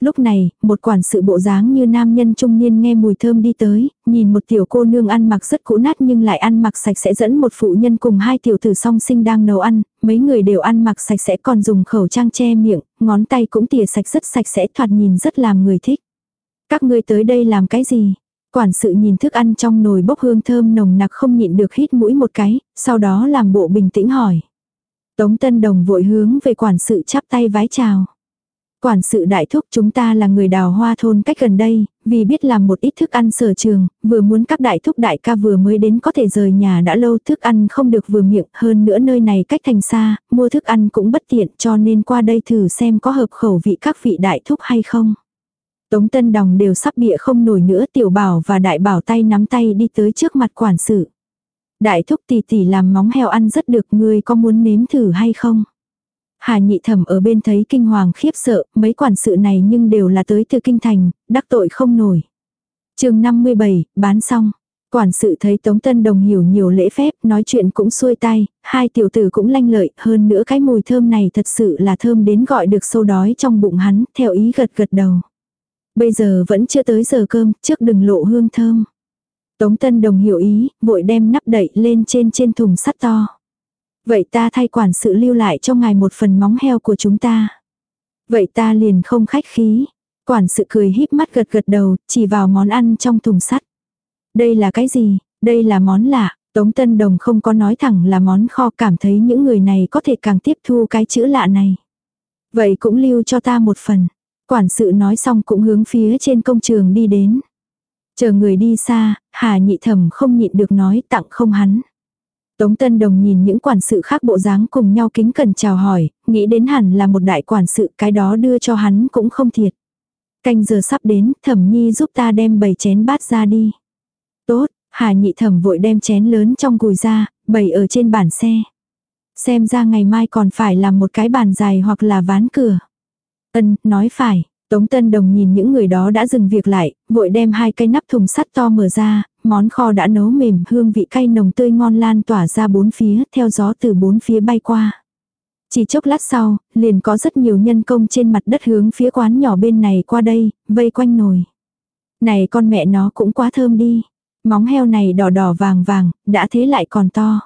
Lúc này, một quản sự bộ dáng như nam nhân trung niên nghe mùi thơm đi tới, nhìn một tiểu cô nương ăn mặc rất cũ nát nhưng lại ăn mặc sạch sẽ dẫn một phụ nhân cùng hai tiểu tử song sinh đang nấu ăn, mấy người đều ăn mặc sạch sẽ còn dùng khẩu trang che miệng, ngón tay cũng tỉa sạch rất sạch sẽ thoạt nhìn rất làm người thích. Các ngươi tới đây làm cái gì? Quản sự nhìn thức ăn trong nồi bốc hương thơm nồng nặc không nhịn được hít mũi một cái, sau đó làm bộ bình tĩnh hỏi. Tống Tân Đồng vội hướng về quản sự chắp tay vái chào. Quản sự đại thúc chúng ta là người đào hoa thôn cách gần đây, vì biết làm một ít thức ăn sở trường, vừa muốn các đại thúc đại ca vừa mới đến có thể rời nhà đã lâu thức ăn không được vừa miệng, hơn nữa nơi này cách thành xa, mua thức ăn cũng bất tiện cho nên qua đây thử xem có hợp khẩu vị các vị đại thúc hay không. Tống Tân Đồng đều sắp bịa không nổi nữa tiểu bảo và đại bảo tay nắm tay đi tới trước mặt quản sự. Đại thúc tỷ tỷ làm móng heo ăn rất được người có muốn nếm thử hay không? Hà nhị thẩm ở bên thấy kinh hoàng khiếp sợ, mấy quản sự này nhưng đều là tới từ kinh thành, đắc tội không nổi. chương 57, bán xong. Quản sự thấy Tống Tân Đồng hiểu nhiều lễ phép, nói chuyện cũng xuôi tay, hai tiểu tử cũng lanh lợi, hơn nữa cái mùi thơm này thật sự là thơm đến gọi được sâu đói trong bụng hắn, theo ý gật gật đầu. Bây giờ vẫn chưa tới giờ cơm, trước đừng lộ hương thơm. Tống Tân Đồng hiểu ý, vội đem nắp đậy lên trên trên thùng sắt to. Vậy ta thay quản sự lưu lại cho ngài một phần móng heo của chúng ta. Vậy ta liền không khách khí. Quản sự cười híp mắt gật gật đầu, chỉ vào món ăn trong thùng sắt. Đây là cái gì? Đây là món lạ. Tống Tân Đồng không có nói thẳng là món kho cảm thấy những người này có thể càng tiếp thu cái chữ lạ này. Vậy cũng lưu cho ta một phần. Quản sự nói xong cũng hướng phía trên công trường đi đến. Chờ người đi xa, Hà nhị thẩm không nhịn được nói tặng không hắn. Tống Tân Đồng nhìn những quản sự khác bộ dáng cùng nhau kính cẩn chào hỏi, nghĩ đến hẳn là một đại quản sự cái đó đưa cho hắn cũng không thiệt. Canh giờ sắp đến, thẩm nhi giúp ta đem bầy chén bát ra đi. Tốt, Hà nhị thẩm vội đem chén lớn trong gùi ra, bày ở trên bàn xe. Xem ra ngày mai còn phải làm một cái bàn dài hoặc là ván cửa. Ân, nói phải. Tống Tân Đồng nhìn những người đó đã dừng việc lại, vội đem hai cây nắp thùng sắt to mở ra, món kho đã nấu mềm, hương vị cay nồng tươi ngon lan tỏa ra bốn phía, theo gió từ bốn phía bay qua. Chỉ chốc lát sau, liền có rất nhiều nhân công trên mặt đất hướng phía quán nhỏ bên này qua đây, vây quanh nồi. Này con mẹ nó cũng quá thơm đi. Móng heo này đỏ đỏ vàng vàng, đã thế lại còn to.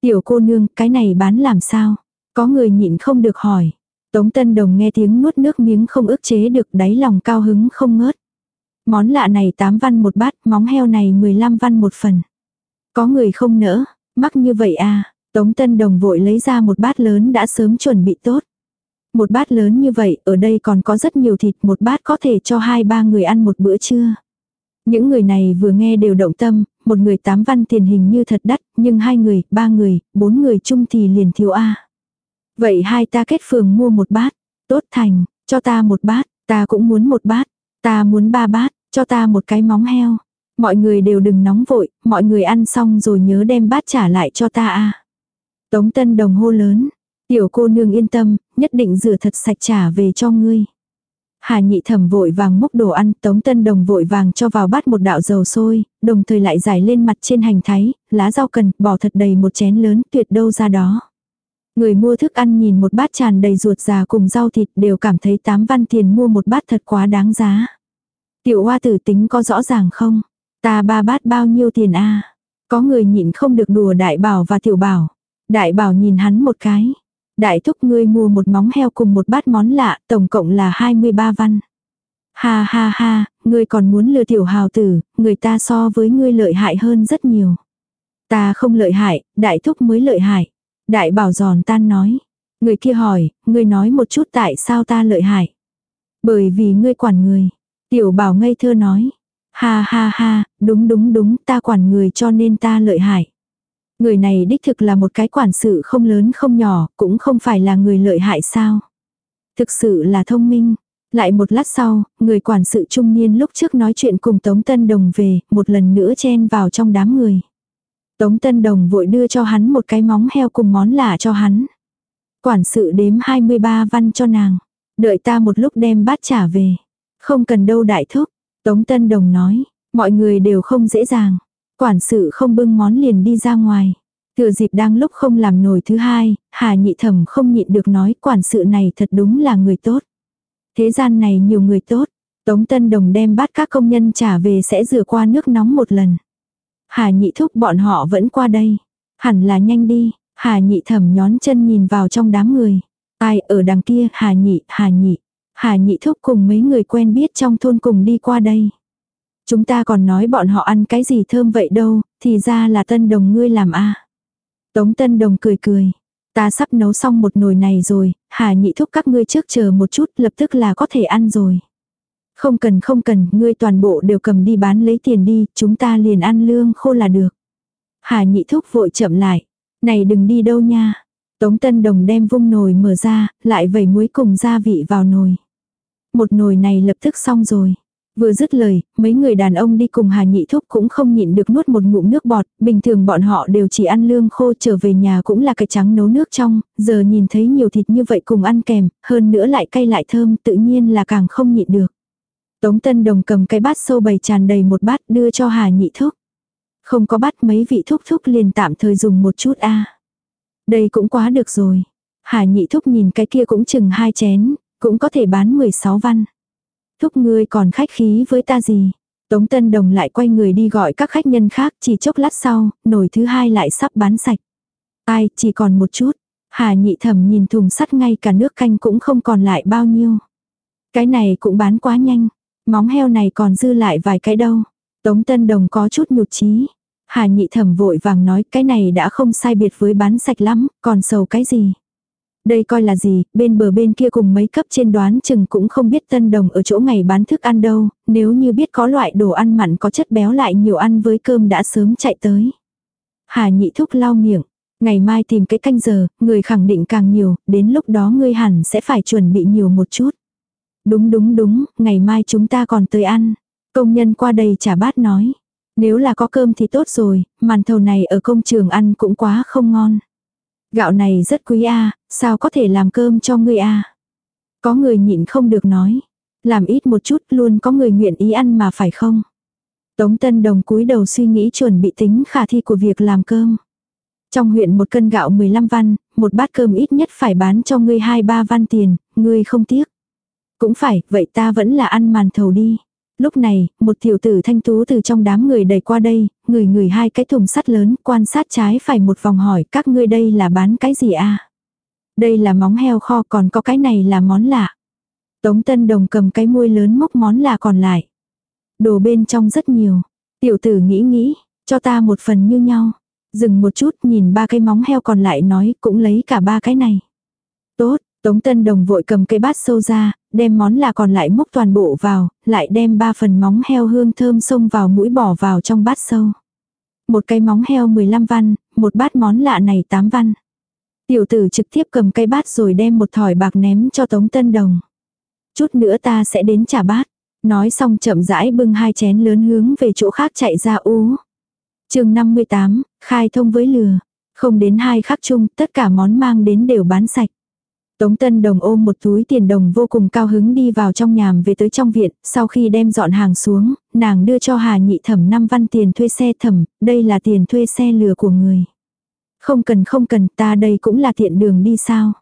Tiểu cô nương, cái này bán làm sao? Có người nhịn không được hỏi. Tống Tân Đồng nghe tiếng nuốt nước miếng không ức chế được đáy lòng cao hứng không ngớt. Món lạ này 8 văn một bát, móng heo này 15 văn một phần. Có người không nỡ, mắc như vậy à, Tống Tân Đồng vội lấy ra một bát lớn đã sớm chuẩn bị tốt. Một bát lớn như vậy, ở đây còn có rất nhiều thịt, một bát có thể cho hai ba người ăn một bữa trưa. Những người này vừa nghe đều động tâm, một người tám văn tiền hình như thật đắt, nhưng hai người, ba người, bốn người chung thì liền thiếu a. Vậy hai ta kết phường mua một bát, tốt thành, cho ta một bát, ta cũng muốn một bát, ta muốn ba bát, cho ta một cái móng heo. Mọi người đều đừng nóng vội, mọi người ăn xong rồi nhớ đem bát trả lại cho ta a. Tống Tân Đồng hô lớn, tiểu cô nương yên tâm, nhất định rửa thật sạch trả về cho ngươi. Hà nhị thẩm vội vàng múc đồ ăn, Tống Tân Đồng vội vàng cho vào bát một đạo dầu sôi, đồng thời lại giải lên mặt trên hành thái, lá rau cần, bỏ thật đầy một chén lớn tuyệt đâu ra đó. Người mua thức ăn nhìn một bát tràn đầy ruột già cùng rau thịt đều cảm thấy tám văn tiền mua một bát thật quá đáng giá. Tiểu hoa tử tính có rõ ràng không? Ta ba bát bao nhiêu tiền a? Có người nhịn không được đùa đại bảo và tiểu bảo. Đại bảo nhìn hắn một cái. Đại thúc ngươi mua một móng heo cùng một bát món lạ, tổng cộng là 23 văn. Ha ha ha, ngươi còn muốn lừa tiểu hào tử, người ta so với ngươi lợi hại hơn rất nhiều. Ta không lợi hại, đại thúc mới lợi hại. Đại bảo giòn tan nói. Người kia hỏi, ngươi nói một chút tại sao ta lợi hại. Bởi vì ngươi quản người. Tiểu bảo ngây thơ nói. Ha ha ha, đúng đúng đúng, ta quản người cho nên ta lợi hại. Người này đích thực là một cái quản sự không lớn không nhỏ, cũng không phải là người lợi hại sao. Thực sự là thông minh. Lại một lát sau, người quản sự trung niên lúc trước nói chuyện cùng Tống Tân Đồng về, một lần nữa chen vào trong đám người. Tống Tân Đồng vội đưa cho hắn một cái móng heo cùng món lạ cho hắn. Quản sự đếm 23 văn cho nàng. Đợi ta một lúc đem bát trả về. Không cần đâu đại thúc. Tống Tân Đồng nói. Mọi người đều không dễ dàng. Quản sự không bưng món liền đi ra ngoài. Thừa dịp đang lúc không làm nổi thứ hai, Hà nhị thẩm không nhịn được nói quản sự này thật đúng là người tốt. Thế gian này nhiều người tốt. Tống Tân Đồng đem bát các công nhân trả về sẽ rửa qua nước nóng một lần. Hà nhị thúc bọn họ vẫn qua đây. Hẳn là nhanh đi. Hà nhị thẩm nhón chân nhìn vào trong đám người. Ai ở đằng kia, Hà nhị, Hà nhị. Hà nhị thúc cùng mấy người quen biết trong thôn cùng đi qua đây. Chúng ta còn nói bọn họ ăn cái gì thơm vậy đâu, thì ra là tân đồng ngươi làm a Tống tân đồng cười cười. Ta sắp nấu xong một nồi này rồi, hà nhị thúc các ngươi trước chờ một chút lập tức là có thể ăn rồi. Không cần không cần, ngươi toàn bộ đều cầm đi bán lấy tiền đi, chúng ta liền ăn lương khô là được. Hà nhị thúc vội chậm lại. Này đừng đi đâu nha. Tống Tân Đồng đem vung nồi mở ra, lại vẩy muối cùng gia vị vào nồi. Một nồi này lập tức xong rồi. Vừa dứt lời, mấy người đàn ông đi cùng Hà Nhị Thúc cũng không nhịn được nuốt một ngụm nước bọt, bình thường bọn họ đều chỉ ăn lương khô trở về nhà cũng là cái trắng nấu nước trong, giờ nhìn thấy nhiều thịt như vậy cùng ăn kèm, hơn nữa lại cay lại thơm tự nhiên là càng không nhịn được. Tống Tân Đồng cầm cái bát sâu bầy tràn đầy một bát đưa cho Hà Nhị Thúc. Không có bát mấy vị thúc thúc liền tạm thời dùng một chút a Đây cũng quá được rồi. Hà Nhị Thúc nhìn cái kia cũng chừng hai chén, cũng có thể bán 16 văn. Thúc ngươi còn khách khí với ta gì? Tống Tân Đồng lại quay người đi gọi các khách nhân khác chỉ chốc lát sau, nồi thứ hai lại sắp bán sạch. Ai, chỉ còn một chút. Hà nhị thẩm nhìn thùng sắt ngay cả nước canh cũng không còn lại bao nhiêu. Cái này cũng bán quá nhanh. Móng heo này còn dư lại vài cái đâu. Tống Tân Đồng có chút nhụt chí. Hà nhị thẩm vội vàng nói cái này đã không sai biệt với bán sạch lắm, còn sầu cái gì. Đây coi là gì, bên bờ bên kia cùng mấy cấp trên đoán chừng cũng không biết tân đồng ở chỗ ngày bán thức ăn đâu, nếu như biết có loại đồ ăn mặn có chất béo lại nhiều ăn với cơm đã sớm chạy tới. Hà nhị thúc lau miệng, ngày mai tìm cái canh giờ, người khẳng định càng nhiều, đến lúc đó ngươi hẳn sẽ phải chuẩn bị nhiều một chút. Đúng đúng đúng, ngày mai chúng ta còn tới ăn. Công nhân qua đây trả bát nói. Nếu là có cơm thì tốt rồi, màn thầu này ở công trường ăn cũng quá không ngon. Gạo này rất quý a, sao có thể làm cơm cho ngươi a? Có người nhịn không được nói, làm ít một chút luôn có người nguyện ý ăn mà phải không? Tống Tân Đồng cúi đầu suy nghĩ chuẩn bị tính khả thi của việc làm cơm. Trong huyện một cân gạo 15 văn, một bát cơm ít nhất phải bán cho ngươi 2-3 văn tiền, ngươi không tiếc. Cũng phải, vậy ta vẫn là ăn màn thầu đi. Lúc này, một tiểu tử thanh tú từ trong đám người đẩy qua đây, người người hai cái thùng sắt lớn, quan sát trái phải một vòng hỏi các ngươi đây là bán cái gì a Đây là móng heo kho còn có cái này là món lạ. Tống Tân Đồng cầm cái muôi lớn mốc món lạ còn lại. Đồ bên trong rất nhiều. Tiểu tử nghĩ nghĩ, cho ta một phần như nhau. Dừng một chút nhìn ba cái móng heo còn lại nói cũng lấy cả ba cái này. Tốt, Tống Tân Đồng vội cầm cái bát sâu ra, đem món là còn lại múc toàn bộ vào, lại đem ba phần móng heo hương thơm xông vào mũi bỏ vào trong bát sâu. Một cái móng heo 15 văn, một bát món lạ này 8 văn. Tiểu tử trực tiếp cầm cây bát rồi đem một thỏi bạc ném cho Tống Tân Đồng. Chút nữa ta sẽ đến trả bát. Nói xong chậm rãi bưng hai chén lớn hướng về chỗ khác chạy ra ú. chương 58, khai thông với lừa. Không đến hai khắc chung, tất cả món mang đến đều bán sạch. Tống Tân Đồng ôm một túi tiền đồng vô cùng cao hứng đi vào trong nhàm về tới trong viện, sau khi đem dọn hàng xuống, nàng đưa cho Hà Nhị Thẩm 5 văn tiền thuê xe thẩm, đây là tiền thuê xe lừa của người. Không cần không cần, ta đây cũng là tiện đường đi sao.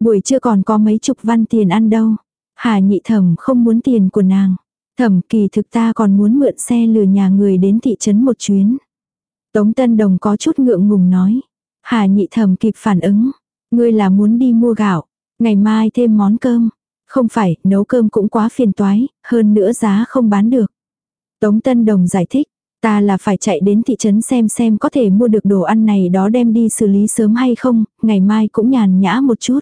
Buổi trưa còn có mấy chục văn tiền ăn đâu. Hà Nhị Thẩm không muốn tiền của nàng. Thẩm kỳ thực ta còn muốn mượn xe lừa nhà người đến thị trấn một chuyến. Tống Tân Đồng có chút ngượng ngùng nói. Hà Nhị Thẩm kịp phản ứng. Ngươi là muốn đi mua gạo, ngày mai thêm món cơm. Không phải, nấu cơm cũng quá phiền toái, hơn nữa giá không bán được. Tống Tân Đồng giải thích, ta là phải chạy đến thị trấn xem xem có thể mua được đồ ăn này đó đem đi xử lý sớm hay không, ngày mai cũng nhàn nhã một chút.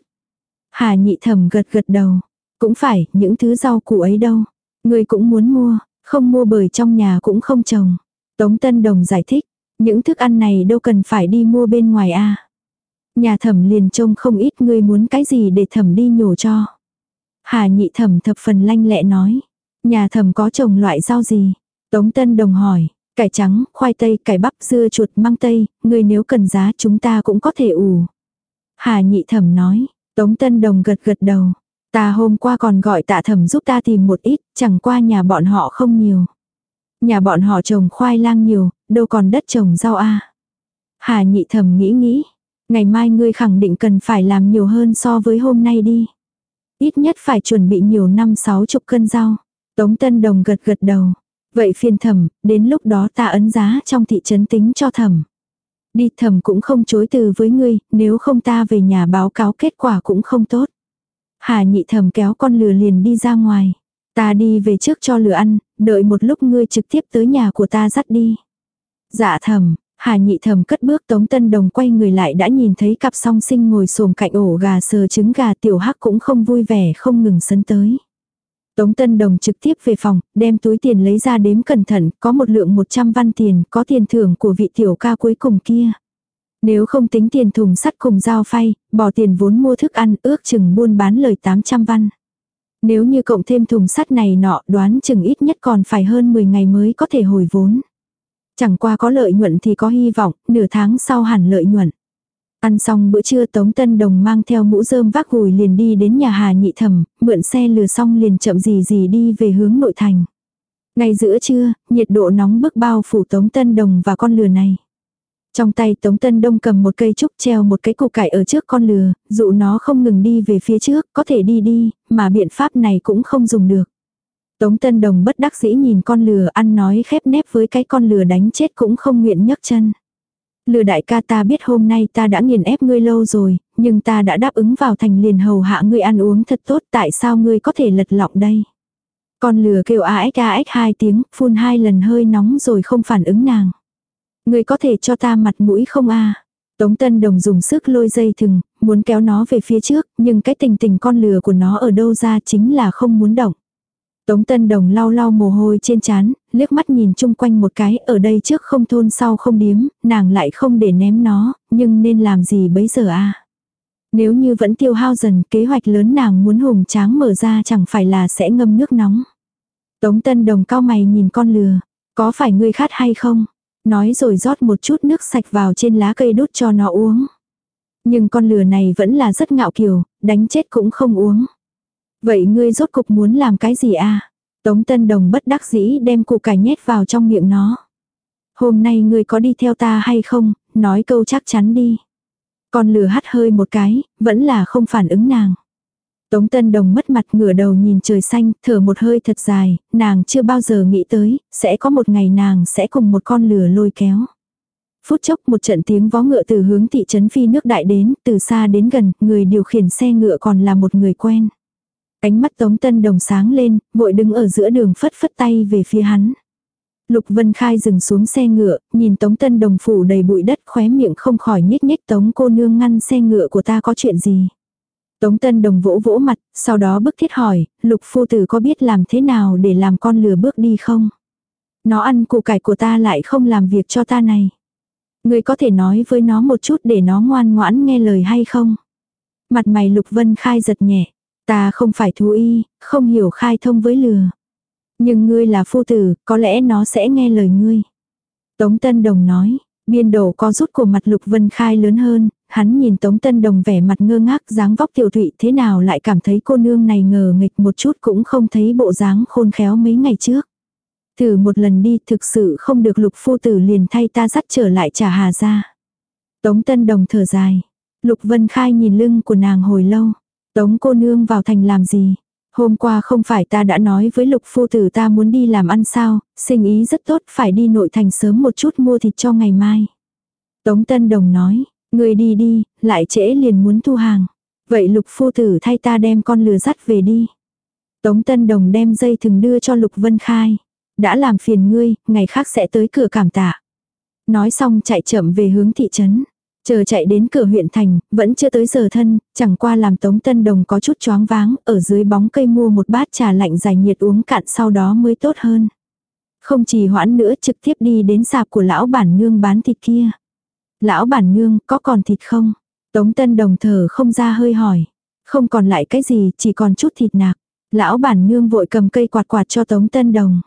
Hà nhị thẩm gật gật đầu, cũng phải, những thứ rau củ ấy đâu. Ngươi cũng muốn mua, không mua bởi trong nhà cũng không trồng. Tống Tân Đồng giải thích, những thức ăn này đâu cần phải đi mua bên ngoài a. Nhà thẩm liền trông không ít ngươi muốn cái gì để thẩm đi nhổ cho. Hà nhị thẩm thập phần lanh lẹ nói. Nhà thẩm có trồng loại rau gì? Tống Tân Đồng hỏi. Cải trắng, khoai tây, cải bắp, dưa chuột, măng tây, ngươi nếu cần giá chúng ta cũng có thể ủ. Hà nhị thẩm nói. Tống Tân Đồng gật gật đầu. Ta hôm qua còn gọi tạ thẩm giúp ta tìm một ít, chẳng qua nhà bọn họ không nhiều. Nhà bọn họ trồng khoai lang nhiều, đâu còn đất trồng rau a. Hà nhị thẩm nghĩ nghĩ. Ngày mai ngươi khẳng định cần phải làm nhiều hơn so với hôm nay đi. Ít nhất phải chuẩn bị nhiều năm sáu chục cân rau. Tống Tân Đồng gật gật đầu. Vậy phiền thẩm, đến lúc đó ta ấn giá trong thị trấn tính cho thẩm. Đi thẩm cũng không chối từ với ngươi, nếu không ta về nhà báo cáo kết quả cũng không tốt. Hà nhị thẩm kéo con lừa liền đi ra ngoài. Ta đi về trước cho lừa ăn, đợi một lúc ngươi trực tiếp tới nhà của ta dắt đi. Dạ thẩm, Hà nhị thầm cất bước Tống Tân Đồng quay người lại đã nhìn thấy cặp song sinh ngồi xồm cạnh ổ gà sờ trứng gà tiểu hắc cũng không vui vẻ không ngừng sấn tới. Tống Tân Đồng trực tiếp về phòng, đem túi tiền lấy ra đếm cẩn thận, có một lượng 100 văn tiền, có tiền thưởng của vị tiểu ca cuối cùng kia. Nếu không tính tiền thùng sắt cùng dao phay, bỏ tiền vốn mua thức ăn ước chừng buôn bán lời 800 văn. Nếu như cộng thêm thùng sắt này nọ đoán chừng ít nhất còn phải hơn 10 ngày mới có thể hồi vốn. Chẳng qua có lợi nhuận thì có hy vọng, nửa tháng sau hẳn lợi nhuận. Ăn xong bữa trưa Tống Tân Đồng mang theo mũ rơm vác gùi liền đi đến nhà Hà Nhị Thẩm, mượn xe lừa xong liền chậm gì gì đi về hướng nội thành. Ngay giữa trưa, nhiệt độ nóng bức bao phủ Tống Tân Đồng và con lừa này. Trong tay Tống Tân Đông cầm một cây trúc treo một cái cục cải ở trước con lừa, dụ nó không ngừng đi về phía trước, có thể đi đi, mà biện pháp này cũng không dùng được. Tống Tân Đồng bất đắc dĩ nhìn con lừa ăn nói khép nép với cái con lừa đánh chết cũng không nguyện nhấc chân. Lừa đại ca ta biết hôm nay ta đã nghiền ép ngươi lâu rồi, nhưng ta đã đáp ứng vào thành liền hầu hạ ngươi ăn uống thật tốt tại sao ngươi có thể lật lọng đây. Con lừa kêu a ếch a ếch hai tiếng, phun hai lần hơi nóng rồi không phản ứng nàng. Ngươi có thể cho ta mặt mũi không a Tống Tân Đồng dùng sức lôi dây thừng, muốn kéo nó về phía trước, nhưng cái tình tình con lừa của nó ở đâu ra chính là không muốn động. Tống Tân Đồng lau lau mồ hôi trên trán, liếc mắt nhìn chung quanh một cái, ở đây trước không thôn sau không điếm, nàng lại không để ném nó, nhưng nên làm gì bấy giờ a? Nếu như vẫn tiêu hao dần, kế hoạch lớn nàng muốn hùng tráng mở ra chẳng phải là sẽ ngâm nước nóng. Tống Tân Đồng cao mày nhìn con lừa, có phải ngươi khát hay không? Nói rồi rót một chút nước sạch vào trên lá cây đút cho nó uống. Nhưng con lừa này vẫn là rất ngạo kiều, đánh chết cũng không uống. Vậy ngươi rốt cục muốn làm cái gì à? Tống Tân Đồng bất đắc dĩ đem củ cải nhét vào trong miệng nó. Hôm nay ngươi có đi theo ta hay không, nói câu chắc chắn đi. Con lừa hắt hơi một cái, vẫn là không phản ứng nàng. Tống Tân Đồng mất mặt ngửa đầu nhìn trời xanh, thở một hơi thật dài, nàng chưa bao giờ nghĩ tới, sẽ có một ngày nàng sẽ cùng một con lừa lôi kéo. Phút chốc một trận tiếng vó ngựa từ hướng thị trấn phi nước đại đến, từ xa đến gần, người điều khiển xe ngựa còn là một người quen. Ánh mắt Tống Tân Đồng sáng lên, vội đứng ở giữa đường phất phất tay về phía hắn. Lục Vân Khai dừng xuống xe ngựa, nhìn Tống Tân Đồng phủ đầy bụi đất khóe miệng không khỏi nhếch nhếch Tống cô nương ngăn xe ngựa của ta có chuyện gì. Tống Tân Đồng vỗ vỗ mặt, sau đó bức thiết hỏi, Lục Phu Tử có biết làm thế nào để làm con lừa bước đi không? Nó ăn củ cải của ta lại không làm việc cho ta này. Người có thể nói với nó một chút để nó ngoan ngoãn nghe lời hay không? Mặt mày Lục Vân Khai giật nhẹ. Ta không phải thú y, không hiểu khai thông với lừa. Nhưng ngươi là phu tử, có lẽ nó sẽ nghe lời ngươi. Tống Tân Đồng nói, biên độ có rút của mặt Lục Vân Khai lớn hơn, hắn nhìn Tống Tân Đồng vẻ mặt ngơ ngác dáng vóc tiểu thụy thế nào lại cảm thấy cô nương này ngờ nghịch một chút cũng không thấy bộ dáng khôn khéo mấy ngày trước. Thử một lần đi thực sự không được lục phu tử liền thay ta dắt trở lại trả hà ra. Tống Tân Đồng thở dài. Lục Vân Khai nhìn lưng của nàng hồi lâu. Tống cô nương vào thành làm gì? Hôm qua không phải ta đã nói với lục phu tử ta muốn đi làm ăn sao, sinh ý rất tốt phải đi nội thành sớm một chút mua thịt cho ngày mai. Tống Tân Đồng nói, người đi đi, lại trễ liền muốn thu hàng. Vậy lục phu tử thay ta đem con lừa dắt về đi. Tống Tân Đồng đem dây thừng đưa cho Lục Vân Khai. Đã làm phiền ngươi, ngày khác sẽ tới cửa cảm tạ. Nói xong chạy chậm về hướng thị trấn. Chờ chạy đến cửa huyện thành, vẫn chưa tới giờ thân, chẳng qua làm Tống Tân Đồng có chút choáng váng, ở dưới bóng cây mua một bát trà lạnh giải nhiệt uống cạn sau đó mới tốt hơn. Không chỉ hoãn nữa trực tiếp đi đến sạp của lão bản nương bán thịt kia. Lão bản nương có còn thịt không? Tống Tân Đồng thở không ra hơi hỏi. Không còn lại cái gì, chỉ còn chút thịt nạc. Lão bản nương vội cầm cây quạt quạt cho Tống Tân Đồng.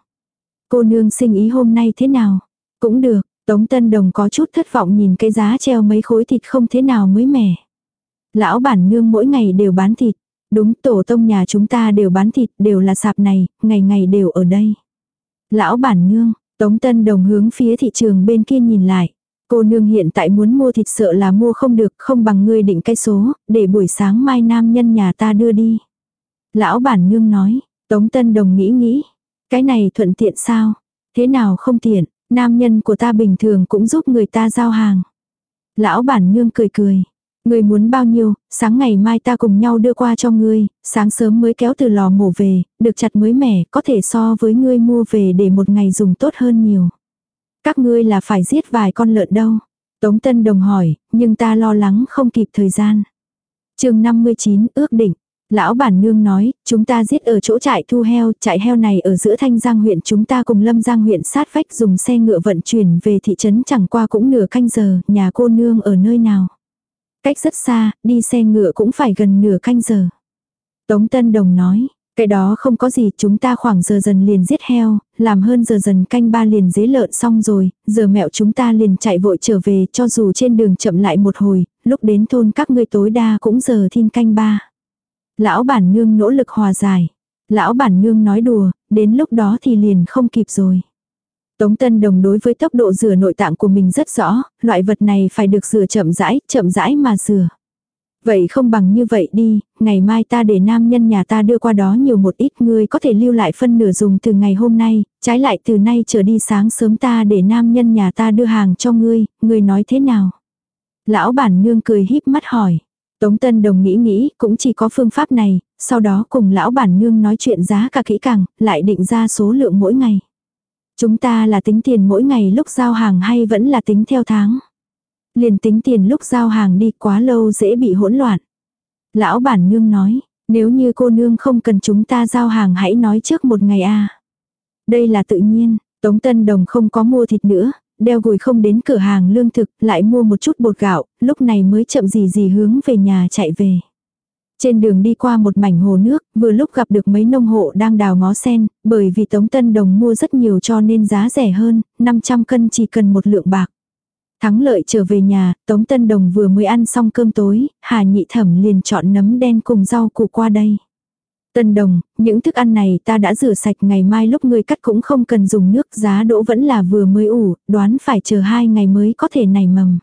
Cô nương sinh ý hôm nay thế nào? Cũng được, Tống Tân Đồng có chút thất vọng nhìn cái giá treo mấy khối thịt không thế nào mới mẻ. Lão bản nương mỗi ngày đều bán thịt. Đúng tổ tông nhà chúng ta đều bán thịt, đều là sạp này, ngày ngày đều ở đây. Lão bản nương, Tống Tân Đồng hướng phía thị trường bên kia nhìn lại. Cô nương hiện tại muốn mua thịt sợ là mua không được, không bằng ngươi định cái số, để buổi sáng mai nam nhân nhà ta đưa đi. Lão bản nương nói, Tống Tân Đồng nghĩ nghĩ, cái này thuận tiện sao? Thế nào không tiện, nam nhân của ta bình thường cũng giúp người ta giao hàng. Lão bản nương cười cười. Ngươi muốn bao nhiêu, sáng ngày mai ta cùng nhau đưa qua cho ngươi, sáng sớm mới kéo từ lò mổ về, được chặt mới mẻ, có thể so với ngươi mua về để một ngày dùng tốt hơn nhiều. Các ngươi là phải giết vài con lợn đâu. Tống Tân Đồng hỏi, nhưng ta lo lắng không kịp thời gian. chương 59 ước định. Lão bản nương nói, chúng ta giết ở chỗ trại thu heo, trại heo này ở giữa Thanh Giang huyện chúng ta cùng Lâm Giang huyện sát vách dùng xe ngựa vận chuyển về thị trấn chẳng qua cũng nửa canh giờ, nhà cô nương ở nơi nào. Cách rất xa, đi xe ngựa cũng phải gần nửa canh giờ. Tống Tân Đồng nói, cái đó không có gì, chúng ta khoảng giờ dần liền giết heo, làm hơn giờ dần canh ba liền dế lợn xong rồi, giờ mẹo chúng ta liền chạy vội trở về cho dù trên đường chậm lại một hồi, lúc đến thôn các ngươi tối đa cũng giờ thiên canh ba. Lão bản nương nỗ lực hòa giải. Lão bản nương nói đùa, đến lúc đó thì liền không kịp rồi. Tống Tân Đồng đối với tốc độ rửa nội tạng của mình rất rõ, loại vật này phải được rửa chậm rãi, chậm rãi mà rửa. Vậy không bằng như vậy đi, ngày mai ta để nam nhân nhà ta đưa qua đó nhiều một ít ngươi có thể lưu lại phân nửa dùng từ ngày hôm nay, trái lại từ nay trở đi sáng sớm ta để nam nhân nhà ta đưa hàng cho ngươi, ngươi nói thế nào? Lão bản nương cười híp mắt hỏi. Tống Tân Đồng nghĩ nghĩ, cũng chỉ có phương pháp này, sau đó cùng lão bản nương nói chuyện giá cả kỹ càng, lại định ra số lượng mỗi ngày. Chúng ta là tính tiền mỗi ngày lúc giao hàng hay vẫn là tính theo tháng? Liền tính tiền lúc giao hàng đi quá lâu dễ bị hỗn loạn. Lão bản nương nói, nếu như cô nương không cần chúng ta giao hàng hãy nói trước một ngày a Đây là tự nhiên, Tống Tân Đồng không có mua thịt nữa, đeo gùi không đến cửa hàng lương thực, lại mua một chút bột gạo, lúc này mới chậm gì gì hướng về nhà chạy về. Trên đường đi qua một mảnh hồ nước, vừa lúc gặp được mấy nông hộ đang đào ngó sen, bởi vì Tống Tân Đồng mua rất nhiều cho nên giá rẻ hơn, 500 cân chỉ cần một lượng bạc. Thắng lợi trở về nhà, Tống Tân Đồng vừa mới ăn xong cơm tối, Hà Nhị Thẩm liền chọn nấm đen cùng rau củ qua đây. Tân Đồng, những thức ăn này ta đã rửa sạch ngày mai lúc ngươi cắt cũng không cần dùng nước giá đỗ vẫn là vừa mới ủ, đoán phải chờ hai ngày mới có thể nảy mầm.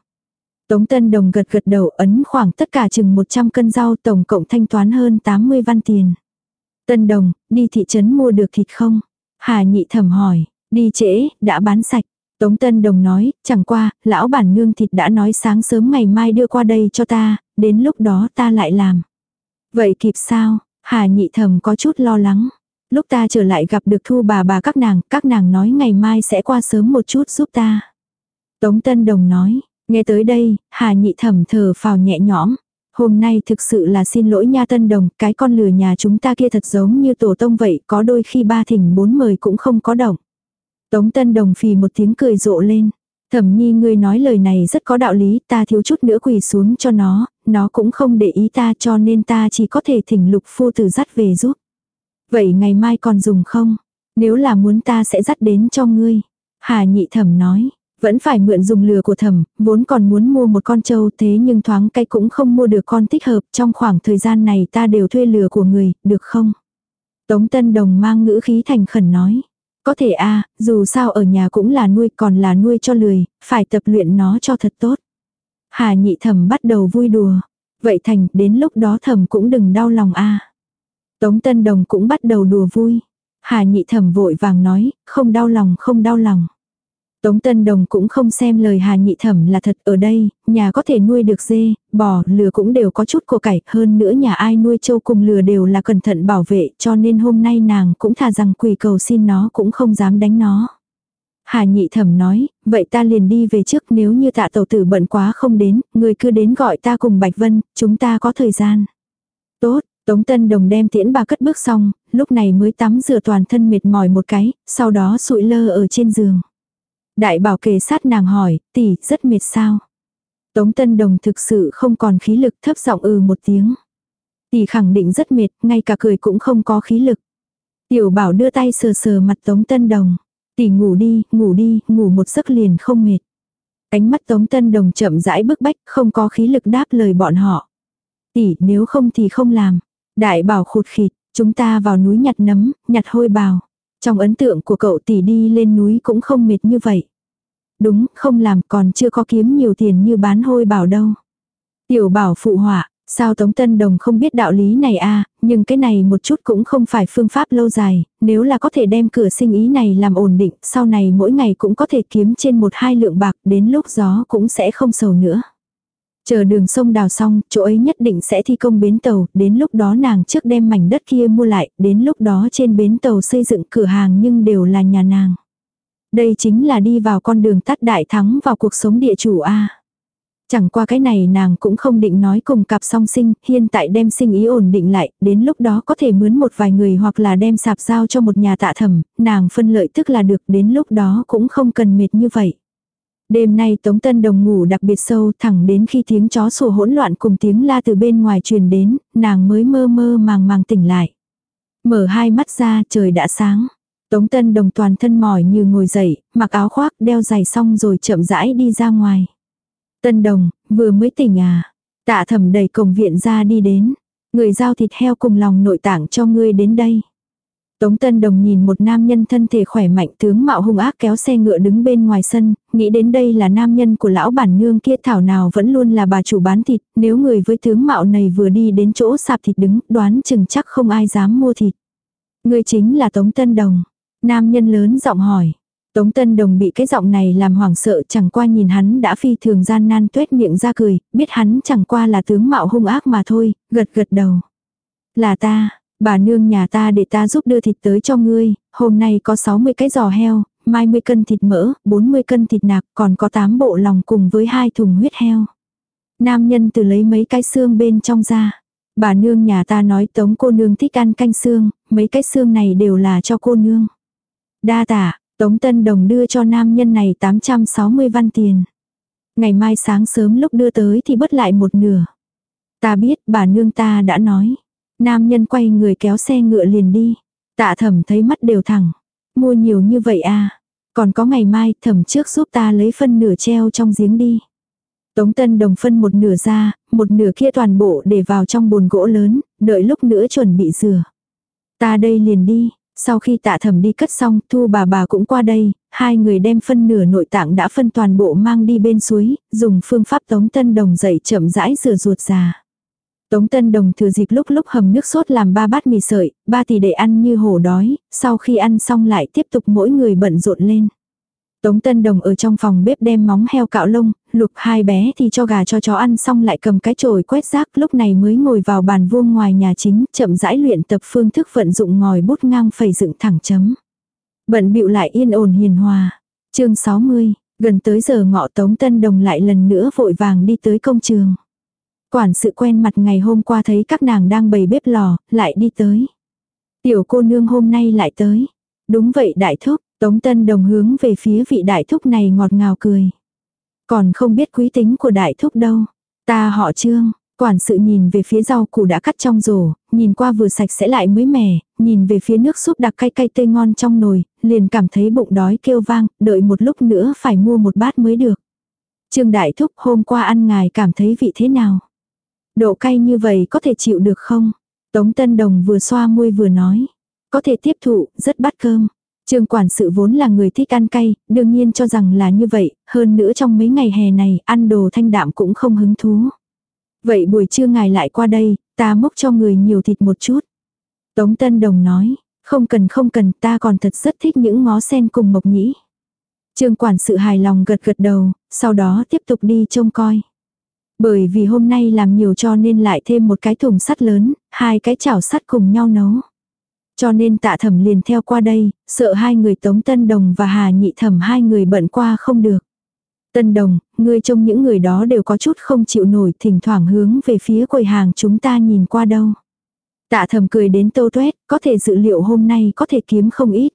Tống Tân Đồng gật gật đầu ấn khoảng tất cả chừng 100 cân rau tổng cộng thanh toán hơn 80 văn tiền. Tân Đồng, đi thị trấn mua được thịt không? Hà nhị thẩm hỏi, đi trễ, đã bán sạch. Tống Tân Đồng nói, chẳng qua, lão bản nương thịt đã nói sáng sớm ngày mai đưa qua đây cho ta, đến lúc đó ta lại làm. Vậy kịp sao? Hà nhị thẩm có chút lo lắng. Lúc ta trở lại gặp được thu bà bà các nàng, các nàng nói ngày mai sẽ qua sớm một chút giúp ta. Tống Tân Đồng nói, nghe tới đây, Hà nhị thẩm thở phào nhẹ nhõm. Hôm nay thực sự là xin lỗi nha Tân Đồng, cái con lừa nhà chúng ta kia thật giống như tổ tông vậy, có đôi khi ba thỉnh bốn mời cũng không có động. Tống Tân Đồng phì một tiếng cười rộ lên. Thẩm nhi ngươi nói lời này rất có đạo lý, ta thiếu chút nữa quỳ xuống cho nó, nó cũng không để ý ta cho nên ta chỉ có thể thỉnh lục phu tử dắt về giúp. Vậy ngày mai còn dùng không? Nếu là muốn ta sẽ dắt đến cho ngươi. Hà nhị thẩm nói, vẫn phải mượn dùng lừa của thẩm, vốn còn muốn mua một con trâu thế nhưng thoáng cây cũng không mua được con thích hợp trong khoảng thời gian này ta đều thuê lừa của người, được không? Tống Tân Đồng mang ngữ khí thành khẩn nói. Có thể a dù sao ở nhà cũng là nuôi còn là nuôi cho lười, phải tập luyện nó cho thật tốt. Hà nhị thẩm bắt đầu vui đùa. Vậy thành, đến lúc đó thẩm cũng đừng đau lòng a Tống Tân Đồng cũng bắt đầu đùa vui. Hà nhị thẩm vội vàng nói, không đau lòng không đau lòng. Tống Tân Đồng cũng không xem lời Hà Nhị Thẩm là thật ở đây, nhà có thể nuôi được dê, bò, lừa cũng đều có chút của cải, hơn nữa nhà ai nuôi trâu cùng lừa đều là cẩn thận bảo vệ cho nên hôm nay nàng cũng thà rằng quỳ cầu xin nó cũng không dám đánh nó. Hà nhị thẩm nói, vậy ta liền đi về trước nếu như tạ tẩu tử bận quá không đến, người cứ đến gọi ta cùng Bạch Vân, chúng ta có thời gian. Tốt, Tống Tân Đồng đem tiễn bà cất bước xong, lúc này mới tắm rửa toàn thân mệt mỏi một cái, sau đó sụi lơ ở trên giường. Đại bảo kề sát nàng hỏi, tỷ, rất mệt sao? Tống Tân Đồng thực sự không còn khí lực thấp giọng ừ một tiếng. Tỷ khẳng định rất mệt, ngay cả cười cũng không có khí lực. Tiểu bảo đưa tay sờ sờ mặt Tống Tân Đồng. Tỷ ngủ đi, ngủ đi, ngủ một giấc liền không mệt. Ánh mắt Tống Tân Đồng chậm rãi bức bách, không có khí lực đáp lời bọn họ. Tỷ, nếu không thì không làm. Đại bảo khụt khịt, chúng ta vào núi nhặt nấm, nhặt hôi bào. Trong ấn tượng của cậu tỷ đi lên núi cũng không mệt như vậy. Đúng, không làm còn chưa có kiếm nhiều tiền như bán hôi bảo đâu. Tiểu bảo phụ họa, sao Tống Tân Đồng không biết đạo lý này a à, nhưng cái này một chút cũng không phải phương pháp lâu dài, nếu là có thể đem cửa sinh ý này làm ổn định, sau này mỗi ngày cũng có thể kiếm trên một hai lượng bạc, đến lúc gió cũng sẽ không sầu nữa. Chờ đường sông đào xong, chỗ ấy nhất định sẽ thi công bến tàu, đến lúc đó nàng trước đem mảnh đất kia mua lại, đến lúc đó trên bến tàu xây dựng cửa hàng nhưng đều là nhà nàng. Đây chính là đi vào con đường tắt đại thắng vào cuộc sống địa chủ A. Chẳng qua cái này nàng cũng không định nói cùng cặp song sinh, hiện tại đem sinh ý ổn định lại, đến lúc đó có thể mướn một vài người hoặc là đem sạp giao cho một nhà tạ thẩm, nàng phân lợi tức là được, đến lúc đó cũng không cần mệt như vậy. Đêm nay Tống Tân Đồng ngủ đặc biệt sâu thẳng đến khi tiếng chó sủa hỗn loạn cùng tiếng la từ bên ngoài truyền đến, nàng mới mơ mơ màng màng tỉnh lại. Mở hai mắt ra trời đã sáng. Tống Tân Đồng toàn thân mỏi như ngồi dậy, mặc áo khoác đeo giày xong rồi chậm rãi đi ra ngoài. Tân Đồng, vừa mới tỉnh à. Tạ thẩm đẩy cổng viện ra đi đến. Người giao thịt heo cùng lòng nội tạng cho ngươi đến đây. Tống Tân Đồng nhìn một nam nhân thân thể khỏe mạnh tướng mạo hung ác kéo xe ngựa đứng bên ngoài sân, nghĩ đến đây là nam nhân của lão bản nương kia thảo nào vẫn luôn là bà chủ bán thịt, nếu người với tướng mạo này vừa đi đến chỗ sạp thịt đứng, đoán chừng chắc không ai dám mua thịt. Người chính là Tống Tân Đồng. Nam nhân lớn giọng hỏi. Tống Tân Đồng bị cái giọng này làm hoảng sợ chẳng qua nhìn hắn đã phi thường gian nan tuét miệng ra cười, biết hắn chẳng qua là tướng mạo hung ác mà thôi, gật gật đầu. Là ta, bà nương nhà ta để ta giúp đưa thịt tới cho ngươi, hôm nay có 60 cái giò heo, 20 cân thịt mỡ, 40 cân thịt nạc, còn có 8 bộ lòng cùng với hai thùng huyết heo. Nam nhân từ lấy mấy cái xương bên trong ra. Bà nương nhà ta nói tống cô nương thích ăn canh xương, mấy cái xương này đều là cho cô nương. Đa tạ, Tống Tân Đồng đưa cho nam nhân này 860 văn tiền. Ngày mai sáng sớm lúc đưa tới thì bớt lại một nửa. Ta biết bà nương ta đã nói. Nam nhân quay người kéo xe ngựa liền đi. Tạ thẩm thấy mắt đều thẳng. Mua nhiều như vậy à. Còn có ngày mai thẩm trước giúp ta lấy phân nửa treo trong giếng đi. Tống Tân Đồng phân một nửa ra, một nửa kia toàn bộ để vào trong bồn gỗ lớn, đợi lúc nữa chuẩn bị rửa. Ta đây liền đi, sau khi tạ thẩm đi cất xong, thu bà bà cũng qua đây, hai người đem phân nửa nội tạng đã phân toàn bộ mang đi bên suối, dùng phương pháp tống tân đồng dậy chậm rãi rửa ruột già. Tống Tân Đồng thừa dịp lúc lúc hầm nước sốt làm ba bát mì sợi, ba tỷ để ăn như hổ đói, sau khi ăn xong lại tiếp tục mỗi người bận rộn lên. Tống Tân Đồng ở trong phòng bếp đem móng heo cạo lông, lục hai bé thì cho gà cho chó ăn xong lại cầm cái chổi quét rác lúc này mới ngồi vào bàn vuông ngoài nhà chính chậm rãi luyện tập phương thức vận dụng ngòi bút ngang phẩy dựng thẳng chấm. Bận bịu lại yên ổn hiền hòa. chương 60, gần tới giờ ngọ Tống Tân Đồng lại lần nữa vội vàng đi tới công trường. Quản sự quen mặt ngày hôm qua thấy các nàng đang bày bếp lò, lại đi tới. Tiểu cô nương hôm nay lại tới. Đúng vậy đại thúc, Tống Tân Đồng hướng về phía vị đại thúc này ngọt ngào cười. Còn không biết quý tính của đại thúc đâu. Ta họ trương, quản sự nhìn về phía rau củ đã cắt trong rổ, nhìn qua vừa sạch sẽ lại mới mẻ, nhìn về phía nước súp đặc cay cay tươi ngon trong nồi, liền cảm thấy bụng đói kêu vang, đợi một lúc nữa phải mua một bát mới được. Trương Đại Thúc hôm qua ăn ngài cảm thấy vị thế nào? Độ cay như vậy có thể chịu được không? Tống Tân Đồng vừa xoa môi vừa nói. Có thể tiếp thụ, rất bắt cơm. Trương quản sự vốn là người thích ăn cay, đương nhiên cho rằng là như vậy, hơn nữa trong mấy ngày hè này, ăn đồ thanh đạm cũng không hứng thú. Vậy buổi trưa ngài lại qua đây, ta mốc cho người nhiều thịt một chút. Tống Tân Đồng nói, không cần không cần, ta còn thật rất thích những ngó sen cùng mộc nhĩ. Trương quản sự hài lòng gật gật đầu, sau đó tiếp tục đi trông coi. Bởi vì hôm nay làm nhiều cho nên lại thêm một cái thùng sắt lớn, hai cái chảo sắt cùng nhau nấu. Cho nên tạ thẩm liền theo qua đây, sợ hai người Tống Tân Đồng và Hà Nhị Thẩm hai người bận qua không được. Tân Đồng, ngươi trông những người đó đều có chút không chịu nổi thỉnh thoảng hướng về phía quầy hàng chúng ta nhìn qua đâu. Tạ thầm cười đến tô tuét, có thể dự liệu hôm nay có thể kiếm không ít.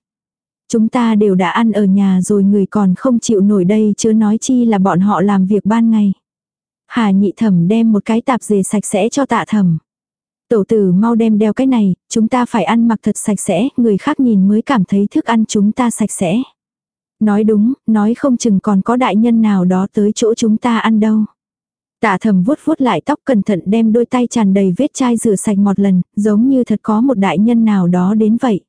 Chúng ta đều đã ăn ở nhà rồi người còn không chịu nổi đây chứ nói chi là bọn họ làm việc ban ngày. Hà nhị thẩm đem một cái tạp dề sạch sẽ cho tạ thẩm. Tổ tử mau đem đeo cái này, chúng ta phải ăn mặc thật sạch sẽ, người khác nhìn mới cảm thấy thức ăn chúng ta sạch sẽ. Nói đúng, nói không chừng còn có đại nhân nào đó tới chỗ chúng ta ăn đâu. Tạ thầm vuốt vuốt lại tóc cẩn thận đem đôi tay tràn đầy vết chai rửa sạch một lần, giống như thật có một đại nhân nào đó đến vậy.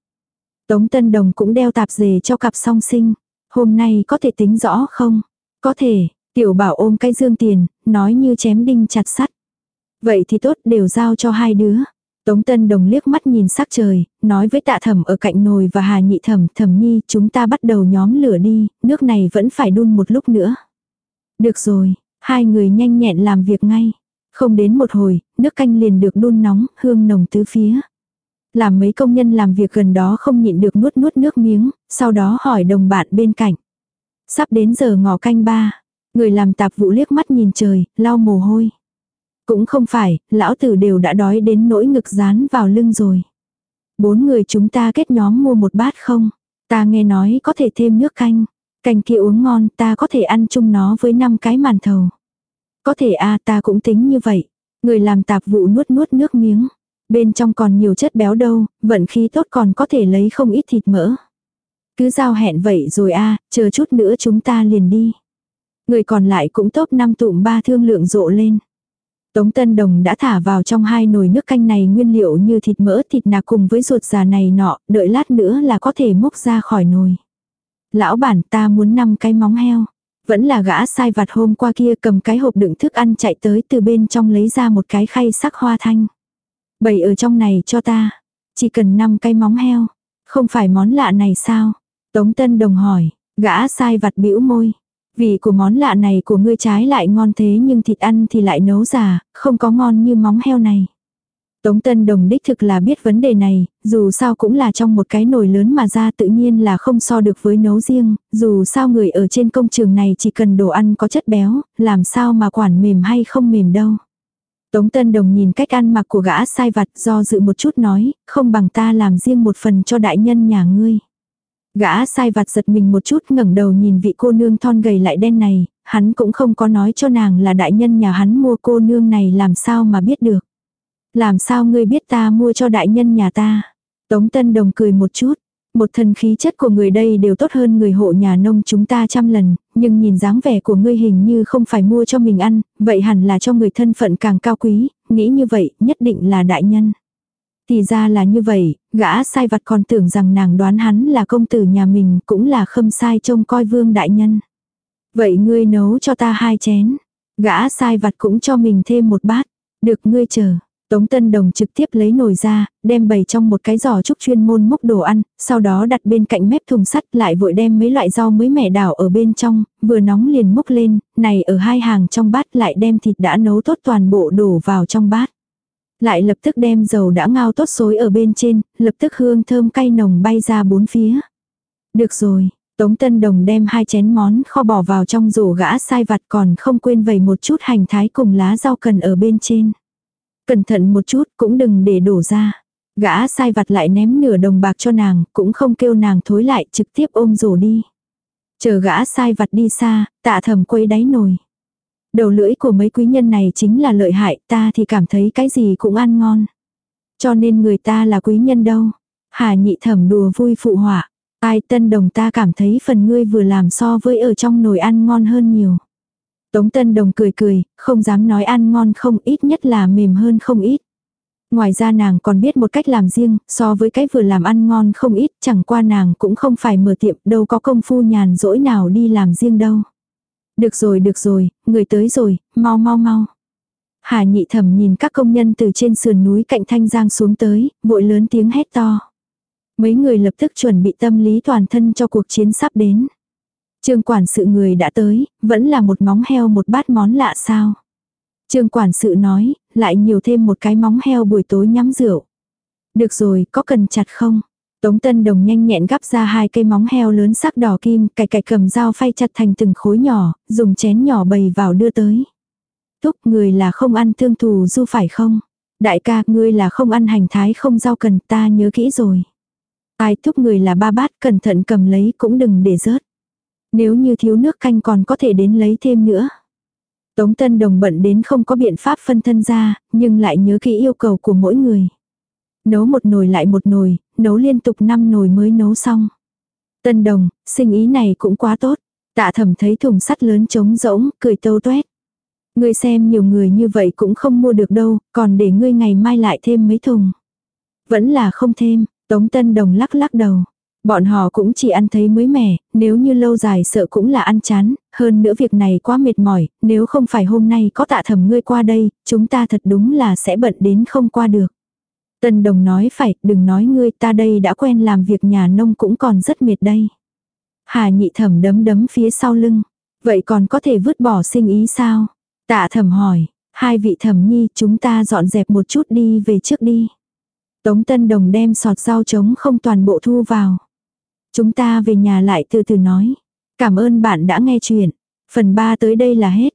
Tống Tân Đồng cũng đeo tạp dề cho cặp song sinh. Hôm nay có thể tính rõ không? Có thể, tiểu bảo ôm cái dương tiền, nói như chém đinh chặt sắt. Vậy thì tốt đều giao cho hai đứa. Tống Tân Đồng liếc mắt nhìn sắc trời, nói với tạ thẩm ở cạnh nồi và hà nhị thẩm, thẩm nhi chúng ta bắt đầu nhóm lửa đi, nước này vẫn phải đun một lúc nữa. Được rồi, hai người nhanh nhẹn làm việc ngay. Không đến một hồi, nước canh liền được đun nóng, hương nồng tứ phía. Làm mấy công nhân làm việc gần đó không nhịn được nuốt nuốt nước miếng, sau đó hỏi đồng bạn bên cạnh. Sắp đến giờ ngọ canh ba, người làm tạp vụ liếc mắt nhìn trời, lau mồ hôi. Cũng không phải, lão tử đều đã đói đến nỗi ngực dán vào lưng rồi. Bốn người chúng ta kết nhóm mua một bát không? Ta nghe nói có thể thêm nước canh. Canh kia uống ngon ta có thể ăn chung nó với năm cái màn thầu. Có thể a à, ta cũng tính như vậy. Người làm tạp vụ nuốt nuốt nước miếng. Bên trong còn nhiều chất béo đâu, vận khí tốt còn có thể lấy không ít thịt mỡ. Cứ giao hẹn vậy rồi a à, chờ chút nữa chúng ta liền đi. Người còn lại cũng tốt năm tụm ba thương lượng rộ lên. Tống Tân Đồng đã thả vào trong hai nồi nước canh này nguyên liệu như thịt mỡ thịt nạc cùng với ruột già này nọ, đợi lát nữa là có thể múc ra khỏi nồi. Lão bản ta muốn năm cái móng heo. Vẫn là gã sai vặt hôm qua kia cầm cái hộp đựng thức ăn chạy tới từ bên trong lấy ra một cái khay sắc hoa thanh. Bày ở trong này cho ta. Chỉ cần năm cái móng heo. Không phải món lạ này sao? Tống Tân Đồng hỏi. Gã sai vặt bĩu môi. Vị của món lạ này của ngươi trái lại ngon thế nhưng thịt ăn thì lại nấu già, không có ngon như móng heo này. Tống Tân Đồng đích thực là biết vấn đề này, dù sao cũng là trong một cái nồi lớn mà ra tự nhiên là không so được với nấu riêng, dù sao người ở trên công trường này chỉ cần đồ ăn có chất béo, làm sao mà quản mềm hay không mềm đâu. Tống Tân Đồng nhìn cách ăn mặc của gã sai vặt do dự một chút nói, không bằng ta làm riêng một phần cho đại nhân nhà ngươi. Gã sai vặt giật mình một chút ngẩng đầu nhìn vị cô nương thon gầy lại đen này, hắn cũng không có nói cho nàng là đại nhân nhà hắn mua cô nương này làm sao mà biết được. Làm sao ngươi biết ta mua cho đại nhân nhà ta. Tống Tân Đồng cười một chút. Một thần khí chất của người đây đều tốt hơn người hộ nhà nông chúng ta trăm lần, nhưng nhìn dáng vẻ của ngươi hình như không phải mua cho mình ăn, vậy hẳn là cho người thân phận càng cao quý, nghĩ như vậy nhất định là đại nhân. Thì ra là như vậy, gã sai vặt còn tưởng rằng nàng đoán hắn là công tử nhà mình cũng là khâm sai trông coi vương đại nhân. Vậy ngươi nấu cho ta hai chén. Gã sai vặt cũng cho mình thêm một bát. Được ngươi chờ. Tống Tân Đồng trực tiếp lấy nồi ra, đem bày trong một cái giỏ trúc chuyên môn múc đồ ăn, sau đó đặt bên cạnh mép thùng sắt lại vội đem mấy loại rau mới mẻ đảo ở bên trong, vừa nóng liền múc lên, này ở hai hàng trong bát lại đem thịt đã nấu tốt toàn bộ đổ vào trong bát. Lại lập tức đem dầu đã ngao tốt xối ở bên trên, lập tức hương thơm cay nồng bay ra bốn phía. Được rồi, Tống Tân Đồng đem hai chén món kho bỏ vào trong rổ gã sai vặt còn không quên vầy một chút hành thái cùng lá rau cần ở bên trên. Cẩn thận một chút cũng đừng để đổ ra. Gã sai vặt lại ném nửa đồng bạc cho nàng, cũng không kêu nàng thối lại trực tiếp ôm rổ đi. Chờ gã sai vặt đi xa, tạ thầm quấy đáy nồi. Đầu lưỡi của mấy quý nhân này chính là lợi hại, ta thì cảm thấy cái gì cũng ăn ngon. Cho nên người ta là quý nhân đâu. Hà nhị thẩm đùa vui phụ họa. Ai tân đồng ta cảm thấy phần ngươi vừa làm so với ở trong nồi ăn ngon hơn nhiều. Tống tân đồng cười cười, không dám nói ăn ngon không ít nhất là mềm hơn không ít. Ngoài ra nàng còn biết một cách làm riêng, so với cái vừa làm ăn ngon không ít, chẳng qua nàng cũng không phải mở tiệm, đâu có công phu nhàn rỗi nào đi làm riêng đâu. Được rồi được rồi, người tới rồi, mau mau mau. Hà nhị thẩm nhìn các công nhân từ trên sườn núi cạnh Thanh Giang xuống tới, vội lớn tiếng hét to. Mấy người lập tức chuẩn bị tâm lý toàn thân cho cuộc chiến sắp đến. Trương quản sự người đã tới, vẫn là một móng heo một bát món lạ sao. Trương quản sự nói, lại nhiều thêm một cái móng heo buổi tối nhắm rượu. Được rồi, có cần chặt không? Tống Tân Đồng nhanh nhẹn gắp ra hai cây móng heo lớn sắc đỏ kim, cài cài cầm dao phay chặt thành từng khối nhỏ, dùng chén nhỏ bầy vào đưa tới. Thúc người là không ăn thương thù du phải không? Đại ca, ngươi là không ăn hành thái không rau cần, ta nhớ kỹ rồi. Ai thúc người là ba bát, cẩn thận cầm lấy cũng đừng để rớt. Nếu như thiếu nước canh còn có thể đến lấy thêm nữa. Tống Tân Đồng bận đến không có biện pháp phân thân ra, nhưng lại nhớ kỹ yêu cầu của mỗi người. Nấu một nồi lại một nồi, nấu liên tục 5 nồi mới nấu xong. Tân Đồng, sinh ý này cũng quá tốt. Tạ thẩm thấy thùng sắt lớn trống rỗng, cười tâu tuét. Ngươi xem nhiều người như vậy cũng không mua được đâu, còn để ngươi ngày mai lại thêm mấy thùng. Vẫn là không thêm, Tống Tân Đồng lắc lắc đầu. Bọn họ cũng chỉ ăn thấy mới mẻ, nếu như lâu dài sợ cũng là ăn chán, hơn nữa việc này quá mệt mỏi, nếu không phải hôm nay có tạ thẩm ngươi qua đây, chúng ta thật đúng là sẽ bận đến không qua được. Tân đồng nói phải, đừng nói ngươi ta đây đã quen làm việc nhà nông cũng còn rất mệt đây. Hà nhị thẩm đấm đấm phía sau lưng. Vậy còn có thể vứt bỏ sinh ý sao? Tạ thẩm hỏi, hai vị thẩm nhi chúng ta dọn dẹp một chút đi về trước đi. Tống Tân Đồng đem sọt rau trống không toàn bộ thu vào. Chúng ta về nhà lại từ từ nói. Cảm ơn bạn đã nghe chuyện. Phần 3 tới đây là hết.